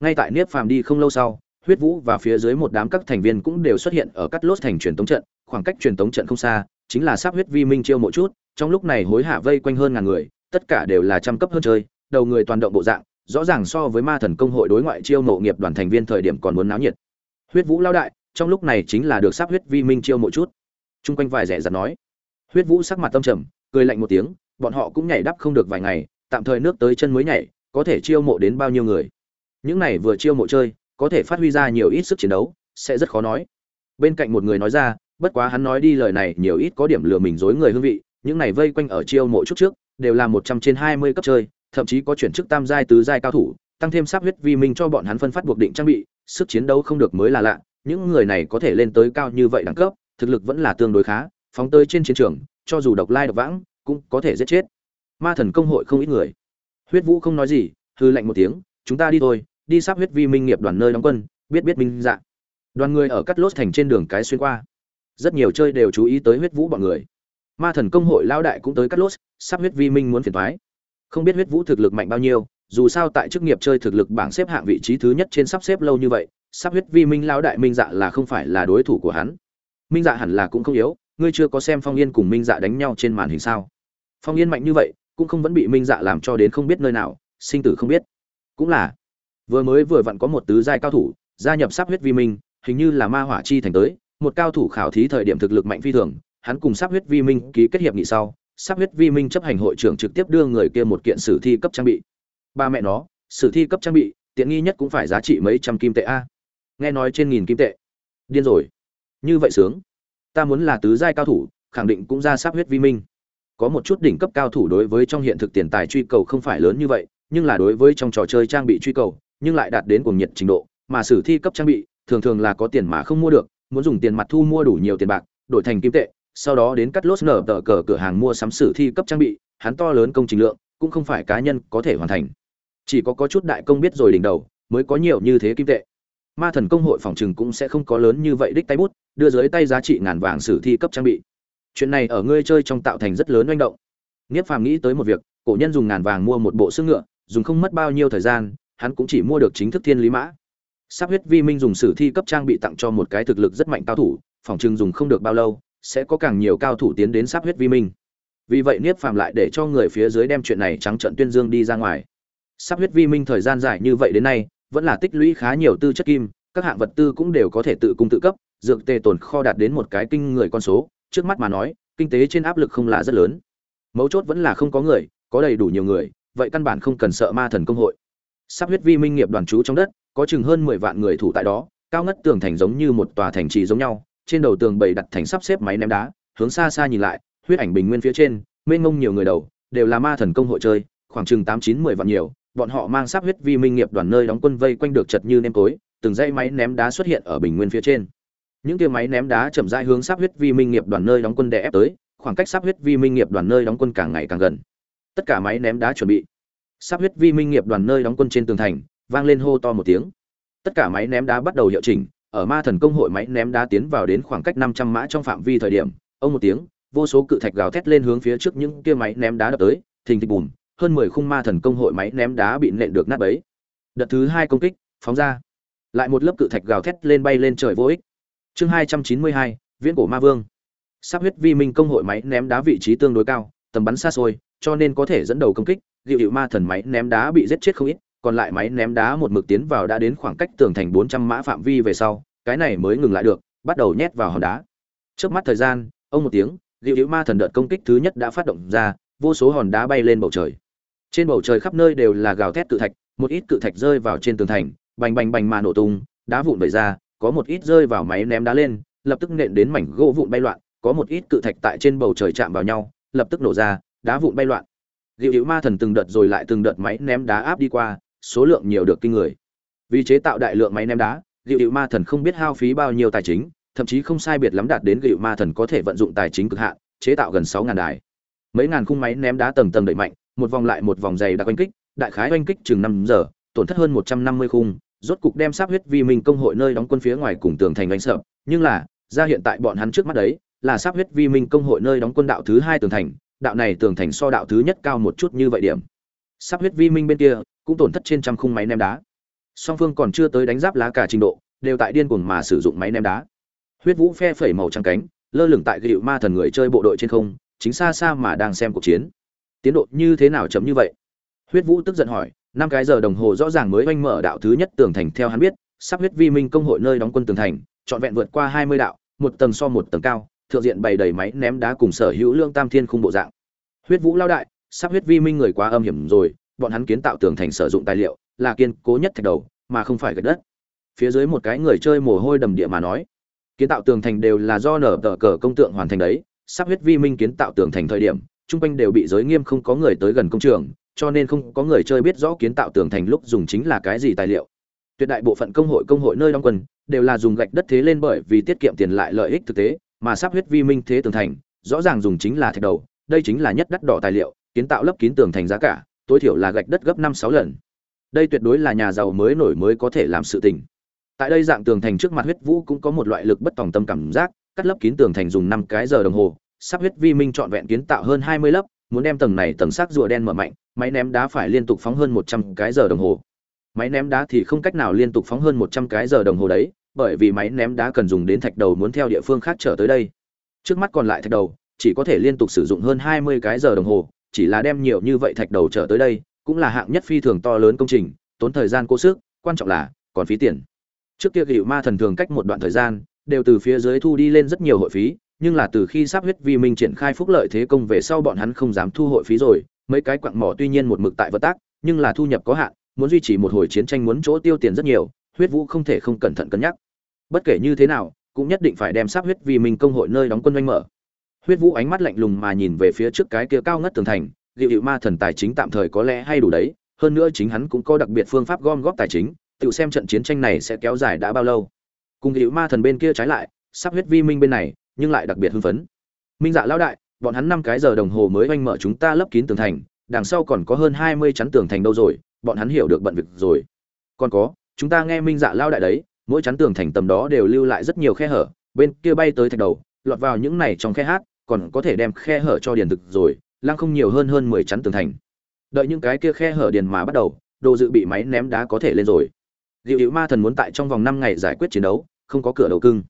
Ngay tại nghiếp phàm đi không lâu sau, huyết vũ và phía dưới một đám các thành viên cũng đều xuất hiện ở cắt lốt thành truyền thống trận, khoảng cách truyền thống trận không xa, chính là sắp huyết vi minh chiêu mộ chút, trong lúc này hối hạ vây quanh hơn ngàn người, tất cả đều là trăm cấp hơn chơi, đầu người toàn động bộ dạng rõ ràng so với ma thần công hội đối ngoại chiêu mộ nghiệp đoàn thành viên thời điểm còn muốn náo nhiệt. Huyết vũ lao đại, trong lúc này chính là được sắp huyết vi minh chiêu mộ chút. Chung quanh vài rẻ rặt nói. Huyết vũ sắc mặt tâm trầm, cười lạnh một tiếng, bọn họ cũng nhảy đắp không được vài ngày, tạm thời nước tới chân mới nhảy, có thể chiêu mộ đến bao nhiêu người. Những này vừa chiêu mộ chơi, có thể phát huy ra nhiều ít sức chiến đấu, sẽ rất khó nói. Bên cạnh một người nói ra, bất quá hắn nói đi lời này nhiều ít có điểm lừa mình dối người hương vị, những này vây quanh ở chiêu mộ chút trước, đều là một trăm trên hai mươi cấp chơi thậm chí có chuyển chức tam giai, tứ giai cao thủ, tăng thêm sắp huyết vi minh cho bọn hắn phân phát buộc định trang bị, sức chiến đấu không được mới là lạ, những người này có thể lên tới cao như vậy đẳng cấp, thực lực vẫn là tương đối khá, phóng tới trên chiến trường, cho dù độc lai độc vãng, cũng có thể giết chết. Ma thần công hội không ít người. Huyết vũ không nói gì hư lạnh một tiếng, chúng ta đi thôi, đi sắp huyết vi minh nghiệp đoàn nơi đóng quân, biết biết minh dạ. Đoàn người ở cắt lốt thành trên đường cái xuyên qua. Rất nhiều chơi đều chú ý tới huyết vũ bọn người. Ma thần công hội lao đại cũng tới cắt lốt, sắp huyết vi minh muốn phiền toái không biết huyết vũ thực lực mạnh bao nhiêu, dù sao tại chức nghiệp chơi thực lực bảng xếp hạng vị trí thứ nhất trên sắp xếp lâu như vậy, sắp huyết vi minh lao đại minh dạ là không phải là đối thủ của hắn. Minh dạ hẳn là cũng không yếu, ngươi chưa có xem phong yên cùng minh dạ đánh nhau trên màn hình sao? Phong yên mạnh như vậy, cũng không vẫn bị minh dạ làm cho đến không biết nơi nào, sinh tử không biết. Cũng là, vừa mới vừa vặn có một tứ giai cao thủ, gia nhập sắp huyết vi minh, hình như là ma hỏa chi thành tới, một cao thủ khảo thí thời điểm thực lực mạnh phi thường, hắn cùng sắp huyết vi minh ký kết hiệp nghị sau sắp huyết vi minh chấp hành hội trưởng trực tiếp đưa người kia một kiện sử thi cấp trang bị. Ba mẹ nó, sử thi cấp trang bị, tiện nghi nhất cũng phải giá trị mấy trăm kim tệ a. Nghe nói trên nghìn kim tệ. Điên rồi. Như vậy sướng. Ta muốn là tứ giai cao thủ, khẳng định cũng ra sắp huyết vi minh. Có một chút đỉnh cấp cao thủ đối với trong hiện thực tiền tài truy cầu không phải lớn như vậy, nhưng là đối với trong trò chơi trang bị truy cầu, nhưng lại đạt đến cuồng nhiệt trình độ, mà sử thi cấp trang bị, thường thường là có tiền mà không mua được, muốn dùng tiền mặt thu mua đủ nhiều tiền bạc, đổi thành kim tệ sau đó đến cắt lốt nở tờ cờ cửa hàng mua sắm sử thi cấp trang bị, hắn to lớn công trình lượng, cũng không phải cá nhân có thể hoàn thành. Chỉ có có chút đại công biết rồi đỉnh đầu, mới có nhiều như thế kim tệ. Ma thần công hội phòng trừng cũng sẽ không có lớn như vậy đích tay bút, đưa dưới tay giá trị ngàn vàng sử thi cấp trang bị. Chuyện này ở ngươi chơi trong tạo thành rất lớn manh động. Nghiếp phàm nghĩ tới một việc, cổ nhân dùng ngàn vàng mua một bộ xương ngựa, dùng không mất bao nhiêu thời gian, hắn cũng chỉ mua được chính thức thiên lý mã. Sắp huyết vi minh dùng sử thi cấp trang bị tặng cho một cái thực lực rất mạnh cao thủ, phòng trừng dùng không được bao lâu sẽ có càng nhiều cao thủ tiến đến sắp huyết vi minh. Vì vậy niết phàm lại để cho người phía dưới đem chuyện này trắng trận tuyên dương đi ra ngoài. Sắp huyết vi minh thời gian dài như vậy đến nay, vẫn là tích lũy khá nhiều tư chất kim, các hạng vật tư cũng đều có thể tự cung tự cấp, dược tề tồn kho đạt đến một cái kinh người con số, trước mắt mà nói, kinh tế trên áp lực không là rất lớn. Mấu chốt vẫn là không có người, có đầy đủ nhiều người, vậy căn bản không cần sợ ma thần công hội. Sắp huyết vi minh nghiệp đoàn trú trong đất, có chừng hơn mười vạn người thủ tại đó, cao ngất tường thành giống như một tòa thành trì giống nhau trên đầu tường bày đặt thành sắp xếp máy ném đá, hướng xa xa nhìn lại, huyết ảnh bình nguyên phía trên, mênh mông nhiều người đầu, đều là ma thần công hội chơi, khoảng chừng tám chín mười vạn nhiều, bọn họ mang sắp huyết vi minh nghiệp đoàn nơi đóng quân vây quanh được chật như nêm tối, từng dãy máy ném đá xuất hiện ở bình nguyên phía trên. Những kia máy ném đá chậm rãi hướng sắp huyết vi minh nghiệp đoàn nơi đóng quân đè ép tới, khoảng cách sắp huyết vi minh nghiệp đoàn nơi đóng quân càng ngày càng gần. Tất cả máy ném đá chuẩn bị. Sắp huyết vi minh nghiệp đoàn nơi đóng quân trên tường thành, vang lên hô to một tiếng. Tất cả máy ném đá bắt đầu hiệu chỉnh ở ma thần công hội máy ném đá tiến vào đến khoảng cách năm trăm mã trong phạm vi thời điểm, ông một tiếng, vô số cự thạch gào thét lên hướng phía trước những kia máy ném đá đập tới, thình thịch bùm, hơn mười khung ma thần công hội máy ném đá bị nện được nát bấy. Đợt thứ hai công kích, phóng ra. Lại một lớp cự thạch gào thét lên bay lên trời vô ích. Chương hai trăm chín mươi hai, viễn cổ ma vương. Sắp huyết vi minh công hội máy ném đá vị trí tương đối cao, tầm bắn xa xôi, cho nên có thể dẫn đầu công kích, dịu dịu ma thần máy ném đá bị giết chết không ít, còn lại máy ném đá một mực tiến vào đã đến khoảng cách tường thành bốn trăm mã phạm vi về sau cái này mới ngừng lại được, bắt đầu nhét vào hòn đá. Trước mắt thời gian, ông một tiếng dịu dịu ma thần đợt công kích thứ nhất đã phát động ra, vô số hòn đá bay lên bầu trời. Trên bầu trời khắp nơi đều là gào thét cự thạch, một ít cự thạch rơi vào trên tường thành, bành bành bành mà nổ tung, đá vụn vẩy ra, có một ít rơi vào máy ném đá lên, lập tức nện đến mảnh gỗ vụn bay loạn, có một ít cự thạch tại trên bầu trời chạm vào nhau, lập tức nổ ra, đá vụn bay loạn. Dịu dịu ma thần từng đợt rồi lại từng đợt máy ném đá áp đi qua, số lượng nhiều được kinh người. Vì chế tạo đại lượng máy ném đá liệu dịu ma thần không biết hao phí bao nhiêu tài chính, thậm chí không sai biệt lắm đạt đến liệu ma thần có thể vận dụng tài chính cực hạn, chế tạo gần sáu ngàn đài. Mấy ngàn khung máy ném đá tầng tầng đẩy mạnh, một vòng lại một vòng dày đặc oanh kích, đại khái oanh kích chừng năm giờ, tổn thất hơn một trăm năm mươi khung, rốt cục đem sắp huyết vi minh công hội nơi đóng quân phía ngoài cùng tường thành đánh sợ. Nhưng là, ra hiện tại bọn hắn trước mắt đấy, là sắp huyết vi minh công hội nơi đóng quân đạo thứ hai tường thành, đạo này tường thành so đạo thứ nhất cao một chút như vậy điểm. Sắp huyết vi minh bên kia cũng tổn thất trên trăm khung máy ném đá song phương còn chưa tới đánh giáp lá cả trình độ, đều tại điên cuồng mà sử dụng máy ném đá. Huyết vũ phe phẩy màu trắng cánh, lơ lửng tại gịu ma thần người chơi bộ đội trên không, chính xa xa mà đang xem cuộc chiến. Tiến độ như thế nào chấm như vậy? Huyết vũ tức giận hỏi, năm cái giờ đồng hồ rõ ràng mới oanh mở đạo thứ nhất tường thành theo hắn biết, sắp huyết vi minh công hội nơi đóng quân tường thành, trọn vẹn vượt qua hai mươi đạo, một tầng so một tầng cao, thượng diện bày đầy máy ném đá cùng sở hữu lương tam thiên khung bộ dạng. Huyết vũ lao đại, sắp huyết vi minh người quá âm hiểm rồi, bọn hắn kiến tạo tường thành sử dụng tài liệu là kiên cố nhất thạch đầu, mà không phải gạch đất. Phía dưới một cái người chơi mồ hôi đầm địa mà nói, kiến tạo tường thành đều là do nở tờ cờ công tượng hoàn thành đấy, sắp huyết vi minh kiến tạo tường thành thời điểm, chung quanh đều bị giới nghiêm không có người tới gần công trường, cho nên không có người chơi biết rõ kiến tạo tường thành lúc dùng chính là cái gì tài liệu. Tuyệt đại bộ phận công hội công hội nơi đóng quân đều là dùng gạch đất thế lên bởi vì tiết kiệm tiền lại lợi ích thực tế, mà sắp huyết vi minh thế tường thành, rõ ràng dùng chính là thạch đầu, đây chính là nhất đắt đỏ tài liệu, kiến tạo lớp kín tường thành giá cả, tối thiểu là gạch đất gấp năm sáu lần đây tuyệt đối là nhà giàu mới nổi mới có thể làm sự tình. Tại đây dạng tường thành trước mặt huyết vũ cũng có một loại lực bất tòng tâm cảm giác, cắt lấp kín tường thành dùng năm cái giờ đồng hồ, sắp huyết vi minh trọn vẹn kiến tạo hơn hai mươi lớp, muốn đem tầng này tầng xác rùa đen mở mạnh, máy ném đá phải liên tục phóng hơn một trăm cái giờ đồng hồ. Máy ném đá thì không cách nào liên tục phóng hơn một trăm cái giờ đồng hồ đấy, bởi vì máy ném đá cần dùng đến thạch đầu muốn theo địa phương khác trở tới đây. Trước mắt còn lại thạch đầu, chỉ có thể liên tục sử dụng hơn hai mươi cái giờ đồng hồ, chỉ là đem nhiều như vậy thạch đầu trở tới đây cũng là hạng nhất phi thường to lớn công trình, tốn thời gian cố sức, quan trọng là còn phí tiền. Trước kia gịu ma thần thường cách một đoạn thời gian, đều từ phía dưới thu đi lên rất nhiều hội phí, nhưng là từ khi sắp huyết vi minh triển khai phúc lợi thế công về sau bọn hắn không dám thu hội phí rồi, mấy cái quặng mỏ tuy nhiên một mực tại vật tác, nhưng là thu nhập có hạn, muốn duy trì một hồi chiến tranh muốn chỗ tiêu tiền rất nhiều, huyết vũ không thể không cẩn thận cân nhắc. Bất kể như thế nào, cũng nhất định phải đem sắp huyết vi minh công hội nơi đóng quân doanh mở. Huyết vũ ánh mắt lạnh lùng mà nhìn về phía trước cái kia cao ngất tường thành liệu hiệu ma thần tài chính tạm thời có lẽ hay đủ đấy, hơn nữa chính hắn cũng có đặc biệt phương pháp gom góp tài chính, tự xem trận chiến tranh này sẽ kéo dài đã bao lâu. Cùng liệu ma thần bên kia trái lại, sắp huyết vi minh bên này, nhưng lại đặc biệt hưng phấn. Minh dạ lão đại, bọn hắn năm cái giờ đồng hồ mới oanh mở chúng ta lấp kín tường thành, đằng sau còn có hơn hai mươi chắn tường thành đâu rồi, bọn hắn hiểu được bận việc rồi. Còn có, chúng ta nghe minh dạ lao đại đấy, mỗi chắn tường thành tầm đó đều lưu lại rất nhiều khe hở, bên kia bay tới thạch đầu, lọt vào những này trong khe hát, còn có thể đem khe hở cho điền thực rồi lăng không nhiều hơn hơn mười chắn tường thành đợi những cái kia khe hở điền mà bắt đầu đồ dự bị máy ném đá có thể lên rồi Diệu Hữu Ma Thần muốn tại trong vòng năm ngày giải quyết chiến đấu, không có cửa đầu cưng.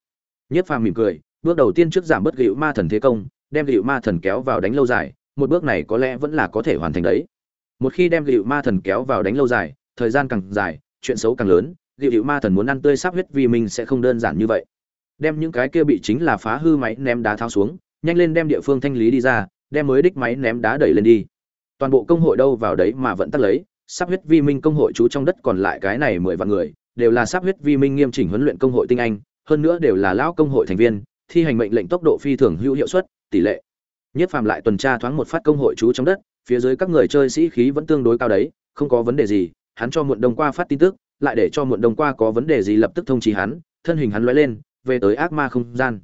Nhất Phàm mỉm cười, bước đầu tiên trước giảm bớt Diệu Ma Thần thế công, đem Diệu Ma Thần kéo vào đánh lâu dài, một bước này có lẽ vẫn là có thể hoàn thành đấy. Một khi đem Diệu Ma Thần kéo vào đánh lâu dài, thời gian càng dài, chuyện xấu càng lớn, Diệu Hữu Ma Thần muốn ăn tươi sắp huyết vì mình sẽ không đơn giản như vậy. Đem những cái kia bị chính là phá hư máy ném đá tháo xuống, nhanh lên đem địa phương thanh lý đi ra, đem mới đích máy ném đá đẩy lên đi. Toàn bộ công hội đâu vào đấy mà vẫn tắt lấy, sắp huyết vi minh công hội chú trong đất còn lại cái này mười vạn người đều là sắp huyết vi minh nghiêm chỉnh huấn luyện công hội tinh anh hơn nữa đều là lão công hội thành viên thi hành mệnh lệnh tốc độ phi thường hữu hiệu suất tỷ lệ nhất phàm lại tuần tra thoáng một phát công hội chú trong đất phía dưới các người chơi sĩ khí vẫn tương đối cao đấy không có vấn đề gì hắn cho muộn đông qua phát tin tức lại để cho muộn đông qua có vấn đề gì lập tức thông trì hắn thân hình hắn lóe lên về tới ác ma không gian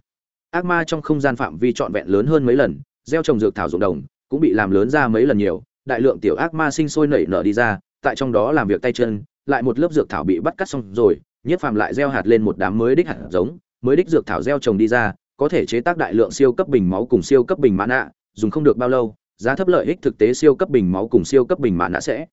ác ma trong không gian phạm vi trọn vẹn lớn hơn mấy lần gieo trồng dược thảo ruộng đồng cũng bị làm lớn ra mấy lần nhiều đại lượng tiểu ác ma sinh sôi nảy nở đi ra, tại trong đó làm việc tay chân, lại một lớp dược thảo bị bắt cắt xong rồi, Nhiếp Phàm lại gieo hạt lên một đám mới đích hạt giống, mới đích dược thảo gieo trồng đi ra, có thể chế tác đại lượng siêu cấp bình máu cùng siêu cấp bình mã nạ dùng không được bao lâu giá thấp lợi ích thực tế siêu cấp bình máu cùng siêu cấp bình mã nạ sẽ.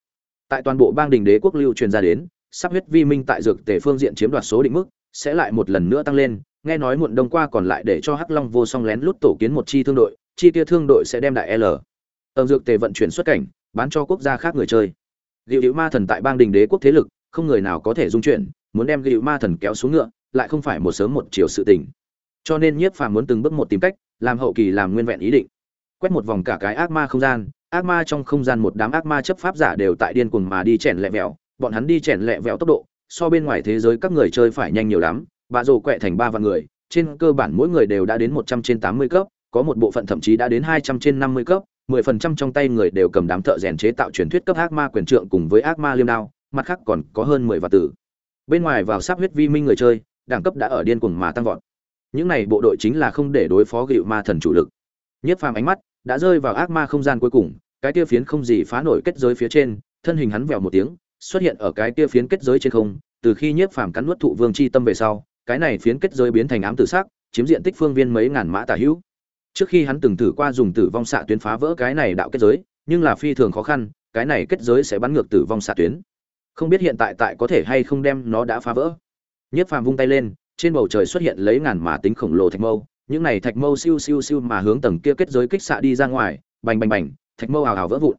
Tại toàn bộ bang đình đế quốc lưu truyền ra đến sắp huyết vi minh tại dược tề phương diện chiếm đoạt số định mức sẽ lại một lần nữa tăng lên nghe nói muộn đông qua còn lại để cho hắc long vô song lén lút tổ kiến một chi thương đội chi tiêu thương đội sẽ đem đại l. Tầm dược tề vận chuyển xuất cảnh, bán cho quốc gia khác người chơi. Liệu Diệu ma thần tại bang đình đế quốc thế lực, không người nào có thể dung chuyển, muốn đem liệu ma thần kéo xuống ngựa, lại không phải một sớm một chiều sự tình. Cho nên nhiếp phàm muốn từng bước một tìm cách, làm hậu kỳ làm nguyên vẹn ý định. Quét một vòng cả cái ác ma không gian, ác ma trong không gian một đám ác ma chấp pháp giả đều tại điên cuồng mà đi chèn lẹ vẹo, bọn hắn đi chèn lẹ vẹo tốc độ, so bên ngoài thế giới các người chơi phải nhanh nhiều lắm bà rồ quẹ thành ba vạn người, trên cơ bản mỗi người đều đã đến một trăm trên tám mươi cấp có một bộ phận thậm chí đã đến hai trăm trên năm mươi cấp, mười phần trăm trong tay người đều cầm đám thợ rèn chế tạo truyền thuyết cấp ác ma quyền trượng cùng với ác ma liêm đao, mặt khác còn có hơn mười vạn tử. Bên ngoài vào sắp huyết vi minh người chơi, đẳng cấp đã ở điên cuồng mà tăng vọt. Những này bộ đội chính là không để đối phó gịu ma thần chủ lực. Nhất phàm ánh mắt đã rơi vào ác ma không gian cuối cùng, cái kia phiến không gì phá nổi kết giới phía trên, thân hình hắn vèo một tiếng, xuất hiện ở cái kia phiến kết giới trên không, từ khi nhiếp phàm cắn nuốt thụ vương chi tâm về sau, cái này phiến kết giới biến thành ám tử sắc, chiếm diện tích phương viên mấy ngàn mã tả hữu trước khi hắn từng thử qua dùng tử vong xạ tuyến phá vỡ cái này đạo kết giới, nhưng là phi thường khó khăn, cái này kết giới sẽ bắn ngược tử vong xạ tuyến. Không biết hiện tại tại có thể hay không đem nó đã phá vỡ. Nhất phàm vung tay lên, trên bầu trời xuất hiện lấy ngàn mã tính khổng lồ thạch mâu. Những này thạch mâu siêu siêu siêu mà hướng tầng kia kết giới kích xạ đi ra ngoài, bành bành bành, thạch mâu hào hào vỡ vụn.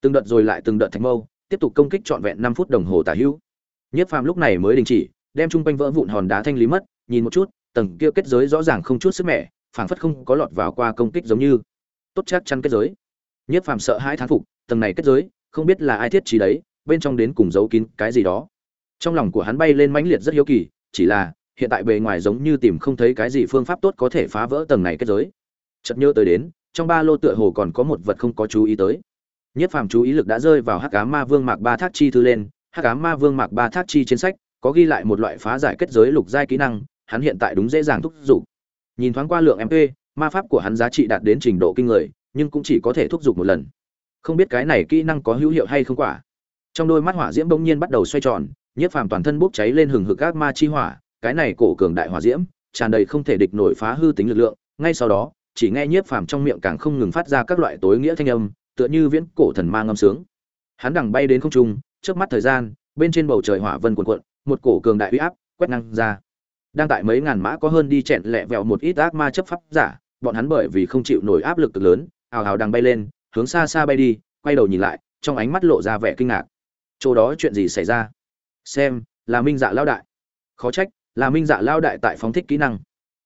Từng đợt rồi lại từng đợt thạch mâu, tiếp tục công kích trọn vẹn năm phút đồng hồ tả hữu. Nhất phàm lúc này mới đình chỉ, đem chung quanh vỡ vụn hòn đá thanh lý mất, nhìn một chút, tầng kia kết giới rõ ràng không chút sức mẻ phảng phất không có lọt vào qua công kích giống như. Tốt chắc chắn kết giới. Nhất phàm sợ hai thán phục, tầng này kết giới, không biết là ai thiết trí đấy, bên trong đến cùng giấu kín cái gì đó. Trong lòng của hắn bay lên mãnh liệt rất hiếu kỳ, chỉ là, hiện tại bề ngoài giống như tìm không thấy cái gì phương pháp tốt có thể phá vỡ tầng này kết giới. Chợt nhớ tới đến, trong ba lô tựa hồ còn có một vật không có chú ý tới. Nhất phàm chú ý lực đã rơi vào hắc ám ma vương mạc ba thác chi thư lên. Hắc ám ma vương mạc ba thác chi trên sách có ghi lại một loại phá giải kết giới lục giai kỹ năng, hắn hiện tại đúng dễ dàng thúc giục nhìn thoáng qua lượng mp ma pháp của hắn giá trị đạt đến trình độ kinh người, nhưng cũng chỉ có thể thúc giục một lần. Không biết cái này kỹ năng có hữu hiệu hay không quả. Trong đôi mắt hỏa diễm bỗng nhiên bắt đầu xoay tròn, nhiếp phàm toàn thân bốc cháy lên hừng hực ác ma chi hỏa, cái này cổ cường đại hỏa diễm, tràn đầy không thể địch nổi phá hư tính lực lượng, ngay sau đó, chỉ nghe nhiếp phàm trong miệng càng không ngừng phát ra các loại tối nghĩa thanh âm, tựa như viễn cổ thần ma ngâm sướng. Hắn đằng bay đến không trung trước mắt thời gian, bên trên bầu trời hỏa vân cuộn cuộn, một cổ cường đại uy áp quét năng ra đang tại mấy ngàn mã có hơn đi chẹn lẹ vẹo một ít ác ma chấp pháp giả, bọn hắn bởi vì không chịu nổi áp lực cực lớn, ào ào đang bay lên, hướng xa xa bay đi, quay đầu nhìn lại, trong ánh mắt lộ ra vẻ kinh ngạc. Chỗ đó chuyện gì xảy ra? Xem, là minh dạ lao đại. Khó trách, là minh dạ lao đại tại phóng thích kỹ năng.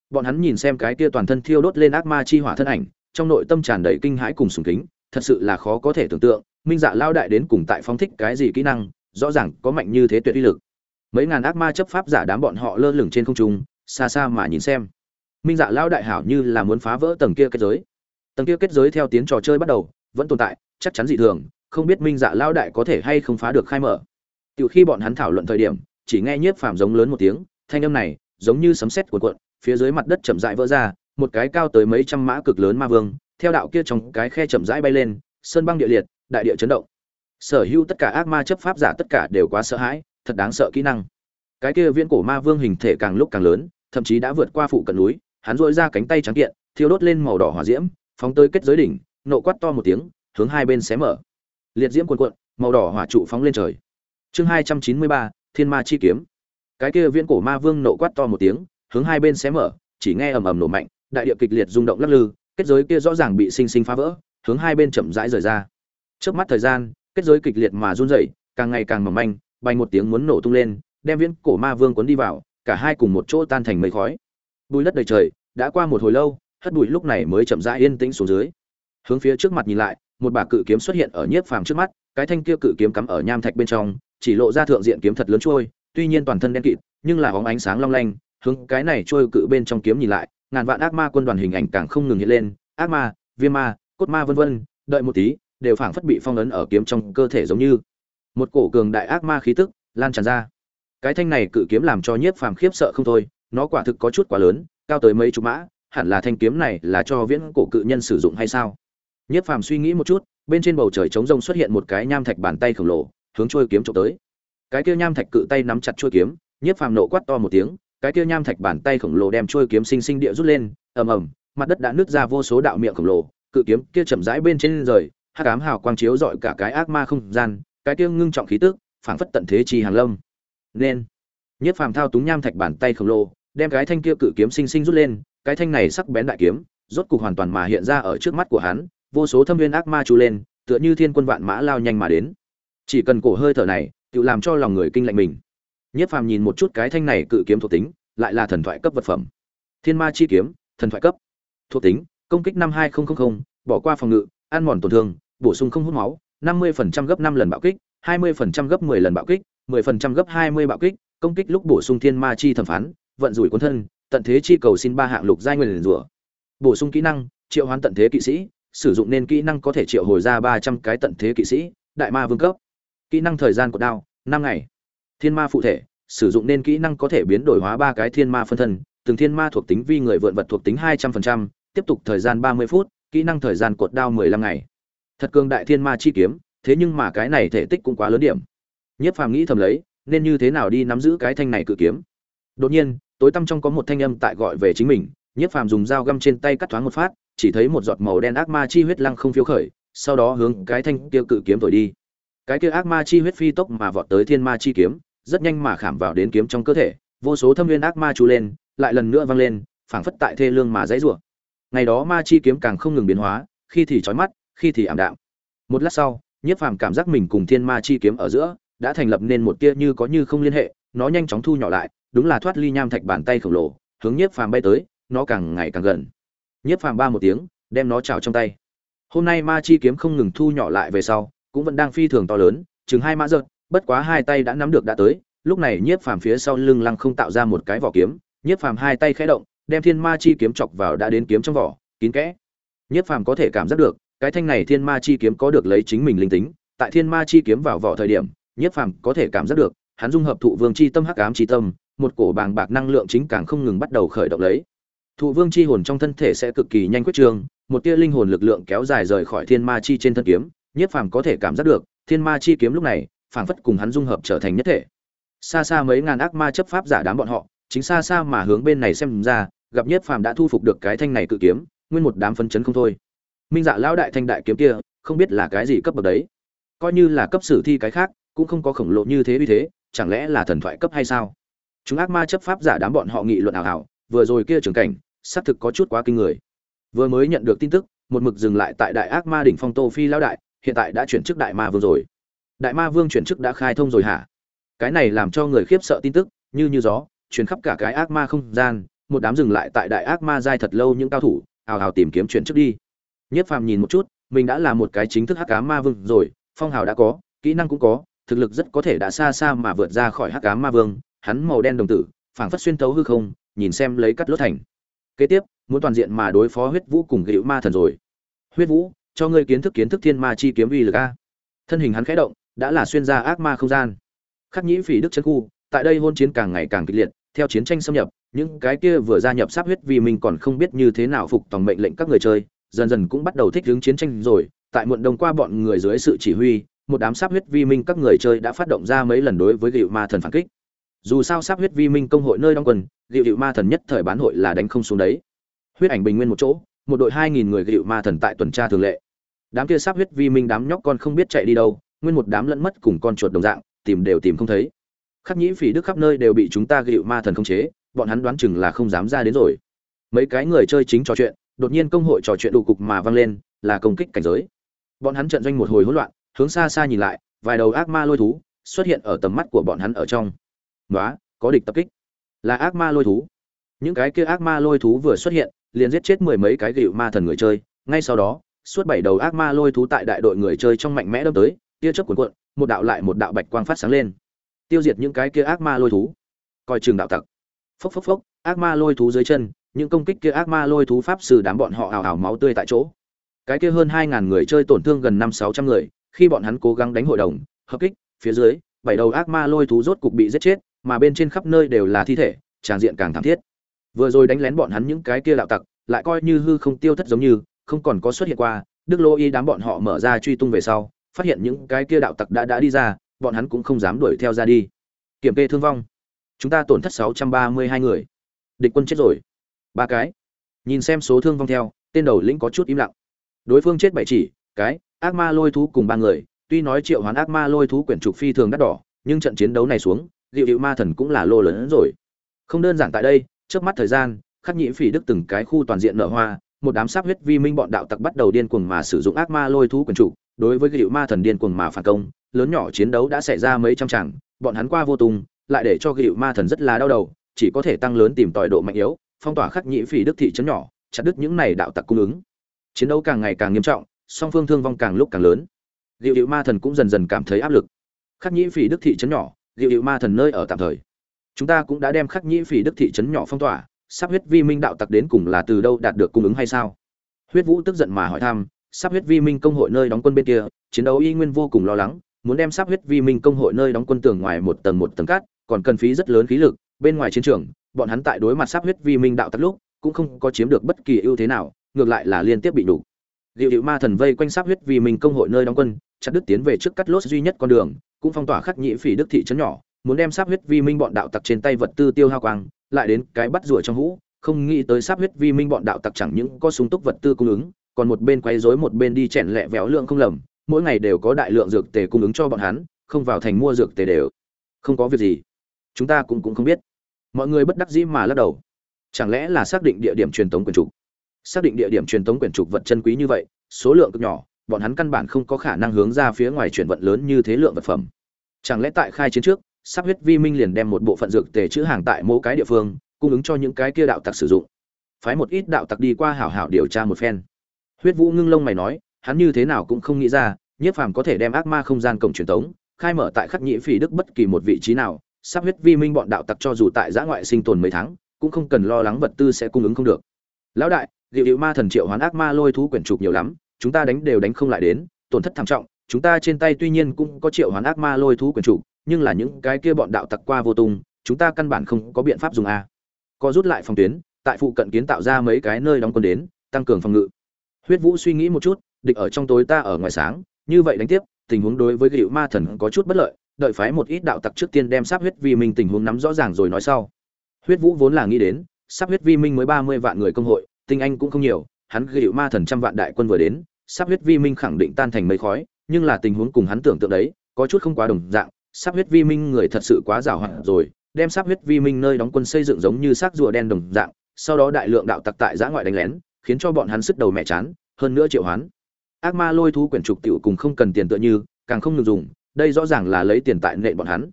Bọn hắn nhìn xem cái kia toàn thân thiêu đốt lên ác ma chi hỏa thân ảnh, trong nội tâm tràn đầy kinh hãi cùng sùng kính, thật sự là khó có thể tưởng tượng, minh dạ lao đại đến cùng tại phóng thích cái gì kỹ năng, rõ ràng có mạnh như thế tuyệt uy lực mấy ngàn ác ma chấp pháp giả đám bọn họ lơ lửng trên không trung, xa xa mà nhìn xem. Minh dạ lao đại hảo như là muốn phá vỡ tầng kia kết giới. Tầng kia kết giới theo tiếng trò chơi bắt đầu, vẫn tồn tại, chắc chắn dị thường, không biết minh dạ lao đại có thể hay không phá được khai mở. Từ khi bọn hắn thảo luận thời điểm, chỉ nghe nhiếp phàm giống lớn một tiếng, thanh âm này giống như sấm sét cuộn cuộn, phía dưới mặt đất chậm rãi vỡ ra, một cái cao tới mấy trăm mã cực lớn ma vương, theo đạo kia trong cái khe chậm rãi bay lên, sơn băng địa liệt, đại địa chấn động. Sở hữu tất cả ác ma chấp pháp giả tất cả đều quá sợ hãi thật đáng sợ kỹ năng. Cái kia viễn cổ ma vương hình thể càng lúc càng lớn, thậm chí đã vượt qua phụ cận núi, hắn dội ra cánh tay trắng kiện, thiêu đốt lên màu đỏ hỏa diễm, phóng tới kết giới đỉnh, nộ quát to một tiếng, hướng hai bên xé mở. Liệt diễm cuồn cuộn, màu đỏ hỏa trụ phóng lên trời. Chương hai trăm chín mươi ba, thiên ma chi kiếm. Cái kia viễn cổ ma vương nộ quát to một tiếng, hướng hai bên xé mở, chỉ nghe ầm ầm nổ mạnh, đại địa kịch liệt rung động lắc lư, kết giới kia rõ ràng bị sinh sinh phá vỡ, hướng hai bên chậm rãi rời ra. Trước mắt thời gian, kết giới kịch liệt mà run rẩy, càng ngày càng mỏng manh bay một tiếng muốn nổ tung lên, đem viễn cổ ma vương cuốn đi vào, cả hai cùng một chỗ tan thành mây khói. Bùi đất đầy trời, đã qua một hồi lâu, hất bụi lúc này mới chậm rãi yên tĩnh xuống dưới. Hướng phía trước mặt nhìn lại, một bà cự kiếm xuất hiện ở nhiếp phàm trước mắt, cái thanh kia cự kiếm cắm ở nham thạch bên trong, chỉ lộ ra thượng diện kiếm thật lớn trôi, tuy nhiên toàn thân đen kịt, nhưng là bóng ánh sáng long lanh, hướng cái này trôi cự bên trong kiếm nhìn lại, ngàn vạn ác ma quân đoàn hình ảnh càng không ngừng hiện lên, ác ma, viêm ma, cốt ma vân vân, đợi một tí, đều phảng phất bị phong ấn ở kiếm trong cơ thể giống như một cổ cường đại ác ma khí tức lan tràn ra. Cái thanh này cự kiếm làm cho nhiếp phàm khiếp sợ không thôi, nó quả thực có chút quá lớn, cao tới mấy chục mã, hẳn là thanh kiếm này là cho viễn cổ cự nhân sử dụng hay sao? Nhiếp phàm suy nghĩ một chút, bên trên bầu trời trống rông xuất hiện một cái nham thạch bàn tay khổng lồ, hướng trôi kiếm trộm tới. Cái kia nham thạch cự tay nắm chặt trôi kiếm, nhiếp phàm nộ quát to một tiếng, cái kia nham thạch bàn tay khổng lồ đem trôi kiếm sinh sinh địa rút lên, ầm ầm, mặt đất đã nứt ra vô số đạo miệng khổng lồ, cự kiếm kia chậm rãi bên trên rời, hắc ám hào quang chiếu rọi cả cái ác ma không gian cái kia ngưng trọng khí tức, phảng phất tận thế chi hàng lâm. Nên, nhất phàm thao túng nham thạch bàn tay khổng lồ, đem cái thanh kia cự kiếm sinh sinh rút lên, cái thanh này sắc bén đại kiếm, rốt cục hoàn toàn mà hiện ra ở trước mắt của hắn, vô số thâm viên ác ma chú lên, tựa như thiên quân vạn mã lao nhanh mà đến. Chỉ cần cổ hơi thở này, tự làm cho lòng người kinh lạnh mình. Nhất phàm nhìn một chút cái thanh này cự kiếm thuộc tính, lại là thần thoại cấp vật phẩm. Thiên ma chi kiếm, thần thoại cấp. Thuộc tính, công kích năm hai nghìn bỏ qua phòng ngự, ăn mòn tổn thương, bổ sung không hút máu. 50% gấp 5 lần bạo kích 20% gấp 10 lần bạo kích 10% gấp 20 bạo kích công kích lúc bổ sung thiên ma chi thẩm phán vận rủi quân thân tận thế chi cầu xin ba hạng lục giai nguyên rủa. Bổ sung kỹ năng triệu hoán tận thế kỵ sĩ sử dụng nên kỹ năng có thể triệu hồi ra 300 cái tận thế kỵ sĩ đại ma vương cấp. Kỹ năng thời gian của đao 5 ngày. Thiên ma phụ thể sử dụng nên kỹ năng có thể biến đổi hóa ba cái thiên ma phân thân từng thiên ma thuộc tính vi người vượn vật thuộc tính 200%, tiếp tục thời gian 30 phút kỹ năng thời gian cột đao 15 ngày thật cường đại thiên ma chi kiếm, thế nhưng mà cái này thể tích cũng quá lớn điểm. Nhất phàm nghĩ thầm lấy, nên như thế nào đi nắm giữ cái thanh này cự kiếm. Đột nhiên, tối tăm trong có một thanh âm tại gọi về chính mình, nhất phàm dùng dao găm trên tay cắt thoáng một phát, chỉ thấy một giọt màu đen ác ma chi huyết lăng không phiếu khởi, sau đó hướng cái thanh kia cự kiếm thổi đi. Cái kia ác ma chi huyết phi tốc mà vọt tới thiên ma chi kiếm, rất nhanh mà khảm vào đến kiếm trong cơ thể, vô số thâm viên ác ma trú lên, lại lần nữa vang lên, phảng phất tại thê lương mà dãy rủa. Ngày đó ma chi kiếm càng không ngừng biến hóa, khi thì chói mắt khi thì ảm đạm. Một lát sau, nhiếp phàm cảm giác mình cùng thiên ma chi kiếm ở giữa đã thành lập nên một tia như có như không liên hệ, nó nhanh chóng thu nhỏ lại, đúng là thoát ly nham thạch bàn tay khổng lồ, hướng nhiếp phàm bay tới, nó càng ngày càng gần. Nhiếp phàm ba một tiếng, đem nó trào trong tay. Hôm nay ma chi kiếm không ngừng thu nhỏ lại về sau, cũng vẫn đang phi thường to lớn, chừng hai mã giật, bất quá hai tay đã nắm được đã tới, lúc này nhiếp phàm phía sau lưng lăng không tạo ra một cái vỏ kiếm, nhiếp phàm hai tay khẽ động, đem thiên ma chi kiếm chọc vào đã đến kiếm trong vỏ, kín kẽ. Nhiếp phàm có thể cảm giác được cái thanh này thiên ma chi kiếm có được lấy chính mình linh tính tại thiên ma chi kiếm vào vỏ thời điểm nhiếp phàm có thể cảm giác được hắn dung hợp thụ vương chi tâm hắc ám chi tâm một cổ bàng bạc năng lượng chính càng không ngừng bắt đầu khởi động lấy. Thụ vương chi hồn trong thân thể sẽ cực kỳ nhanh quyết trường, một tia linh hồn lực lượng kéo dài rời khỏi thiên ma chi trên thân kiếm nhiếp phàm có thể cảm giác được thiên ma chi kiếm lúc này phảng phất cùng hắn dung hợp trở thành nhất thể. Xa xa mấy ngàn ác ma chấp pháp giả đám bọn họ chính xa xa mà hướng bên này xem ra gặp nhiếp phàm đã thu phục được cái thanh này cự kiếm nguyên một đám phấn chấn không thôi minh dạ lão đại thanh đại kiếm kia, không biết là cái gì cấp bậc đấy. Coi như là cấp sử thi cái khác, cũng không có khổng lồ như thế uy thế, chẳng lẽ là thần thoại cấp hay sao? Chúng ác ma chấp pháp giả đám bọn họ nghị luận ảo ảo, vừa rồi kia trưởng cảnh, xác thực có chút quá kinh người. Vừa mới nhận được tin tức, một mực dừng lại tại đại ác ma đỉnh phong tô phi lão đại, hiện tại đã chuyển chức đại ma vương rồi. Đại ma vương chuyển chức đã khai thông rồi hả? Cái này làm cho người khiếp sợ tin tức, như như gió chuyển khắp cả cái ác ma không gian, một đám dừng lại tại đại ác ma giai thật lâu những cao thủ, ào ào tìm kiếm chuyển chức đi. Nhất Phàm nhìn một chút, mình đã là một cái chính thức Hắc Ám Ma Vương rồi, phong hào đã có, kỹ năng cũng có, thực lực rất có thể đã xa xa mà vượt ra khỏi Hắc Ám Ma Vương, hắn màu đen đồng tử, phảng phất xuyên thấu hư không, nhìn xem lấy cắt lốt thành. Kế tiếp, muốn toàn diện mà đối phó Huyết Vũ cùng Gữu Ma Thần rồi. Huyết Vũ, cho ngươi kiến thức kiến thức Thiên Ma chi kiếm uy lực a. Thân hình hắn khẽ động, đã là xuyên ra ác ma không gian. Khắc Nhĩ Phỉ Đức trấn khu, tại đây hôn chiến càng ngày càng kịch liệt, theo chiến tranh xâm nhập, những cái kia vừa gia nhập sắp huyết vì mình còn không biết như thế nào phục tòng mệnh lệnh các người chơi, dần dần cũng bắt đầu thích hứng chiến tranh rồi. Tại muộn đồng qua bọn người dưới sự chỉ huy, một đám sáp huyết vi minh các người chơi đã phát động ra mấy lần đối với gịu ma thần phản kích. Dù sao sáp huyết vi minh công hội nơi đóng quân, gịu gịu ma thần nhất thời bán hội là đánh không xuống đấy. Huyết ảnh bình nguyên một chỗ, một đội hai nghìn người gịu ma thần tại tuần tra thường lệ. Đám kia sáp huyết vi minh đám nhóc con không biết chạy đi đâu, nguyên một đám lẫn mất cùng con chuột đồng dạng, tìm đều tìm không thấy. Khắc nhĩ phỉ đức khắp nơi đều bị chúng ta gịu ma thần khống chế, bọn hắn đoán chừng là không dám ra đến rồi. Mấy cái người chơi chính trò chuyện đột nhiên công hội trò chuyện đủ cục mà vang lên, là công kích cảnh giới. Bọn hắn trận doanh một hồi hỗn loạn, hướng xa xa nhìn lại, vài đầu ác ma lôi thú xuất hiện ở tầm mắt của bọn hắn ở trong. "Nóa, có địch tập kích." Là ác ma lôi thú. Những cái kia ác ma lôi thú vừa xuất hiện, liền giết chết mười mấy cái gịu ma thần người chơi, ngay sau đó, suốt bảy đầu ác ma lôi thú tại đại đội người chơi trong mạnh mẽ đâm tới, tia chớp cuộn cuộn, một đạo lại một đạo bạch quang phát sáng lên, tiêu diệt những cái kia ác ma lôi thú. Coi chừng đạo tặc. Phốc phốc phốc, ác ma lôi thú dưới chân, những công kích kia ác ma lôi thú pháp sư đám bọn họ ảo ảo máu tươi tại chỗ. Cái kia hơn hai ngàn người chơi tổn thương gần năm sáu trăm người, khi bọn hắn cố gắng đánh hội đồng, hợp kích, phía dưới, bảy đầu ác ma lôi thú rốt cục bị giết chết, mà bên trên khắp nơi đều là thi thể tràng diện càng thảm thiết. Vừa rồi đánh lén bọn hắn những cái kia đạo tặc, lại coi như hư không tiêu thất giống như, không còn có xuất hiện qua, đức lô y đám bọn họ mở ra truy tung về sau, phát hiện những cái kia đạo tặc đã đã đi ra, bọn hắn cũng không dám đuổi theo ra đi. Kiểm kê thương vong. Chúng ta tổn thất sáu trăm ba mươi hai người. Địch quân chết rồi ba cái. Nhìn xem số thương vong theo, tên đầu lĩnh có chút im lặng. Đối phương chết bảy chỉ, cái, ác ma lôi thú cùng ba người, tuy nói triệu hoán ác ma lôi thú quyển trục phi thường đắt đỏ, nhưng trận chiến đấu này xuống dịu dịu ma thần cũng là lô lớn hơn rồi. Không đơn giản tại đây trước mắt thời gian, khắc nhĩ phỉ đức từng cái khu toàn diện nở hoa, một đám sáp huyết vi minh bọn đạo tặc bắt đầu điên cuồng mà sử dụng ác ma lôi thú quyển trục, đối với dịu ma thần điên cuồng mà phản công, lớn nhỏ chiến đấu đã xảy ra mấy trăm tràng, bọn hắn qua vô tùng lại để cho dịu ma thần rất là đau đầu, chỉ có thể tăng lớn tìm tòi độ mạnh yếu phong tỏa khắc nhĩ phỉ đức thị trấn nhỏ chặt đứt những này đạo tặc cung ứng chiến đấu càng ngày càng nghiêm trọng song phương thương vong càng lúc càng lớn Diệu hiệu Ma Thần cũng dần dần cảm thấy áp lực. Khắc Nhĩ Phỉ Đức thị trấn nhỏ, Diệu hiệu Ma Thần nơi ở tạm thời. Chúng ta cũng đã đem Khắc Nhĩ Phỉ Đức thị trấn nhỏ phong tỏa, sắp huyết vi minh đạo tặc đến cùng là từ đâu đạt được cung ứng hay sao? Huyết Vũ tức giận mà hỏi thăm, sắp huyết vi minh công hội nơi đóng quân bên kia, chiến đấu y nguyên vô cùng lo lắng, muốn đem sắp huyết vi minh công hội nơi đóng quân tường ngoài một tầng một tầng cát, còn cần phí rất lớn khí lực, bên ngoài chiến trường, bọn hắn tại đối mặt sắp huyết vi minh đạo tặc lúc, cũng không có chiếm được bất kỳ ưu thế nào, ngược lại là liên tiếp bị đủ. liệu hiệu Ma Thần vây quanh sắp huyết vi minh công hội nơi đóng quân, chặt đứt tiến về trước cắt lốt duy nhất con đường cũng phong tỏa khắc nhị phỉ đức thị trấn nhỏ muốn đem sáp huyết vi minh bọn đạo tặc trên tay vật tư tiêu hao quang lại đến cái bắt rủa trong hũ không nghĩ tới sáp huyết vi minh bọn đạo tặc chẳng những có súng túc vật tư cung ứng còn một bên quấy rối một bên đi chèn lẹ véo lượng không lầm mỗi ngày đều có đại lượng dược tề cung ứng cho bọn hắn không vào thành mua dược tề đều. Không có việc gì. Chúng ta cũng cũng không biết mọi người bất đắc dĩ mà lắc đầu chẳng lẽ là xác định địa điểm truyền tống quyền trục xác định địa điểm truyền tống quyền trục vật chân quý như vậy số lượng cực nhỏ bọn hắn căn bản không có khả năng hướng ra phía ngoài chuyển vận lớn như thế lượng vật phẩm. Chẳng lẽ tại khai chiến trước, sắp huyết vi minh liền đem một bộ phận dược tề chữ hàng tại mỗi cái địa phương, cung ứng cho những cái kia đạo tặc sử dụng. Phái một ít đạo tặc đi qua hảo hảo điều tra một phen. Huyết Vũ ngưng lông mày nói, hắn như thế nào cũng không nghĩ ra, Nhiếp Phàm có thể đem ác ma không gian cổng truyền tống, khai mở tại khắc nhĩ phỉ đức bất kỳ một vị trí nào, sắp huyết vi minh bọn đạo tặc cho dù tại giã ngoại sinh tồn mấy tháng, cũng không cần lo lắng vật tư sẽ cung ứng không được. Lão đại, liệu hiệu Ma thần triệu hoán ác ma lôi thú quyển trục nhiều lắm, chúng ta đánh đều đánh không lại đến, tổn thất thảm trọng, chúng ta trên tay tuy nhiên cũng có triệu hoán ác ma lôi thú quyển chủ, nhưng là những cái kia bọn đạo tặc qua vô tung, chúng ta căn bản không có biện pháp dùng a. Có rút lại phòng tuyến, tại phụ cận kiến tạo ra mấy cái nơi đóng quân đến, tăng cường phòng ngự. Huyết Vũ suy nghĩ một chút, địch ở trong tối ta ở ngoài sáng, như vậy đánh tiếp, tình huống đối với liệu Ma Thần có chút bất lợi, đợi phái một ít đạo tặc trước tiên đem sắp huyết vi minh tình huống nắm rõ ràng rồi nói sau. Huyết Vũ vốn là nghĩ đến, sắp huyết vi minh mới ba mươi vạn người công hội, tinh anh cũng không nhiều, hắn gửi ma thần trăm vạn đại quân vừa đến, sắp huyết vi minh khẳng định tan thành mây khói, nhưng là tình huống cùng hắn tưởng tượng đấy, có chút không quá đồng dạng, sắp huyết vi minh người thật sự quá giàu hạn rồi, đem sắp huyết vi minh nơi đóng quân xây dựng giống như xác rùa đen đồng dạng, sau đó đại lượng đạo tặc tại giã ngoại đánh lén, khiến cho bọn hắn sức đầu mẹ chán, hơn nữa triệu hoán. Ác ma lôi thú quyển trục tiểu cùng không cần tiền tựa như, càng không ngừng dùng, đây rõ ràng là lấy tiền tại nệ bọn hắn.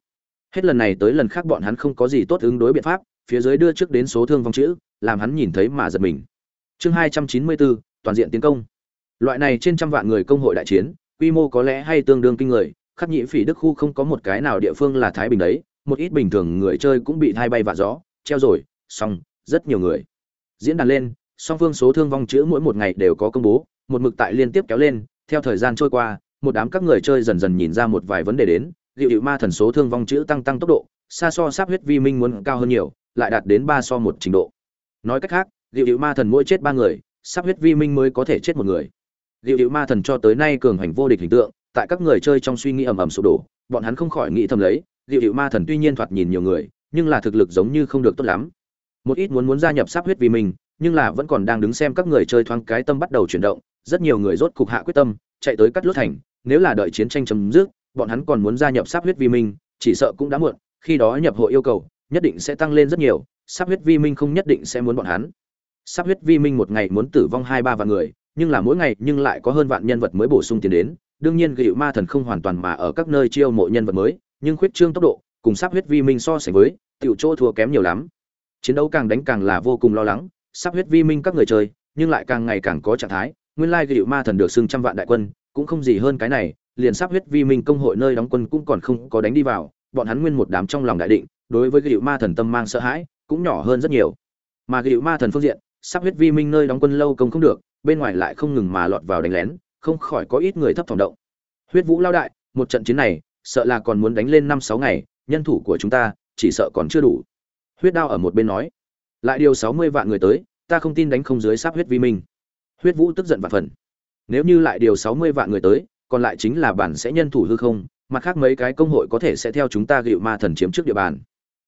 Hết lần này tới lần khác bọn hắn không có gì tốt ứng đối biện pháp, phía dưới đưa trước đến số thương vong chữ, làm hắn nhìn thấy mà giật mình. Chương hai trăm chín mươi bốn toàn diện tiến công. Loại này trên trăm vạn người công hội đại chiến quy mô có lẽ hay tương đương kinh người khắc nhị phỉ đức khu không có một cái nào địa phương là thái bình đấy một ít bình thường người chơi cũng bị thay bay vạ gió treo rồi xong rất nhiều người. Diễn đàn lên song phương số thương vong chữ mỗi một ngày đều có công bố một mực tại liên tiếp kéo lên theo thời gian trôi qua một đám các người chơi dần dần nhìn ra một vài vấn đề đến liệu hiệu ma thần số thương vong chữ tăng tăng tốc độ xa so sáp huyết vi minh muốn cao hơn nhiều lại đạt đến ba so một trình độ nói cách khác liệu hiệu Ma Thần mỗi chết ba người, sắp huyết vi minh mới có thể chết một người. liệu hiệu Ma Thần cho tới nay cường hành vô địch hình tượng, tại các người chơi trong suy nghĩ ầm ầm sụp đổ, bọn hắn không khỏi nghĩ thầm lấy, liệu hiệu Ma Thần tuy nhiên thoạt nhìn nhiều người, nhưng là thực lực giống như không được tốt lắm. Một ít muốn muốn gia nhập sắp huyết vi minh, nhưng là vẫn còn đang đứng xem các người chơi thoáng cái tâm bắt đầu chuyển động, rất nhiều người rốt cục hạ quyết tâm, chạy tới cắt lốt thành, nếu là đợi chiến tranh chấm dứt, bọn hắn còn muốn gia nhập Sáp huyết vi minh, chỉ sợ cũng đã muộn, khi đó nhập hội yêu cầu, nhất định sẽ tăng lên rất nhiều, Sáp huyết vi minh không nhất định sẽ muốn bọn hắn. Sáp huyết vi minh một ngày muốn tử vong hai ba vạn người nhưng là mỗi ngày nhưng lại có hơn vạn nhân vật mới bổ sung tiền đến đương nhiên Gựu ma thần không hoàn toàn mà ở các nơi chiêu mộ nhân vật mới nhưng khuyết trương tốc độ cùng Sáp huyết vi minh so sánh với tiểu chỗ thua kém nhiều lắm. Chiến đấu càng đánh càng là vô cùng lo lắng Sáp huyết vi minh các người chơi nhưng lại càng ngày càng có trạng thái nguyên lai Gựu ma thần được xưng trăm vạn đại quân cũng không gì hơn cái này, liền sắp huyết vi minh công hội nơi đóng quân cũng còn không có đánh đi vào, bọn hắn nguyên một đám trong lòng đại định, đối với gịu ma thần tâm mang sợ hãi, cũng nhỏ hơn rất nhiều. Mà gịu ma thần phương diện, sắp huyết vi minh nơi đóng quân lâu công không được, bên ngoài lại không ngừng mà lọt vào đánh lén, không khỏi có ít người thấp phòng động. Huyết vũ lao đại, một trận chiến này, sợ là còn muốn đánh lên năm sáu ngày, nhân thủ của chúng ta, chỉ sợ còn chưa đủ. Huyết đao ở một bên nói, lại điều sáu mươi vạn người tới, ta không tin đánh không dưới sắp huyết vi minh. Huyết vũ tức giận và phần nếu như lại điều sáu mươi vạn người tới, còn lại chính là bản sẽ nhân thủ hư không, mặt khác mấy cái công hội có thể sẽ theo chúng ta gịu ma thần chiếm trước địa bàn.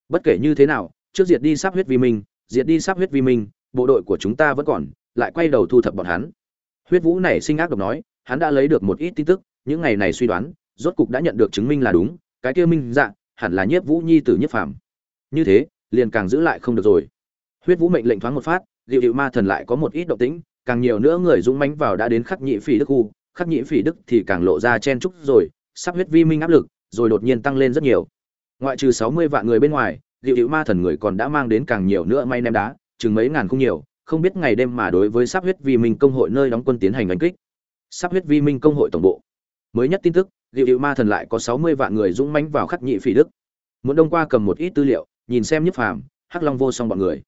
Bất kể như thế nào, trước diệt đi sắp huyết vi minh, diệt đi sắp huyết vi minh, bộ đội của chúng ta vẫn còn, lại quay đầu thu thập bọn hắn. Huyết vũ này sinh ác độc nói, hắn đã lấy được một ít tin tức, những ngày này suy đoán, rốt cục đã nhận được chứng minh là đúng, cái kia minh dạ hẳn là nhiếp vũ nhi tử nhiếp phàm. Như thế, liền càng giữ lại không được rồi. Huyết vũ mệnh lệnh thoáng một phát liệu Diệu ma thần lại có một ít động tĩnh càng nhiều nữa người dũng mãnh vào đã đến khắc nhị phỉ đức khu, khắc nhị phỉ đức thì càng lộ ra chen trúc rồi, sắp huyết vi minh áp lực, rồi đột nhiên tăng lên rất nhiều. Ngoại trừ sáu mươi vạn người bên ngoài liệu hữu ma thần người còn đã mang đến càng nhiều nữa may ném đá, chừng mấy ngàn không nhiều, không biết ngày đêm mà đối với sắp huyết vi minh công hội nơi đóng quân tiến hành đánh kích. Sắp huyết vi minh công hội tổng bộ. Mới nhất tin tức liệu hữu ma thần lại có sáu mươi vạn người dũng mãnh vào khắc nhị phỉ đức. Muốn đông qua cầm một ít tư liệu, nhìn xem nhức phàm, hắc long vô song bọn người.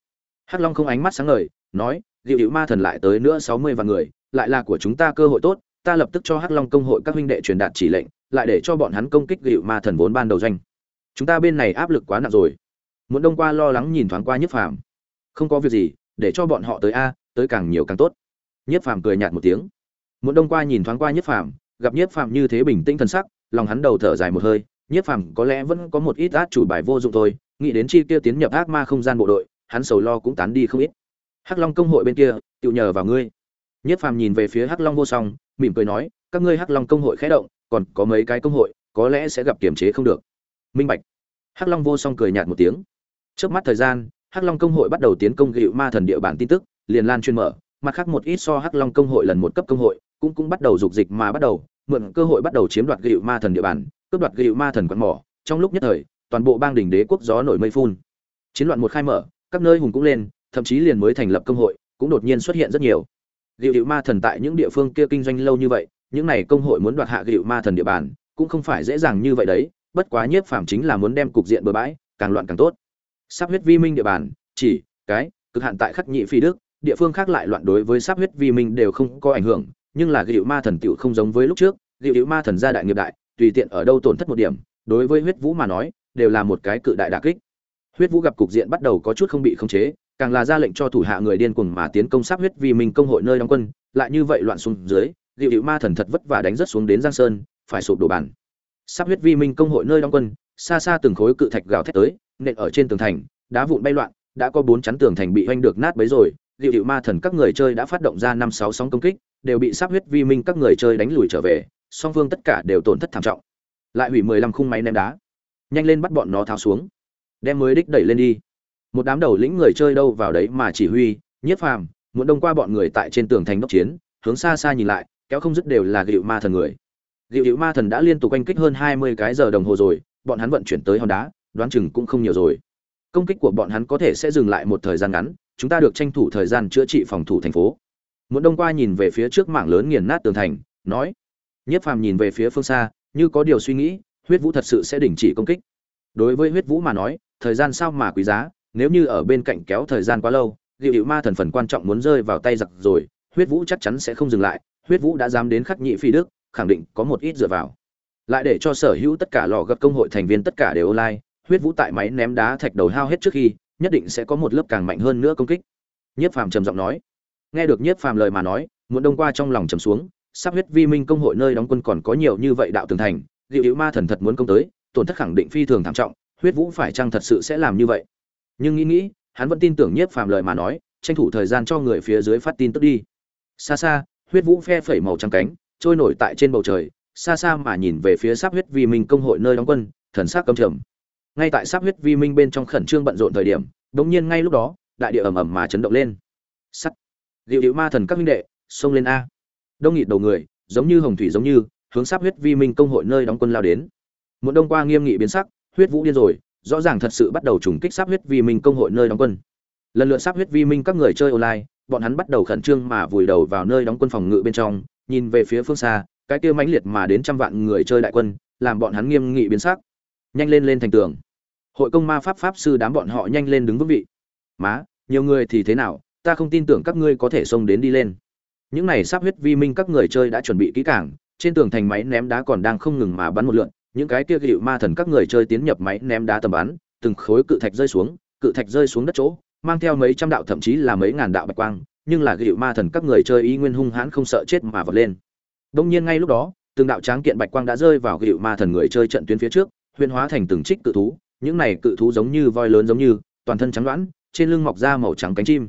Hắc long không ánh mắt sáng ngời, nói liệu hiệu ma thần lại tới nữa sáu mươi vạn người, lại là của chúng ta cơ hội tốt, ta lập tức cho hắc long công hội các huynh đệ truyền đạt chỉ lệnh, lại để cho bọn hắn công kích liệu ma thần vốn ban đầu doanh chúng ta bên này áp lực quá nặng rồi. Muốn đông qua lo lắng nhìn thoáng qua nhất phàm. Không có việc gì, để cho bọn họ tới a, tới càng nhiều càng tốt. Nhất phàm cười nhạt một tiếng. Muốn đông qua nhìn thoáng qua nhất phàm, gặp nhất phàm như thế bình tĩnh thần sắc, lòng hắn đầu thở dài một hơi, nhất phàm có lẽ vẫn có một ít át chủ bài vô dụng thôi, nghĩ đến chi kia tiến nhập ác ma không gian bộ đội, hắn sầu lo cũng tán đi không ít hắc long công hội bên kia tự nhờ vào ngươi. Nhất phàm nhìn về phía hắc long vô song, mỉm cười nói, các ngươi hắc long công hội khé động, còn có mấy cái công hội, có lẽ sẽ gặp kiềm chế không được. Minh bạch. Hắc long vô song cười nhạt một tiếng. Trước mắt thời gian, hắc long công hội bắt đầu tiến công gịu ma thần địa bản tin tức, liền lan chuyên mở, mặt khác một ít so hắc long công hội lần một cấp công hội, cũng cũng bắt đầu dục dịch mà bắt đầu, mượn cơ hội bắt đầu chiếm đoạt gịu ma thần địa bàn cướp đoạt gịu ma thần quan mỏ. Trong lúc nhất thời, toàn bộ bang đỉnh đế quốc gió nổi mây phun. Chiến loạn một khai mở, các nơi hùng cũng lên thậm chí liền mới thành lập công hội, cũng đột nhiên xuất hiện rất nhiều. Liệu hiệu ma thần tại những địa phương kia kinh doanh lâu như vậy, những này công hội muốn đoạt hạ hiệu ma thần địa bàn, cũng không phải dễ dàng như vậy đấy, bất quá nhiếp phàm chính là muốn đem cục diện bừa bãi, càng loạn càng tốt. Sắp huyết vi minh địa bàn, chỉ, cái, cực hạn tại khắc nhị phi đức, địa phương khác lại loạn đối với sắp huyết vi minh đều không có ảnh hưởng, nhưng là hiệu ma thần tiểu không giống với lúc trước hiệu ma thần gia đại nghiệp đại, tùy tiện ở đâu tổn thất một điểm, đối với huyết vũ mà nói, đều là một cái cự đại đả kích. Huyết vũ gặp cục diện bắt đầu có chút không bị khống chế càng là ra lệnh cho thủ hạ người điên cuồng mà tiến công sắp huyết vì mình công hội nơi đóng quân, lại như vậy loạn xuống dưới dịu dịu ma thần thật vất vả đánh rất xuống đến giang sơn, phải sụp đổ bản. Sắp huyết vi minh công hội nơi đóng quân, xa xa từng khối cự thạch gào thét tới, nện ở trên tường thành, đá vụn bay loạn, đã có bốn chắn tường thành bị hoanh được nát bấy rồi. Dịu dịu ma thần các người chơi đã phát động ra năm sáu sóng công kích, đều bị sắp huyết vi minh các người chơi đánh lùi trở về, song phương tất cả đều tổn thất thảm trọng. Lại hủy mười lăm khung máy ném đá, nhanh lên bắt bọn nó tháo xuống, đem mới đích đẩy lên đi một đám đầu lĩnh người chơi đâu vào đấy mà chỉ huy, nhiếp phàm, muốn đông qua bọn người tại trên tường thành đốc chiến, hướng xa xa nhìn lại, kéo không dứt đều là gịu ma thần người. Gịu hữu ma thần đã liên tục oanh kích hơn hai mươi cái giờ đồng hồ rồi, bọn hắn vận chuyển tới hòn đá, đoán chừng cũng không nhiều rồi. Công kích của bọn hắn có thể sẽ dừng lại một thời gian ngắn, chúng ta được tranh thủ thời gian chữa trị phòng thủ thành phố. Muốn đông qua nhìn về phía trước mảng lớn nghiền nát tường thành, nói. Nhiếp phàm nhìn về phía phương xa, như có điều suy nghĩ, huyết vũ thật sự sẽ đình chỉ công kích. Đối với huyết vũ mà nói, thời gian sao mà quý giá? Nếu như ở bên cạnh kéo thời gian quá lâu liệu hiệu ma thần phần quan trọng muốn rơi vào tay giặc rồi, huyết vũ chắc chắn sẽ không dừng lại, huyết vũ đã dám đến khắc nhị phi đức, khẳng định có một ít dựa vào. Lại để cho sở hữu tất cả lò gập công hội thành viên tất cả đều online, huyết vũ tại máy ném đá thạch đầu hao hết trước khi, nhất định sẽ có một lớp càng mạnh hơn nữa công kích. Nhiếp phàm trầm giọng nói. Nghe được nhiếp phàm lời mà nói, muốn đông qua trong lòng trầm xuống, sắp huyết vi minh công hội nơi đóng quân còn có nhiều như vậy đạo tường thành liệu hữu ma thần thật muốn công tới, tổn thất khẳng định phi thường thảm trọng, huyết vũ phải chăng thật sự sẽ làm như vậy? Nhưng nghĩ nghĩ, hắn vẫn tin tưởng nhiếp phàm lời mà nói, tranh thủ thời gian cho người phía dưới phát tin tức đi. Xa xa, huyết vũ phe phẩy màu trắng cánh, trôi nổi tại trên bầu trời, xa xa mà nhìn về phía sắp huyết vi minh công hội nơi đóng quân, thần sắc căm trầm. Ngay tại sắp huyết vi minh bên trong khẩn trương bận rộn thời điểm đống nhiên ngay lúc đó, đại địa ầm ầm mà chấn động lên. Sắt. Liệu hữu ma thần các minh đệ, xông lên a. Đông nghịt đầu người, giống như hồng thủy giống như, hướng sắp huyết vi minh công hội nơi đóng quân lao đến. Một đông qua nghiêm nghị biến sắc, huyết vũ điên rồi rõ ràng thật sự bắt đầu trùng kích sắp huyết vi minh công hội nơi đóng quân. Lần lượt sắp huyết vi minh các người chơi online, bọn hắn bắt đầu khẩn trương mà vùi đầu vào nơi đóng quân phòng ngự bên trong, nhìn về phía phương xa, cái kia mãnh liệt mà đến trăm vạn người chơi đại quân, làm bọn hắn nghiêm nghị biến sắc. Nhanh lên lên thành tường. Hội công ma pháp pháp sư đám bọn họ nhanh lên đứng vững vị. Má, nhiều người thì thế nào? Ta không tin tưởng các ngươi có thể xông đến đi lên. Những này sắp huyết vi minh các người chơi đã chuẩn bị kỹ càng, trên tường thành máy ném đá còn đang không ngừng mà bắn một lượn những cái kia gịu ma thần các người chơi tiến nhập máy ném đá tầm bắn, từng khối cự thạch rơi xuống, cự thạch rơi xuống đất chỗ, mang theo mấy trăm đạo thậm chí là mấy ngàn đạo bạch quang, nhưng là gịu ma thần các người chơi y nguyên hung hãn không sợ chết mà vọt lên. Đông nhiên ngay lúc đó, từng đạo tráng kiện bạch quang đã rơi vào gịu ma thần người chơi trận tuyến phía trước huyên hóa thành từng trích cự thú, những này cự thú giống như voi lớn giống như, toàn thân trắng đoán trên lưng mọc ra màu trắng cánh chim.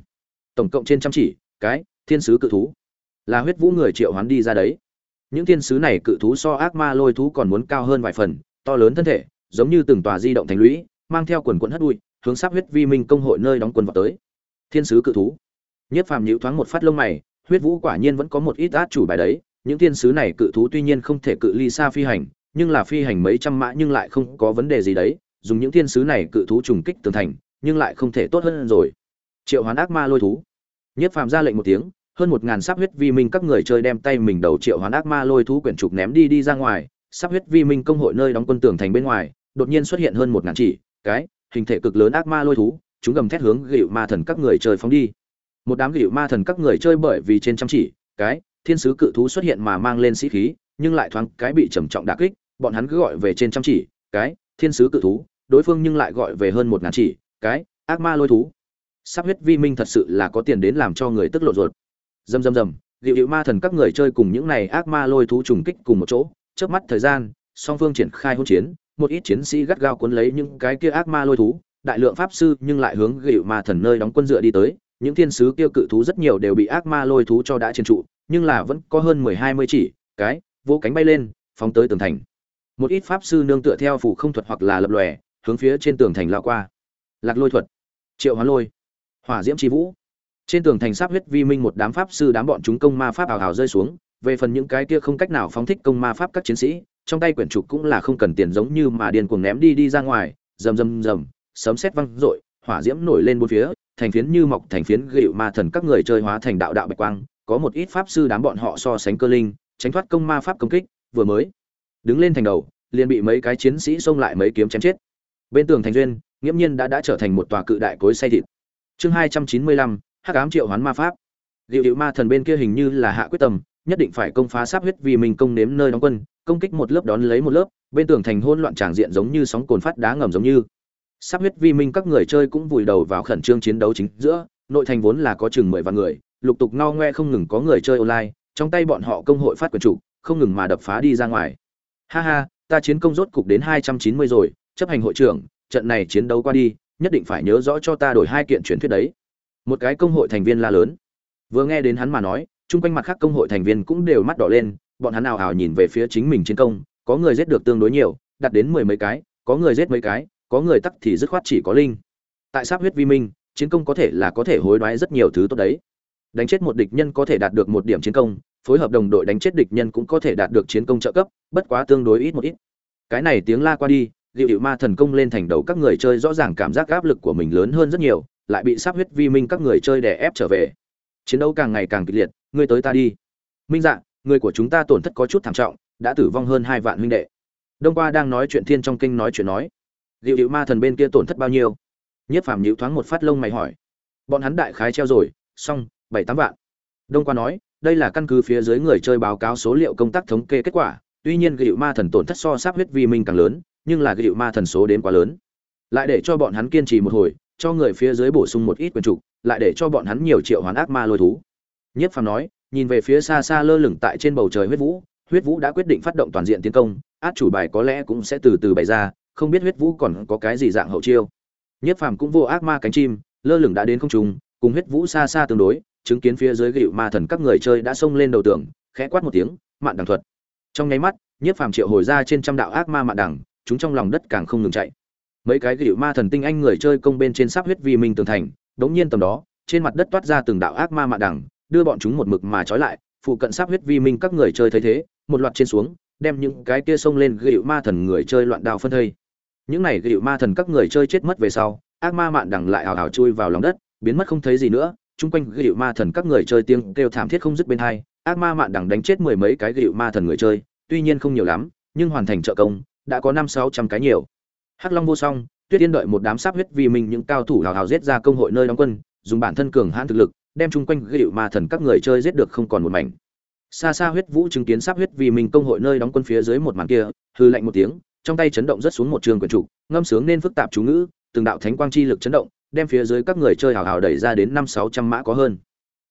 Tổng cộng trên trăm chỉ, cái, thiên sứ cự thú. Là huyết vũ người triệu hoán đi ra đấy những thiên sứ này cự thú so ác ma lôi thú còn muốn cao hơn vài phần, to lớn thân thể, giống như từng tòa di động thành lũy, mang theo quần quận hất bụi, hướng sắp huyết vi minh công hội nơi đóng quân vào tới. Thiên sứ cự thú. Nhất phàm nhịu thoáng một phát lông mày, huyết vũ quả nhiên vẫn có một ít át chủ bài đấy. Những thiên sứ này cự thú tuy nhiên không thể cự ly xa phi hành, nhưng là phi hành mấy trăm mã nhưng lại không có vấn đề gì đấy. Dùng những thiên sứ này cự thú trùng kích tường thành, nhưng lại không thể tốt hơn rồi. Triệu hoán ác ma lôi thú. Nhất phàm ra lệnh một tiếng hơn một ngàn sắp huyết vi minh các người chơi đem tay mình đầu triệu hoán ác ma lôi thú quyển trục ném đi đi ra ngoài. Sắp huyết vi minh công hội nơi đóng quân tường thành bên ngoài, đột nhiên xuất hiện hơn một ngàn chỉ, cái, hình thể cực lớn ác ma lôi thú, chúng gầm thét hướng gịu ma thần các người chơi phóng đi. Một đám gịu ma thần các người chơi bởi vì trên chăm chỉ, cái, thiên sứ cự thú xuất hiện mà mang lên sĩ khí, nhưng lại thoáng cái bị trầm trọng đả kích, bọn hắn cứ gọi về trên chăm chỉ, cái, thiên sứ cự thú, đối phương nhưng lại gọi về hơn một ngàn chỉ, cái, ác ma lôi thú. Sắp huyết vi minh thật sự là có tiền đến làm cho người tức lộ ruột dầm dầm dầm liệu hiệu ma thần các người chơi cùng những này ác ma lôi thú trùng kích cùng một chỗ trước mắt thời gian, song phương triển khai hỗn chiến, một ít chiến sĩ gắt gao cuốn lấy những cái kia ác ma lôi thú, đại lượng pháp sư nhưng lại hướng gịu ma thần nơi đóng quân dựa đi tới, những thiên sứ kia cự thú rất nhiều đều bị ác ma lôi thú cho đã chiến trụ, nhưng là vẫn có hơn mười hai mươi chỉ, cái, vỗ cánh bay lên, phóng tới tường thành. Một ít pháp sư nương tựa theo phủ không thuật hoặc là lập lòe, hướng phía trên tường thành lao qua. Lạc lôi thuật, triệu hóa lôi, hỏa diễm tri vũ trên tường thành sáp huyết vi minh một đám pháp sư đám bọn chúng công ma pháp ảo ảo rơi xuống, về phần những cái kia không cách nào phóng thích công ma pháp các chiến sĩ, trong tay quyển trục cũng là không cần tiền giống như mà điên cuồng ném đi đi ra ngoài, rầm rầm rầm, sấm sét văng rội hỏa diễm nổi lên bốn phía, thành phiến như mọc thành phiến gịu ma thần các người chơi hóa thành đạo đạo bạch quang, có một ít pháp sư đám bọn họ so sánh cơ linh, tránh thoát công ma pháp công kích, vừa mới đứng lên thành đầu, liền bị mấy cái chiến sĩ xông lại mấy kiếm chém chết. Bên tường thành duyên, nghiễm nhiên đã đã trở thành một tòa cự đại cối say thịt. Chương hai trăm chín mươi lăm hắc ám triệu hoán ma pháp. Liệu hiệu ma thần bên kia hình như là hạ quyết tâm, nhất định phải công phá sáp huyết vì mình công nếm nơi đóng quân, công kích một lớp đón lấy một lớp, bên tường thành hỗn loạn tràng diện giống như sóng cồn phát đá ngầm giống như. Sáp huyết vi minh các người chơi cũng vùi đầu vào khẩn trương chiến đấu chính giữa, nội thành vốn là có chừng mười vạn người, lục tục no ngoe không ngừng có người chơi online, trong tay bọn họ công hội phát quyền chủ, không ngừng mà đập phá đi ra ngoài. Ha ha, ta chiến công rốt cục đến hai trăm chín mươi rồi, chấp hành hội trưởng, trận này chiến đấu qua đi, nhất định phải nhớ rõ cho ta đổi hai kiện truyền thuyết đấy một cái công hội thành viên la lớn. Vừa nghe đến hắn mà nói, chung quanh mặt khác công hội thành viên cũng đều mắt đỏ lên, bọn hắn ào ào nhìn về phía chính mình chiến công, có người giết được tương đối nhiều, đạt đến mười mấy cái, có người giết mấy cái, có người tắc thì dứt khoát chỉ có linh. Tại sáp huyết vi minh, chiến công có thể là có thể hối đoái rất nhiều thứ tốt đấy. Đánh chết một địch nhân có thể đạt được một điểm chiến công, phối hợp đồng đội đánh chết địch nhân cũng có thể đạt được chiến công trợ cấp, bất quá tương đối ít một ít. Cái này tiếng la qua đi liệu hiệu ma thần công lên thành đầu các người chơi rõ ràng cảm giác áp lực của mình lớn hơn rất nhiều lại bị sắp huyết vi minh các người chơi đè ép trở về. Chiến đấu càng ngày càng kịch liệt, ngươi tới ta đi. Minh Dạng người của chúng ta tổn thất có chút thảm trọng, đã tử vong hơn hai vạn huynh đệ. Đông qua đang nói chuyện thiên trong kinh nói chuyện nói. Liệu hiệu ma thần bên kia tổn thất bao nhiêu? Nhất phàm nhịu thoáng một phát lông mày hỏi. Bọn hắn đại khái treo rồi, xong, bảy tám vạn. Đông qua nói, đây là căn cứ phía dưới người chơi báo cáo số liệu công tác thống kê kết quả. Tuy nhiên gịu ma thần tổn thất so sắp huyết vi minh càng lớn, nhưng là gịu ma thần số đến quá lớn. Lại để cho bọn hắn kiên trì một hồi cho người phía dưới bổ sung một ít quyền trục, lại để cho bọn hắn nhiều triệu hoán ác ma lôi thú. Nhất phàm nói, nhìn về phía xa xa lơ lửng tại trên bầu trời huyết vũ huyết vũ đã quyết định phát động toàn diện tiến công, át chủ bài có lẽ cũng sẽ từ từ bày ra, không biết huyết vũ còn có cái gì dạng hậu chiêu. Nhất phàm cũng vô ác ma cánh chim, lơ lửng đã đến không trung, cùng huyết vũ xa xa tương đối, chứng kiến phía dưới gịu ma thần các người chơi đã xông lên đầu tường, khẽ quát một tiếng, mạn đằng thuật. Trong nháy mắt, nhất phàm triệu hồi ra trên trăm đạo ác ma mạn đằng, chúng trong lòng đất càng không ngừng chạy mấy cái gỉu ma thần tinh anh người chơi công bên trên sắp huyết vi minh tường thành, đống nhiên tầm đó, trên mặt đất toát ra từng đạo ác ma mạn đằng đưa bọn chúng một mực mà trói lại, phụ cận sắp huyết vi minh các người chơi thấy thế, một loạt trên xuống, đem những cái kia xông lên gỉu ma thần người chơi loạn đao phân thây. Những này gỉu ma thần các người chơi chết mất về sau, ác ma mạn đằng lại hào hào chui vào lòng đất, biến mất không thấy gì nữa, chung quanh gỉu ma thần các người chơi tiếng kêu thảm thiết không dứt bên hai, ác ma mạn đằng đánh chết mười mấy cái gỉu ma thần người chơi, tuy nhiên không nhiều lắm, nhưng hoàn thành trợ công, đã có năm sáu trăm cái nhiều hắc long vô song, tuyết yên đợi một đám sáp huyết vì mình những cao thủ hào hào giết ra công hội nơi đóng quân, dùng bản thân cường hãn thực lực, đem chung quanh gịu ma thần các người chơi giết được không còn một mảnh. Xa xa huyết vũ chứng kiến sáp huyết vì mình công hội nơi đóng quân phía dưới một màn kia, hư lạnh một tiếng, trong tay chấn động rất xuống một trường quyển trục ngâm sướng nên phức tạp chú ngữ, từng đạo thánh quang chi lực chấn động, đem phía dưới các người chơi hào hào đẩy ra đến năm sáu trăm mã có hơn.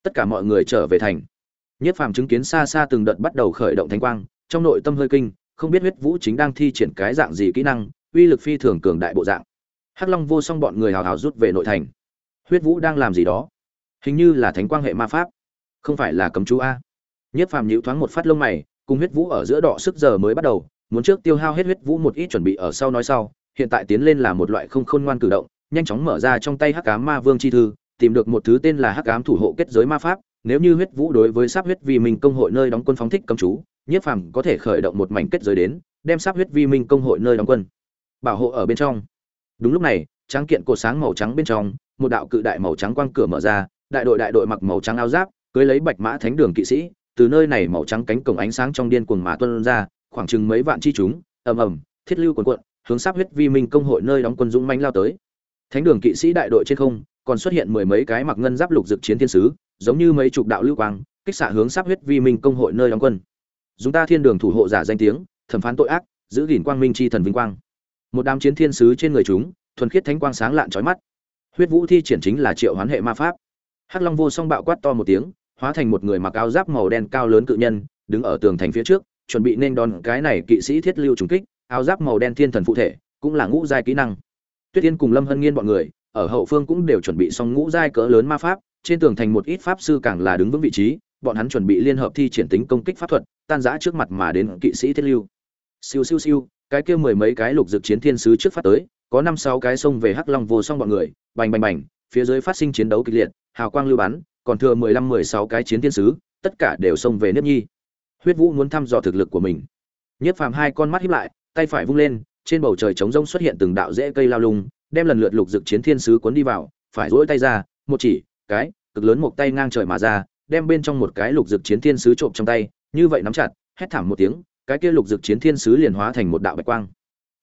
Tất cả mọi người trở về thành. Nhất phàm chứng kiến xa xa từng đợt bắt đầu khởi động thánh quang, trong nội tâm hơi kinh, không biết huyết vũ chính đang thi triển cái dạng gì kỹ năng uy lực phi thường cường đại bộ dạng. Hắc long vô song bọn người hào hào rút về nội thành. Huyết vũ đang làm gì đó? Hình như là thánh quang hệ ma pháp. Không phải là cấm chú a. Nhất phàm nhíu thoáng một phát lông mày, cùng huyết vũ ở giữa đỏ sức giờ mới bắt đầu, muốn trước tiêu hao hết huyết vũ một ít chuẩn bị ở sau nói sau, hiện tại tiến lên là một loại không khôn ngoan cử động, nhanh chóng mở ra trong tay hắc ám ma vương chi thư, tìm được một thứ tên là hắc ám thủ hộ kết giới ma pháp, nếu như huyết vũ đối với sáp huyết vi minh công hội nơi đóng quân phóng thích cấm chú nhiếp phàm có thể khởi động một mảnh kết giới đến, đem sáp huyết vi minh công hội nơi đóng quân bảo hộ ở bên trong. Đúng lúc này, tráng kiện cột sáng màu trắng bên trong, một đạo cự đại màu trắng quang cửa mở ra, đại đội đại đội mặc màu trắng áo giáp, cưới lấy bạch mã thánh đường kỵ sĩ, từ nơi này màu trắng cánh cổng ánh sáng trong điên cuồng mà tuân ra, khoảng chừng mấy vạn chi chúng, ầm ầm, thiết lưu quần quận hướng sắp huyết vi minh công hội nơi đóng quân dũng manh lao tới. Thánh đường kỵ sĩ đại đội trên không, còn xuất hiện mười mấy cái mặc ngân giáp lục dực chiến thiên sứ, giống như mấy chục đạo lưu quang, kích xạ hướng sắp huyết vi minh công hội nơi đóng quân. Chúng ta thiên đường thủ hộ giả danh tiếng, thẩm phán tội ác, giữ gìn quang minh chi thần vinh quang một đám chiến thiên sứ trên người chúng, thuần khiết thánh quang sáng lạn chói mắt. Huyết vũ thi triển chính là triệu hoán hệ ma pháp. Hắc long vô song bạo quát to một tiếng, hóa thành một người mặc áo giáp màu đen cao lớn cự nhân, đứng ở tường thành phía trước, chuẩn bị nên đón cái này kỵ sĩ thiết lưu trùng kích. Áo giáp màu đen thiên thần phụ thể, cũng là ngũ giai kỹ năng. Tuyết tiên cùng lâm hân nghiên bọn người, ở hậu phương cũng đều chuẩn bị xong ngũ giai cỡ lớn ma pháp, trên tường thành một ít pháp sư càng là đứng vững vị trí, bọn hắn chuẩn bị liên hợp thi triển tính công kích pháp thuật, tan rã trước mặt mà đến kỵ sĩ thiết lưu. Siêu siêu siêu cái kia mười mấy cái lục dược chiến thiên sứ trước phát tới, có năm sáu cái xông về hắc long vô song bọn người, bành bành bành, phía dưới phát sinh chiến đấu kịch liệt, hào quang lưu bắn, còn thừa mười lăm, mười sáu cái chiến thiên sứ, tất cả đều xông về Niếp nhi. Huyết vũ muốn thăm dò thực lực của mình. Nhiếp phàm hai con mắt híp lại, tay phải vung lên, trên bầu trời trống rông xuất hiện từng đạo rễ cây lao lung, đem lần lượt lục dược chiến thiên sứ cuốn đi vào, phải duỗi tay ra, một chỉ, cái, cực lớn một tay ngang trời mà ra, đem bên trong một cái lục dược chiến thiên sứ trộm trong tay, như vậy nắm chặt, hét thảm một tiếng cái kia lục dược chiến thiên sứ liền hóa thành một đạo bạch quang.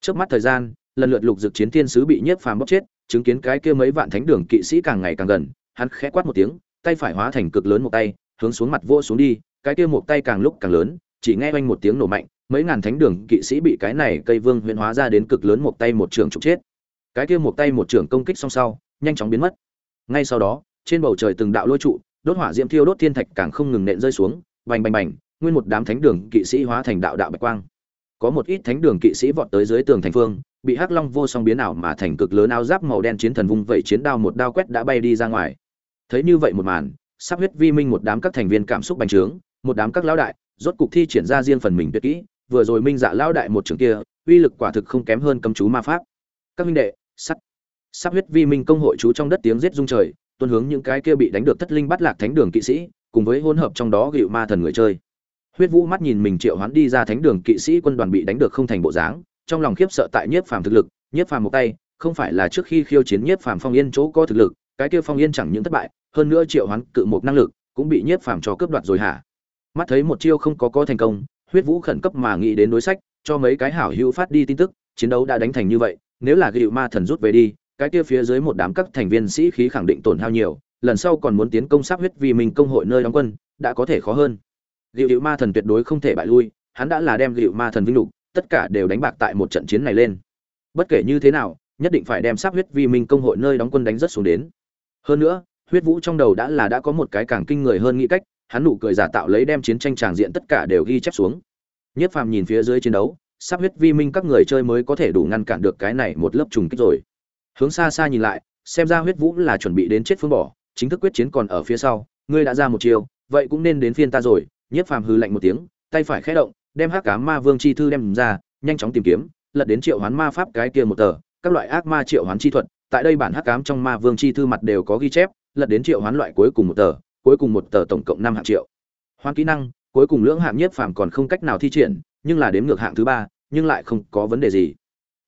Trước mắt thời gian, lần lượt lục dược chiến thiên sứ bị nhiếp phàm bóc chết, chứng kiến cái kia mấy vạn thánh đường kỵ sĩ càng ngày càng gần, hắn khẽ quát một tiếng, tay phải hóa thành cực lớn một tay, hướng xuống mặt vô xuống đi, cái kia một tay càng lúc càng lớn, chỉ nghe oanh một tiếng nổ mạnh, mấy ngàn thánh đường kỵ sĩ bị cái này cây vương huyễn hóa ra đến cực lớn một tay một trường trục chết. Cái kia một tay một trường công kích song sau, nhanh chóng biến mất. Ngay sau đó, trên bầu trời từng đạo lôi trụ, đốt hỏa diễm thiêu đốt thiên thạch càng không ngừng nện rơi xuống, bành bành bành nguyên một đám thánh đường kỵ sĩ hóa thành đạo đạo bạch quang. Có một ít thánh đường kỵ sĩ vọt tới dưới tường thành phương, bị hắc long vô song biến ảo mà thành cực lớn áo giáp màu đen chiến thần vung vẩy chiến đao một đao quét đã bay đi ra ngoài. Thấy như vậy một màn, sắp huyết vi minh một đám các thành viên cảm xúc bành trướng, một đám các lão đại, rốt cục thi triển ra riêng phần mình tuyệt kỹ, vừa rồi minh dạ lão đại một trường kia, uy lực quả thực không kém hơn cấm chú ma pháp. Các minh đệ sắt sắp huyết vi minh công hội chú trong đất tiếng giết rung trời, tuân hướng những cái kia bị đánh được thất linh bắt lạc thánh đường kỵ sĩ, cùng với hỗn hợp trong đó gịu ma thần người chơi huyết vũ mắt nhìn mình triệu hoán đi ra thánh đường, kỵ sĩ quân đoàn bị đánh được không thành bộ dáng, trong lòng khiếp sợ tại nhiếp phàm thực lực, nhiếp phàm một tay, không phải là trước khi khiêu chiến nhiếp phàm phong yên chỗ có thực lực, cái kia phong yên chẳng những thất bại, hơn nữa triệu hoán cự một năng lực, cũng bị nhiếp phàm cho cướp đoạt rồi hả? Mắt thấy một chiêu không có có thành công, huyết vũ khẩn cấp mà nghĩ đến đối sách, cho mấy cái hảo hữu phát đi tin tức, chiến đấu đã đánh thành như vậy, nếu là gịu ma thần rút về đi, cái kia phía dưới một đám các thành viên sĩ khí khẳng định tổn hao nhiều, lần sau còn muốn tiến công sát huyết vì mình công hội nơi đóng quân, đã có thể khó hơn. Liệu gịu ma thần tuyệt đối không thể bại lui, hắn đã là đem liệu ma thần vinh lục, tất cả đều đánh bạc tại một trận chiến này lên. Bất kể như thế nào, nhất định phải đem sát huyết vi minh công hội nơi đóng quân đánh rất xuống đến. Hơn nữa, huyết vũ trong đầu đã là đã có một cái càng kinh người hơn nghĩ cách, hắn nụ cười giả tạo lấy đem chiến tranh tràng diện tất cả đều ghi chép xuống. Nhất phàm nhìn phía dưới chiến đấu sát huyết vi minh các người chơi mới có thể đủ ngăn cản được cái này một lớp trùng kích rồi. Hướng xa xa nhìn lại, xem ra huyết vũ là chuẩn bị đến chết phương bỏ, chính thức quyết chiến còn ở phía sau, ngươi đã ra một chiều vậy cũng nên đến phiên ta rồi nhiếp phàm hư lạnh một tiếng, tay phải khẽ động, đem hắc cá ma vương chi thư đem ra, nhanh chóng tìm kiếm, lật đến triệu hoán ma pháp cái kia một tờ, các loại ác ma triệu hoán chi thuật, tại đây bản hắc cám trong ma vương chi thư mặt đều có ghi chép, lật đến triệu hoán loại cuối cùng một tờ, cuối cùng một tờ tổng cộng năm hạng triệu. Hoán kỹ năng, cuối cùng lưỡng hạng nhiếp phàm còn không cách nào thi triển, nhưng là đếm ngược hạng thứ ba, nhưng lại không có vấn đề gì.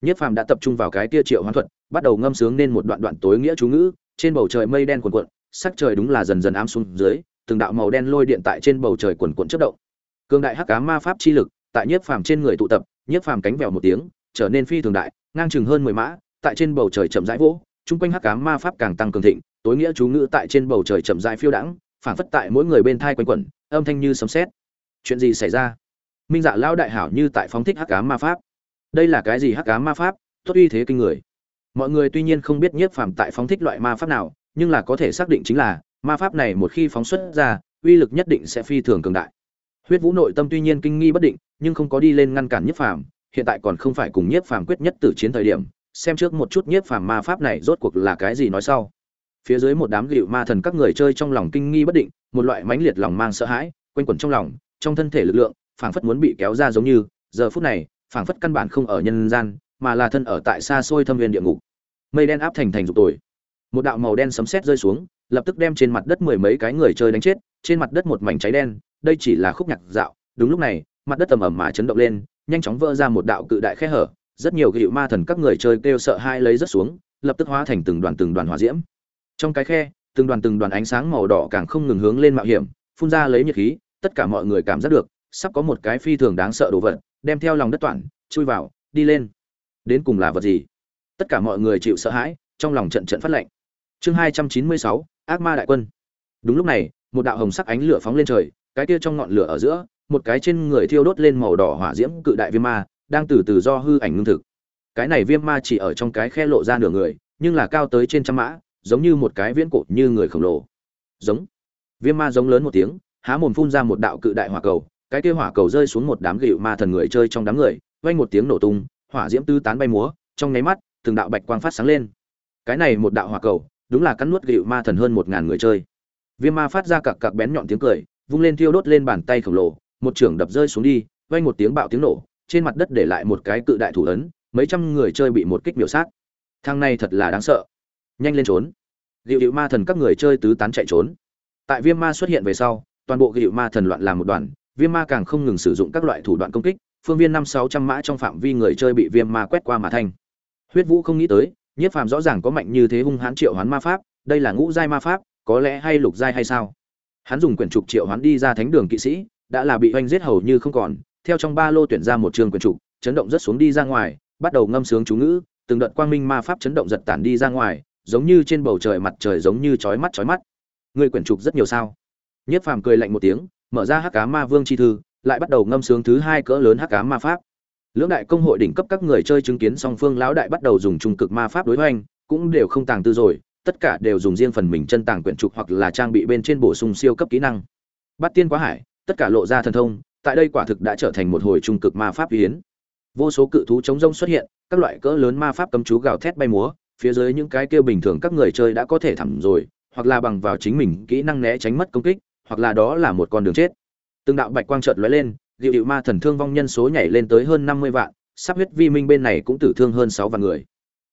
Nhiếp phàm đã tập trung vào cái kia triệu hoán thuật, bắt đầu ngâm sướng nên một đoạn đoạn tối nghĩa chú ngữ, trên bầu trời mây đen cuồn cuộn, sắc trời đúng là dần dần ám xuống dưới từng đạo màu đen lôi điện tại trên bầu trời quần cuộn chớp động. Cường đại hắc ám ma pháp chi lực tại nhiếp phàm trên người tụ tập, nhiếp phàm cánh vèo một tiếng, trở nên phi thường đại, ngang chừng hơn mười mã, tại trên bầu trời chậm rãi vỗ chúng quanh hắc ám ma pháp càng tăng cường thịnh, tối nghĩa chú ngữ tại trên bầu trời chậm rãi phiêu đãng phản phất tại mỗi người bên thai quanh quẩn, âm thanh như sấm sét. Chuyện gì xảy ra? Minh dạ lão đại hảo như tại phóng thích hắc ám ma pháp. Đây là cái gì hắc ám ma pháp? Tốt uy thế kinh người. Mọi người tuy nhiên không biết nhiếp phàm tại phóng thích loại ma pháp nào, nhưng là có thể xác định chính là ma pháp này một khi phóng xuất ra, uy lực nhất định sẽ phi thường cường đại. Huyết vũ nội tâm tuy nhiên kinh nghi bất định, nhưng không có đi lên ngăn cản nhiếp phàm, hiện tại còn không phải cùng nhiếp phàm quyết nhất tử chiến thời điểm, xem trước một chút nhiếp phàm ma pháp này rốt cuộc là cái gì nói sau. Phía dưới một đám liệu ma thần các người chơi trong lòng kinh nghi bất định, một loại mãnh liệt lòng mang sợ hãi, quanh quẩn trong lòng, trong thân thể lực lượng, phảng phất muốn bị kéo ra giống như, giờ phút này, phảng phất căn bản không ở nhân gian, mà là thân ở tại xa xôi thâm viên địa ngục. Mây đen áp thành thành dục tuổi một đạo màu đen sấm sét rơi xuống lập tức đem trên mặt đất mười mấy cái người chơi đánh chết, trên mặt đất một mảnh cháy đen, đây chỉ là khúc nhạc dạo. Đúng lúc này, mặt đất ầm ầm mà chấn động lên, nhanh chóng vỡ ra một đạo cự đại khe hở, rất nhiều gịu ma thần các người chơi kêu sợ hai lấy rất xuống, lập tức hóa thành từng đoàn từng đoàn hỏa diễm. Trong cái khe, từng đoàn từng đoàn ánh sáng màu đỏ càng không ngừng hướng lên mạo hiểm, phun ra lấy nhiệt khí, tất cả mọi người cảm giác được, sắp có một cái phi thường đáng sợ đồ vật, đem theo lòng đất toản chui vào, đi lên. Đến cùng là vật gì? Tất cả mọi người chịu sợ hãi, trong lòng trận trận phát lệnh chương hai trăm chín mươi sáu, ác ma đại quân. Đúng lúc này, một đạo hồng sắc ánh lửa phóng lên trời, cái kia trong ngọn lửa ở giữa, một cái trên người thiêu đốt lên màu đỏ hỏa diễm cự đại viêm ma, đang từ từ do hư ảnh ngưng thực. Cái này viêm ma chỉ ở trong cái khe lộ ra nửa người, nhưng là cao tới trên trăm mã, giống như một cái viễn cổ như người khổng lồ. Giống. Viêm ma giống lớn một tiếng, há mồm phun ra một đạo cự đại hỏa cầu, cái kia hỏa cầu rơi xuống một đám gịu ma thần người chơi trong đám người, vang một tiếng nổ tung, hỏa diễm tứ tán bay múa, trong nháy mắt, từng đạo bạch quang phát sáng lên. Cái này một đạo hỏa cầu đúng là cắn nuốt gịu ma thần hơn một ngàn người chơi. Viêm ma phát ra cặc cặc bén nhọn tiếng cười, vung lên thiêu đốt lên bàn tay khổng lồ, một trưởng đập rơi xuống đi, vang một tiếng bạo tiếng nổ, trên mặt đất để lại một cái cự đại thủ ấn, mấy trăm người chơi bị một kích miểu sát. Thang này thật là đáng sợ. Nhanh lên trốn. Gịu gịu ma thần các người chơi tứ tán chạy trốn. Tại viêm ma xuất hiện về sau, toàn bộ gịu ma thần loạn làm một đoàn, viêm ma càng không ngừng sử dụng các loại thủ đoạn công kích, phương viên năm sáu trăm mã trong phạm vi người chơi bị viêm ma quét qua mà thanh huyết vũ không nghĩ tới nhiếp phàm rõ ràng có mạnh như thế hung hãn triệu hoán ma pháp, đây là ngũ giai ma pháp, có lẽ hay lục giai hay sao? Hắn dùng quyển trục triệu hoán đi ra thánh đường kỵ sĩ, đã là bị oanh giết hầu như không còn, theo trong ba lô tuyển ra một trường quyển trục, chấn động rất xuống đi ra ngoài, bắt đầu ngâm sướng chú ngữ, từng đợt quang minh ma pháp chấn động giật tản đi ra ngoài, giống như trên bầu trời mặt trời giống như chói mắt chói mắt. Người quyển trục rất nhiều sao? Nhất phàm cười lạnh một tiếng, mở ra hắc ám ma vương chi thư, lại bắt đầu ngâm sướng thứ hai cỡ lớn hắc ám ma pháp lưỡng đại công hội đỉnh cấp các người chơi chứng kiến song phương lão đại bắt đầu dùng trung cực ma pháp đối hoành, cũng đều không tàng tư rồi, tất cả đều dùng riêng phần mình chân tàng quyển trục hoặc là trang bị bên trên bổ sung siêu cấp kỹ năng. Bắt tiên quá hải, tất cả lộ ra thần thông, tại đây quả thực đã trở thành một hồi trung cực ma pháp hiến vô số cự thú chống rông xuất hiện, các loại cỡ lớn ma pháp cấm chú gào thét bay múa, phía dưới những cái kia bình thường các người chơi đã có thể thẳng rồi, hoặc là bằng vào chính mình kỹ năng né tránh mất công kích, hoặc là đó là một con đường chết. Từng đạo bạch quang chợt lóe lên dịu dịu ma thần thương vong nhân số nhảy lên tới hơn năm mươi vạn, sắp huyết vi minh bên này cũng tử thương hơn sáu vạn người.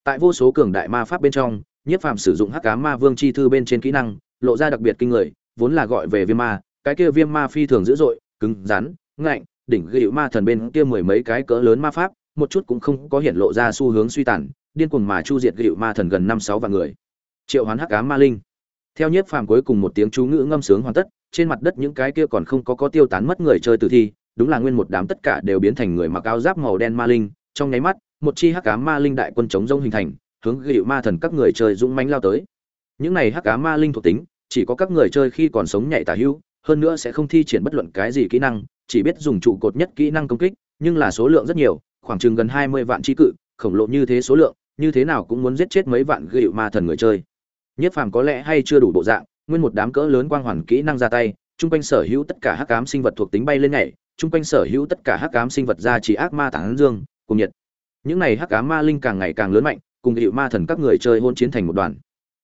Tại vô số cường đại ma pháp bên trong, nhiếp phàm sử dụng hắc cá ma vương chi thư bên trên kỹ năng, lộ ra đặc biệt kinh người, vốn là gọi về viêm ma, cái kia viêm ma phi thường dữ dội, cứng, rắn, ngạnh, đỉnh dịu ma thần bên kia mười mấy cái cỡ lớn ma pháp, một chút cũng không có hiện lộ ra xu hướng suy tàn, điên cuồng mà chu diệt dịu ma thần gần năm sáu vạn người. Triệu hoán hắc cá ma linh. Theo nhiếp phàm cuối cùng một tiếng chú ngữ ngâm sướng hoàn tất, trên mặt đất những cái kia còn không có có tiêu tán mất người chơi tử thi đúng là nguyên một đám tất cả đều biến thành người mặc áo giáp màu đen ma linh. Trong nháy mắt, một chi hắc cá ma linh đại quân chống rông hình thành, hướng gịu ma thần các người chơi dũng mánh lao tới. Những này hắc cá ma linh thuộc tính, chỉ có các người chơi khi còn sống nhạy tả hữu, hơn nữa sẽ không thi triển bất luận cái gì kỹ năng, chỉ biết dùng trụ cột nhất kỹ năng công kích, nhưng là số lượng rất nhiều, khoảng chừng gần hai mươi vạn chi cự, khổng lồ như thế số lượng, như thế nào cũng muốn giết chết mấy vạn gịu ma thần người chơi. Nhất phàm có lẽ hay chưa đủ bộ dạng, nguyên một đám cỡ lớn quang hoàn kỹ năng ra tay, chung quanh sở hữu tất cả hắc ám sinh vật thuộc tính bay lên nhảy chung quanh sở hữu tất cả hắc ám sinh vật ra chỉ ác ma tán dương, cùng nhiệt. Những này hắc ám ma linh càng ngày càng lớn mạnh, cùng dịu ma thần các người chơi hôn chiến thành một đoàn.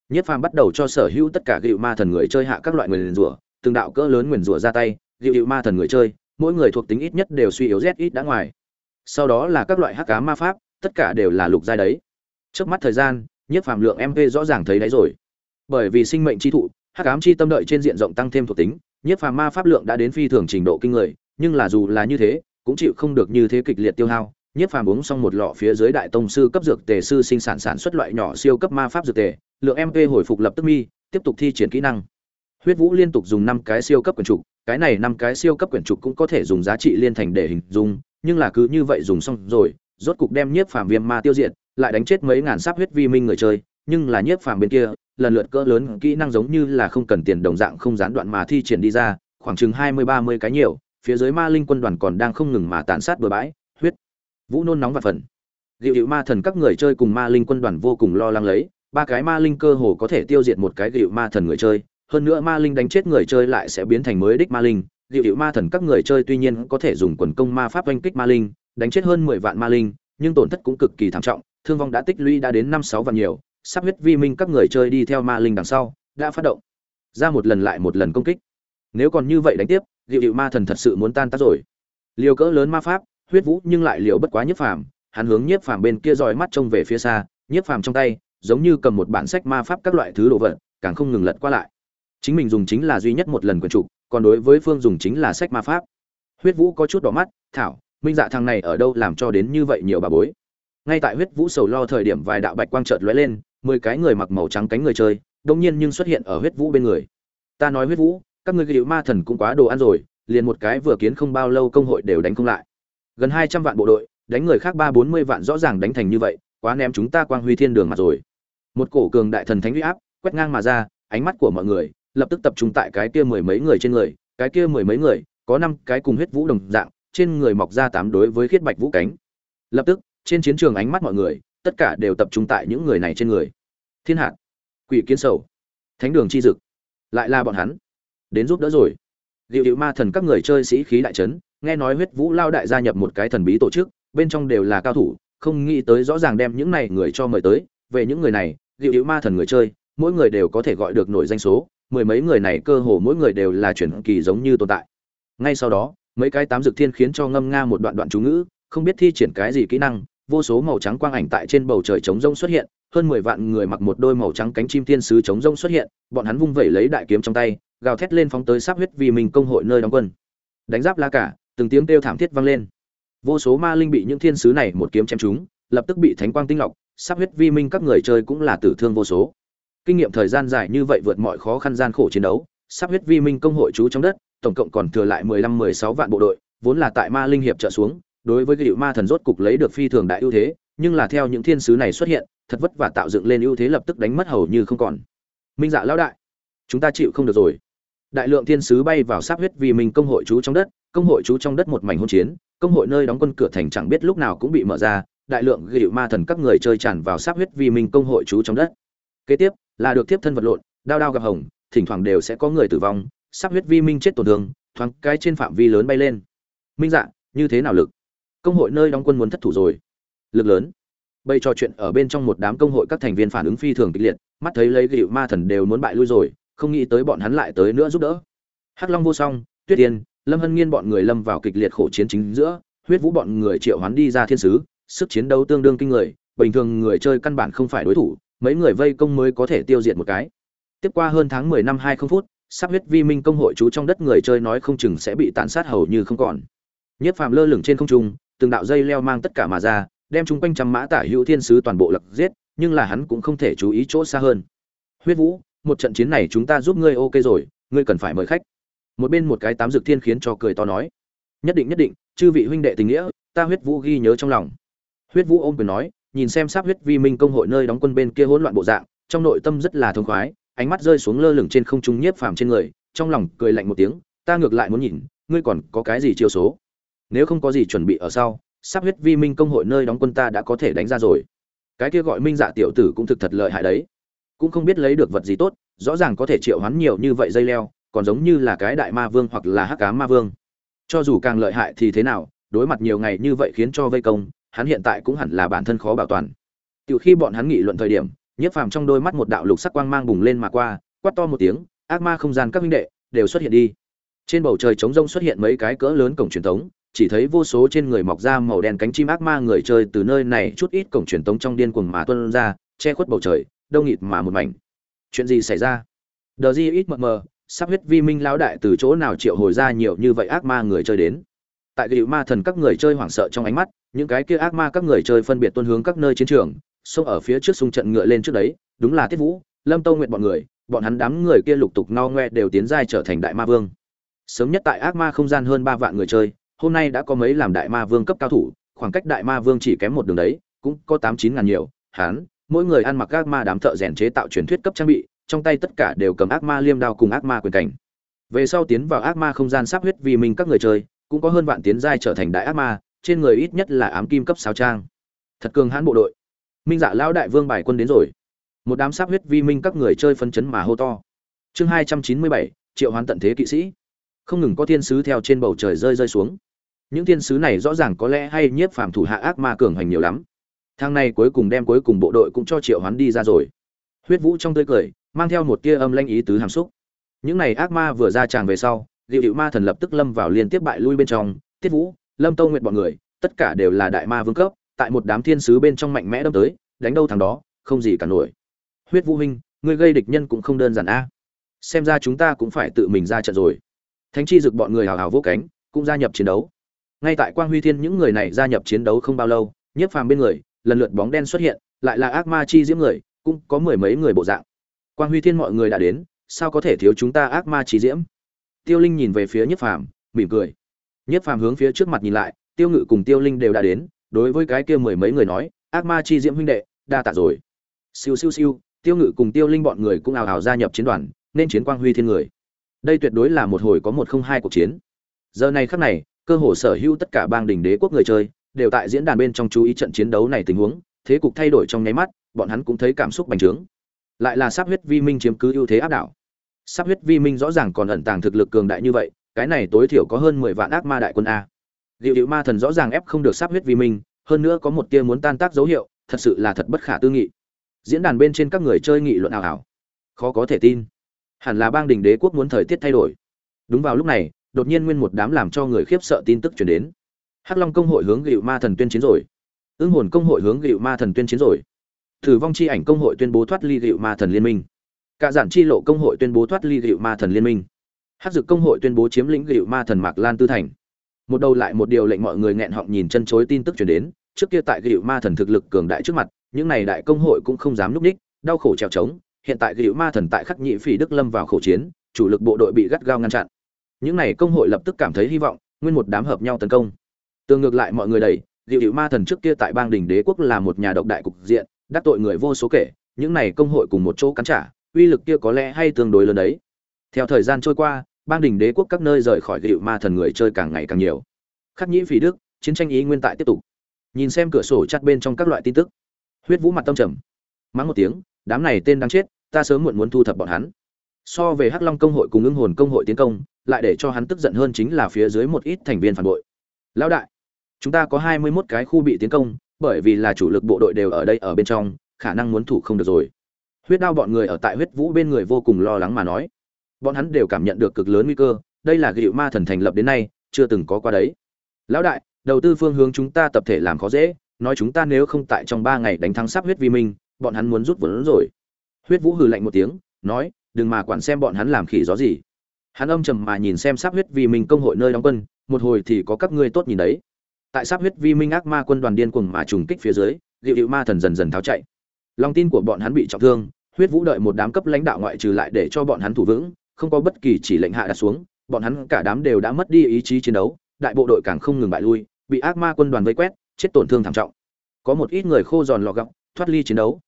Nhất phàm bắt đầu cho sở hữu tất cả dịu ma thần người chơi hạ các loại nguyền rủa, từng đạo cỡ lớn nguyền rủa ra tay dịu gịu ma thần người chơi, mỗi người thuộc tính ít nhất đều suy yếu z ít đã ngoài. Sau đó là các loại hắc ám ma pháp, tất cả đều là lục giai đấy. Trước mắt thời gian, nhất phàm lượng mp rõ ràng thấy đấy rồi. Bởi vì sinh mệnh chi thụ, hắc ám chi tâm đợi trên diện rộng tăng thêm thuộc tính, nhất phàm ma pháp lượng đã đến phi thường trình độ kinh người nhưng là dù là như thế, cũng chịu không được như thế kịch liệt tiêu hao. Nhất phàm uống xong một lọ phía dưới đại tông sư cấp dược tề sư sinh sản sản xuất loại nhỏ siêu cấp ma pháp dược tề, lượng mp hồi phục lập tức mi, tiếp tục thi triển kỹ năng. Huyết vũ liên tục dùng năm cái siêu cấp quyển trục, cái này năm cái siêu cấp quyển trục cũng có thể dùng giá trị liên thành để hình dung, nhưng là cứ như vậy dùng xong rồi, rốt cục đem nhiếp phàm viêm ma tiêu diệt, lại đánh chết mấy ngàn sáp huyết vi minh người chơi, nhưng là nhiếp phàm bên kia, lần lượt cỡ lớn, kỹ năng giống như là không cần tiền đồng dạng không gián đoạn mà thi triển đi ra, khoảng chừng hai mươi ba mươi cái nhiều phía dưới ma linh quân đoàn còn đang không ngừng mà tàn sát bừa bãi, huyết, vũ nôn nóng và phần. Liệu hiệu ma thần các người chơi cùng ma linh quân đoàn vô cùng lo lắng lấy, ba cái ma linh cơ hồ có thể tiêu diệt một cái liệu ma thần người chơi, hơn nữa ma linh đánh chết người chơi lại sẽ biến thành mới đích ma linh. Liệu hiệu ma thần các người chơi tuy nhiên có thể dùng quần công ma pháp oanh kích ma linh, đánh chết hơn mười vạn ma linh, nhưng tổn thất cũng cực kỳ thảm trọng, thương vong đã tích lũy đã đến năm sáu vạn nhiều, sắp huyết vi minh các người chơi đi theo ma linh đằng sau, đã phát động. Ra một lần lại một lần công kích. Nếu còn như vậy đánh tiếp liệu hiệu ma thần thật sự muốn tan tác rồi. Liều cỡ lớn ma pháp, huyết vũ nhưng lại liều bất quá nhiếp phàm, hắn hướng nhiếp phàm bên kia dòi mắt trông về phía xa, nhiếp phàm trong tay, giống như cầm một bản sách ma pháp các loại thứ đồ vật, càng không ngừng lật qua lại. Chính mình dùng chính là duy nhất một lần quyền trục, còn đối với phương dùng chính là sách ma pháp. Huyết vũ có chút đỏ mắt, thảo, minh dạ thằng này ở đâu làm cho đến như vậy nhiều bà bối? Ngay tại huyết vũ sầu lo thời điểm vài đạo bạch quang chợt lóe lên, mười cái người mặc màu trắng cánh người chơi, đông nhiên nhưng xuất hiện ở huyết vũ bên người. Ta nói huyết vũ các ngươi gịu ma thần cũng quá đồ ăn rồi, liền một cái vừa kiến không bao lâu công hội đều đánh không lại. Gần hai trăm vạn bộ đội, đánh người khác ba bốn mươi vạn rõ ràng đánh thành như vậy, quá ném chúng ta quang huy thiên đường mặt rồi. Một cổ cường đại thần thánh huy áp, quét ngang mà ra, ánh mắt của mọi người lập tức tập trung tại cái kia mười mấy người trên người, cái kia mười mấy người, có năm cái cùng huyết vũ đồng dạng, trên người mọc ra tám đối với khiết bạch vũ cánh. Lập tức, trên chiến trường ánh mắt mọi người, tất cả đều tập trung tại những người này trên người. Thiên hạ quỷ kiến sầu, thánh đường chi dực, lại là bọn hắn đến giúp đỡ rồi. Liệu hữu ma thần các người chơi sĩ khí đại trấn nghe nói huyết vũ lao đại gia nhập một cái thần bí tổ chức, bên trong đều là cao thủ, không nghĩ tới rõ ràng đem những này người cho mời tới. Về những người này liệu hữu ma thần người chơi, mỗi người đều có thể gọi được nổi danh số, mười mấy người này cơ hồ mỗi người đều là chuyển kỳ giống như tồn tại. Ngay sau đó, mấy cái tám dược thiên khiến cho ngâm nga một đoạn đoạn chú ngữ, không biết thi triển cái gì kỹ năng, vô số màu trắng quang ảnh tại trên bầu trời trống rông xuất hiện, hơn mười vạn người mặc một đôi màu trắng cánh chim thiên sứ trống rông xuất hiện, bọn hắn vung vẩy lấy đại kiếm trong tay gào thét lên phóng tới sắp huyết vì mình công hội nơi đóng quân. Đánh giáp la cả từng tiếng kêu thảm thiết vang lên. Vô số ma linh bị những thiên sứ này một kiếm chém chúng, lập tức bị thánh quang tinh lọc sắp huyết vi minh các người chơi cũng là tử thương vô số. Kinh nghiệm thời gian dài như vậy vượt mọi khó khăn gian khổ chiến đấu sắp huyết vi minh công hội trú trong đất tổng cộng còn thừa lại mười lăm mười sáu vạn bộ đội vốn là tại ma linh hiệp trợ xuống đối với cái ma thần rốt cục lấy được phi thường đại ưu thế nhưng là theo những thiên sứ này xuất hiện thật vất vả tạo dựng lên ưu thế lập tức đánh mất hầu như không còn. Minh dạ lão đại chúng ta chịu không được rồi đại lượng thiên sứ bay vào sát huyết vì mình công hội trú trong đất, công hội trú trong đất một mảnh hôn chiến, công hội nơi đóng quân cửa thành chẳng biết lúc nào cũng bị mở ra, đại lượng ghi ma thần các người chơi tràn vào sát huyết vì mình công hội trú trong đất. Kế tiếp, là được tiếp thân vật lộn, đao đao gặp hồng, thỉnh thoảng đều sẽ có người tử vong sát huyết vi minh chết tổn thương, thoáng cái trên phạm vi lớn bay lên. Minh dạ như thế nào lực? Công hội nơi đóng quân muốn thất thủ rồi. Lực lớn. Bây trò chuyện ở bên trong một đám công hội các thành viên phản ứng phi thường kịch liệt, mắt thấy lấy gịu ma thần đều muốn bại lui rồi không nghĩ tới bọn hắn lại tới nữa giúp đỡ. Hắc long vô song, tuyết tiên lâm hân nghiên bọn người lâm vào kịch liệt khổ chiến chính giữa, huyết vũ bọn người triệu hoán đi ra thiên sứ, sức chiến đấu tương đương kinh người, bình thường người chơi căn bản không phải đối thủ, mấy người vây công mới có thể tiêu diệt một cái. Tiếp qua hơn tháng mười năm hai không phút, sắp huyết vi minh công hội trú trong đất người chơi nói không chừng sẽ bị tàn sát hầu như không còn. Nhất phàm lơ lửng trên không trung, từng đạo dây leo mang tất cả mà ra, đem chung quanh trăm mã tả hữu thiên sứ toàn bộ lập giết, nhưng là hắn cũng không thể chú ý chỗ xa hơn. Huyết vũ một trận chiến này chúng ta giúp ngươi ok rồi, ngươi cần phải mời khách. Một bên một cái tám dược thiên khiến cho cười to nói. Nhất định nhất định, chư vị huynh đệ tình nghĩa, ta huyết vũ ghi nhớ trong lòng. Huyết vũ ôm quyền nói, nhìn xem sắp huyết vi minh công hội nơi đóng quân bên kia hỗn loạn bộ dạng, trong nội tâm rất là thông khoái, ánh mắt rơi xuống lơ lửng trên không trung nhiếp phàm trên người, trong lòng cười lạnh một tiếng, ta ngược lại muốn nhìn, ngươi còn có cái gì chiêu số? Nếu không có gì chuẩn bị ở sau sắp huyết vi minh công hội nơi đóng quân ta đã có thể đánh ra rồi. Cái kia gọi minh dạ tiểu tử cũng thực thật lợi hại đấy cũng không biết lấy được vật gì tốt rõ ràng có thể triệu hoán nhiều như vậy dây leo còn giống như là cái đại ma vương hoặc là hắc cá ma vương. Cho dù càng lợi hại thì thế nào đối mặt nhiều ngày như vậy khiến cho vây công hắn hiện tại cũng hẳn là bản thân khó bảo toàn. Từ khi bọn hắn nghị luận thời điểm nhiếp phàm trong đôi mắt một đạo lục sắc quang mang bùng lên mà qua quát to một tiếng ác ma không gian các minh đệ đều xuất hiện đi. Trên bầu trời trống rông xuất hiện mấy cái cỡ lớn cổng truyền thống chỉ thấy vô số trên người mọc ra màu đen cánh chim ác ma người chơi từ nơi này chút ít cổng truyền tống trong điên cuồng mà tuôn ra, che khuất bầu trời, đông nghịt mà một mảnh. Chuyện gì xảy ra? Đờ Di ít mờ mờ, sắp huyết vi minh lão đại từ chỗ nào triệu hồi ra nhiều như vậy ác ma người chơi đến. Tại gịu ma thần các người chơi hoảng sợ trong ánh mắt, những cái kia ác ma các người chơi phân biệt tuân hướng các nơi chiến trường, xông ở phía trước xung trận ngựa lên trước đấy, đúng là Tiết Vũ, Lâm Tâu Nguyệt bọn người, bọn hắn đám người kia lục tục no ngoe đều tiến giai trở thành đại ma vương. Sớm nhất tại ác ma không gian hơn ba vạn người chơi, hôm nay đã có mấy làm đại ma vương cấp cao thủ khoảng cách đại ma vương chỉ kém một đường đấy cũng có tám chín ngàn nhiều hán mỗi người ăn mặc ác ma đám thợ rèn chế tạo truyền thuyết cấp trang bị, trong tay tất cả đều cầm ác ma liêm đao cùng ác ma quyền cảnh. Về sau tiến vào ác ma không gian sắp huyết vì mình các người chơi, cũng có hơn vạn tiến giai trở thành đại ác ma, trên người ít nhất là ám kim cấp sao trang. Thật cường hãn bộ đội. Minh dạ lão đại vương bài quân đến rồi. Một đám sắp huyết vi minh các người chơi phân chấn mà hô to. Chương hai trăm chín mươi bảy, triệu hoán tận thế kỵ sĩ. Không ngừng có thiên sứ theo trên bầu trời rơi rơi xuống. Những thiên sứ này rõ ràng có lẽ hay nhiếp phàm thủ hạ ác ma cường hành nhiều lắm thang này cuối cùng đem cuối cùng bộ đội cũng cho triệu hoán đi ra rồi. Huyết vũ trong tươi cười, mang theo một tia âm lanh ý tứ hàm xúc. Những này ác ma vừa ra tràng về sau liệu hiệu ma thần lập tức lâm vào liên tiếp bại lui bên trong. Tiết vũ, lâm tâu nguyện bọn người, tất cả đều là đại ma vương cấp, tại một đám thiên sứ bên trong mạnh mẽ đâm tới, đánh đâu thằng đó, không gì cả nổi. Huyết vũ huynh, ngươi gây địch nhân cũng không đơn giản a. Xem ra chúng ta cũng phải tự mình ra trận rồi. Thánh chi dực bọn người hào hào vô cánh, cũng gia nhập chiến đấu. Ngay tại quang huy thiên những người này gia nhập chiến đấu không bao lâu, nhiếp phàm bên người lần lượt bóng đen xuất hiện, lại là ác ma chi diễm người, cũng có mười mấy người bộ dạng. Quang huy thiên mọi người đã đến, sao có thể thiếu chúng ta ác ma chi diễm? Tiêu linh nhìn về phía nhiếp phàm, mỉm cười. Nhiếp phàm hướng phía trước mặt nhìn lại, tiêu ngự cùng tiêu linh đều đã đến, đối với cái kia mười mấy người nói, ác ma chi diễm huynh đệ, đa tạ rồi. Siêu siêu siêu, tiêu ngự cùng tiêu linh bọn người cũng ào ào gia nhập chiến đoàn, nên chiến quang huy thiên người. Đây tuyệt đối là một hồi có một không hai cuộc chiến. Giờ này khắc này, cơ hồ sở hữu tất cả bang đình đế quốc người chơi đều tại diễn đàn bên trong chú ý trận chiến đấu này tình huống, thế cục thay đổi trong nháy mắt, bọn hắn cũng thấy cảm xúc bành trướng. Lại là sắp huyết vi minh chiếm cứ ưu thế áp đảo. Sắp huyết vi minh rõ ràng còn ẩn tàng thực lực cường đại như vậy, cái này tối thiểu có hơn mười vạn ác ma đại quân a. Liệu hiệu ma thần rõ ràng ép không được sắp huyết vi minh, hơn nữa có một tia muốn tan tác dấu hiệu, thật sự là thật bất khả tư nghị. Diễn đàn bên trên các người chơi nghị luận ảo ảo. Khó có thể tin. Hẳn là bang đình đế quốc muốn thời tiết thay đổi. Đúng vào lúc này, đột nhiên nguyên một đám làm cho người khiếp sợ tin tức chuyển đến hắc long công hội hướng gịu ma thần tuyên chiến rồi. Ưng hồn công hội hướng gịu ma thần tuyên chiến rồi. Thử vong chi ảnh công hội tuyên bố thoát ly gịu ma thần liên minh. Cả giản chi lộ công hội tuyên bố thoát ly gịu ma thần liên minh. Hắc dực công hội tuyên bố chiếm lĩnh gịu ma thần mạc lan tư thành. Một đầu lại một điều lệnh mọi người nghẹn họng nhìn chân chối tin tức chuyển đến, trước kia tại gịu ma thần thực lực cường đại trước mặt, những này đại công hội cũng không dám núp ních, đau khổ trèo trống, hiện tại gịu ma thần tại khắc nhị phỉ đức lâm vào khổ chiến, chủ lực bộ đội bị gắt gao ngăn chặn. Những này công hội lập tức cảm thấy hy vọng, nguyên một đám hợp nhau tấn công tương ngược lại mọi người đầy dịu dịu ma thần trước kia tại bang đình đế quốc là một nhà độc đại cục diện, đắc tội người vô số kể, những này công hội cùng một chỗ cắn trả, uy lực kia có lẽ hay tương đối lớn đấy. Theo thời gian trôi qua, bang đình đế quốc các nơi rời khỏi dịu ma thần người chơi càng ngày càng nhiều. Khắc nhĩ phỉ đức, chiến tranh ý nguyên tại tiếp tục. Nhìn xem cửa sổ chặt bên trong các loại tin tức. Huyết vũ mặt tâm trầm. Mắng một tiếng, đám này tên đáng chết, ta sớm muộn muốn thu thập bọn hắn. So về hắc long công hội cùng ưng hồn công hội tiến công, lại để cho hắn tức giận hơn chính là phía dưới một ít thành viên phản bội. Lão đại chúng ta có hai mươi 21 cái khu bị tiến công, bởi vì là chủ lực bộ đội đều ở đây ở bên trong, khả năng muốn thủ không được rồi. Huyết đao bọn người ở tại huyết vũ bên người vô cùng lo lắng mà nói. Bọn hắn đều cảm nhận được cực lớn nguy cơ, đây là gịu ma thần thành lập đến nay, chưa từng có qua đấy. Lão đại, đầu tư phương hướng chúng ta tập thể làm khó dễ, nói chúng ta nếu không tại trong ba ngày đánh thắng sắp huyết vi minh, bọn hắn muốn rút vốn rồi. Huyết vũ hừ lạnh một tiếng, nói, đừng mà quản xem bọn hắn làm khỉ gió gì. Hắn âm trầm mà nhìn xem sắp huyết vi minh công hội nơi đóng quân, một hồi thì có các ngươi tốt nhìn đấy tại sắp huyết vi minh ác ma quân đoàn điên cuồng mà trùng kích phía dưới liệu hiệu ma thần dần dần tháo chạy. Lòng tin của bọn hắn bị trọng thương, huyết vũ đợi một đám cấp lãnh đạo ngoại trừ lại để cho bọn hắn thủ vững, không có bất kỳ chỉ lệnh hạ đặt xuống, bọn hắn cả đám đều đã mất đi ý chí chiến đấu, đại bộ đội càng không ngừng bại lui, bị ác ma quân đoàn vây quét, chết tổn thương thảm trọng. Có một ít người khô giòn lọ gọng, thoát ly chiến đấu.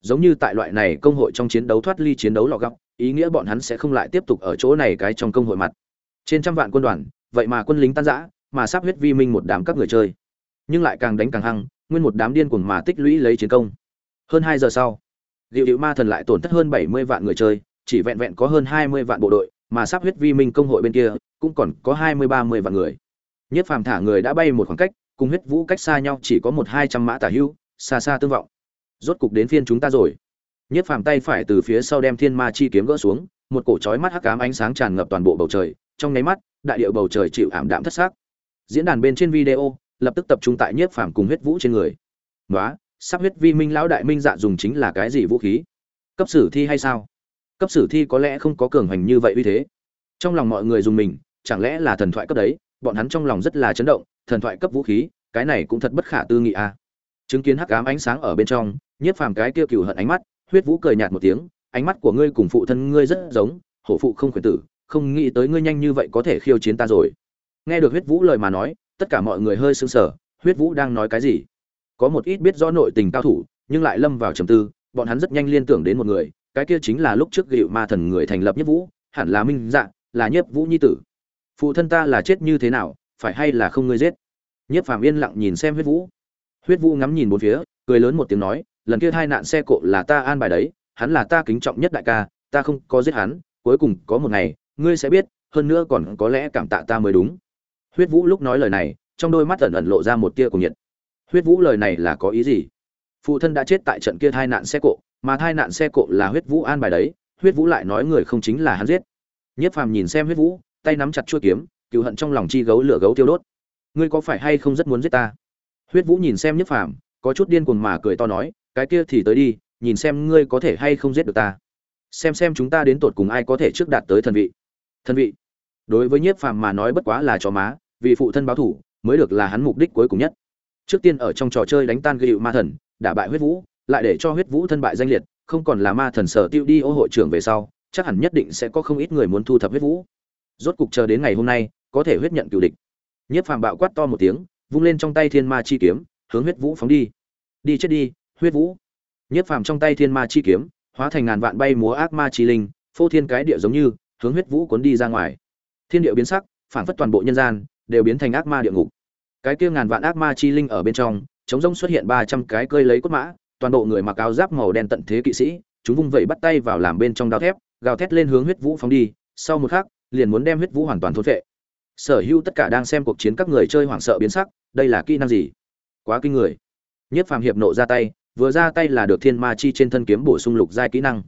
Giống như tại loại này công hội trong chiến đấu thoát ly chiến đấu lọ gọng, ý nghĩa bọn hắn sẽ không lại tiếp tục ở chỗ này cái trong công hội mặt. Trên trăm vạn quân đoàn, vậy mà quân lính tan rã mà sắp huyết vi minh một đám các người chơi. Nhưng lại càng đánh càng hăng, nguyên một đám điên cuồng mà tích lũy lấy chiến công. Hơn hai giờ sau liệu hữu ma thần lại tổn thất hơn bảy mươi vạn người chơi, chỉ vẹn vẹn có hơn hai mươi vạn bộ đội, mà sắp huyết vi minh công hội bên kia cũng còn có hai mươi ba mươi vạn người. Nhất phàm thả người đã bay một khoảng cách, cùng huyết vũ cách xa nhau chỉ có một hai trăm mã tả hưu, xa xa tương vọng. Rốt cục đến phiên chúng ta rồi. Nhất phàm tay phải từ phía sau đem thiên ma chi kiếm gỡ xuống, một cổ trói mắt hắc ám ánh sáng tràn ngập toàn bộ bầu trời, trong nháy mắt, đại điệu bầu trời chịu ảm đạm thất xác diễn đàn bên trên video, lập tức tập trung tại nhiếp phàm cùng huyết vũ trên người. Nói sắp huyết vi minh lão đại minh dạ dùng chính là cái gì vũ khí? Cấp sử thi hay sao? Cấp sử thi có lẽ không có cường hành như vậy uy thế. Trong lòng mọi người dùng mình, chẳng lẽ là thần thoại cấp đấy? Bọn hắn trong lòng rất là chấn động, thần thoại cấp vũ khí, cái này cũng thật bất khả tư nghị à. Chứng kiến hắc ám ánh sáng ở bên trong, nhiếp phàm cái kia cừu hận ánh mắt, huyết vũ cười nhạt một tiếng, ánh mắt của ngươi cùng phụ thân ngươi rất giống, hổ phụ không khuyển tử, không nghĩ tới ngươi nhanh như vậy có thể khiêu chiến ta rồi nghe được huyết vũ lời mà nói, tất cả mọi người hơi sững sờ, huyết vũ đang nói cái gì? Có một ít biết rõ nội tình cao thủ, nhưng lại lâm vào trầm tư, bọn hắn rất nhanh liên tưởng đến một người, cái kia chính là lúc trước gịu ma thần người thành lập nhất vũ, hẳn là minh dạ là nhất vũ nhi tử. Phụ thân ta là chết như thế nào, phải hay là không ngươi giết? Nhất phàm yên lặng nhìn xem huyết vũ. Huyết vũ ngắm nhìn bốn phía, cười lớn một tiếng nói, lần kia hai nạn xe cộ là ta an bài đấy, hắn là ta kính trọng nhất đại ca, ta không có giết hắn, cuối cùng có một ngày, ngươi sẽ biết, hơn nữa còn có lẽ cảm tạ ta mới đúng huyết vũ lúc nói lời này, trong đôi mắt ẩn ẩn lộ ra một tia cùng nhiệt. Huyết vũ lời này là có ý gì? Phụ thân đã chết tại trận kia thai nạn xe cộ, mà thai nạn xe cộ là huyết vũ an bài đấy, huyết vũ lại nói người không chính là hắn giết. Nhất phàm nhìn xem huyết vũ, tay nắm chặt chuôi kiếm cựu hận trong lòng chi gấu lửa gấu tiêu đốt. Ngươi có phải hay không rất muốn giết ta? Huyết vũ nhìn xem nhất phàm, có chút điên cuồng mà cười to nói, cái kia thì tới đi, nhìn xem ngươi có thể hay không giết được ta. Xem xem chúng ta đến tột cùng ai có thể trước đạt tới thần vị. Thần vị? Đối với nhiếp phàm mà nói bất quá là chó má, vì phụ thân báo thủ mới được là hắn mục đích cuối cùng nhất. Trước tiên ở trong trò chơi đánh tan gịu ma thần, đả bại huyết vũ, lại để cho huyết vũ thân bại danh liệt, không còn là ma thần sở tiêu đi ô hội trưởng về sau, chắc hẳn nhất định sẽ có không ít người muốn thu thập huyết vũ. Rốt cục chờ đến ngày hôm nay, có thể huyết nhận cựu địch. Nhiếp phàm bạo quát to một tiếng, vung lên trong tay thiên ma chi kiếm, hướng huyết vũ phóng đi. Đi chết đi, huyết vũ. Nhiếp phàm trong tay thiên ma chi kiếm, hóa thành ngàn vạn bay múa ác ma chi linh, phô thiên cái địa giống như, hướng huyết vũ cuốn đi ra ngoài thiên địa biến sắc phản phất toàn bộ nhân gian đều biến thành ác ma địa ngục. Cái kia ngàn vạn ác ma chi linh ở bên trong, chống rông xuất hiện ba trăm cái cơi lấy cốt mã, toàn bộ người mặc áo giáp màu đen tận thế kỵ sĩ, chúng vung vẩy bắt tay vào làm bên trong đao thép, gào thét lên hướng huyết vũ phóng đi, sau một khắc, liền muốn đem huyết vũ hoàn toàn thôn vệ sở hữu tất cả đang xem cuộc chiến các người chơi hoảng sợ biến sắc, đây là kỹ năng gì? Quá kinh người. Nhất phàm hiệp nộ ra tay, vừa ra tay là được thiên ma chi trên thân kiếm bổ sung lục giai kỹ năng.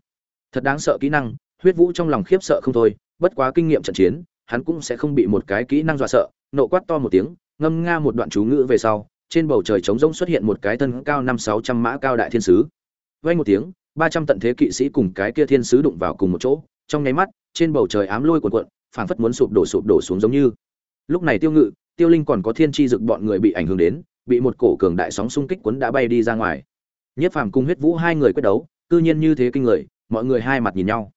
Thật đáng sợ kỹ năng, huyết vũ trong lòng khiếp sợ không thôi, bất quá kinh nghiệm trận chiến hắn cũng sẽ không bị một cái kỹ năng dọa sợ. Nộ quát to một tiếng, ngâm nga một đoạn chú ngữ về sau, trên bầu trời trống rỗng xuất hiện một cái thân cao năm sáu trăm mã cao đại thiên sứ. Vay một tiếng, ba trăm tận thế kỵ sĩ cùng cái kia thiên sứ đụng vào cùng một chỗ. Trong nháy mắt, trên bầu trời ám lôi cuộn cuộn, phảng phất muốn sụp đổ sụp đổ xuống giống như. Lúc này tiêu ngự, tiêu linh còn có thiên tri dực bọn người bị ảnh hưởng đến, bị một cổ cường đại sóng xung kích cuốn đã bay đi ra ngoài. Nhất phàm cung huyết vũ hai người quyết đấu tự nhiên như thế kinh người, mọi người hai mặt nhìn nhau.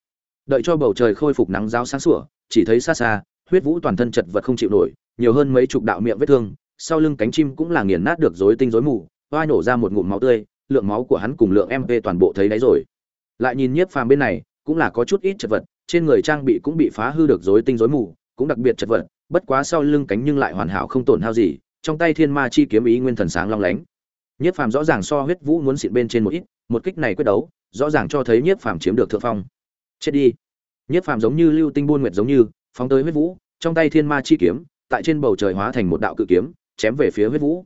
Đợi cho bầu trời khôi phục nắng giáo sáng sủa chỉ thấy xa xa, huyết vũ toàn thân chật vật không chịu nổi, nhiều hơn mấy chục đạo miệng vết thương, sau lưng cánh chim cũng là nghiền nát được rối tinh rối mù, hoa nổ ra một ngụm máu tươi, lượng máu của hắn cùng lượng mp toàn bộ thấy đáy rồi. Lại nhìn nhiếp phàm bên này, cũng là có chút ít chật vật, trên người trang bị cũng bị phá hư được rối tinh rối mù, cũng đặc biệt chật vật, bất quá sau lưng cánh nhưng lại hoàn hảo không tổn hao gì, trong tay thiên ma chi kiếm ý nguyên thần sáng long lánh. Nhiếp phàm rõ ràng so huyết vũ muốn xịn bên trên một ít, một kích này quyết đấu, rõ ràng cho thấy nhiếp phàm chiếm được thượng phong. Chết đi nhiếp phàm giống như lưu tinh buôn nguyệt giống như, phóng tới huyết vũ, trong tay thiên ma chi kiếm, tại trên bầu trời hóa thành một đạo cự kiếm, chém về phía huyết vũ.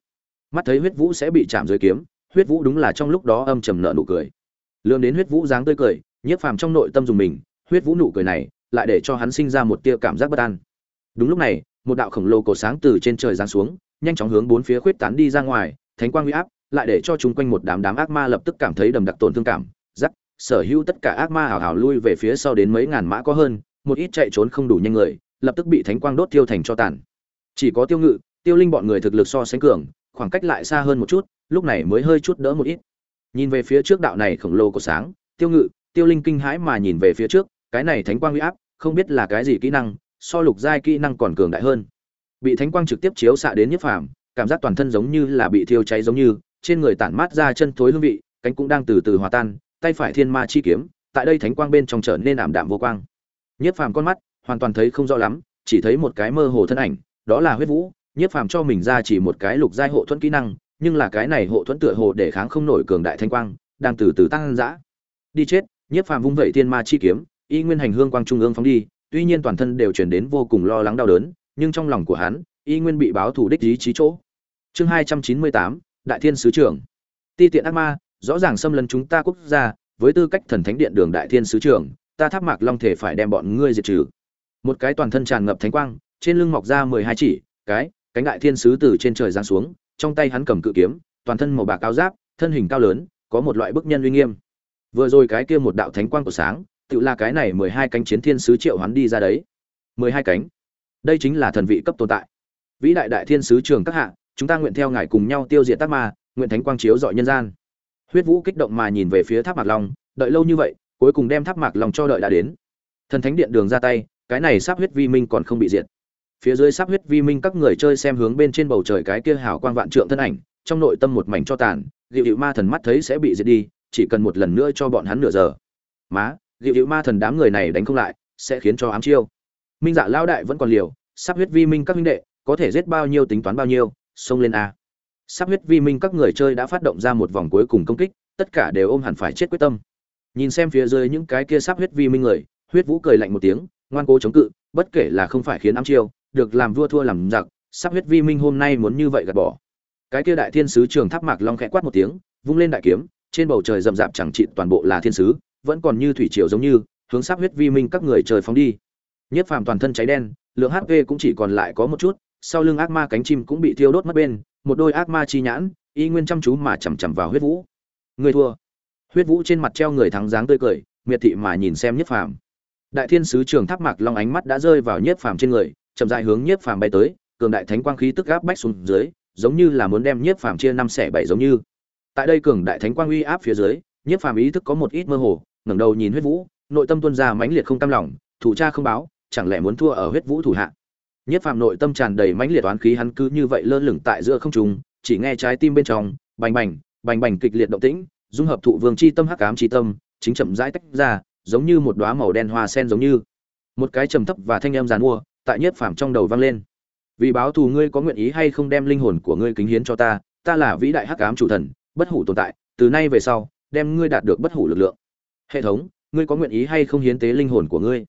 Mắt thấy huyết vũ sẽ bị chạm dưới kiếm, huyết vũ đúng là trong lúc đó âm trầm nợ nụ cười. Lương đến huyết vũ dáng tươi cười nhiếp phàm trong nội tâm dùng mình, huyết vũ nụ cười này, lại để cho hắn sinh ra một tia cảm giác bất an. Đúng lúc này, một đạo khổng lồ cổ sáng từ trên trời giáng xuống, nhanh chóng hướng bốn phía khuyết tán đi ra ngoài, thánh quang uy áp, lại để cho chúng quanh một đám đám ác ma lập tức cảm thấy đầm đặc tổn thương cảm giắc sở hữu tất cả ác ma hào hào lui về phía sau đến mấy ngàn mã có hơn, một ít chạy trốn không đủ nhanh người, lập tức bị thánh quang đốt tiêu thành cho tàn. Chỉ có tiêu ngự, tiêu linh bọn người thực lực so sánh cường, khoảng cách lại xa hơn một chút, lúc này mới hơi chút đỡ một ít. Nhìn về phía trước đạo này khổng lồ của sáng, tiêu ngự, tiêu linh kinh hãi mà nhìn về phía trước, cái này thánh quang uy áp, không biết là cái gì kỹ năng, so lục giai kỹ năng còn cường đại hơn. Bị thánh quang trực tiếp chiếu xạ đến nhiếp phàm, cảm giác toàn thân giống như là bị thiêu cháy giống như, trên người tản mát ra chân thối hương vị, cánh cũng đang từ từ hòa tan tay phải thiên ma chi kiếm, tại đây thánh quang bên trong trở nên ảm đạm vô quang. Nhất phàm con mắt hoàn toàn thấy không rõ lắm, chỉ thấy một cái mơ hồ thân ảnh, đó là huyết vũ. Nhất phàm cho mình ra chỉ một cái lục giai hộ thuẫn kỹ năng, nhưng là cái này hộ thuẫn tựa hồ để kháng không nổi cường đại thanh quang, đang từ từ tăng dã. Đi chết nhất phàm vung vẩy thiên ma chi kiếm, y nguyên hành hương quang trung ương phóng đi, tuy nhiên toàn thân đều chuyển đến vô cùng lo lắng đau đớn, nhưng trong lòng của hắn, y nguyên bị báo thủ đích ý chí chỗ. Chương hai trăm chín mươi tám, đại thiên sứ trưởng. Ti tiện ác ma rõ ràng xâm lấn chúng ta quốc gia, với tư cách thần thánh điện đường đại thiên sứ trưởng ta tháp mạc long thể phải đem bọn ngươi diệt trừ. Một cái toàn thân tràn ngập thánh quang, trên lưng mọc ra mười hai chỉ, cái, cánh đại thiên sứ từ trên trời giáng xuống, trong tay hắn cầm cự kiếm, toàn thân màu bạc cao giáp, thân hình cao lớn, có một loại bức nhân uy nghiêm. Vừa rồi cái kia một đạo thánh quang của sáng tự là cái này mười hai cánh chiến thiên sứ triệu hắn đi ra đấy. mười hai cánh. Đây chính là thần vị cấp tồn tại. Vĩ đại đại thiên sứ trường các hạ, chúng ta nguyện theo ngài cùng nhau tiêu diệt tác ma, nguyện thánh quang chiếu dọi nhân gian huyết vũ kích động mà nhìn về phía tháp mạc long, đợi lâu như vậy, cuối cùng đem tháp mạc long cho đợi đã đến. Thần thánh điện đường ra tay, cái này sắp huyết vi minh còn không bị diệt. Phía dưới sắp huyết vi minh các người chơi xem hướng bên trên bầu trời cái kia hào quang vạn trượng thân ảnh, trong nội tâm một mảnh cho tàn dịu dịu ma thần mắt thấy sẽ bị diệt đi, chỉ cần một lần nữa cho bọn hắn nửa giờ. Má dịu dịu ma thần đám người này đánh không lại, sẽ khiến cho ám chiêu. Minh dạ lao đại vẫn còn liều sắp huyết vi minh các huynh đệ, có thể giết bao nhiêu tính toán bao nhiêu, xông lên a sắp huyết vi minh các người chơi đã phát động ra một vòng cuối cùng công kích, tất cả đều ôm hẳn phải chết quyết tâm. Nhìn xem phía dưới những cái kia sắp huyết vi minh người, huyết vũ cười lạnh một tiếng, ngoan cố chống cự, bất kể là không phải khiến ám chiêu, được làm vua thua làm giặc, sắp huyết vi minh hôm nay muốn như vậy gạt bỏ. Cái kia đại thiên sứ trường tháp mạc long khẽ quát một tiếng, vung lên đại kiếm, trên bầu trời rậm rạp chẳng trị toàn bộ là thiên sứ, vẫn còn như thủy triều giống như, hướng sắp huyết vi minh các người trời phóng đi. Nhất phàm toàn thân cháy đen, lượng hp cũng chỉ còn lại có một chút sau lưng ác ma cánh chim cũng bị thiêu đốt mất bên, một đôi ác ma chi nhãn, y nguyên chăm chú mà chằm chằm vào huyết vũ. Người thua. Huyết vũ trên mặt treo người thắng dáng tươi cười, miệt thị mà nhìn xem nhiếp phàm. Đại thiên sứ trường tháp mạc long ánh mắt đã rơi vào nhiếp phàm trên người, chậm dại hướng nhiếp phàm bay tới, cường đại thánh quang khí tức gáp bách xuống dưới, giống như là muốn đem nhiếp phàm chia năm xẻ bảy giống như. Tại đây cường đại thánh quang uy áp phía dưới nhiếp phàm ý thức có một ít mơ hồ, ngẩng đầu nhìn huyết vũ, nội tâm tuôn ra mãnh liệt không cam lòng, thủ cha không báo, chẳng lẽ muốn thua ở huyết vũ thủ hạ? Nhất phàm nội tâm tràn đầy mãnh liệt oán khí, hắn cứ như vậy lơ lửng tại giữa không trung, chỉ nghe trái tim bên trong, bành bành bành bành kịch liệt động tĩnh, dung hợp thụ vương chi tâm, hắc ám chi tâm, chính chậm rãi tách ra, giống như một đóa màu đen hoa sen giống như. Một cái trầm thấp và thanh âm giàn mua, tại nhất phàm trong đầu vang lên. Vì báo thù ngươi có nguyện ý hay không đem linh hồn của ngươi kính hiến cho ta ta là vĩ đại hắc ám chủ thần, bất hủ tồn tại, từ nay về sau, đem ngươi đạt được bất hủ lực lượng. Hệ thống, ngươi có nguyện ý hay không hiến tế linh hồn của ngươi?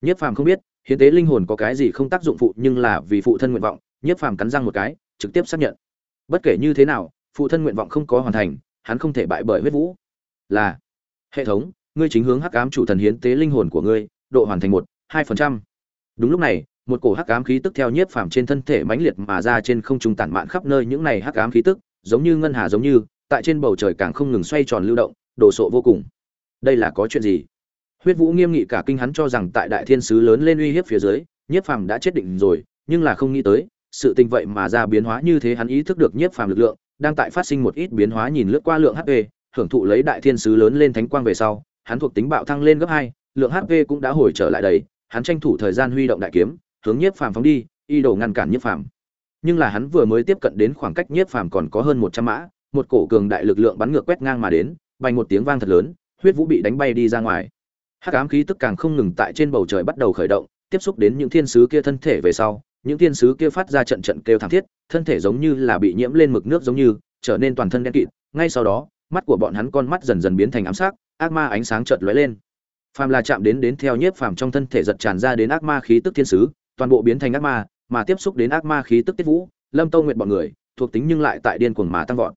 Nhất phàm không biết hiến tế linh hồn có cái gì không tác dụng phụ nhưng là vì phụ thân nguyện vọng, nhiếp phàm cắn răng một cái, trực tiếp xác nhận. Bất kể như thế nào, phụ thân nguyện vọng không có hoàn thành, hắn không thể bại bởi huyết vũ. Là, hệ thống, ngươi chính hướng hắc ám chủ thần hiến tế linh hồn của ngươi, độ hoàn thành một, hai phần trăm. Đúng lúc này, một cổ hắc ám khí tức theo nhiếp phàm trên thân thể mãnh liệt mà ra trên không trung tản mạn khắp nơi những này hắc ám khí tức, giống như ngân hà giống như, tại trên bầu trời càng không ngừng xoay tròn lưu động, đồ sộ vô cùng. Đây là có chuyện gì? Huyết vũ nghiêm nghị cả kinh hắn cho rằng tại đại thiên sứ lớn lên uy hiếp phía dưới, nhiếp phàm đã chết định rồi, nhưng là không nghĩ tới, sự tình vậy mà ra biến hóa như thế hắn ý thức được nhiếp phàm lực lượng, đang tại phát sinh một ít biến hóa nhìn lướt qua lượng hp hưởng thụ lấy đại thiên sứ lớn lên thánh quang về sau, hắn thuộc tính bạo thăng lên gấp hai, lượng hp cũng đã hồi trở lại đấy hắn tranh thủ thời gian huy động đại kiếm, hướng nhiếp phàm phóng đi y đồ ngăn cản nhiếp phàm. Nhưng là hắn vừa mới tiếp cận đến khoảng cách nhiếp phàm còn có hơn một trăm mã, một cổ cường đại lực lượng bắn ngược quét ngang mà đến vang một tiếng vang thật lớn, huyết vũ bị đánh bay đi ra ngoài hắc ám khí tức càng không ngừng tại trên bầu trời bắt đầu khởi động, tiếp xúc đến những thiên sứ kia thân thể về sau, những thiên sứ kia phát ra trận trận kêu thảm thiết, thân thể giống như là bị nhiễm lên mực nước giống như, trở nên toàn thân đen kịt. Ngay sau đó, mắt của bọn hắn con mắt dần dần biến thành ám sắc, ác ma ánh sáng chợt lóe lên. Phàm là chạm đến đến theo nhiếp phàm trong thân thể giật tràn ra đến ác ma khí tức thiên sứ, toàn bộ biến thành ác ma, mà tiếp xúc đến ác ma khí tức tiết vũ, lâm tâu nguyện bọn người, thuộc tính nhưng lại tại điên cuồng mà tăng vọt.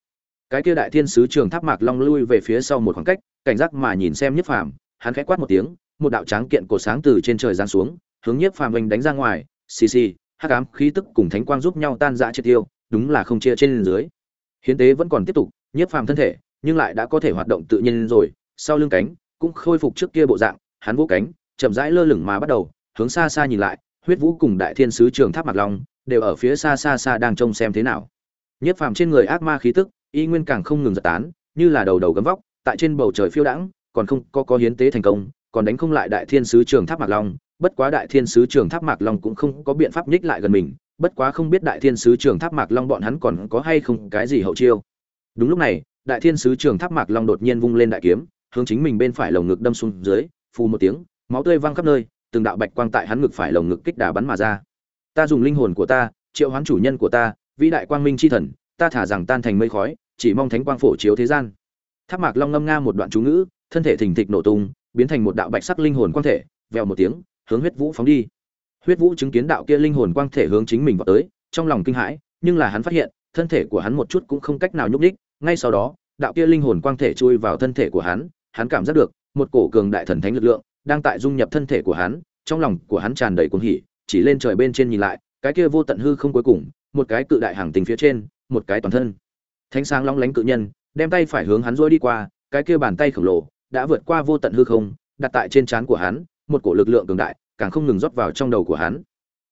Cái kia đại thiên sứ trường tháp mạc long lui về phía sau một khoảng cách, cảnh giác mà nhìn xem nhiếp phàm hắn khẽ quát một tiếng, một đạo tráng kiện cổ sáng từ trên trời giáng xuống, hướng nhiếp phàm Vinh đánh ra ngoài, xì xì, hắc ám khí tức cùng thánh quang giúp nhau tan rã triệt tiêu, đúng là không chia trên dưới. Hiến tế vẫn còn tiếp tục, nhiếp phàm thân thể, nhưng lại đã có thể hoạt động tự nhiên rồi, sau lưng cánh cũng khôi phục trước kia bộ dạng, hắn vỗ cánh, chậm rãi lơ lửng mà bắt đầu, hướng xa xa nhìn lại, huyết vũ cùng đại thiên sứ trường tháp mạc long đều ở phía xa xa xa đang trông xem thế nào. Nhiếp phàm trên người ác ma khí tức, y nguyên càng không ngừng giật tán, như là đầu đầu gấm vóc, tại trên bầu trời phiêu đãng còn không có có hiến tế thành công, còn đánh không lại đại thiên sứ trường tháp mạc long, bất quá đại thiên sứ trường tháp mạc long cũng không có biện pháp nhích lại gần mình, bất quá không biết đại thiên sứ trường tháp mạc long bọn hắn còn có hay không cái gì hậu chiêu. Đúng lúc này, đại thiên sứ trường tháp mạc long đột nhiên vung lên đại kiếm, hướng chính mình bên phải lồng ngực đâm xuống dưới, phù một tiếng, máu tươi văng khắp nơi, từng đạo bạch quang tại hắn ngực phải lồng ngực kích đà bắn mà ra. Ta dùng linh hồn của ta, triệu hoán chủ nhân của ta, vĩ đại quang minh c h i thần, ta thả rằng tan thành mây khói, chỉ mong thánh quang phổ chiếu thế gian. Tháp mạc long ngâm nga một đoạn chú ngữ thân thể thình thịch nổ tung, biến thành một đạo bạch sắc linh hồn quang thể, vèo một tiếng, hướng huyết vũ phóng đi huyết vũ chứng kiến đạo kia linh hồn quang thể hướng chính mình vào tới, trong lòng kinh hãi, nhưng là hắn phát hiện, thân thể của hắn một chút cũng không cách nào nhúc nhích. ngay sau đó, đạo kia linh hồn quang thể chui vào thân thể của hắn hắn cảm giác được, một cổ cường đại thần thánh lực lượng đang tại dung nhập thân thể của hắn, trong lòng của hắn tràn đầy cuồng hỉ, chỉ lên trời bên trên nhìn lại, cái kia vô tận hư không cuối cùng, một cái cự đại hàng tình phía trên, một cái toàn thân thánh sáng long lánh cự nhân, đem tay phải hướng hắn rối đi qua, cái kia bàn tay khổng lồ đã vượt qua vô tận hư không, đặt tại trên trán của hắn, một cổ lực lượng cường đại càng không ngừng rót vào trong đầu của hắn.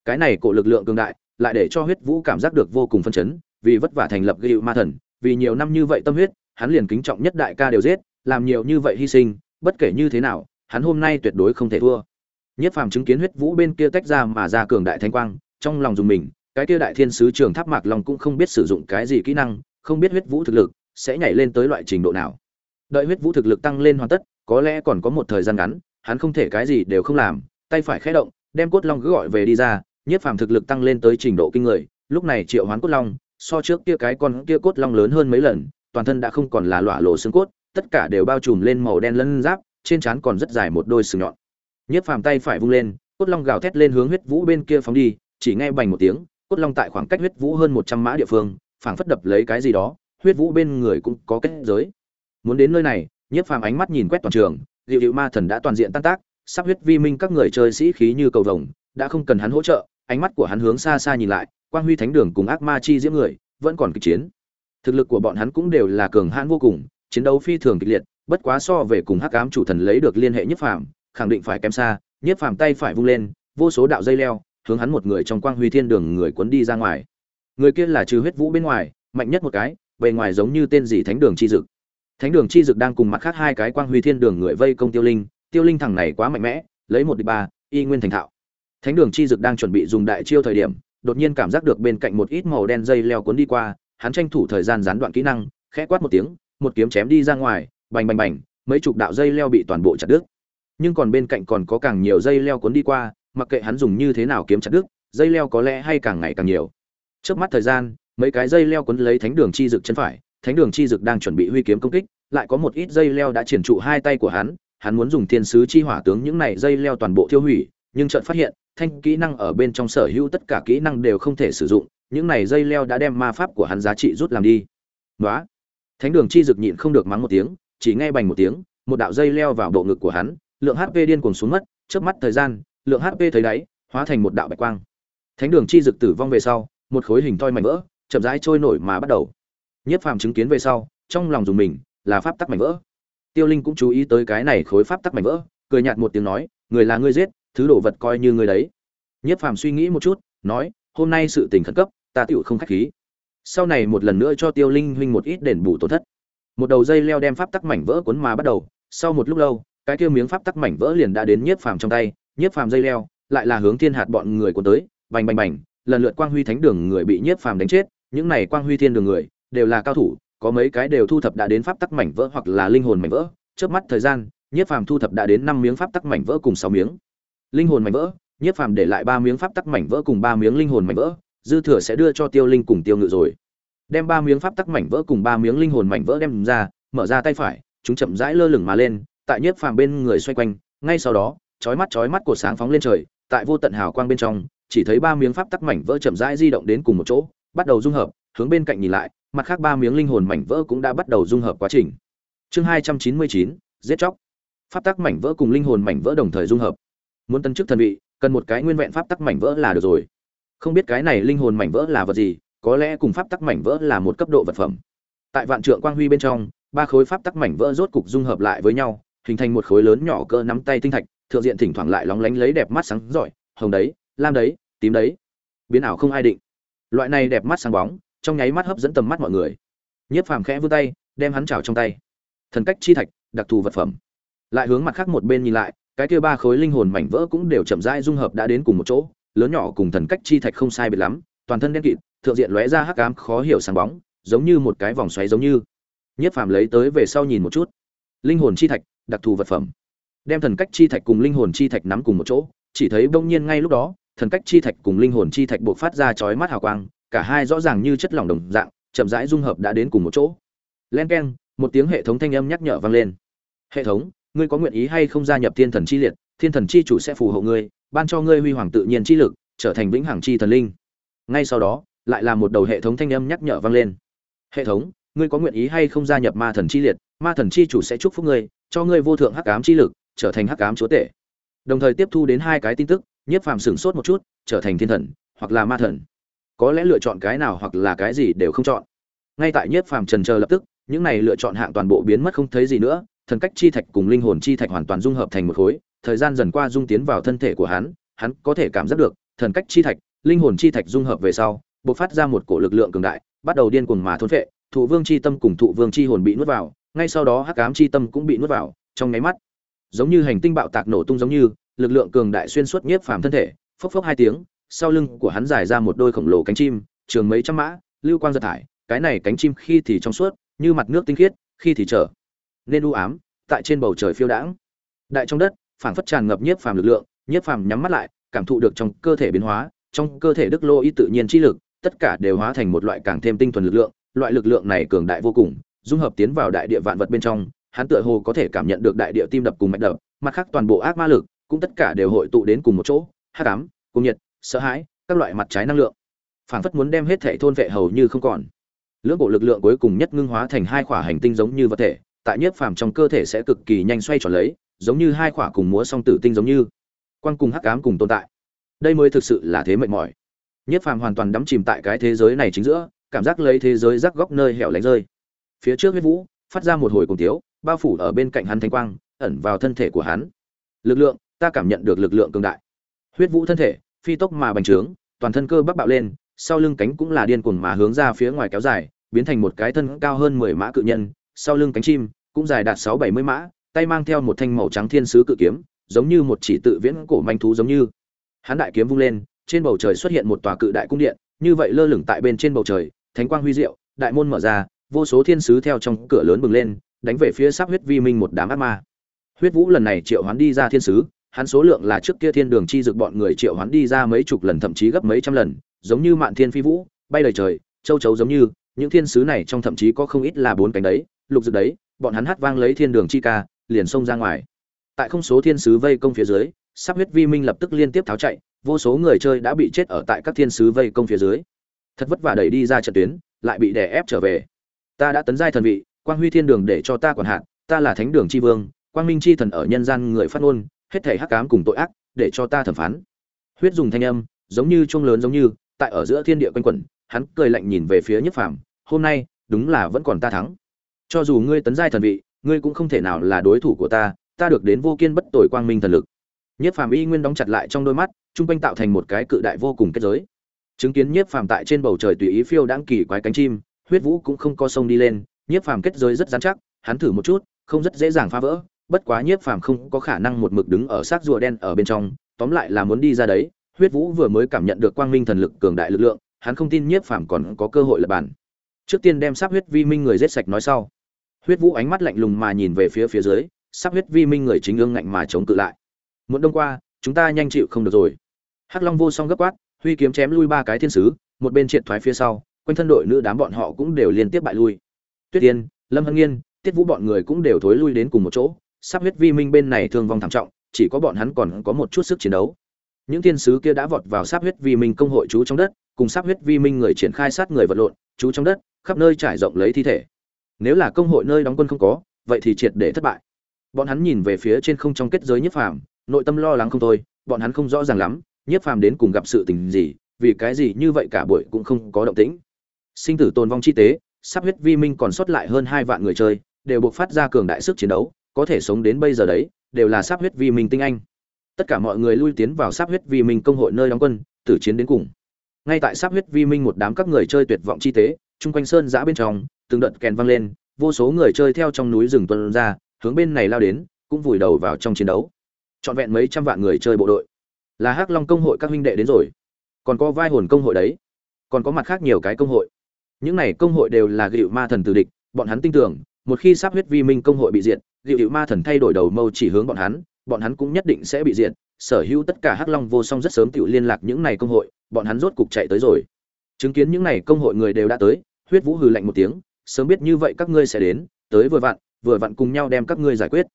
Cái này cổ lực lượng cường đại lại để cho huyết vũ cảm giác được vô cùng phân chấn, vì vất vả thành lập gây ma thần, vì nhiều năm như vậy tâm huyết, hắn liền kính trọng nhất đại ca đều giết, làm nhiều như vậy hy sinh, bất kể như thế nào, hắn hôm nay tuyệt đối không thể thua. Nhất phàm chứng kiến huyết vũ bên kia tách ra mà ra cường đại thanh quang, trong lòng dùng mình, cái kia đại thiên sứ trường tháp mạc long cũng không biết sử dụng cái gì kỹ năng, không biết huyết vũ thực lực sẽ nhảy lên tới loại trình độ nào đợi huyết vũ thực lực tăng lên hoàn tất, có lẽ còn có một thời gian ngắn, hắn không thể cái gì đều không làm, tay phải khẽ động, đem cốt long cứ gọi về đi ra nhiếp phàm thực lực tăng lên tới trình độ kinh người, lúc này triệu hoán cốt long, so trước kia cái con kia cốt long lớn hơn mấy lần, toàn thân đã không còn là lọa lộ xương cốt, tất cả đều bao trùm lên màu đen lân giáp, trên trán còn rất dài một đôi sừng nhọn. Nhiếp phàm tay phải vung lên, cốt long gào thét lên hướng huyết vũ bên kia phóng đi, chỉ nghe bành một tiếng, cốt long tại khoảng cách huyết vũ hơn một trăm mã địa phương, phảng phất đập lấy cái gì đó, huyết vũ bên người cũng có kết giới muốn đến nơi này, nhiếp phàm ánh mắt nhìn quét toàn trường dịu dịu ma thần đã toàn diện tan tác, sắp huyết vi minh các người chơi sĩ khí như cầu vồng, đã không cần hắn hỗ trợ, ánh mắt của hắn hướng xa xa nhìn lại, quang huy thánh đường cùng ác ma chi diễm người, vẫn còn kịch chiến. Thực lực của bọn hắn cũng đều là cường hãn vô cùng, chiến đấu phi thường kịch liệt, bất quá so về cùng hắc ám chủ thần lấy được liên hệ nhất phàm, khẳng định phải kém xa nhất phàm tay phải vung lên, vô số đạo dây leo, hướng hắn một người trong quang huy thiên đường người cuốn đi ra ngoài. Người kia là trừ huyết vũ bên ngoài, mạnh nhất một cái, bề ngoài giống như tên gì thánh đường chi dực thánh đường chi dực đang cùng mặt khác hai cái quang huy thiên đường người vây công tiêu linh. Tiêu linh thằng này quá mạnh mẽ, lấy một địch ba, y nguyên thành thạo. Thánh đường chi dực đang chuẩn bị dùng đại chiêu thời điểm, đột nhiên cảm giác được bên cạnh một ít màu đen dây leo cuốn đi qua, hắn tranh thủ thời gian gián đoạn kỹ năng, khẽ quát một tiếng, một kiếm chém đi ra ngoài, bành bành bành, mấy chục đạo dây leo bị toàn bộ chặt đứt. Nhưng còn bên cạnh còn có càng nhiều dây leo cuốn đi qua, mặc kệ hắn dùng như thế nào kiếm chặt đứt, dây leo có lẽ hay càng ngày càng nhiều. Trước mắt thời gian, mấy cái dây leo cuốn lấy thánh đường chi dực chân phải thánh đường chi dực đang chuẩn bị huy kiếm công kích, lại có một ít dây leo đã triển trụ hai tay của hắn hắn muốn dùng thiên sứ chi hỏa tướng những này dây leo toàn bộ tiêu hủy, nhưng chợt phát hiện, thanh kỹ năng ở bên trong sở hữu tất cả kỹ năng đều không thể sử dụng, những này dây leo đã đem ma pháp của hắn giá trị rút làm đi. Nói thánh đường chi dực nhịn không được mắng một tiếng, chỉ nghe bành một tiếng, một đạo dây leo vào bộ ngực của hắn, lượng hp điên cuồng xuống mất trước mắt thời gian, lượng hp thấy đáy, hóa thành một đạo bạch quang. Thánh đường chi dực tử vong về sau, một khối hình thoi mảnh vỡ, chậm rãi trôi nổi mà bắt đầu nhiếp phàm chứng kiến về sau, trong lòng dùng mình, là pháp tắc mảnh vỡ. Tiêu linh cũng chú ý tới cái này khối pháp tắc mảnh vỡ, cười nhạt một tiếng nói, người là ngươi giết, thứ đồ vật coi như ngươi đấy. Nhiếp phàm suy nghĩ một chút, nói, hôm nay sự tình khẩn cấp, ta tựu không khách khí. Sau này một lần nữa cho tiêu linh huynh một ít đền bù tổn thất. Một đầu dây leo đem pháp tắc mảnh vỡ cuốn mà bắt đầu, sau một lúc lâu, cái kia miếng pháp tắc mảnh vỡ liền đã đến nhiếp phàm trong tay. Nhiếp phàm dây leo, lại là hướng thiên hạt bọn người cuốn tới, bành bành bành, lần lượt quang huy thánh đường người bị nhiếp phàm đánh chết, những này quang huy thiên đường người đều là cao thủ, có mấy cái đều thu thập đã đến pháp tắc mảnh vỡ hoặc là linh hồn mảnh vỡ. Trước mắt thời gian, nhiếp phàm thu thập đã đến năm miếng pháp tắc mảnh vỡ cùng sáu miếng. Linh hồn mảnh vỡ, nhiếp phàm để lại ba miếng pháp tắc mảnh vỡ cùng ba miếng linh hồn mảnh vỡ, dư thừa sẽ đưa cho tiêu linh cùng tiêu ngự rồi. Đem ba miếng pháp tắc mảnh vỡ cùng ba miếng linh hồn mảnh vỡ đem ra, mở ra tay phải, chúng chậm rãi lơ lửng mà lên, tại nhiếp phàm bên người xoay quanh. Ngay sau đó, chói mắt chói mắt của sáng phóng lên trời, tại vô tận hào quang bên trong, chỉ thấy ba miếng pháp tắc mảnh vỡ chậm rãi di động đến cùng một chỗ, bắt đầu dung hợp hướng bên cạnh nhìn lại, mặt khác ba miếng linh hồn mảnh vỡ cũng đã bắt đầu dung hợp quá trình. Chương hai trăm chín mươi chín, giết chóc. Pháp tắc mảnh vỡ cùng linh hồn mảnh vỡ đồng thời dung hợp. Muốn tân chức thần vị, cần một cái nguyên vẹn pháp tắc mảnh vỡ là được rồi. Không biết cái này linh hồn mảnh vỡ là vật gì, có lẽ cùng pháp tắc mảnh vỡ là một cấp độ vật phẩm. Tại vạn trượng quang huy bên trong, ba khối pháp tắc mảnh vỡ rốt cục dung hợp lại với nhau, hình thành một khối lớn nhỏ cỡ nắm tay tinh thạch, thượng diện thỉnh thoảng lại lóng lánh lấy đẹp mắt sáng rọi, hồng đấy, lam đấy, tím đấy. Biến ảo không ai định. Loại này đẹp mắt sáng bóng trong nháy mắt hấp dẫn tầm mắt mọi người. Nhiếp phàm khẽ vươn tay, đem hắn trào trong tay. Thần cách chi thạch, đặc thù vật phẩm. Lại hướng mặt khác một bên nhìn lại, cái kia ba khối linh hồn mảnh vỡ cũng đều chậm rãi dung hợp đã đến cùng một chỗ, lớn nhỏ cùng thần cách chi thạch không sai biệt lắm, toàn thân đen kịt, thượng diện lóe ra hắc ám khó hiểu sáng bóng, giống như một cái vòng xoáy giống như. Nhiếp phàm lấy tới về sau nhìn một chút. Linh hồn chi thạch, đặc thù vật phẩm. Đem thần cách chi thạch cùng linh hồn chi thạch nắm cùng một chỗ, chỉ thấy bỗng nhiên ngay lúc đó, thần cách chi thạch cùng linh hồn chi thạch buộc phát ra chói mắt hào quang cả hai rõ ràng như chất lỏng đồng dạng, chậm rãi dung hợp đã đến cùng một chỗ. Len keng, một tiếng hệ thống thanh âm nhắc nhở vang lên. Hệ thống, ngươi có nguyện ý hay không gia nhập thiên thần chi liệt? Thiên thần chi chủ sẽ phù hộ ngươi, ban cho ngươi huy hoàng tự nhiên chi lực, trở thành vĩnh hằng chi thần linh. Ngay sau đó, lại là một đầu hệ thống thanh âm nhắc nhở vang lên. Hệ thống, ngươi có nguyện ý hay không gia nhập ma thần chi liệt? Ma thần chi chủ sẽ chúc phúc ngươi, cho ngươi vô thượng hắc ám chi lực, trở thành hắc ám chúa tể. Đồng thời tiếp thu đến hai cái tin tức, nhiếp phàm sửng sốt một chút, trở thành thiên thần, hoặc là ma thần có lẽ lựa chọn cái nào hoặc là cái gì đều không chọn. Ngay tại nhiếp phàm trần chờ lập tức, những này lựa chọn hạng toàn bộ biến mất không thấy gì nữa, thần cách chi thạch cùng linh hồn chi thạch hoàn toàn dung hợp thành một khối, thời gian dần qua dung tiến vào thân thể của hắn hắn có thể cảm giác được, thần cách chi thạch, linh hồn chi thạch dung hợp về sau, bộc phát ra một cổ lực lượng cường đại, bắt đầu điên cuồng mà thôn phệ, thụ vương chi tâm cùng thụ vương chi hồn bị nuốt vào, ngay sau đó hắc ám chi tâm cũng bị nuốt vào, trong nháy mắt, giống như hành tinh bạo tạc nổ tung giống như, lực lượng cường đại xuyên suốt nhiếp phàm thân thể, phốc phốc hai tiếng sau lưng của hắn dài ra một đôi khổng lồ cánh chim, trường mấy trăm mã, lưu quang giật thải, cái này cánh chim khi thì trong suốt, như mặt nước tinh khiết, khi thì trở nên u ám, tại trên bầu trời phiêu đãng. Đại trong đất, phảng phất tràn ngập nhiếp phàm lực lượng, nhiếp phàm nhắm mắt lại, cảm thụ được trong cơ thể biến hóa, trong cơ thể đức lô y tự nhiên chi lực, tất cả đều hóa thành một loại càng thêm tinh thuần lực lượng, loại lực lượng này cường đại vô cùng, dung hợp tiến vào đại địa vạn vật bên trong, hắn tựa hồ có thể cảm nhận được đại địa tim đập cùng mạch đập, mặt khác toàn bộ ác ma lực, cũng tất cả đều hội tụ đến cùng một chỗ, hắc ám, cùng nhiệt sợ hãi, các loại mặt trái năng lượng. Phảng phất muốn đem hết thể thôn vệ hầu như không còn. Lưỡng bộ lực lượng cuối cùng nhất ngưng hóa thành hai khỏa hành tinh giống như vật thể, tại nhiếp phàm trong cơ thể sẽ cực kỳ nhanh xoay tròn lấy, giống như hai khỏa cùng múa song tử tinh giống như. Quan cùng hắc ám cùng tồn tại. Đây mới thực sự là thế mệt mỏi. Nhiếp phàm hoàn toàn đắm chìm tại cái thế giới này chính giữa, cảm giác lấy thế giới rắc góc nơi hẻo lánh rơi. Phía trước huyết vũ, phát ra một hồi cùng tiếu, bao phủ ở bên cạnh hắn thanh quang, ẩn vào thân thể của hắn. Lực lượng, ta cảm nhận được lực lượng cường đại. Huyết vũ thân thể phi tốc mà bành trướng, toàn thân cơ bắp bạo lên, sau lưng cánh cũng là điên cuồng mà hướng ra phía ngoài kéo dài, biến thành một cái thân cao hơn mười mã cự nhân, sau lưng cánh chim cũng dài đạt sáu bảy mươi mã, tay mang theo một thanh màu trắng thiên sứ cự kiếm, giống như một chỉ tự viễn cổ manh thú giống như. Hắn đại kiếm vung lên, trên bầu trời xuất hiện một tòa cự đại cung điện, như vậy lơ lửng tại bên trên bầu trời, thánh quang huy diệu, đại môn mở ra, vô số thiên sứ theo trong cửa lớn bừng lên, đánh về phía sắp huyết vi minh một đám ác ma. Huyết vũ lần này triệu hoán đi ra thiên sứ hắn số lượng là trước kia thiên đường chi dược bọn người triệu hắn đi ra mấy chục lần, thậm chí gấp mấy trăm lần, giống như mạn thiên phi vũ, bay lời trời, châu chấu giống như, những thiên sứ này trong thậm chí có không ít là bốn cánh đấy, lục dược đấy, bọn hắn hát vang lấy thiên đường chi ca, liền xông ra ngoài. Tại không số thiên sứ vây công phía dưới, sắp huyết vi minh lập tức liên tiếp tháo chạy, vô số người chơi đã bị chết ở tại các thiên sứ vây công phía dưới. Thật vất vả đẩy đi ra trận tuyến, lại bị đè ép trở về. Ta đã tấn giai thần vị, quang huy thiên đường để cho ta quản hạn ta là thánh đường chi vương, quang minh chi thần ở nhân gian người phát ngôn hết thảy hắc ám cùng tội ác, để cho ta thẩm phán. Huyết dùng thanh âm, giống như chuông lớn giống như, tại ở giữa thiên địa quanh quẩn, hắn cười lạnh nhìn về phía nhất phàm, hôm nay, đúng là vẫn còn ta thắng. Cho dù ngươi tấn giai thần vị, ngươi cũng không thể nào là đối thủ của ta ta được đến vô kiên bất tội quang minh thần lực. Nhất phàm y nguyên đóng chặt lại trong đôi mắt trung quanh tạo thành một cái cự đại vô cùng kết giới. Chứng kiến nhiếp phàm tại trên bầu trời tùy ý phiêu đãng kỳ quái cánh chim, huyết vũ cũng không có sông đi lên nhiếp phàm kết giới rất dán chắc, hắn thử một chút, không rất dễ dàng phá vỡ bất quá nhiếp phàm không có khả năng một mực đứng ở xác rùa đen ở bên trong, tóm lại là muốn đi ra đấy. Huyết vũ vừa mới cảm nhận được quang minh thần lực cường đại lực lượng, hắn không tin nhiếp phàm còn có cơ hội lập bản. Trước tiên đem sắp huyết vi minh người giết sạch nói sau. Huyết vũ ánh mắt lạnh lùng mà nhìn về phía phía dưới, sắp huyết vi minh người chính ương ngạnh mà chống cự lại. Muốn đông qua, chúng ta nhanh chịu không được rồi. Hắc long vô song gấp quát, huy kiếm chém lui ba cái thiên sứ, một bên triệt thoái phía sau, quanh thân đội nữ đám bọn họ cũng đều liên tiếp bại lui. Tuyết tiên lâm hân nghiên, tiết vũ bọn người cũng đều thối lui đến cùng một chỗ sắp huyết vi minh bên này thương vong thảm trọng, chỉ có bọn hắn còn có một chút sức chiến đấu. Những thiên sứ kia đã vọt vào sắp huyết vi minh công hội chú trong đất, cùng sắp huyết vi minh người triển khai sát người vật lộn, chú trong đất, khắp nơi trải rộng lấy thi thể. Nếu là công hội nơi đóng quân không có, vậy thì triệt để thất bại. Bọn hắn nhìn về phía trên không trong kết giới nhiếp phàm, nội tâm lo lắng không thôi, bọn hắn không rõ ràng lắm nhiếp phàm đến cùng gặp sự tình gì, vì cái gì như vậy cả buổi cũng không có động tĩnh. Sinh tử tồn vong chi tế, sắp huyết vi minh còn sót lại hơn hai vạn người chơi, đều buộc phát ra cường đại sức chiến đấu có thể sống đến bây giờ đấy, đều là sắp huyết vi minh tinh anh. Tất cả mọi người lui tiến vào sắp huyết vi minh công hội nơi đóng quân, tử chiến đến cùng. Ngay tại sắp huyết vi minh một đám các người chơi tuyệt vọng chi tế, chung quanh sơn giã bên trong, từng đợt kèn vang lên, vô số người chơi theo trong núi rừng tuân ra, hướng bên này lao đến, cũng vùi đầu vào trong chiến đấu. Trọn vẹn mấy trăm vạn người chơi bộ đội. Là hắc long công hội các huynh đệ đến rồi. Còn có vai hồn công hội đấy. Còn có mặt khác nhiều cái công hội. Những này công hội đều là gịu ma thần tử địch, bọn hắn tin tưởng, một khi sắp huyết vi minh công hội bị diệt gịu ma thần thay đổi đầu mâu chỉ hướng bọn hắn bọn hắn cũng nhất định sẽ bị diệt. Sở hữu tất cả hắc long vô song rất sớm tự liên lạc những này công hội, bọn hắn rốt cục chạy tới rồi. Chứng kiến những này công hội người đều đã tới, huyết vũ hừ lạnh một tiếng, sớm biết như vậy các ngươi sẽ đến, tới vừa vặn vừa vặn cùng nhau đem các ngươi giải quyết.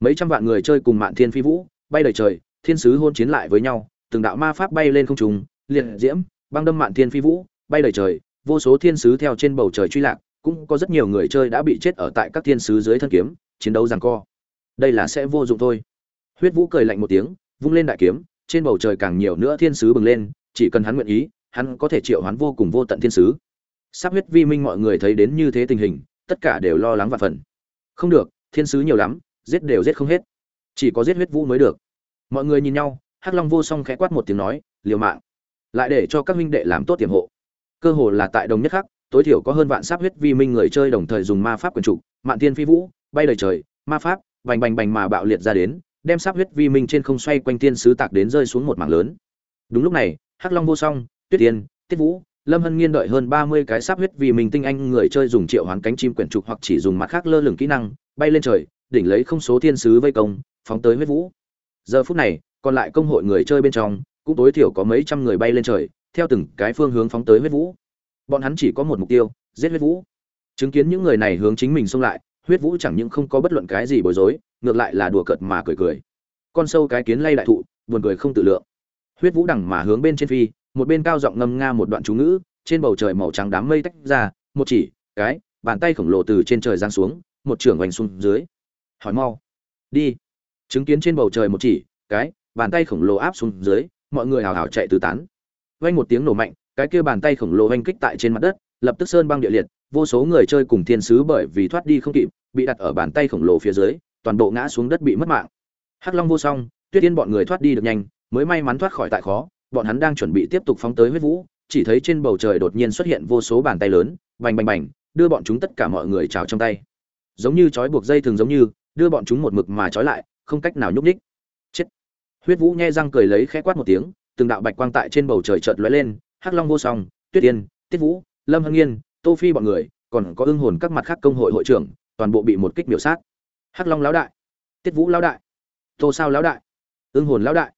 Mấy trăm vạn người chơi cùng mạn thiên phi vũ, bay đầy trời, thiên sứ hôn chiến lại với nhau, từng đạo ma pháp bay lên không trung, liệt diễm, băng đâm mạn thiên phi vũ, bay đầy trời, vô số thiên sứ theo trên bầu trời truy lạc, cũng có rất nhiều người chơi đã bị chết ở tại các thiên sứ dưới thân kiếm chiến đấu giằng co. Đây là sẽ vô dụng thôi. Huyết vũ cười lạnh một tiếng, vung lên đại kiếm, trên bầu trời càng nhiều nữa thiên sứ bừng lên, chỉ cần hắn nguyện ý, hắn có thể triệu hoán vô cùng vô tận thiên sứ. Sắp huyết vi minh mọi người thấy đến như thế tình hình, tất cả đều lo lắng và phần không được, thiên sứ nhiều lắm, giết đều giết không hết. Chỉ có giết huyết vũ mới được. Mọi người nhìn nhau, hắc long vô song khẽ quát một tiếng nói, liều mạng. Lại để cho các huynh đệ làm tốt tiềm hộ. Cơ hồ là tại đồng nhất khắc tối thiểu có hơn vạn sáp huyết vi minh người chơi đồng thời dùng ma pháp quyền trục mạn thiên phi vũ bay lời trời, ma pháp bành bành bành mà bạo liệt ra đến, đem sáp huyết vi minh trên không xoay quanh tiên sứ tạc đến rơi xuống một mảng lớn. Đúng lúc này, hắc long vô song, tuyết tiên, tiết vũ, lâm hân nghiên đợi hơn ba mươi cái sáp huyết vi minh tinh anh người chơi dùng triệu hoán cánh chim quyển trục hoặc chỉ dùng mặt khác lơ lửng kỹ năng, bay lên trời, đỉnh lấy không số thiên sứ vây công, phóng tới huyết vũ. Giờ phút này, còn lại công hội người chơi bên trong, cũng tối thiểu có mấy trăm người bay lên trời, theo từng cái phương hướng phóng tới huyết vũ. Bọn hắn chỉ có một mục tiêu, giết huyết vũ. Chứng kiến những người này hướng chính mình xông lại huyết vũ chẳng những không có bất luận cái gì bối rối, ngược lại là đùa cợt mà cười cười. Con sâu cái kiến lay đại thụ, buồn cười không tự lượng. Huyết vũ đằng mà hướng bên trên phi, một bên cao giọng ngâm nga một đoạn chú ngữ, trên bầu trời màu trắng đám mây tách ra, một chỉ, cái, bàn tay khổng lồ từ trên trời giáng xuống, một trưởng oanh xuống dưới. Hỏi mau. Đi. Chứng kiến trên bầu trời một chỉ, cái, bàn tay khổng lồ áp xuống dưới, mọi người hào hào chạy tứ tán. Vang một tiếng nổ mạnh, cái kia bàn tay khổng lồ oanh kích tại trên mặt đất, lập tức sơn băng địa liệt vô số người chơi cùng thiên sứ bởi vì thoát đi không kịp, bị đặt ở bàn tay khổng lồ phía dưới, toàn bộ ngã xuống đất bị mất mạng. Hắc long vô song, tuyết yên bọn người thoát đi được nhanh, mới may mắn thoát khỏi tại khó, bọn hắn đang chuẩn bị tiếp tục phóng tới huyết vũ, chỉ thấy trên bầu trời đột nhiên xuất hiện vô số bàn tay lớn, bành bành bành, đưa bọn chúng tất cả mọi người trào trong tay. Giống như trói buộc dây thường giống như, đưa bọn chúng một mực mà trói lại, không cách nào nhúc nhích. Chết. Huyết vũ nghe răng cười lấy khẽ quát một tiếng, từng đạo bạch quang tại trên bầu trời chợt lóe lên, hắc long vô song, tuyết yên tiết vũ, lâm hân yên tô phi bọn người, còn có ưng hồn các mặt khác công hội hội trưởng, toàn bộ bị một kích biểu sát. Hắc long lão đại, tiết vũ lão đại, tô sao lão đại, ưng hồn lão đại.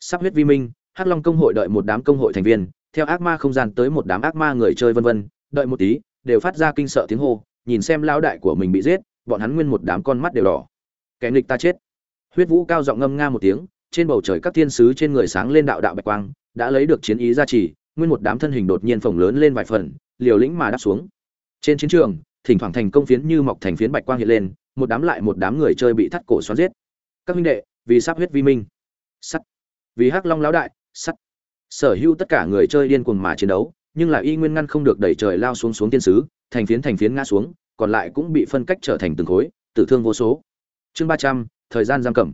Sắp huyết vi minh, hắc long công hội đợi một đám công hội thành viên, theo ác ma không gian tới một đám ác ma người chơi vân vân, đợi một tí, đều phát ra kinh sợ tiếng hô, nhìn xem lão đại của mình bị giết, bọn hắn nguyên một đám con mắt đều đỏ. Kẻ nghịch ta chết. Huyết vũ cao giọng ngâm nga một tiếng, trên bầu trời các thiên sứ trên người sáng lên đạo đạo bạch quang, đã lấy được chiến ý gia trì, nguyên một đám thân hình đột nhiên phồng lớn lên vài phần liều lĩnh mà đáp xuống. Trên chiến trường, thỉnh thoảng thành công phiến như mọc thành phiến bạch quang hiện lên, một đám lại một đám người chơi bị thắt cổ xoắn giết. Các huynh đệ, vì sắp huyết vi minh. Sắt. Vì hắc long lão đại, sắt. Sở hữu tất cả người chơi điên cuồng mà chiến đấu, nhưng là y nguyên ngăn không được đẩy trời lao xuống xuống tiên sứ, thành phiến thành phiến ngã xuống, còn lại cũng bị phân cách trở thành từng khối, tử thương vô số. Chương ba trăm, thời gian giam cầm.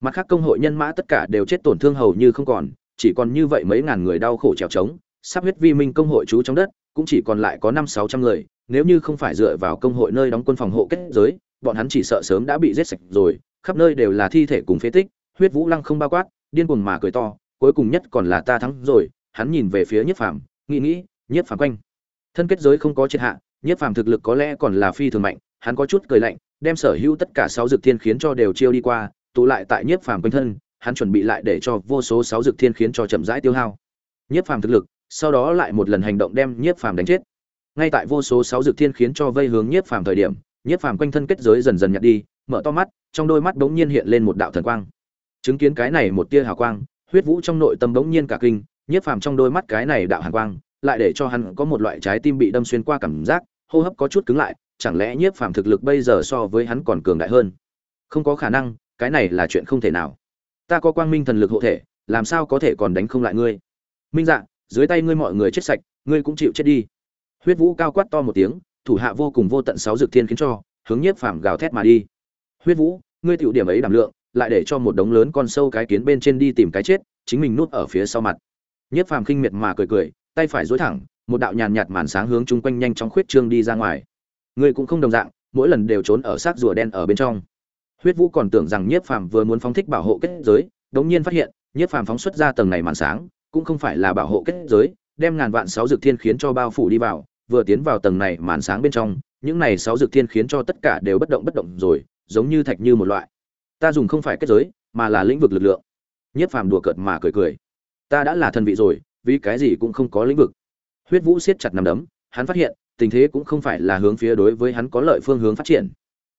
Mặt khác công hội nhân mã tất cả đều chết tổn thương hầu như không còn, chỉ còn như vậy mấy ngàn người đau khổ trèo trống, sắp huyết vi minh công hội trú trong đất cũng chỉ còn lại có năm sáu trăm người, nếu như không phải dựa vào công hội nơi đóng quân phòng hộ kết giới, bọn hắn chỉ sợ sớm đã bị giết sạch rồi, khắp nơi đều là thi thể cùng phế tích, huyết vũ lăng không bao quát, điên cuồng mà cười to, cuối cùng nhất còn là ta thắng rồi, hắn nhìn về phía nhiếp phàm, nghĩ nghĩ nhiếp phàm quanh. Thân kết giới không có triệt hạ nhiếp phàm thực lực có lẽ còn là phi thường mạnh, hắn có chút cười lạnh, đem sở hữu tất cả sáu dược thiên khiến cho đều chiêu đi qua, tụ lại tại nhiếp phàm quanh thân, hắn chuẩn bị lại để cho vô số sáu dược thiên khiến cho chậm rãi tiêu hao. Nhiếp phàm thực lực sau đó lại một lần hành động đem nhiếp phàm đánh chết. Ngay tại vô số sáu dược thiên khiến cho vây hướng nhiếp phàm thời điểm, nhiếp phàm quanh thân kết giới dần dần nhạt đi, mở to mắt, trong đôi mắt bỗng nhiên hiện lên một đạo thần quang. Chứng kiến cái này một tia hào quang, huyết vũ trong nội tâm bỗng nhiên cả kinh, nhiếp phàm trong đôi mắt cái này đạo hàn quang, lại để cho hắn có một loại trái tim bị đâm xuyên qua cảm giác, hô hấp có chút cứng lại, chẳng lẽ nhiếp phàm thực lực bây giờ so với hắn còn cường đại hơn? Không có khả năng, cái này là chuyện không thể nào. Ta có quang minh thần lực hộ thể, làm sao có thể còn đánh không lại ngươi? Minh dạ dưới tay ngươi mọi người chết sạch, ngươi cũng chịu chết đi. Huyết vũ cao quát to một tiếng, thủ hạ vô cùng vô tận sáu dược thiên khiến cho, hướng nhiếp phàm gào thét mà đi. Huyết vũ, ngươi tiểu điểm ấy đảm lượng, lại để cho một đống lớn con sâu cái kiến bên trên đi tìm cái chết, chính mình nuốt ở phía sau mặt. Nhiếp phàm khinh miệt mà cười cười, tay phải dối thẳng, một đạo nhàn nhạt màn sáng hướng chung quanh nhanh chóng khuyết trương đi ra ngoài. Ngươi cũng không đồng dạng, mỗi lần đều trốn ở xác rùa đen ở bên trong. Huyết vũ còn tưởng rằng nhiếp phàm vừa muốn phóng thích bảo hộ kết giới, đống nhiên phát hiện, nhiếp phàm phóng xuất ra tầng này màn sáng cũng không phải là bảo hộ kết giới, đem ngàn vạn sáu dược thiên khiến cho bao phủ đi vào, vừa tiến vào tầng này màn sáng bên trong, những này sáu dược thiên khiến cho tất cả đều bất động bất động rồi, giống như thạch như một loại. Ta dùng không phải kết giới, mà là lĩnh vực lực lượng. Nhiếp phàm đùa cợt mà cười cười. Ta đã là thần vị rồi, vì cái gì cũng không có lĩnh vực. Huyết vũ siết chặt nắm đấm, hắn phát hiện, tình thế cũng không phải là hướng phía đối với hắn có lợi phương hướng phát triển.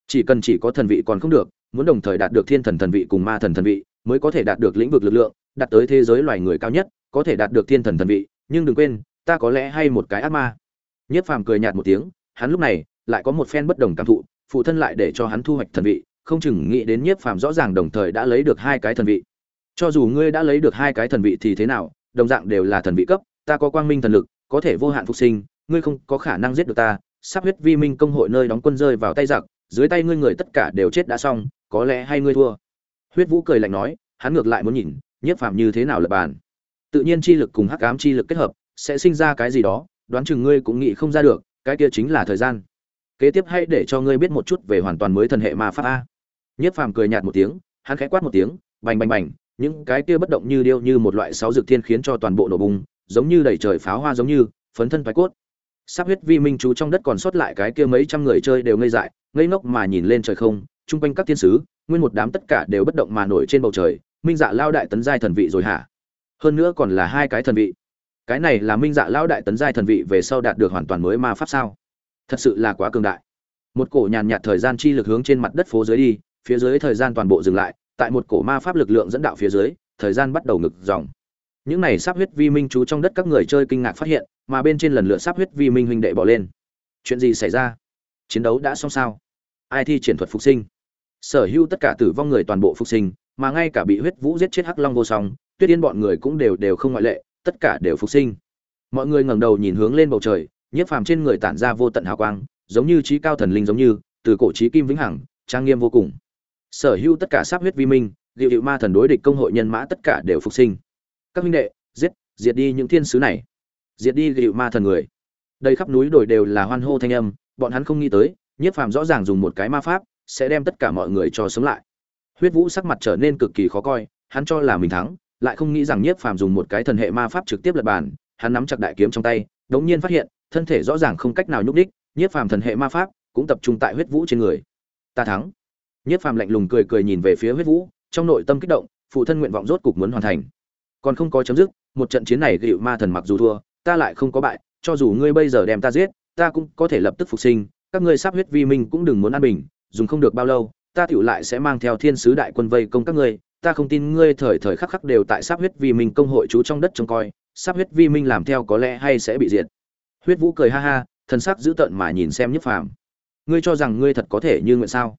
Chỉ cần chỉ có thần vị còn không được, muốn đồng thời đạt được thiên thần thần vị cùng ma thần thần vị, mới có thể đạt được lĩnh vực lực lượng, đạt tới thế giới loài người cao nhất có thể đạt được thiên thần thần vị, nhưng đừng quên, ta có lẽ hay một cái ác ma. Nhất phàm cười nhạt một tiếng, hắn lúc này lại có một phen bất đồng cảm thụ, phụ thân lại để cho hắn thu hoạch thần vị, không chừng nghĩ đến nhiếp phàm rõ ràng đồng thời đã lấy được hai cái thần vị. Cho dù ngươi đã lấy được hai cái thần vị thì thế nào, đồng dạng đều là thần vị cấp, ta có quang minh thần lực, có thể vô hạn phục sinh, ngươi không có khả năng giết được ta. Sắp huyết vi minh công hội nơi đóng quân rơi vào tay giặc, dưới tay ngươi người tất cả đều chết đã xong, có lẽ hay ngươi thua. Huyết vũ cười lạnh nói, hắn ngược lại muốn nhìn nhiếp phàm như thế nào lập bàn tự nhiên chi lực cùng hắc ám chi lực kết hợp, sẽ sinh ra cái gì đó, đoán chừng ngươi cũng nghĩ không ra được, cái kia chính là thời gian. Kế tiếp hãy để cho ngươi biết một chút về hoàn toàn mới thần hệ ma pháp a. Nhất phàm cười nhạt một tiếng, hắn khẽ quát một tiếng, bành bành bành, những cái kia bất động như điêu như một loại sáu dược thiên khiến cho toàn bộ nổ bùng, giống như đầy trời pháo hoa giống như, phấn thân thoái cốt. Sắp huyết vi minh chú trong đất còn sót lại cái kia mấy trăm người chơi đều ngây dại, ngây ngốc mà nhìn lên trời không, chung quanh các thiên sứ, nguyên một đám tất cả đều bất động mà nổi trên bầu trời, minh dạ lao đại tấn giai thần vị rồi hả? Hơn nữa còn là hai cái thần vị. Cái này là minh dạ lao đại tấn giai thần vị về sau đạt được hoàn toàn mới ma pháp sao? Thật sự là quá cường đại. Một cổ nhàn nhạt thời gian chi lực hướng trên mặt đất phố dưới đi, phía dưới thời gian toàn bộ dừng lại, tại một cổ ma pháp lực lượng dẫn đạo phía dưới, thời gian bắt đầu ngực dòng. Những này sắp huyết vi minh chú trong đất các người chơi kinh ngạc phát hiện, mà bên trên lần lượt sắp huyết vi minh huynh đệ bỏ lên. Chuyện gì xảy ra? Chiến đấu đã xong sao? Ai thi triển thuật phục sinh? Sở hữu tất cả tử vong người toàn bộ phục sinh, mà ngay cả bị huyết vũ giết chết hắc long vô song tuyết yên bọn người cũng đều đều không ngoại lệ, tất cả đều phục sinh. Mọi người ngẩng đầu nhìn hướng lên bầu trời, nhiếp phàm trên người tản ra vô tận hào quang, giống như trí cao thần linh giống như, từ cổ trí kim vĩnh hằng, trang nghiêm vô cùng. Sở hữu tất cả sắp huyết vi minh liệu hiệu ma thần đối địch công hội nhân mã tất cả đều phục sinh. Các huynh đệ, giết, diệt đi những thiên sứ này. Diệt đi liệu ma thần người. Đây khắp núi đồi đều là hoan hô thanh âm, bọn hắn không nghĩ tới, nhiếp phàm rõ ràng dùng một cái ma pháp, sẽ đem tất cả mọi người cho sống lại. Huyết vũ sắc mặt trở nên cực kỳ khó coi, hắn cho là mình thắng lại không nghĩ rằng nhiếp phàm dùng một cái thần hệ ma pháp trực tiếp lật bàn, hắn nắm chặt đại kiếm trong tay, đống nhiên phát hiện, thân thể rõ ràng không cách nào nhúc đích nhiếp phàm thần hệ ma pháp cũng tập trung tại huyết vũ trên người. Ta thắng. Nhiếp phàm lạnh lùng cười cười nhìn về phía huyết vũ, trong nội tâm kích động, phụ thân nguyện vọng rốt cục muốn hoàn thành. Còn không có chấm dứt, một trận chiến này gịu ma thần mặc dù thua, ta lại không có bại, cho dù ngươi bây giờ đem ta giết, ta cũng có thể lập tức phục sinh, các ngươi sắp huyết vi minh cũng đừng muốn an bình, dùng không được bao lâu, ta tiểu lại sẽ mang theo thiên sứ đại quân vây công các ngươi ta không tin ngươi thời thời khắc khắc đều tại sắp huyết vi minh công hội trú trong đất trông coi, sắp huyết vi minh làm theo có lẽ hay sẽ bị diệt. Huyết vũ cười ha ha, thần sắc dữ tợn mà nhìn xem nhiếp phàm. Ngươi cho rằng ngươi thật có thể như nguyện sao?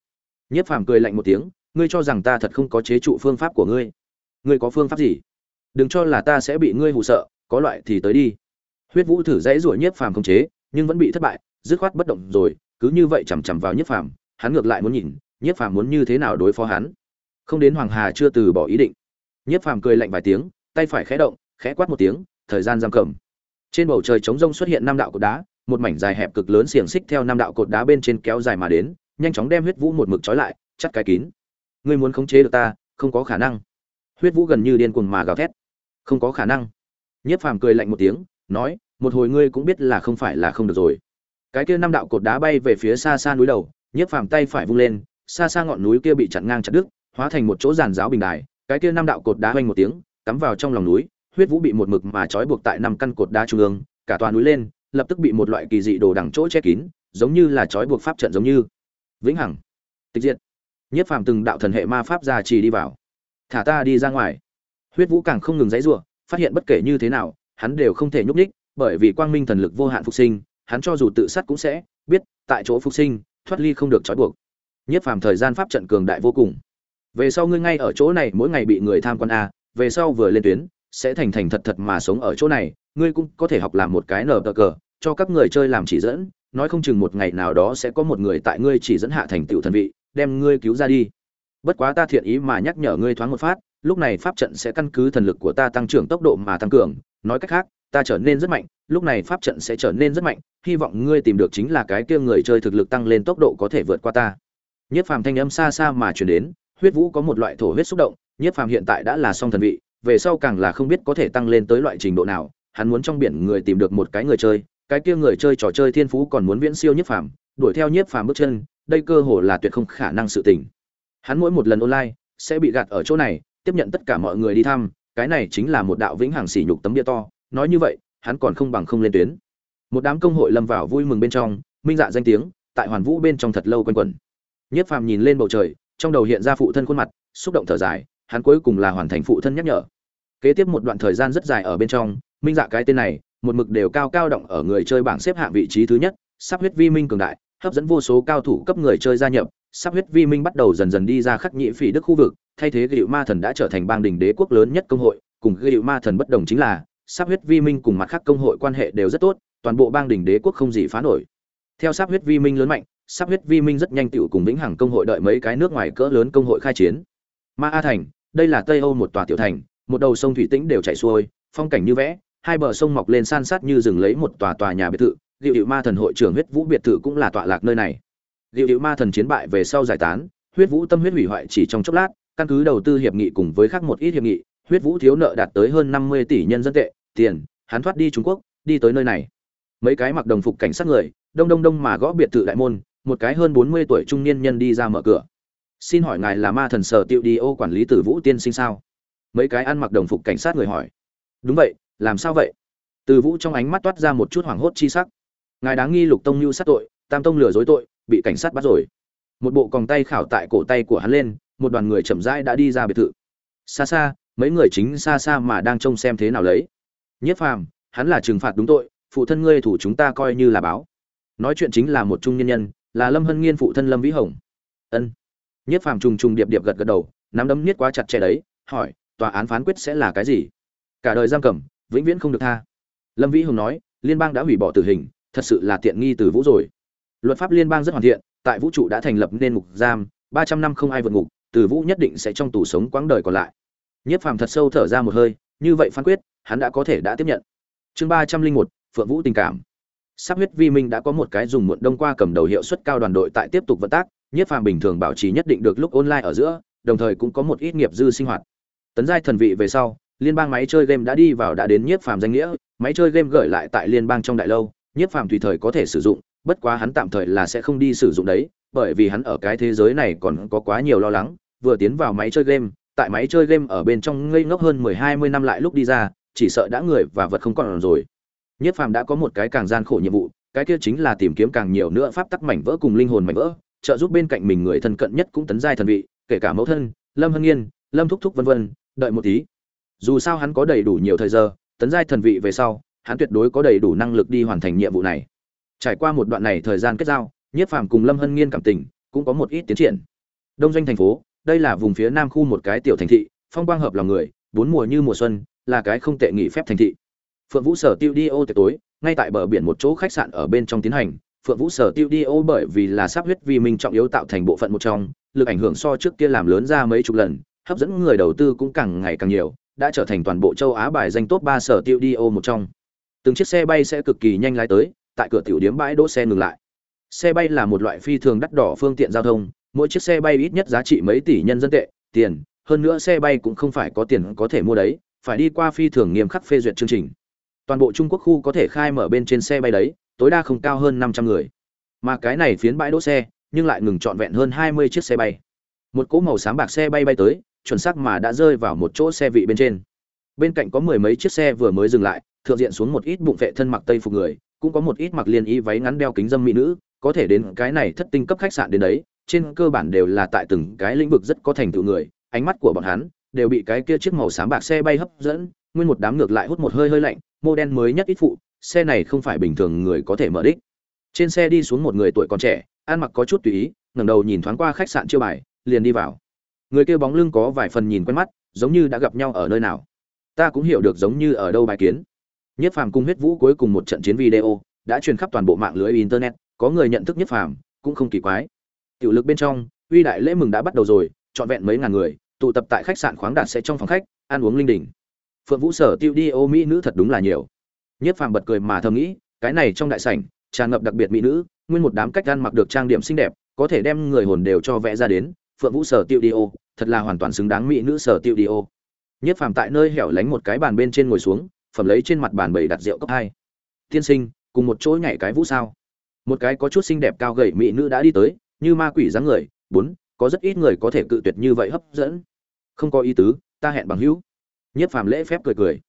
Nhiếp phàm cười lạnh một tiếng, ngươi cho rằng ta thật không có chế trụ phương pháp của ngươi. Ngươi có phương pháp gì? Đừng cho là ta sẽ bị ngươi hụ sợ, có loại thì tới đi. Huyết vũ thử dãy rủa nhiếp phàm không chế, nhưng vẫn bị thất bại, dứt khoát bất động rồi, cứ như vậy chằm chằm vào nhiếp phàm, hắn ngược lại muốn nhìn nhiếp phàm muốn như thế nào đối phó hắn không đến hoàng hà chưa từ bỏ ý định. Nhiếp phàm cười lạnh vài tiếng, tay phải khẽ động, khẽ quát một tiếng, thời gian giam cầm. Trên bầu trời trống rông xuất hiện năm đạo cột đá, một mảnh dài hẹp cực lớn xiềng xích theo năm đạo cột đá bên trên kéo dài mà đến, nhanh chóng đem huyết vũ một mực trói lại, chắt cái kín. Ngươi muốn khống chế được ta, không có khả năng. Huyết vũ gần như điên cuồng mà gào thét. Không có khả năng. Nhiếp phàm cười lạnh một tiếng, nói, một hồi ngươi cũng biết là không phải là không được rồi. Cái kia năm đạo cột đá bay về phía xa xa núi đầu, nhiếp phàm tay phải vung lên, xa xa ngọn núi kia bị chặn ngang chặt đứt hóa thành một chỗ giàn giáo bình đài, cái kia năm đạo cột đá hoành một tiếng, cắm vào trong lòng núi, huyết vũ bị một mực mà trói buộc tại năm căn cột đá trung ương, cả toàn núi lên, lập tức bị một loại kỳ dị đồ đằng chỗ che kín, giống như là trói buộc pháp trận giống như. Vĩnh hằng, tịch diệt. Nhất phàm từng đạo thần hệ ma pháp ra trì đi vào. Thả ta đi ra ngoài. Huyết vũ càng không ngừng dãy rủa, phát hiện bất kể như thế nào, hắn đều không thể nhúc nhích, bởi vì quang minh thần lực vô hạn phục sinh, hắn cho dù tự sát cũng sẽ biết, tại chỗ phục sinh, thoát ly không được trói buộc. Nhất phàm thời gian pháp trận cường đại vô cùng về sau ngươi ngay ở chỗ này, mỗi ngày bị người tham quan a về sau vừa lên tuyến, sẽ thành thành thật thật mà sống ở chỗ này. Ngươi cũng có thể học làm một cái nờ cờ, cho các người chơi làm chỉ dẫn. Nói không chừng một ngày nào đó sẽ có một người tại ngươi chỉ dẫn hạ thành tựu thần vị, đem ngươi cứu ra đi. Bất quá ta thiện ý mà nhắc nhở ngươi thoáng một phát, lúc này pháp trận sẽ căn cứ thần lực của ta tăng trưởng tốc độ mà tăng cường. Nói cách khác, ta trở nên rất mạnh, lúc này pháp trận sẽ trở nên rất mạnh. Hy vọng ngươi tìm được chính là cái kia người chơi thực lực tăng lên tốc độ có thể vượt qua ta. Nhất phàm thanh âm xa xa mà truyền đến huyết vũ có một loại thổ huyết xúc động nhất phàm hiện tại đã là song thần vị, về sau càng là không biết có thể tăng lên tới loại trình độ nào, hắn muốn trong biển người tìm được một cái người chơi, cái kia người chơi trò chơi thiên phú còn muốn viễn siêu nhất phàm, đuổi theo nhất phàm bước chân, đây cơ hồ là tuyệt không khả năng sự tình. Hắn mỗi một lần online sẽ bị gạt ở chỗ này, tiếp nhận tất cả mọi người đi thăm, cái này chính là một đạo vĩnh hằng sỉ nhục tấm bia to, nói như vậy, hắn còn không bằng không lên tuyến. Một đám công hội lâm vào vui mừng bên trong, minh dạ danh tiếng, tại hoàn vũ bên trong thật lâu quanh quẩn. Nhất phàm nhìn lên bầu trời trong đầu hiện ra phụ thân khuôn mặt, xúc động thở dài, hắn cuối cùng là hoàn thành phụ thân nhắc nhở. Kế tiếp một đoạn thời gian rất dài ở bên trong, minh dạ cái tên này, một mực đều cao cao động ở người chơi bảng xếp hạng vị trí thứ nhất, sắp huyết vi minh cường đại, hấp dẫn vô số cao thủ cấp người chơi gia nhập, sắp huyết vi minh bắt đầu dần dần đi ra khắc nhị phỉ đức khu vực, thay thế gịu ma thần đã trở thành bang đình đế quốc lớn nhất công hội, cùng gịu ma thần bất đồng chính là, sắp huyết vi minh cùng mặt khác công hội quan hệ đều rất tốt, toàn bộ bang đình đế quốc không gì phá nổi. Theo sắp huyết vi minh lớn mạnh sắp huyết vi minh rất nhanh tựu cùng vĩnh hằng công hội đợi mấy cái nước ngoài cỡ lớn công hội khai chiến. Ma a thành, đây là tây âu một tòa tiểu thành, một đầu sông thủy tĩnh đều chảy xuôi, phong cảnh như vẽ, hai bờ sông mọc lên san sát như rừng lấy một tòa tòa nhà biệt thự liệu hiệu ma thần hội trưởng huyết vũ biệt thự cũng là tọa lạc nơi này. Liệu hiệu ma thần chiến bại về sau giải tán, huyết vũ tâm huyết hủy hoại chỉ trong chốc lát, căn cứ đầu tư hiệp nghị cùng với khác một ít hiệp nghị, huyết vũ thiếu nợ đạt tới hơn năm mươi tỷ nhân dân tệ, tiền, hắn thoát đi trung quốc, đi tới nơi này. Mấy cái mặc đồng phục cảnh sát người, đông đông đông mà gõ biệt thự đại môn một cái hơn bốn mươi tuổi trung niên nhân đi ra mở cửa. Xin hỏi ngài là ma thần sở tiệu đi ô quản lý tử vũ tiên sinh sao? Mấy cái ăn mặc đồng phục cảnh sát người hỏi. Đúng vậy, làm sao vậy? Từ vũ trong ánh mắt toát ra một chút hoảng hốt chi sắc. Ngài đáng nghi lục tông mưu sát tội, tam tông lừa dối tội, bị cảnh sát bắt rồi. Một bộ còng tay khảo tại cổ tay của hắn lên, một đoàn người chậm rãi đã đi ra biệt thự. Xa xa, mấy người chính xa xa mà đang trông xem thế nào lấy. Nhất phàm, hắn là trừng phạt đúng tội, phụ thân ngươi thủ chúng ta coi như là báo. Nói chuyện chính là một trung nhân nhân là lâm hân nghiên phụ thân lâm vĩ hồng. Ân. Nhất phàm trùng trùng điệp điệp gật gật đầu, nắm đấm niết quá chặt chẽ đấy, hỏi, tòa án phán quyết sẽ là cái gì? Cả đời giam cầm, vĩnh viễn không được tha. Lâm vĩ hồng nói, liên bang đã hủy bỏ tử hình, thật sự là tiện nghi từ vũ rồi. Luật pháp liên bang rất hoàn thiện, tại vũ trụ đã thành lập nên ngục giam, ba trăm năm không ai vượt ngục, từ vũ nhất định sẽ trong tù sống quãng đời còn lại. Nhất phàm thật sâu thở ra một hơi, như vậy phán quyết, hắn đã có thể đã tiếp nhận. Chương ba trăm linh một, phượng vũ tình cảm sắp huyết vi minh đã có một cái dùng muộn đông qua cầm đầu hiệu suất cao đoàn đội tại tiếp tục vận tác, nhất phàm bình thường bảo trì nhất định được lúc online ở giữa, đồng thời cũng có một ít nghiệp dư sinh hoạt. Tấn giai thần vị về sau, liên bang máy chơi game đã đi vào đã đến nhiếp phàm danh nghĩa, máy chơi game gửi lại tại liên bang trong đại lâu nhiếp phàm tùy thời có thể sử dụng, bất quá hắn tạm thời là sẽ không đi sử dụng đấy, bởi vì hắn ở cái thế giới này còn có quá nhiều lo lắng, vừa tiến vào máy chơi game, tại máy chơi game ở bên trong ngây ngốc hơn mười hai mươi năm lại lúc đi ra, chỉ sợ đã người và vật không còn rồi nhiếp phàm đã có một cái càng gian khổ nhiệm vụ, cái kia chính là tìm kiếm càng nhiều nữa pháp tắc mảnh vỡ cùng linh hồn mảnh vỡ, trợ giúp bên cạnh mình người thân cận nhất cũng tấn giai thần vị, kể cả mẫu thân, lâm hân nghiên, lâm thúc thúc vân vân, đợi một tí. Dù sao hắn có đầy đủ nhiều thời giờ, tấn giai thần vị về sau, hắn tuyệt đối có đầy đủ năng lực đi hoàn thành nhiệm vụ này. Trải qua một đoạn này thời gian kết giao nhiếp phàm cùng lâm hân nghiên cảm tình cũng có một ít tiến triển. Đông doanh thành phố, đây là vùng phía nam khu một cái tiểu thành thị, phong quang hợp lòng người, bốn mùa như mùa xuân, là cái không tệ nghỉ phép thành thị phượng vũ sở tiêu đi ô tiệc tối ngay tại bờ biển một chỗ khách sạn ở bên trong tiến hành phượng vũ sở tiêu đi ô bởi vì là sắp huyết vi minh trọng yếu tạo thành bộ phận một trong lực ảnh hưởng so trước kia làm lớn ra mấy chục lần hấp dẫn người đầu tư cũng càng ngày càng nhiều đã trở thành toàn bộ châu Á bài danh top 3 sở tiêu đi ô một trong. Từng chiếc xe bay sẽ cực kỳ nhanh lái tới, tại cửa tiểu điểm bãi đỗ xe ngừng lại. Xe bay là một loại phi thường đắt đỏ phương tiện giao thông, mỗi chiếc xe bay ít nhất giá trị mấy tỷ nhân dân tệ, tiền, hơn nữa xe bay cũng không phải có tiền có thể mua đấy, phải đi qua phi thường nghiêm khắc phê duyệt chương trình. Toàn bộ Trung Quốc khu có thể khai mở bên trên xe bay đấy, tối đa không cao hơn 500 người. Mà cái này phiến bãi đỗ xe, nhưng lại ngừng trọn vẹn hơn 20 chiếc xe bay. Một cỗ màu xám bạc xe bay bay tới, chuẩn xác mà đã rơi vào một chỗ xe vị bên trên bên cạnh có mười mấy chiếc xe vừa mới dừng lại thượng diện xuống một ít bụng vệ thân mặc tây phục người cũng có một ít mặc liên y váy ngắn đeo kính dâm mỹ nữ có thể đến cái này thất tinh cấp khách sạn đến đấy trên cơ bản đều là tại từng cái lĩnh vực rất có thành tựu người ánh mắt của bọn hắn đều bị cái kia chiếc màu xám bạc xe bay hấp dẫn nguyên một đám ngược lại hút một hơi hơi lạnh, mô đen mới nhất ít phụ, xe này không phải bình thường người có thể mở đích. Trên xe đi xuống một người tuổi còn trẻ, ăn mặc có chút tùy ý, ngẩng đầu nhìn thoáng qua khách sạn chiêu bài, liền đi vào. Người kia bóng lưng có vài phần nhìn quen mắt, giống như đã gặp nhau ở nơi nào. Ta cũng hiểu được giống như ở đâu bài kiến. Nhất phàm cung huyết vũ cuối cùng một trận chiến video, đã truyền khắp toàn bộ mạng lưới internet, có người nhận thức nhất phàm, cũng không kỳ quái. Tiểu lực bên trong, uy đại lễ mừng đã bắt đầu rồi, trọn vẹn mấy ngàn người, tụ tập tại khách sạn khoáng đạt sẽ trong phòng khách, ăn uống linh đình phượng vũ sở tiêu đi ô mỹ nữ thật đúng là nhiều. Nhất phàm bật cười mà thầm nghĩ, cái này trong đại sảnh, tràn ngập đặc biệt mỹ nữ, nguyên một đám cách ăn mặc được trang điểm xinh đẹp, có thể đem người hồn đều cho vẽ ra đến, phượng vũ sở tiêu đi ô, thật là hoàn toàn xứng đáng mỹ nữ sở tiêu đi ô. Nhất phàm tại nơi hẻo lánh một cái bàn bên trên ngồi xuống, phẩm lấy trên mặt bàn bầy đặt rượu cấp hai. Tiên sinh, cùng một chỗ nhảy cái vũ sao? Một cái có chút xinh đẹp cao gầy mỹ nữ đã đi tới, như ma quỷ dáng người, bốn, có rất ít người có thể cự tuyệt như vậy hấp dẫn. Không có ý tứ, ta hẹn bằng hữu nhất phàm lễ phép cười cười.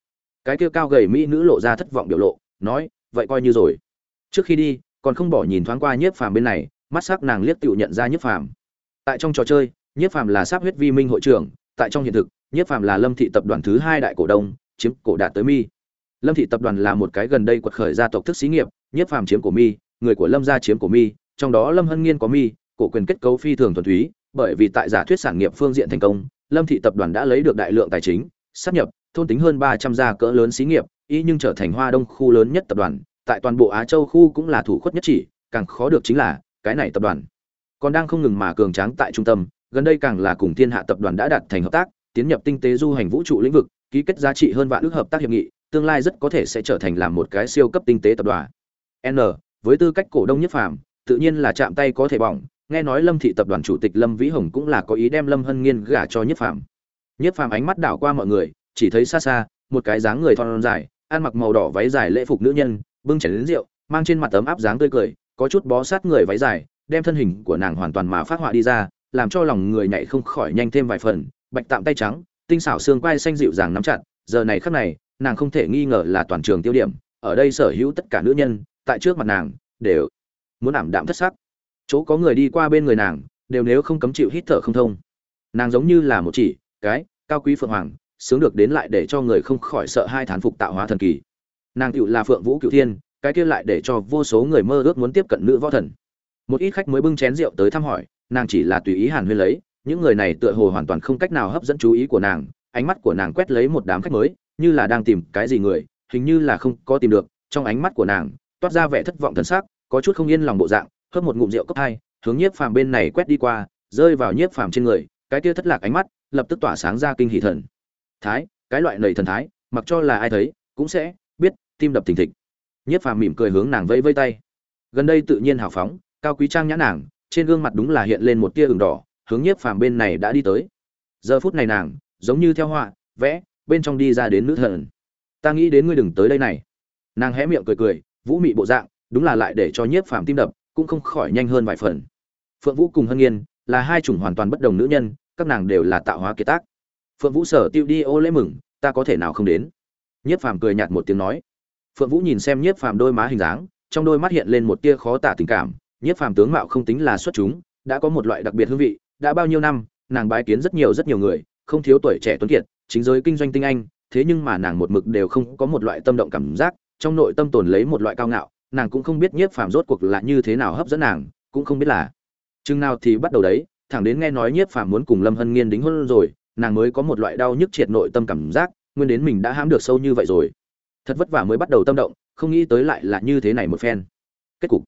Cái kia cao gầy mỹ nữ lộ ra thất vọng biểu lộ, nói, vậy coi như rồi. Trước khi đi, còn không bỏ nhìn thoáng qua nhiếp phàm bên này, mắt sắc nàng liếc tựu nhận ra nhiếp phàm. Tại trong trò chơi nhiếp phàm là sáp huyết vi minh hội trưởng, tại trong hiện thực nhiếp phàm là lâm thị tập đoàn thứ hai đại cổ đông, chiếm cổ đạt tới mi. Lâm thị tập đoàn là một cái gần đây quật khởi gia tộc thức xí nghiệp nhiếp phàm chiếm cổ mi, người của lâm gia chiếm cổ mi, trong đó lâm hân nghiên có mi, cổ quyền kết cấu phi thường thuần túy, bởi vì tại giả thuyết sản nghiệp phương diện thành công, lâm thị tập đoàn đã lấy được đại lượng tài chính sắp nhập, thôn tính hơn ba trăm gia cỡ lớn xí nghiệp, y nhưng trở thành hoa đông khu lớn nhất tập đoàn. Tại toàn bộ á châu khu cũng là thủ khuất nhất chỉ, càng khó được chính là, cái này tập đoàn còn đang không ngừng mà cường tráng tại trung tâm, gần đây càng là cùng thiên hạ tập đoàn đã đạt thành hợp tác, tiến nhập tinh tế du hành vũ trụ lĩnh vực, ký kết giá trị hơn vạn ước hợp tác hiệp nghị, tương lai rất có thể sẽ trở thành làm một cái siêu cấp tinh tế tập đoàn. N, với tư cách cổ đông nhất phàm, tự nhiên là chạm tay có thể bỏng, nghe nói lâm thị tập đoàn chủ tịch lâm vĩ hồng cũng là có ý đem lâm hân nghiên gả cho nhất phàm nhất phàm ánh mắt đảo qua mọi người, chỉ thấy xa xa, một cái dáng người thon dài, ăn mặc màu đỏ váy dài lễ phục nữ nhân, bưng chén rượu, mang trên mặt tấm áp dáng tươi cười, có chút bó sát người váy dài, đem thân hình của nàng hoàn toàn mà phát họa đi ra, làm cho lòng người nhảy không khỏi nhanh thêm vài phần, bạch tạm tay trắng, tinh xảo xương quai xanh dịu dàng nắm chặt, giờ này khắc này, nàng không thể nghi ngờ là toàn trường tiêu điểm, ở đây sở hữu tất cả nữ nhân, tại trước mặt nàng, đều muốn ảm đạm thất sắc. Chỗ có người đi qua bên người nàng, đều nếu không cấm chịu hít thở không thông. Nàng giống như là một chỉ cái, cao quý phượng hoàng, sướng được đến lại để cho người không khỏi sợ hai thán phục tạo hóa thần kỳ. Nàng cựu là phượng vũ cựu thiên, cái kia lại để cho vô số người mơ ước muốn tiếp cận nữ võ thần. Một ít khách mới bưng chén rượu tới thăm hỏi, nàng chỉ là tùy ý hàn huyên lấy, những người này tựa hồ hoàn toàn không cách nào hấp dẫn chú ý của nàng, ánh mắt của nàng quét lấy một đám khách mới, như là đang tìm cái gì người, hình như là không có tìm được, trong ánh mắt của nàng, toát ra vẻ thất vọng thần sắc, có chút không yên lòng bộ dạng, hớp một ngụm rượu cấp hai, hướng nhiếp phàm bên này quét đi qua, rơi vào nhiếp phàm trên người cái kia thất lạc ánh mắt lập tức tỏa sáng ra kinh hỷ thần. Thái, cái loại nầy thần thái, mặc cho là ai thấy, cũng sẽ biết, tim đập thình thịch. Nhiếp phàm mỉm cười hướng nàng vẫy vây tay. Gần đây tự nhiên hào phóng, cao quý trang nhã nàng, trên gương mặt đúng là hiện lên một tia ửng đỏ, hướng nhiếp phàm bên này đã đi tới. Giờ phút này nàng, giống như theo họa, vẽ, bên trong đi ra đến nữ thần. Ta nghĩ đến ngươi đừng tới đây này. Nàng hé miệng cười cười, vũ mị bộ dạng, đúng là lại để cho nhiếp phàm tim đập, cũng không khỏi nhanh hơn vài phần. Phượng vũ cùng hân nghiên là hai chủng hoàn toàn bất đồng nữ nhân các nàng đều là tạo hóa kiệt tác. Phượng vũ sở tiêu đi ô lễ mừng, ta có thể nào không đến? Nhiếp phàm cười nhạt một tiếng nói. Phượng vũ nhìn xem nhiếp phàm đôi má hình dáng, trong đôi mắt hiện lên một tia khó tả tình cảm. Nhiếp phàm tướng mạo không tính là xuất chúng, đã có một loại đặc biệt hương vị, đã bao nhiêu năm, nàng bái kiến rất nhiều rất nhiều người, không thiếu tuổi trẻ tuấn kiệt, chính giới kinh doanh tinh anh, thế nhưng mà nàng một mực đều không có một loại tâm động cảm giác, trong nội tâm tồn lấy một loại cao ngạo, nàng cũng không biết nhiếp phàm rốt cuộc là như thế nào hấp dẫn nàng, cũng không biết là chừng nào thì bắt đầu đấy thẳng đến nghe nói nhiếp phàm muốn cùng lâm hân nghiên đính hôn rồi, nàng mới có một loại đau nhức triệt nội tâm cảm giác, nguyên đến mình đã hãm được sâu như vậy rồi. Thật vất vả mới bắt đầu tâm động, không nghĩ tới lại là như thế này một phen. Kết cục.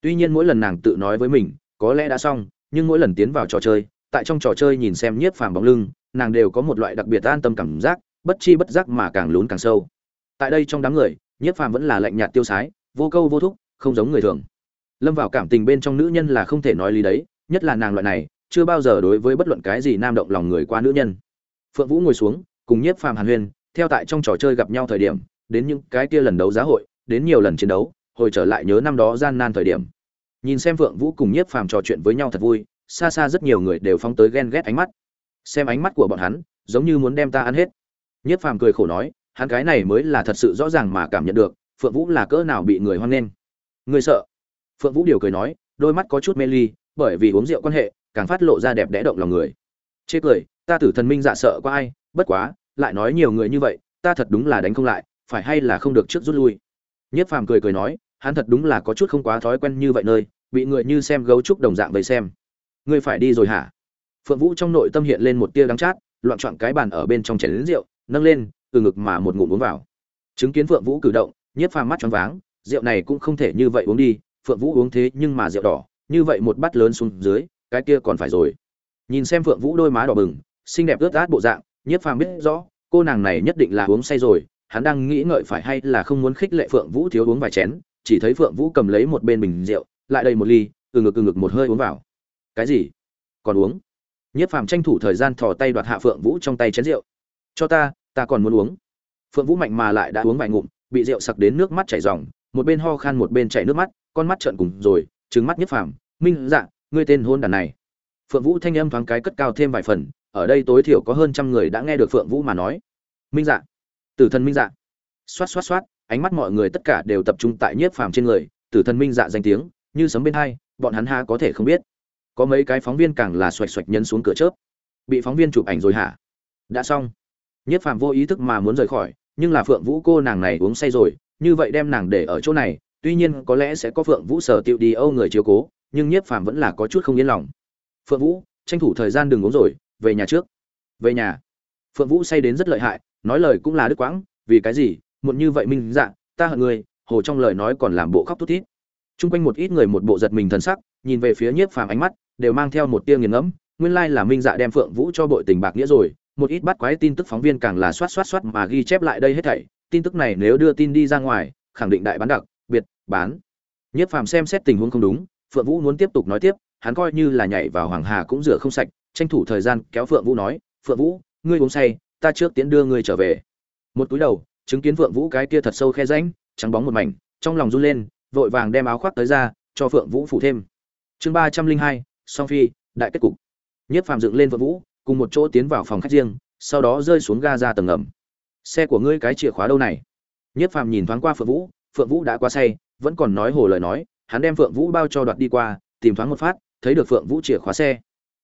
Tuy nhiên mỗi lần nàng tự nói với mình, có lẽ đã xong, nhưng mỗi lần tiến vào trò chơi, tại trong trò chơi nhìn xem nhiếp phàm bóng lưng, nàng đều có một loại đặc biệt an tâm cảm giác, bất chi bất giác mà càng lún càng sâu. Tại đây trong đám người, nhiếp phàm vẫn là lạnh nhạt tiêu sái, vô câu vô thúc, không giống người thường. Lâm vào cảm tình bên trong nữ nhân là không thể nói lý đấy, nhất là nàng loại này chưa bao giờ đối với bất luận cái gì nam động lòng người qua nữ nhân. Phượng vũ ngồi xuống, cùng nhiếp phàm hàn huyên, theo tại trong trò chơi gặp nhau thời điểm, đến những cái kia lần đấu giá hội, đến nhiều lần chiến đấu, hồi trở lại nhớ năm đó gian nan thời điểm. Nhìn xem phượng vũ cùng nhiếp phàm trò chuyện với nhau thật vui, xa xa rất nhiều người đều phóng tới ghen ghét ánh mắt. Xem ánh mắt của bọn hắn, giống như muốn đem ta ăn hết. Nhiếp phàm cười khổ nói, hắn cái này mới là thật sự rõ ràng mà cảm nhận được, phượng vũ là cỡ nào bị người hoan nghênh. Người sợ. Phượng vũ điều cười nói, đôi mắt có chút mê ly, bởi vì uống rượu quan hệ càng phát lộ ra đẹp đẽ động lòng người. Chê cười, ta tử thần minh dạ sợ qua ai, bất quá, lại nói nhiều người như vậy, ta thật đúng là đánh không lại, phải hay là không được trước rút lui? Nhất phàm cười cười nói, hắn thật đúng là có chút không quá thói quen như vậy nơi, bị người như xem gấu trúc đồng dạng vậy xem. Ngươi phải đi rồi hả? Phượng vũ trong nội tâm hiện lên một tia đắng chát, loạn trọn cái bàn ở bên trong chén lính rượu, nâng lên, từ ngực mà một ngụm uống vào. Chứng kiến phượng vũ cử động, nhất phàm mắt tròn váng, rượu này cũng không thể như vậy uống đi, phượng vũ uống thế nhưng mà rượu đỏ, như vậy một bát lớn xuống dưới cái kia còn phải rồi. Nhìn xem phượng vũ đôi má đỏ bừng, xinh đẹp ướt át bộ dạng, nhiếp phàm biết rõ, cô nàng này nhất định là uống say rồi, hắn đang nghĩ ngợi phải hay là không muốn khích lệ phượng vũ thiếu uống vài chén, chỉ thấy phượng vũ cầm lấy một bên bình rượu, lại đầy một ly, từ ngực từ ngực một hơi uống vào. Cái gì? Còn uống? Nhiếp phàm tranh thủ thời gian thò tay đoạt hạ phượng vũ trong tay chén rượu. Cho ta ta còn muốn uống. Phượng vũ mạnh mà lại đã uống vài ngụm, bị rượu sặc đến nước mắt chảy ròng, một bên ho khan một bên chảy nước mắt, con mắt trợn cùng rồi, trừng mắt nhiếp phàm, minh dạ ngươi tên hôn đàn này. Phượng vũ thanh âm thoáng cái cất cao thêm vài phần, ở đây tối thiểu có hơn trăm người đã nghe được phượng vũ mà nói. Minh dạ. Tử thần minh dạ. Xoát xoát xoát, ánh mắt mọi người tất cả đều tập trung tại nhiếp phàm trên người, tử thần minh dạ danh tiếng, như sấm bên hai, bọn hắn ha có thể không biết. Có mấy cái phóng viên càng là xoạch xoạch nhân xuống cửa chớp. Bị phóng viên chụp ảnh rồi hả? Đã xong. Nhiếp phàm vô ý thức mà muốn rời khỏi, nhưng là phượng vũ cô nàng này uống say rồi, như vậy đem nàng để ở chỗ này, tuy nhiên có lẽ sẽ có phượng vũ sở tiệu đi âu người chiếu cố nhưng nhiếp phàm vẫn là có chút không yên lòng. Phượng vũ, tranh thủ thời gian đừng uống rồi, về nhà trước. Về nhà? Phượng vũ say đến rất lợi hại, nói lời cũng là đứt quãng, vì cái gì? Muộn như vậy minh dạ ta hận người, hồ trong lời nói còn làm bộ khóc thút thít. Chung quanh một ít người một bộ giật mình thần sắc, nhìn về phía nhiếp phàm ánh mắt, đều mang theo một tia nghiền ngẫm, nguyên lai là minh dạ đem phượng vũ cho bội tình bạc nghĩa rồi, một ít bắt quái tin tức phóng viên càng là xoát xoát xoát mà ghi chép lại đây hết thảy, tin tức này nếu đưa tin đi ra ngoài, khẳng định đại bán đặc, biệt, bán. Nhiếp phàm xem xét tình huống không đúng phượng vũ muốn tiếp tục nói tiếp, hắn coi như là nhảy vào hoàng hà cũng rửa không sạch, tranh thủ thời gian kéo phượng vũ nói, phượng vũ, ngươi uống say, ta trước tiến đưa ngươi trở về. Một túi đầu, chứng kiến phượng vũ cái kia thật sâu khe rãnh, trắng bóng một mảnh, trong lòng run lên, vội vàng đem áo khoác tới ra, cho phượng vũ phủ thêm. Chương ba trăm linh hai, song phi, đại kết cục. Nhiếp phàm dựng lên phượng vũ, cùng một chỗ tiến vào phòng khách riêng, sau đó rơi xuống ga ra tầng ngầm. Xe của ngươi cái chìa khóa đâu này? Nhiếp phàm nhìn thoáng qua phượng vũ phượng vũ đã qua say, vẫn còn nói hồ lời nói hắn đem phượng vũ bao cho đoạt đi qua, tìm thoáng một phát, thấy được phượng vũ chìa khóa xe.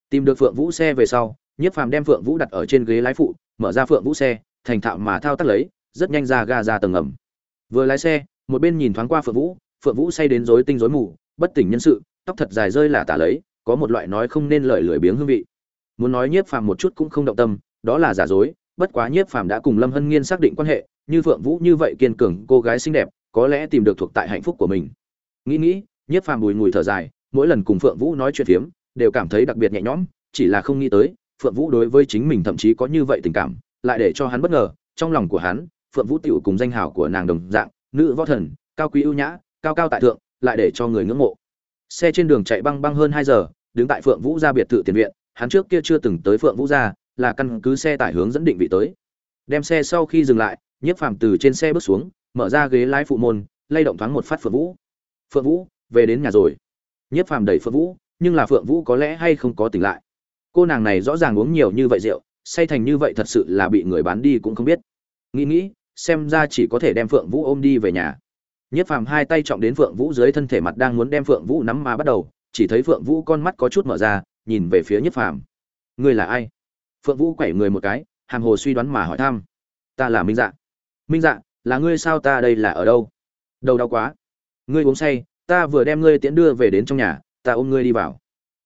Tìm được phượng vũ xe về sau nhiếp phàm đem phượng vũ đặt ở trên ghế lái phụ, mở ra phượng vũ xe, thành thạo mà thao tác lấy, rất nhanh ra ga ra tầng ngầm. Vừa lái xe, một bên nhìn thoáng qua phượng vũ phượng vũ say đến rối tinh rối mù, bất tỉnh nhân sự, tóc thật dài rơi là tả lấy, có một loại nói không nên lời lười biếng hương vị. Muốn nói nhiếp phàm một chút cũng không động tâm, đó là giả dối, bất quá nhiếp phàm đã cùng lâm hân nghiên xác định quan hệ, như phượng vũ như vậy kiên cường, cô gái xinh đẹp, có lẽ tìm được thuộc tại hạnh phúc của mình nghĩ nghĩ, nhiếp phàm bùi ngùi thở dài, mỗi lần cùng phượng vũ nói chuyện phiếm, đều cảm thấy đặc biệt nhẹ nhõm, chỉ là không nghĩ tới, phượng vũ đối với chính mình thậm chí có như vậy tình cảm, lại để cho hắn bất ngờ. Trong lòng của hắn, phượng vũ tiểu cùng danh hào của nàng đồng dạng, nữ võ thần, cao quý ưu nhã, cao cao tại thượng, lại để cho người ngưỡng mộ. Xe trên đường chạy băng băng hơn hai giờ, đứng tại phượng vũ gia biệt thự tiền viện, hắn trước kia chưa từng tới phượng vũ gia là căn cứ xe tải hướng dẫn định vị tới. Đem xe sau khi dừng lại, nhiếp phàm từ trên xe bước xuống, mở ra ghế lái phụ môn, lay động thoáng một phát phượng vũ phượng vũ, về đến nhà rồi. Nhiếp phàm đẩy phượng vũ, nhưng là phượng vũ có lẽ hay không có tỉnh lại. Cô nàng này rõ ràng uống nhiều như vậy rượu, say thành như vậy thật sự là bị người bán đi cũng không biết. Nghĩ nghĩ, xem ra chỉ có thể đem phượng vũ ôm đi về nhà. Nhất phàm hai tay trọng đến phượng vũ dưới thân thể mặt đang muốn đem phượng vũ nắm mà bắt đầu, chỉ thấy phượng vũ con mắt có chút mở ra, nhìn về phía nhất phàm. Ngươi là ai? Phượng vũ quẩy người một cái hàng hồ suy đoán mà hỏi thăm. Ta là minh dạ. Minh dạ là ngươi sao ta đây là ở đâu? Đầu đau quá ngươi uống say, ta vừa đem ngươi tiễn đưa về đến trong nhà, ta ôm ngươi đi vào.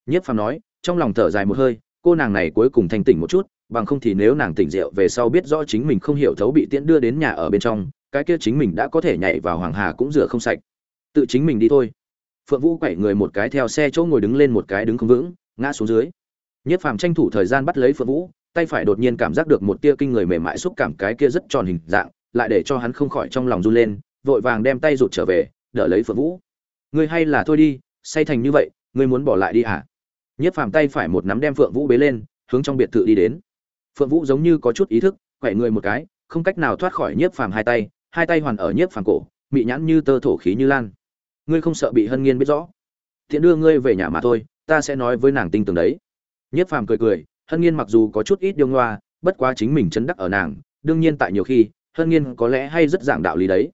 Nhất phàm nói, trong lòng thở dài một hơi, cô nàng này cuối cùng thanh tỉnh một chút, bằng không thì nếu nàng tỉnh rượu về sau biết rõ chính mình không hiểu thấu bị tiễn đưa đến nhà ở bên trong, cái kia chính mình đã có thể nhảy vào hoàng hà cũng rửa không sạch. Tự chính mình đi thôi. Phượng vũ quẩy người một cái theo xe chỗ ngồi đứng lên một cái đứng không vững, ngã xuống dưới. Nhất phàm tranh thủ thời gian bắt lấy phượng vũ, tay phải đột nhiên cảm giác được một tia kinh người mềm mại xúc cảm cái kia rất tròn hình dạng, lại để cho hắn không khỏi trong lòng run lên, vội vàng đem tay rụt trở về đỡ lấy phượng vũ. Ngươi hay là thôi đi, say thành như vậy, ngươi muốn bỏ lại đi à nhất phàm tay phải một nắm đem phượng vũ bế lên, hướng trong biệt thự đi đến. Phượng vũ giống như có chút ý thức, quậy người một cái, không cách nào thoát khỏi nhiếp phàm hai tay hai tay hoàn ở nhiếp phàm cổ bị nhãn như tơ thổ khí như lan. Ngươi không sợ bị hân nghiên biết rõ? Thiện đưa ngươi về nhà mà thôi, ta sẽ nói với nàng tinh tường đấy. Nhiếp phàm cười cười, hân nghiên mặc dù có chút ít điêu ngoa, bất quá chính mình chấn đắc ở nàng, đương nhiên tại nhiều khi, hân nghiên có lẽ hay rất giảng đạo lý đấy.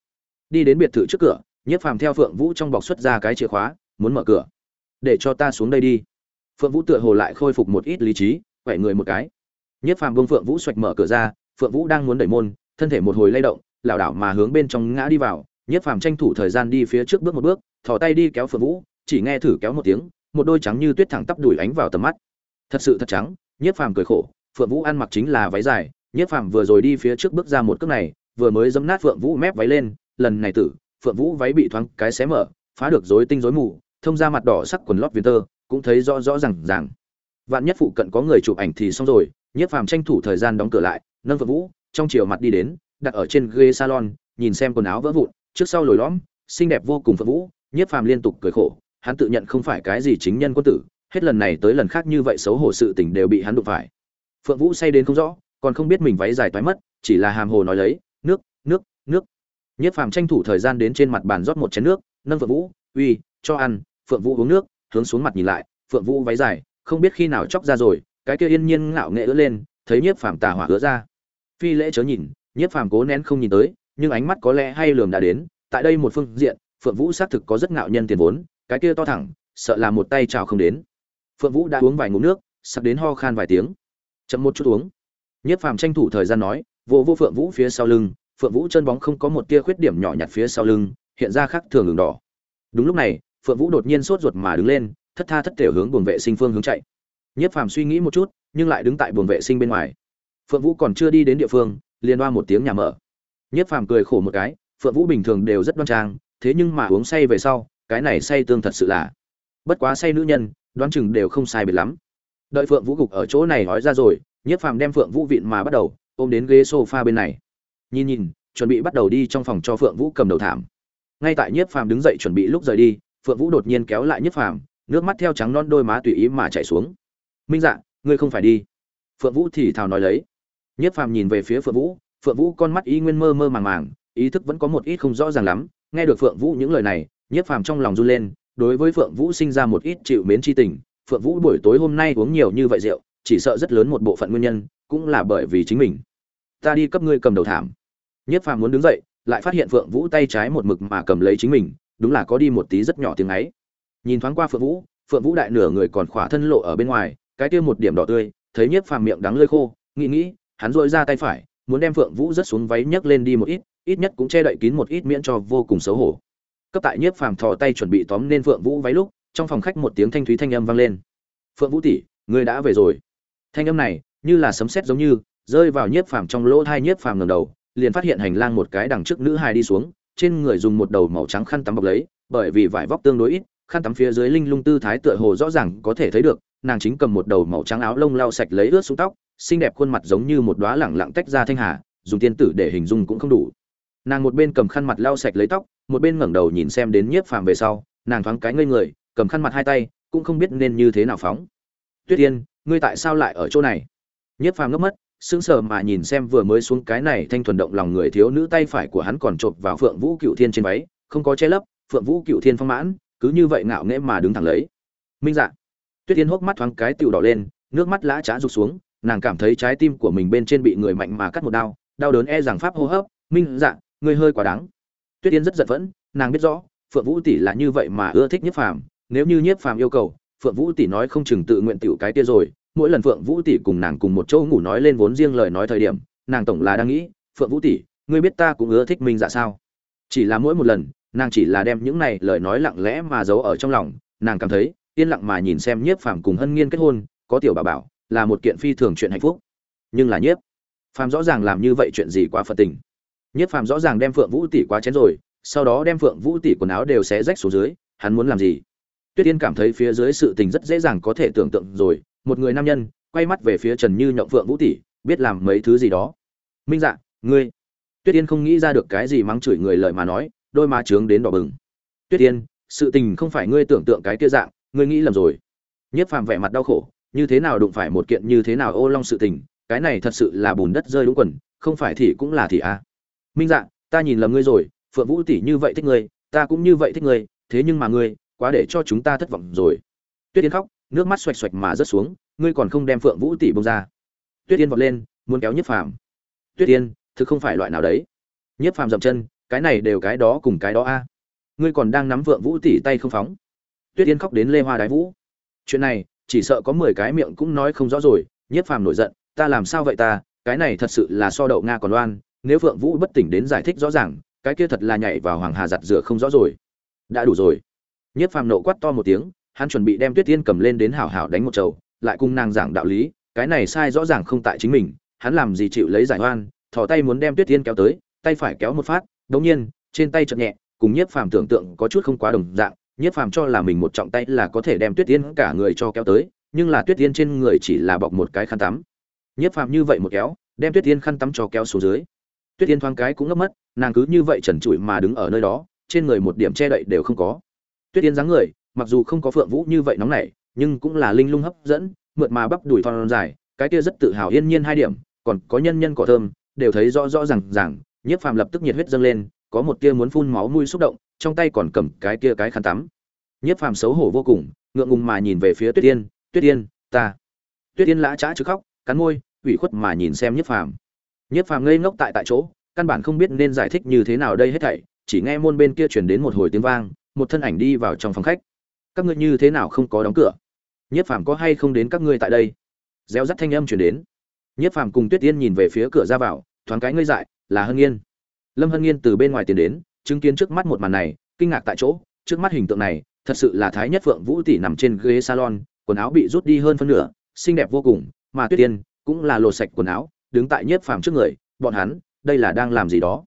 Đi đến biệt thự trước cửa nhiếp phàm theo phượng vũ trong bọc xuất ra cái chìa khóa, muốn mở cửa. Để cho ta xuống đây đi. Phượng vũ tựa hồ lại khôi phục một ít lý trí quậy người một cái. Nhất phàm bông phượng vũ xoạch mở cửa ra, phượng vũ đang muốn đẩy môn, thân thể một hồi lay động, lảo đảo mà hướng bên trong ngã đi vào. Nhất phàm tranh thủ thời gian đi phía trước bước một bước, thò tay đi kéo phượng vũ, chỉ nghe thử kéo một tiếng, một đôi trắng như tuyết thẳng tắp đuổi ánh vào tầm mắt. Thật sự thật trắng, nhất phàm cười khổ, phượng vũ ăn mặc chính là váy dài. Nhất phàm vừa rồi đi phía trước bước ra một cước này, vừa mới dấm nát phượng vũ mép váy lên, lần này tử phượng vũ váy bị thoáng cái xé mở, phá được rối tinh rối mù, thông ra mặt đỏ sắc quần lót viền tơ, cũng thấy rõ rõ ràng ràng. Vạn nhất phụ cận có người chụp ảnh thì xong rồi nhiếp phàm tranh thủ thời gian đóng cửa lại, nâng phượng vũ, trong chiều mặt đi đến, đặt ở trên ghế salon, nhìn xem quần áo vỡ vụn, trước sau lồi lõm, xinh đẹp vô cùng phượng vũ nhiếp phàm liên tục cười khổ, hắn tự nhận không phải cái gì chính nhân quân tử, hết lần này tới lần khác như vậy xấu hổ sự tình đều bị hắn đụng phải. Phượng vũ say đến không rõ, còn không biết mình váy dài toái mất, chỉ là hàm hồ nói lấy, nước nước nước nhiếp phàm tranh thủ thời gian đến trên mặt bàn rót một chén nước, nâng phượng vũ, uy, cho ăn. Phượng vũ uống nước, hướng xuống mặt nhìn lại, phượng vũ váy dài, không biết khi nào chóc ra rồi, cái kia yên nhiên ngạo nghệ ứa lên, thấy nhiếp phàm tà hỏa ứa ra. Phi lễ chớ nhìn nhiếp phàm cố nén không nhìn tới, nhưng ánh mắt có lẽ hay lườm đã đến, tại đây một phương diện, phượng vũ xác thực có rất ngạo nhân tiền vốn, cái kia to thẳng, sợ là một tay chào không đến. Phượng vũ đã uống vài ngụm nước, sắp đến ho khan vài tiếng. Chậm một chút uống. Nhiếp phàm tranh thủ thời gian nói, vô vô phượng vũ phía sau lưng phượng vũ chân bóng không có một tia khuyết điểm nhỏ nhặt phía sau lưng hiện ra khác thường đường đỏ đúng lúc này phượng vũ đột nhiên sốt ruột mà đứng lên thất tha thất thể hướng buồng vệ sinh phương hướng chạy Nhiếp Phàm suy nghĩ một chút, nhưng lại đứng tại buồng vệ sinh bên ngoài. Phượng Vũ còn chưa đi đến địa phương, liền đoa một tiếng nhà mở. Nhiếp Phàm cười khổ một cái, Phượng Vũ bình thường đều rất đoan trang, thế nhưng mà uống say về sau, cái này say tương thật sự là. Bất quá say nữ nhân, đoán chừng đều không sai biệt lắm. Đợi Phượng Vũ gục ở chỗ này nói ra rồi, Nhiếp Phàm đem Phượng Vũ vịn mà bắt đầu, ôm đến ghế sofa bên này. Nhìn nhìn, chuẩn bị bắt đầu đi trong phòng cho Phượng Vũ cầm đầu thảm. Ngay tại Nhiếp Phàm đứng dậy chuẩn bị lúc rời đi, Phượng Vũ đột nhiên kéo lại Nhiếp Phàm, nước mắt theo trắng non đôi má tùy ý mà chảy xuống. Minh dạ ngươi không phải đi. Phượng vũ thì thào nói lấy. Nhất phàm nhìn về phía phượng vũ phượng vũ con mắt y nguyên mơ mơ màng màng ý thức vẫn có một ít không rõ ràng lắm. Nghe được phượng vũ những lời này nhất phàm trong lòng run lên đối với phượng vũ sinh ra một ít chịu mến chi tình. Phượng vũ buổi tối hôm nay uống nhiều như vậy rượu chỉ sợ rất lớn một bộ phận nguyên nhân cũng là bởi vì chính mình. Ta đi cấp ngươi cầm đầu thảm nhất phàm muốn đứng dậy, lại phát hiện phượng vũ tay trái một mực mà cầm lấy chính mình, đúng là có đi một tí rất nhỏ tiếng ấy. Nhìn thoáng qua phượng vũ phượng vũ đại nửa người còn khỏa thân lộ ở bên ngoài, cái kia một điểm đỏ tươi, thấy nhiếp phàm miệng đắng lơi khô, nghĩ nghĩ, hắn rũa ra tay phải, muốn đem phượng vũ rất xuống váy nhấc lên đi một ít ít nhất cũng che đậy kín một ít miễn cho vô cùng xấu hổ. Cấp tại nhiếp phàm thò tay chuẩn bị tóm nên phượng vũ váy lúc, trong phòng khách một tiếng thanh thúy thanh âm vang lên. Phượng vũ tỷ, ngươi đã về rồi. Thanh âm này, như là sấm sét giống như, rơi vào nhiếp phàm trong lỗ tai nhiếp phàm ngẩng đầu liền phát hiện hành lang một cái đằng trước nữ hài đi xuống trên người dùng một đầu màu trắng khăn tắm bọc lấy bởi vì vải vóc tương đối ít khăn tắm phía dưới linh lung tư thái tựa hồ rõ ràng có thể thấy được nàng chính cầm một đầu màu trắng áo lông lau sạch lấy ướt xuống tóc xinh đẹp khuôn mặt giống như một đóa lẳng lặng tách ra thanh hà dùng tiên tử để hình dung cũng không đủ. Nàng một bên cầm khăn mặt lau sạch lấy tóc một bên ngẩng đầu nhìn xem đến nhiếp phàm về sau nàng thoáng cái ngây người cầm khăn mặt hai tay cũng không biết nên như thế nào phóng. Tuyết Tiên, ngươi tại sao lại ở chỗ này? Nhiếp phàm ngốc mất sững sờ mà nhìn xem vừa mới xuống cái này thanh thuần động lòng người thiếu nữ tay phải của hắn còn chộp vào phượng vũ cựu thiên trên váy, không có che lấp, phượng vũ cựu thiên phong mãn, cứ như vậy ngạo nghễ mà đứng thẳng lấy. Minh dạ. Tuyết tiên hốc mắt thoáng cái tiểu đỏ lên, nước mắt lã trá rụt xuống, nàng cảm thấy trái tim của mình bên trên bị người mạnh mà cắt một đao, đau đớn e rằng pháp hô hấp, minh dạ ngươi hơi quá đáng. Tuyết tiên rất giận vẫn, nàng biết rõ, phượng vũ tỷ là như vậy mà ưa thích nhiếp phàm, nếu như nhiếp phàm yêu cầu, phượng vũ tỷ nói không chừng tự nguyện tiểu cái kia rồi mỗi lần phượng vũ tỷ cùng nàng cùng một chỗ ngủ nói lên vốn riêng lời nói thời điểm, nàng tổng là đang nghĩ, phượng vũ tỷ, ngươi biết ta cũng ưa thích minh dạ sao? Chỉ là mỗi một lần, nàng chỉ là đem những này lời nói lặng lẽ mà giấu ở trong lòng, nàng cảm thấy, yên lặng mà nhìn xem nhiếp phàm cùng hân nghiên kết hôn, có tiểu bà bảo, là một kiện phi thường chuyện hạnh phúc. Nhưng là nhiếp phàm rõ ràng làm như vậy chuyện gì quá phật tình. Nhiếp phàm rõ ràng đem phượng vũ tỷ quá chén rồi, sau đó đem phượng vũ tỷ quần áo đều xé rách xuống dưới, hắn muốn làm gì? Tuyết yên cảm thấy phía dưới sự tình rất dễ dàng có thể tưởng tượng rồi một người nam nhân, quay mắt về phía trần như nhộng phượng vũ tỷ, biết làm mấy thứ gì đó. Minh dạ ngươi. Tuyết yên không nghĩ ra được cái gì mắng chửi người lời mà nói, đôi má trướng đến đỏ bừng. Tuyết yên, sự tình không phải ngươi tưởng tượng cái kia dạng, ngươi nghĩ lầm rồi. Nhất phàm vẻ mặt đau khổ, như thế nào đụng phải một kiện như thế nào ô long sự tình, cái này thật sự là bùn đất rơi đúng quần, không phải thì cũng là thì a à. minh dạ ta nhìn lầm ngươi rồi, phượng vũ tỷ như vậy thích ngươi, ta cũng như vậy thích ngươi, thế nhưng mà ngươi, quá để cho chúng ta thất vọng rồi. Tuyết yên khóc nước mắt xoạch xoạch mà rớt xuống, ngươi còn không đem phượng vũ tỷ bông ra. Tuyết yên vọt lên, muốn kéo nhiếp phàm. Tuyết yên, thực không phải loại nào đấy. Nhiếp phàm dậm chân, cái này đều cái đó cùng cái đó a. Ngươi còn đang nắm phượng vũ tỷ tay không phóng. Tuyết yên khóc đến lê hoa đái vũ. Chuyện này, chỉ sợ có mười cái miệng cũng nói không rõ rồi. Nhiếp phàm nổi giận, ta làm sao vậy ta? Cái này thật sự là so đậu nga còn loan nếu phượng vũ bất tỉnh đến giải thích rõ ràng, cái kia thật là nhảy vào hoàng hà giặt rửa không rõ rồi. Đã đủ rồi. Nhiếp phàm nộ quát to một tiếng hắn chuẩn bị đem tuyết tiên cầm lên đến hảo hảo đánh một trầu, lại cùng nàng giảng đạo lý cái này sai rõ ràng không tại chính mình hắn làm gì chịu lấy giải oan thò tay muốn đem tuyết tiên kéo tới tay phải kéo một phát đống nhiên trên tay chợt nhẹ cùng nhiếp phàm tưởng tượng có chút không quá đồng dạng nhiếp phàm cho là mình một trọng tay là có thể đem tuyết tiên cả người cho kéo tới nhưng là tuyết tiên trên người chỉ là bọc một cái khăn tắm. Nhiếp phàm như vậy một kéo đem tuyết tiên khăn tắm cho kéo xuống dưới. Tuyết tiên thoáng cái cũng ngất mất nàng cứ như vậy trần trụi mà đứng ở nơi đó trên người một điểm che đậy đều không có. Tuyết tiên dáng người mặc dù không có phượng vũ như vậy nóng nảy, nhưng cũng là linh lung hấp dẫn, mượt mà bắp đùi thon dài, cái kia rất tự hào yên nhiên hai điểm, còn có nhân nhân cỏ thơm, đều thấy rõ rõ rằng rằng nhiếp phàm lập tức nhiệt huyết dâng lên, có một tia muốn phun máu mũi xúc động, trong tay còn cầm cái kia cái khăn tắm. Nhiếp phàm xấu hổ vô cùng, ngượng ngùng mà nhìn về phía tuyết tiên tuyết tiên ta. Tuyết tiên lã chã chứ khóc, cắn môi, ủy khuất mà nhìn xem nhiếp phàm. Nhiếp phàm ngây ngốc tại tại chỗ, căn bản không biết nên giải thích như thế nào đây hết thảy, chỉ nghe môn bên kia truyền đến một hồi tiếng vang, một thân ảnh đi vào trong phòng khách các ngươi như thế nào không có đóng cửa? Nhiếp phàm có hay không đến các ngươi tại đây? Gieo rắt thanh âm chuyển đến. Nhiếp phàm cùng tuyết tiên nhìn về phía cửa ra vào, thoáng cái ngây dại, là hân nghiên. Lâm hân nghiên từ bên ngoài tiến đến, chứng kiến trước mắt một màn này, kinh ngạc tại chỗ, trước mắt hình tượng này, thật sự là thái nhất phượng vũ tỷ nằm trên ghế salon, quần áo bị rút đi hơn phân nửa, xinh đẹp vô cùng, mà tuyết tiên cũng là lột sạch quần áo, đứng tại nhiếp phàm trước người, bọn hắn, đây là đang làm gì đó?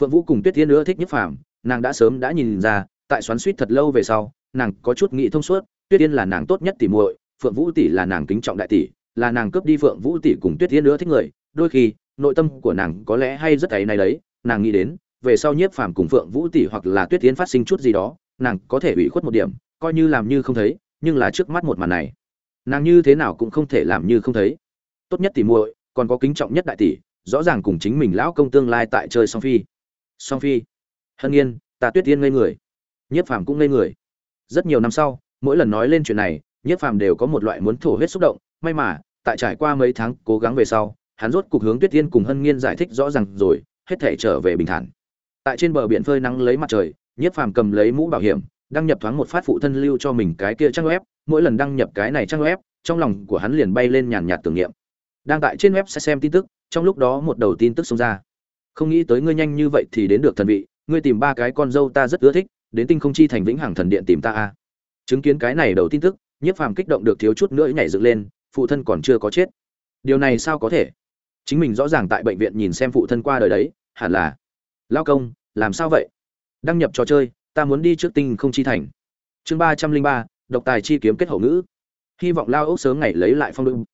Phượng vũ cùng tuyết tiên nữa thích nhiếp phàm, nàng đã sớm đã nhìn ra, tại xoắn suýt thật lâu về sau nàng có chút nghĩ thông suốt, tuyết yên là nàng tốt nhất tỷ muội, phượng vũ tỷ là nàng kính trọng đại tỷ, là nàng cướp đi phượng vũ tỷ cùng tuyết yên nữa thích người, đôi khi, nội tâm của nàng có lẽ hay rất ấy này đấy, nàng nghĩ đến, về sau nhiếp phàm cùng phượng vũ tỷ hoặc là tuyết yên phát sinh chút gì đó, nàng có thể ủy khuất một điểm, coi như làm như không thấy, nhưng là trước mắt một màn này, nàng như thế nào cũng không thể làm như không thấy. Tốt nhất tỷ muội, còn có kính trọng nhất đại tỷ, rõ ràng cùng chính mình lão công tương lai tại chơi song phi. Song phi. Hân nhiên ta tuyết yên ngây người. Nhiếp phàm cũng ngây người rất nhiều năm sau, mỗi lần nói lên chuyện này nhiếp phàm đều có một loại muốn thổ huyết xúc động. May mà, tại trải qua mấy tháng cố gắng về sau, hắn rốt cục hướng tuyết tiên cùng hân nghiên giải thích rõ ràng rồi, hết thể trở về bình thản. Tại trên bờ biển phơi nắng lấy mặt trời nhiếp phàm cầm lấy mũ bảo hiểm, đăng nhập thoáng một phát phụ thân lưu cho mình cái kia trang web. Mỗi lần đăng nhập cái này trang web, trong lòng của hắn liền bay lên nhàn nhạt tưởng niệm. Đang tại trên web sẽ xem tin tức, trong lúc đó một đầu tin tức xông ra. Không nghĩ tới ngươi nhanh như vậy thì đến được thần vị, ngươi tìm ba cái con dâu ta rất ưa thích đến tinh không chi thành vĩnh hằng thần điện tìm ta a. Chứng kiến cái này đầu tin tức, nhiếp phàm kích động được thiếu chút nữa nhảy dựng lên, phụ thân còn chưa có chết. Điều này sao có thể? Chính mình rõ ràng tại bệnh viện nhìn xem phụ thân qua đời đấy, hẳn là. Lao công, làm sao vậy? Đăng nhập trò chơi, ta muốn đi trước tinh không chi thành. Chương ba trăm linh ba, độc tài chi kiếm kết hậu ngữ. Hy vọng lao ốc sớm ngày lấy lại phong độ.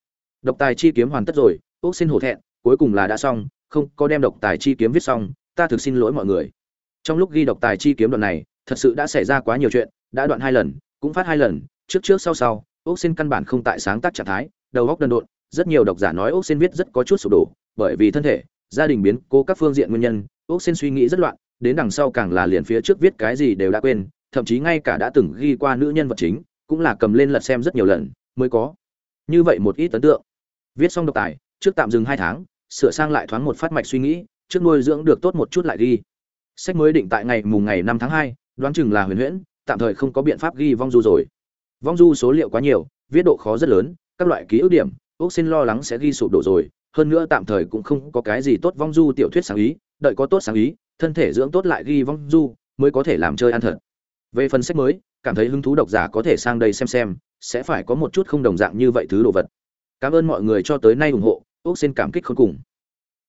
Độc tài chi kiếm hoàn tất rồi ốc xin hổ thẹn, cuối cùng là đã xong, không có đem độc tài chi kiếm viết xong, ta thực xin lỗi mọi người. Trong lúc ghi độc tài chi kiếm đoạn này thật sự đã xảy ra quá nhiều chuyện, đã đoạn hai lần, cũng phát hai lần, trước trước sau sau ốc xin căn bản không tại sáng tác trạng thái, đầu góc đần độn, rất nhiều độc giả nói ốc xin viết rất có chút sụp đổ, bởi vì thân thể, gia đình biến cố các phương diện nguyên nhân ốc xin suy nghĩ rất loạn, đến đằng sau càng là liền phía trước viết cái gì đều đã quên, thậm chí ngay cả đã từng ghi qua nữ nhân vật chính, cũng là cầm lên lật xem rất nhiều lần, mới có. Như vậy một ít ấn tượng. Viết xong độc tài, trước tạm dừng hai tháng, sửa sang lại thoáng một phát mạch suy nghĩ, trước nuôi dưỡng được tốt một chút lại ghi. Sách mới định tại ngày mùng ngày năm tháng hai đoán chừng là huyền huyễn, tạm thời không có biện pháp ghi vong du rồi. Vong du số liệu quá nhiều, viết độ khó rất lớn, các loại ký ức điểm ốc xin lo lắng sẽ ghi sụp đổ rồi, hơn nữa tạm thời cũng không có cái gì tốt vong du tiểu thuyết sáng ý, đợi có tốt sáng ý, thân thể dưỡng tốt lại ghi vong du, mới có thể làm chơi ăn thật. Về phần sách mới, cảm thấy hứng thú độc giả có thể sang đây xem xem, sẽ phải có một chút không đồng dạng như vậy thứ đồ vật. Cảm ơn mọi người cho tới nay ủng hộ ốc xin cảm kích khôn cùng.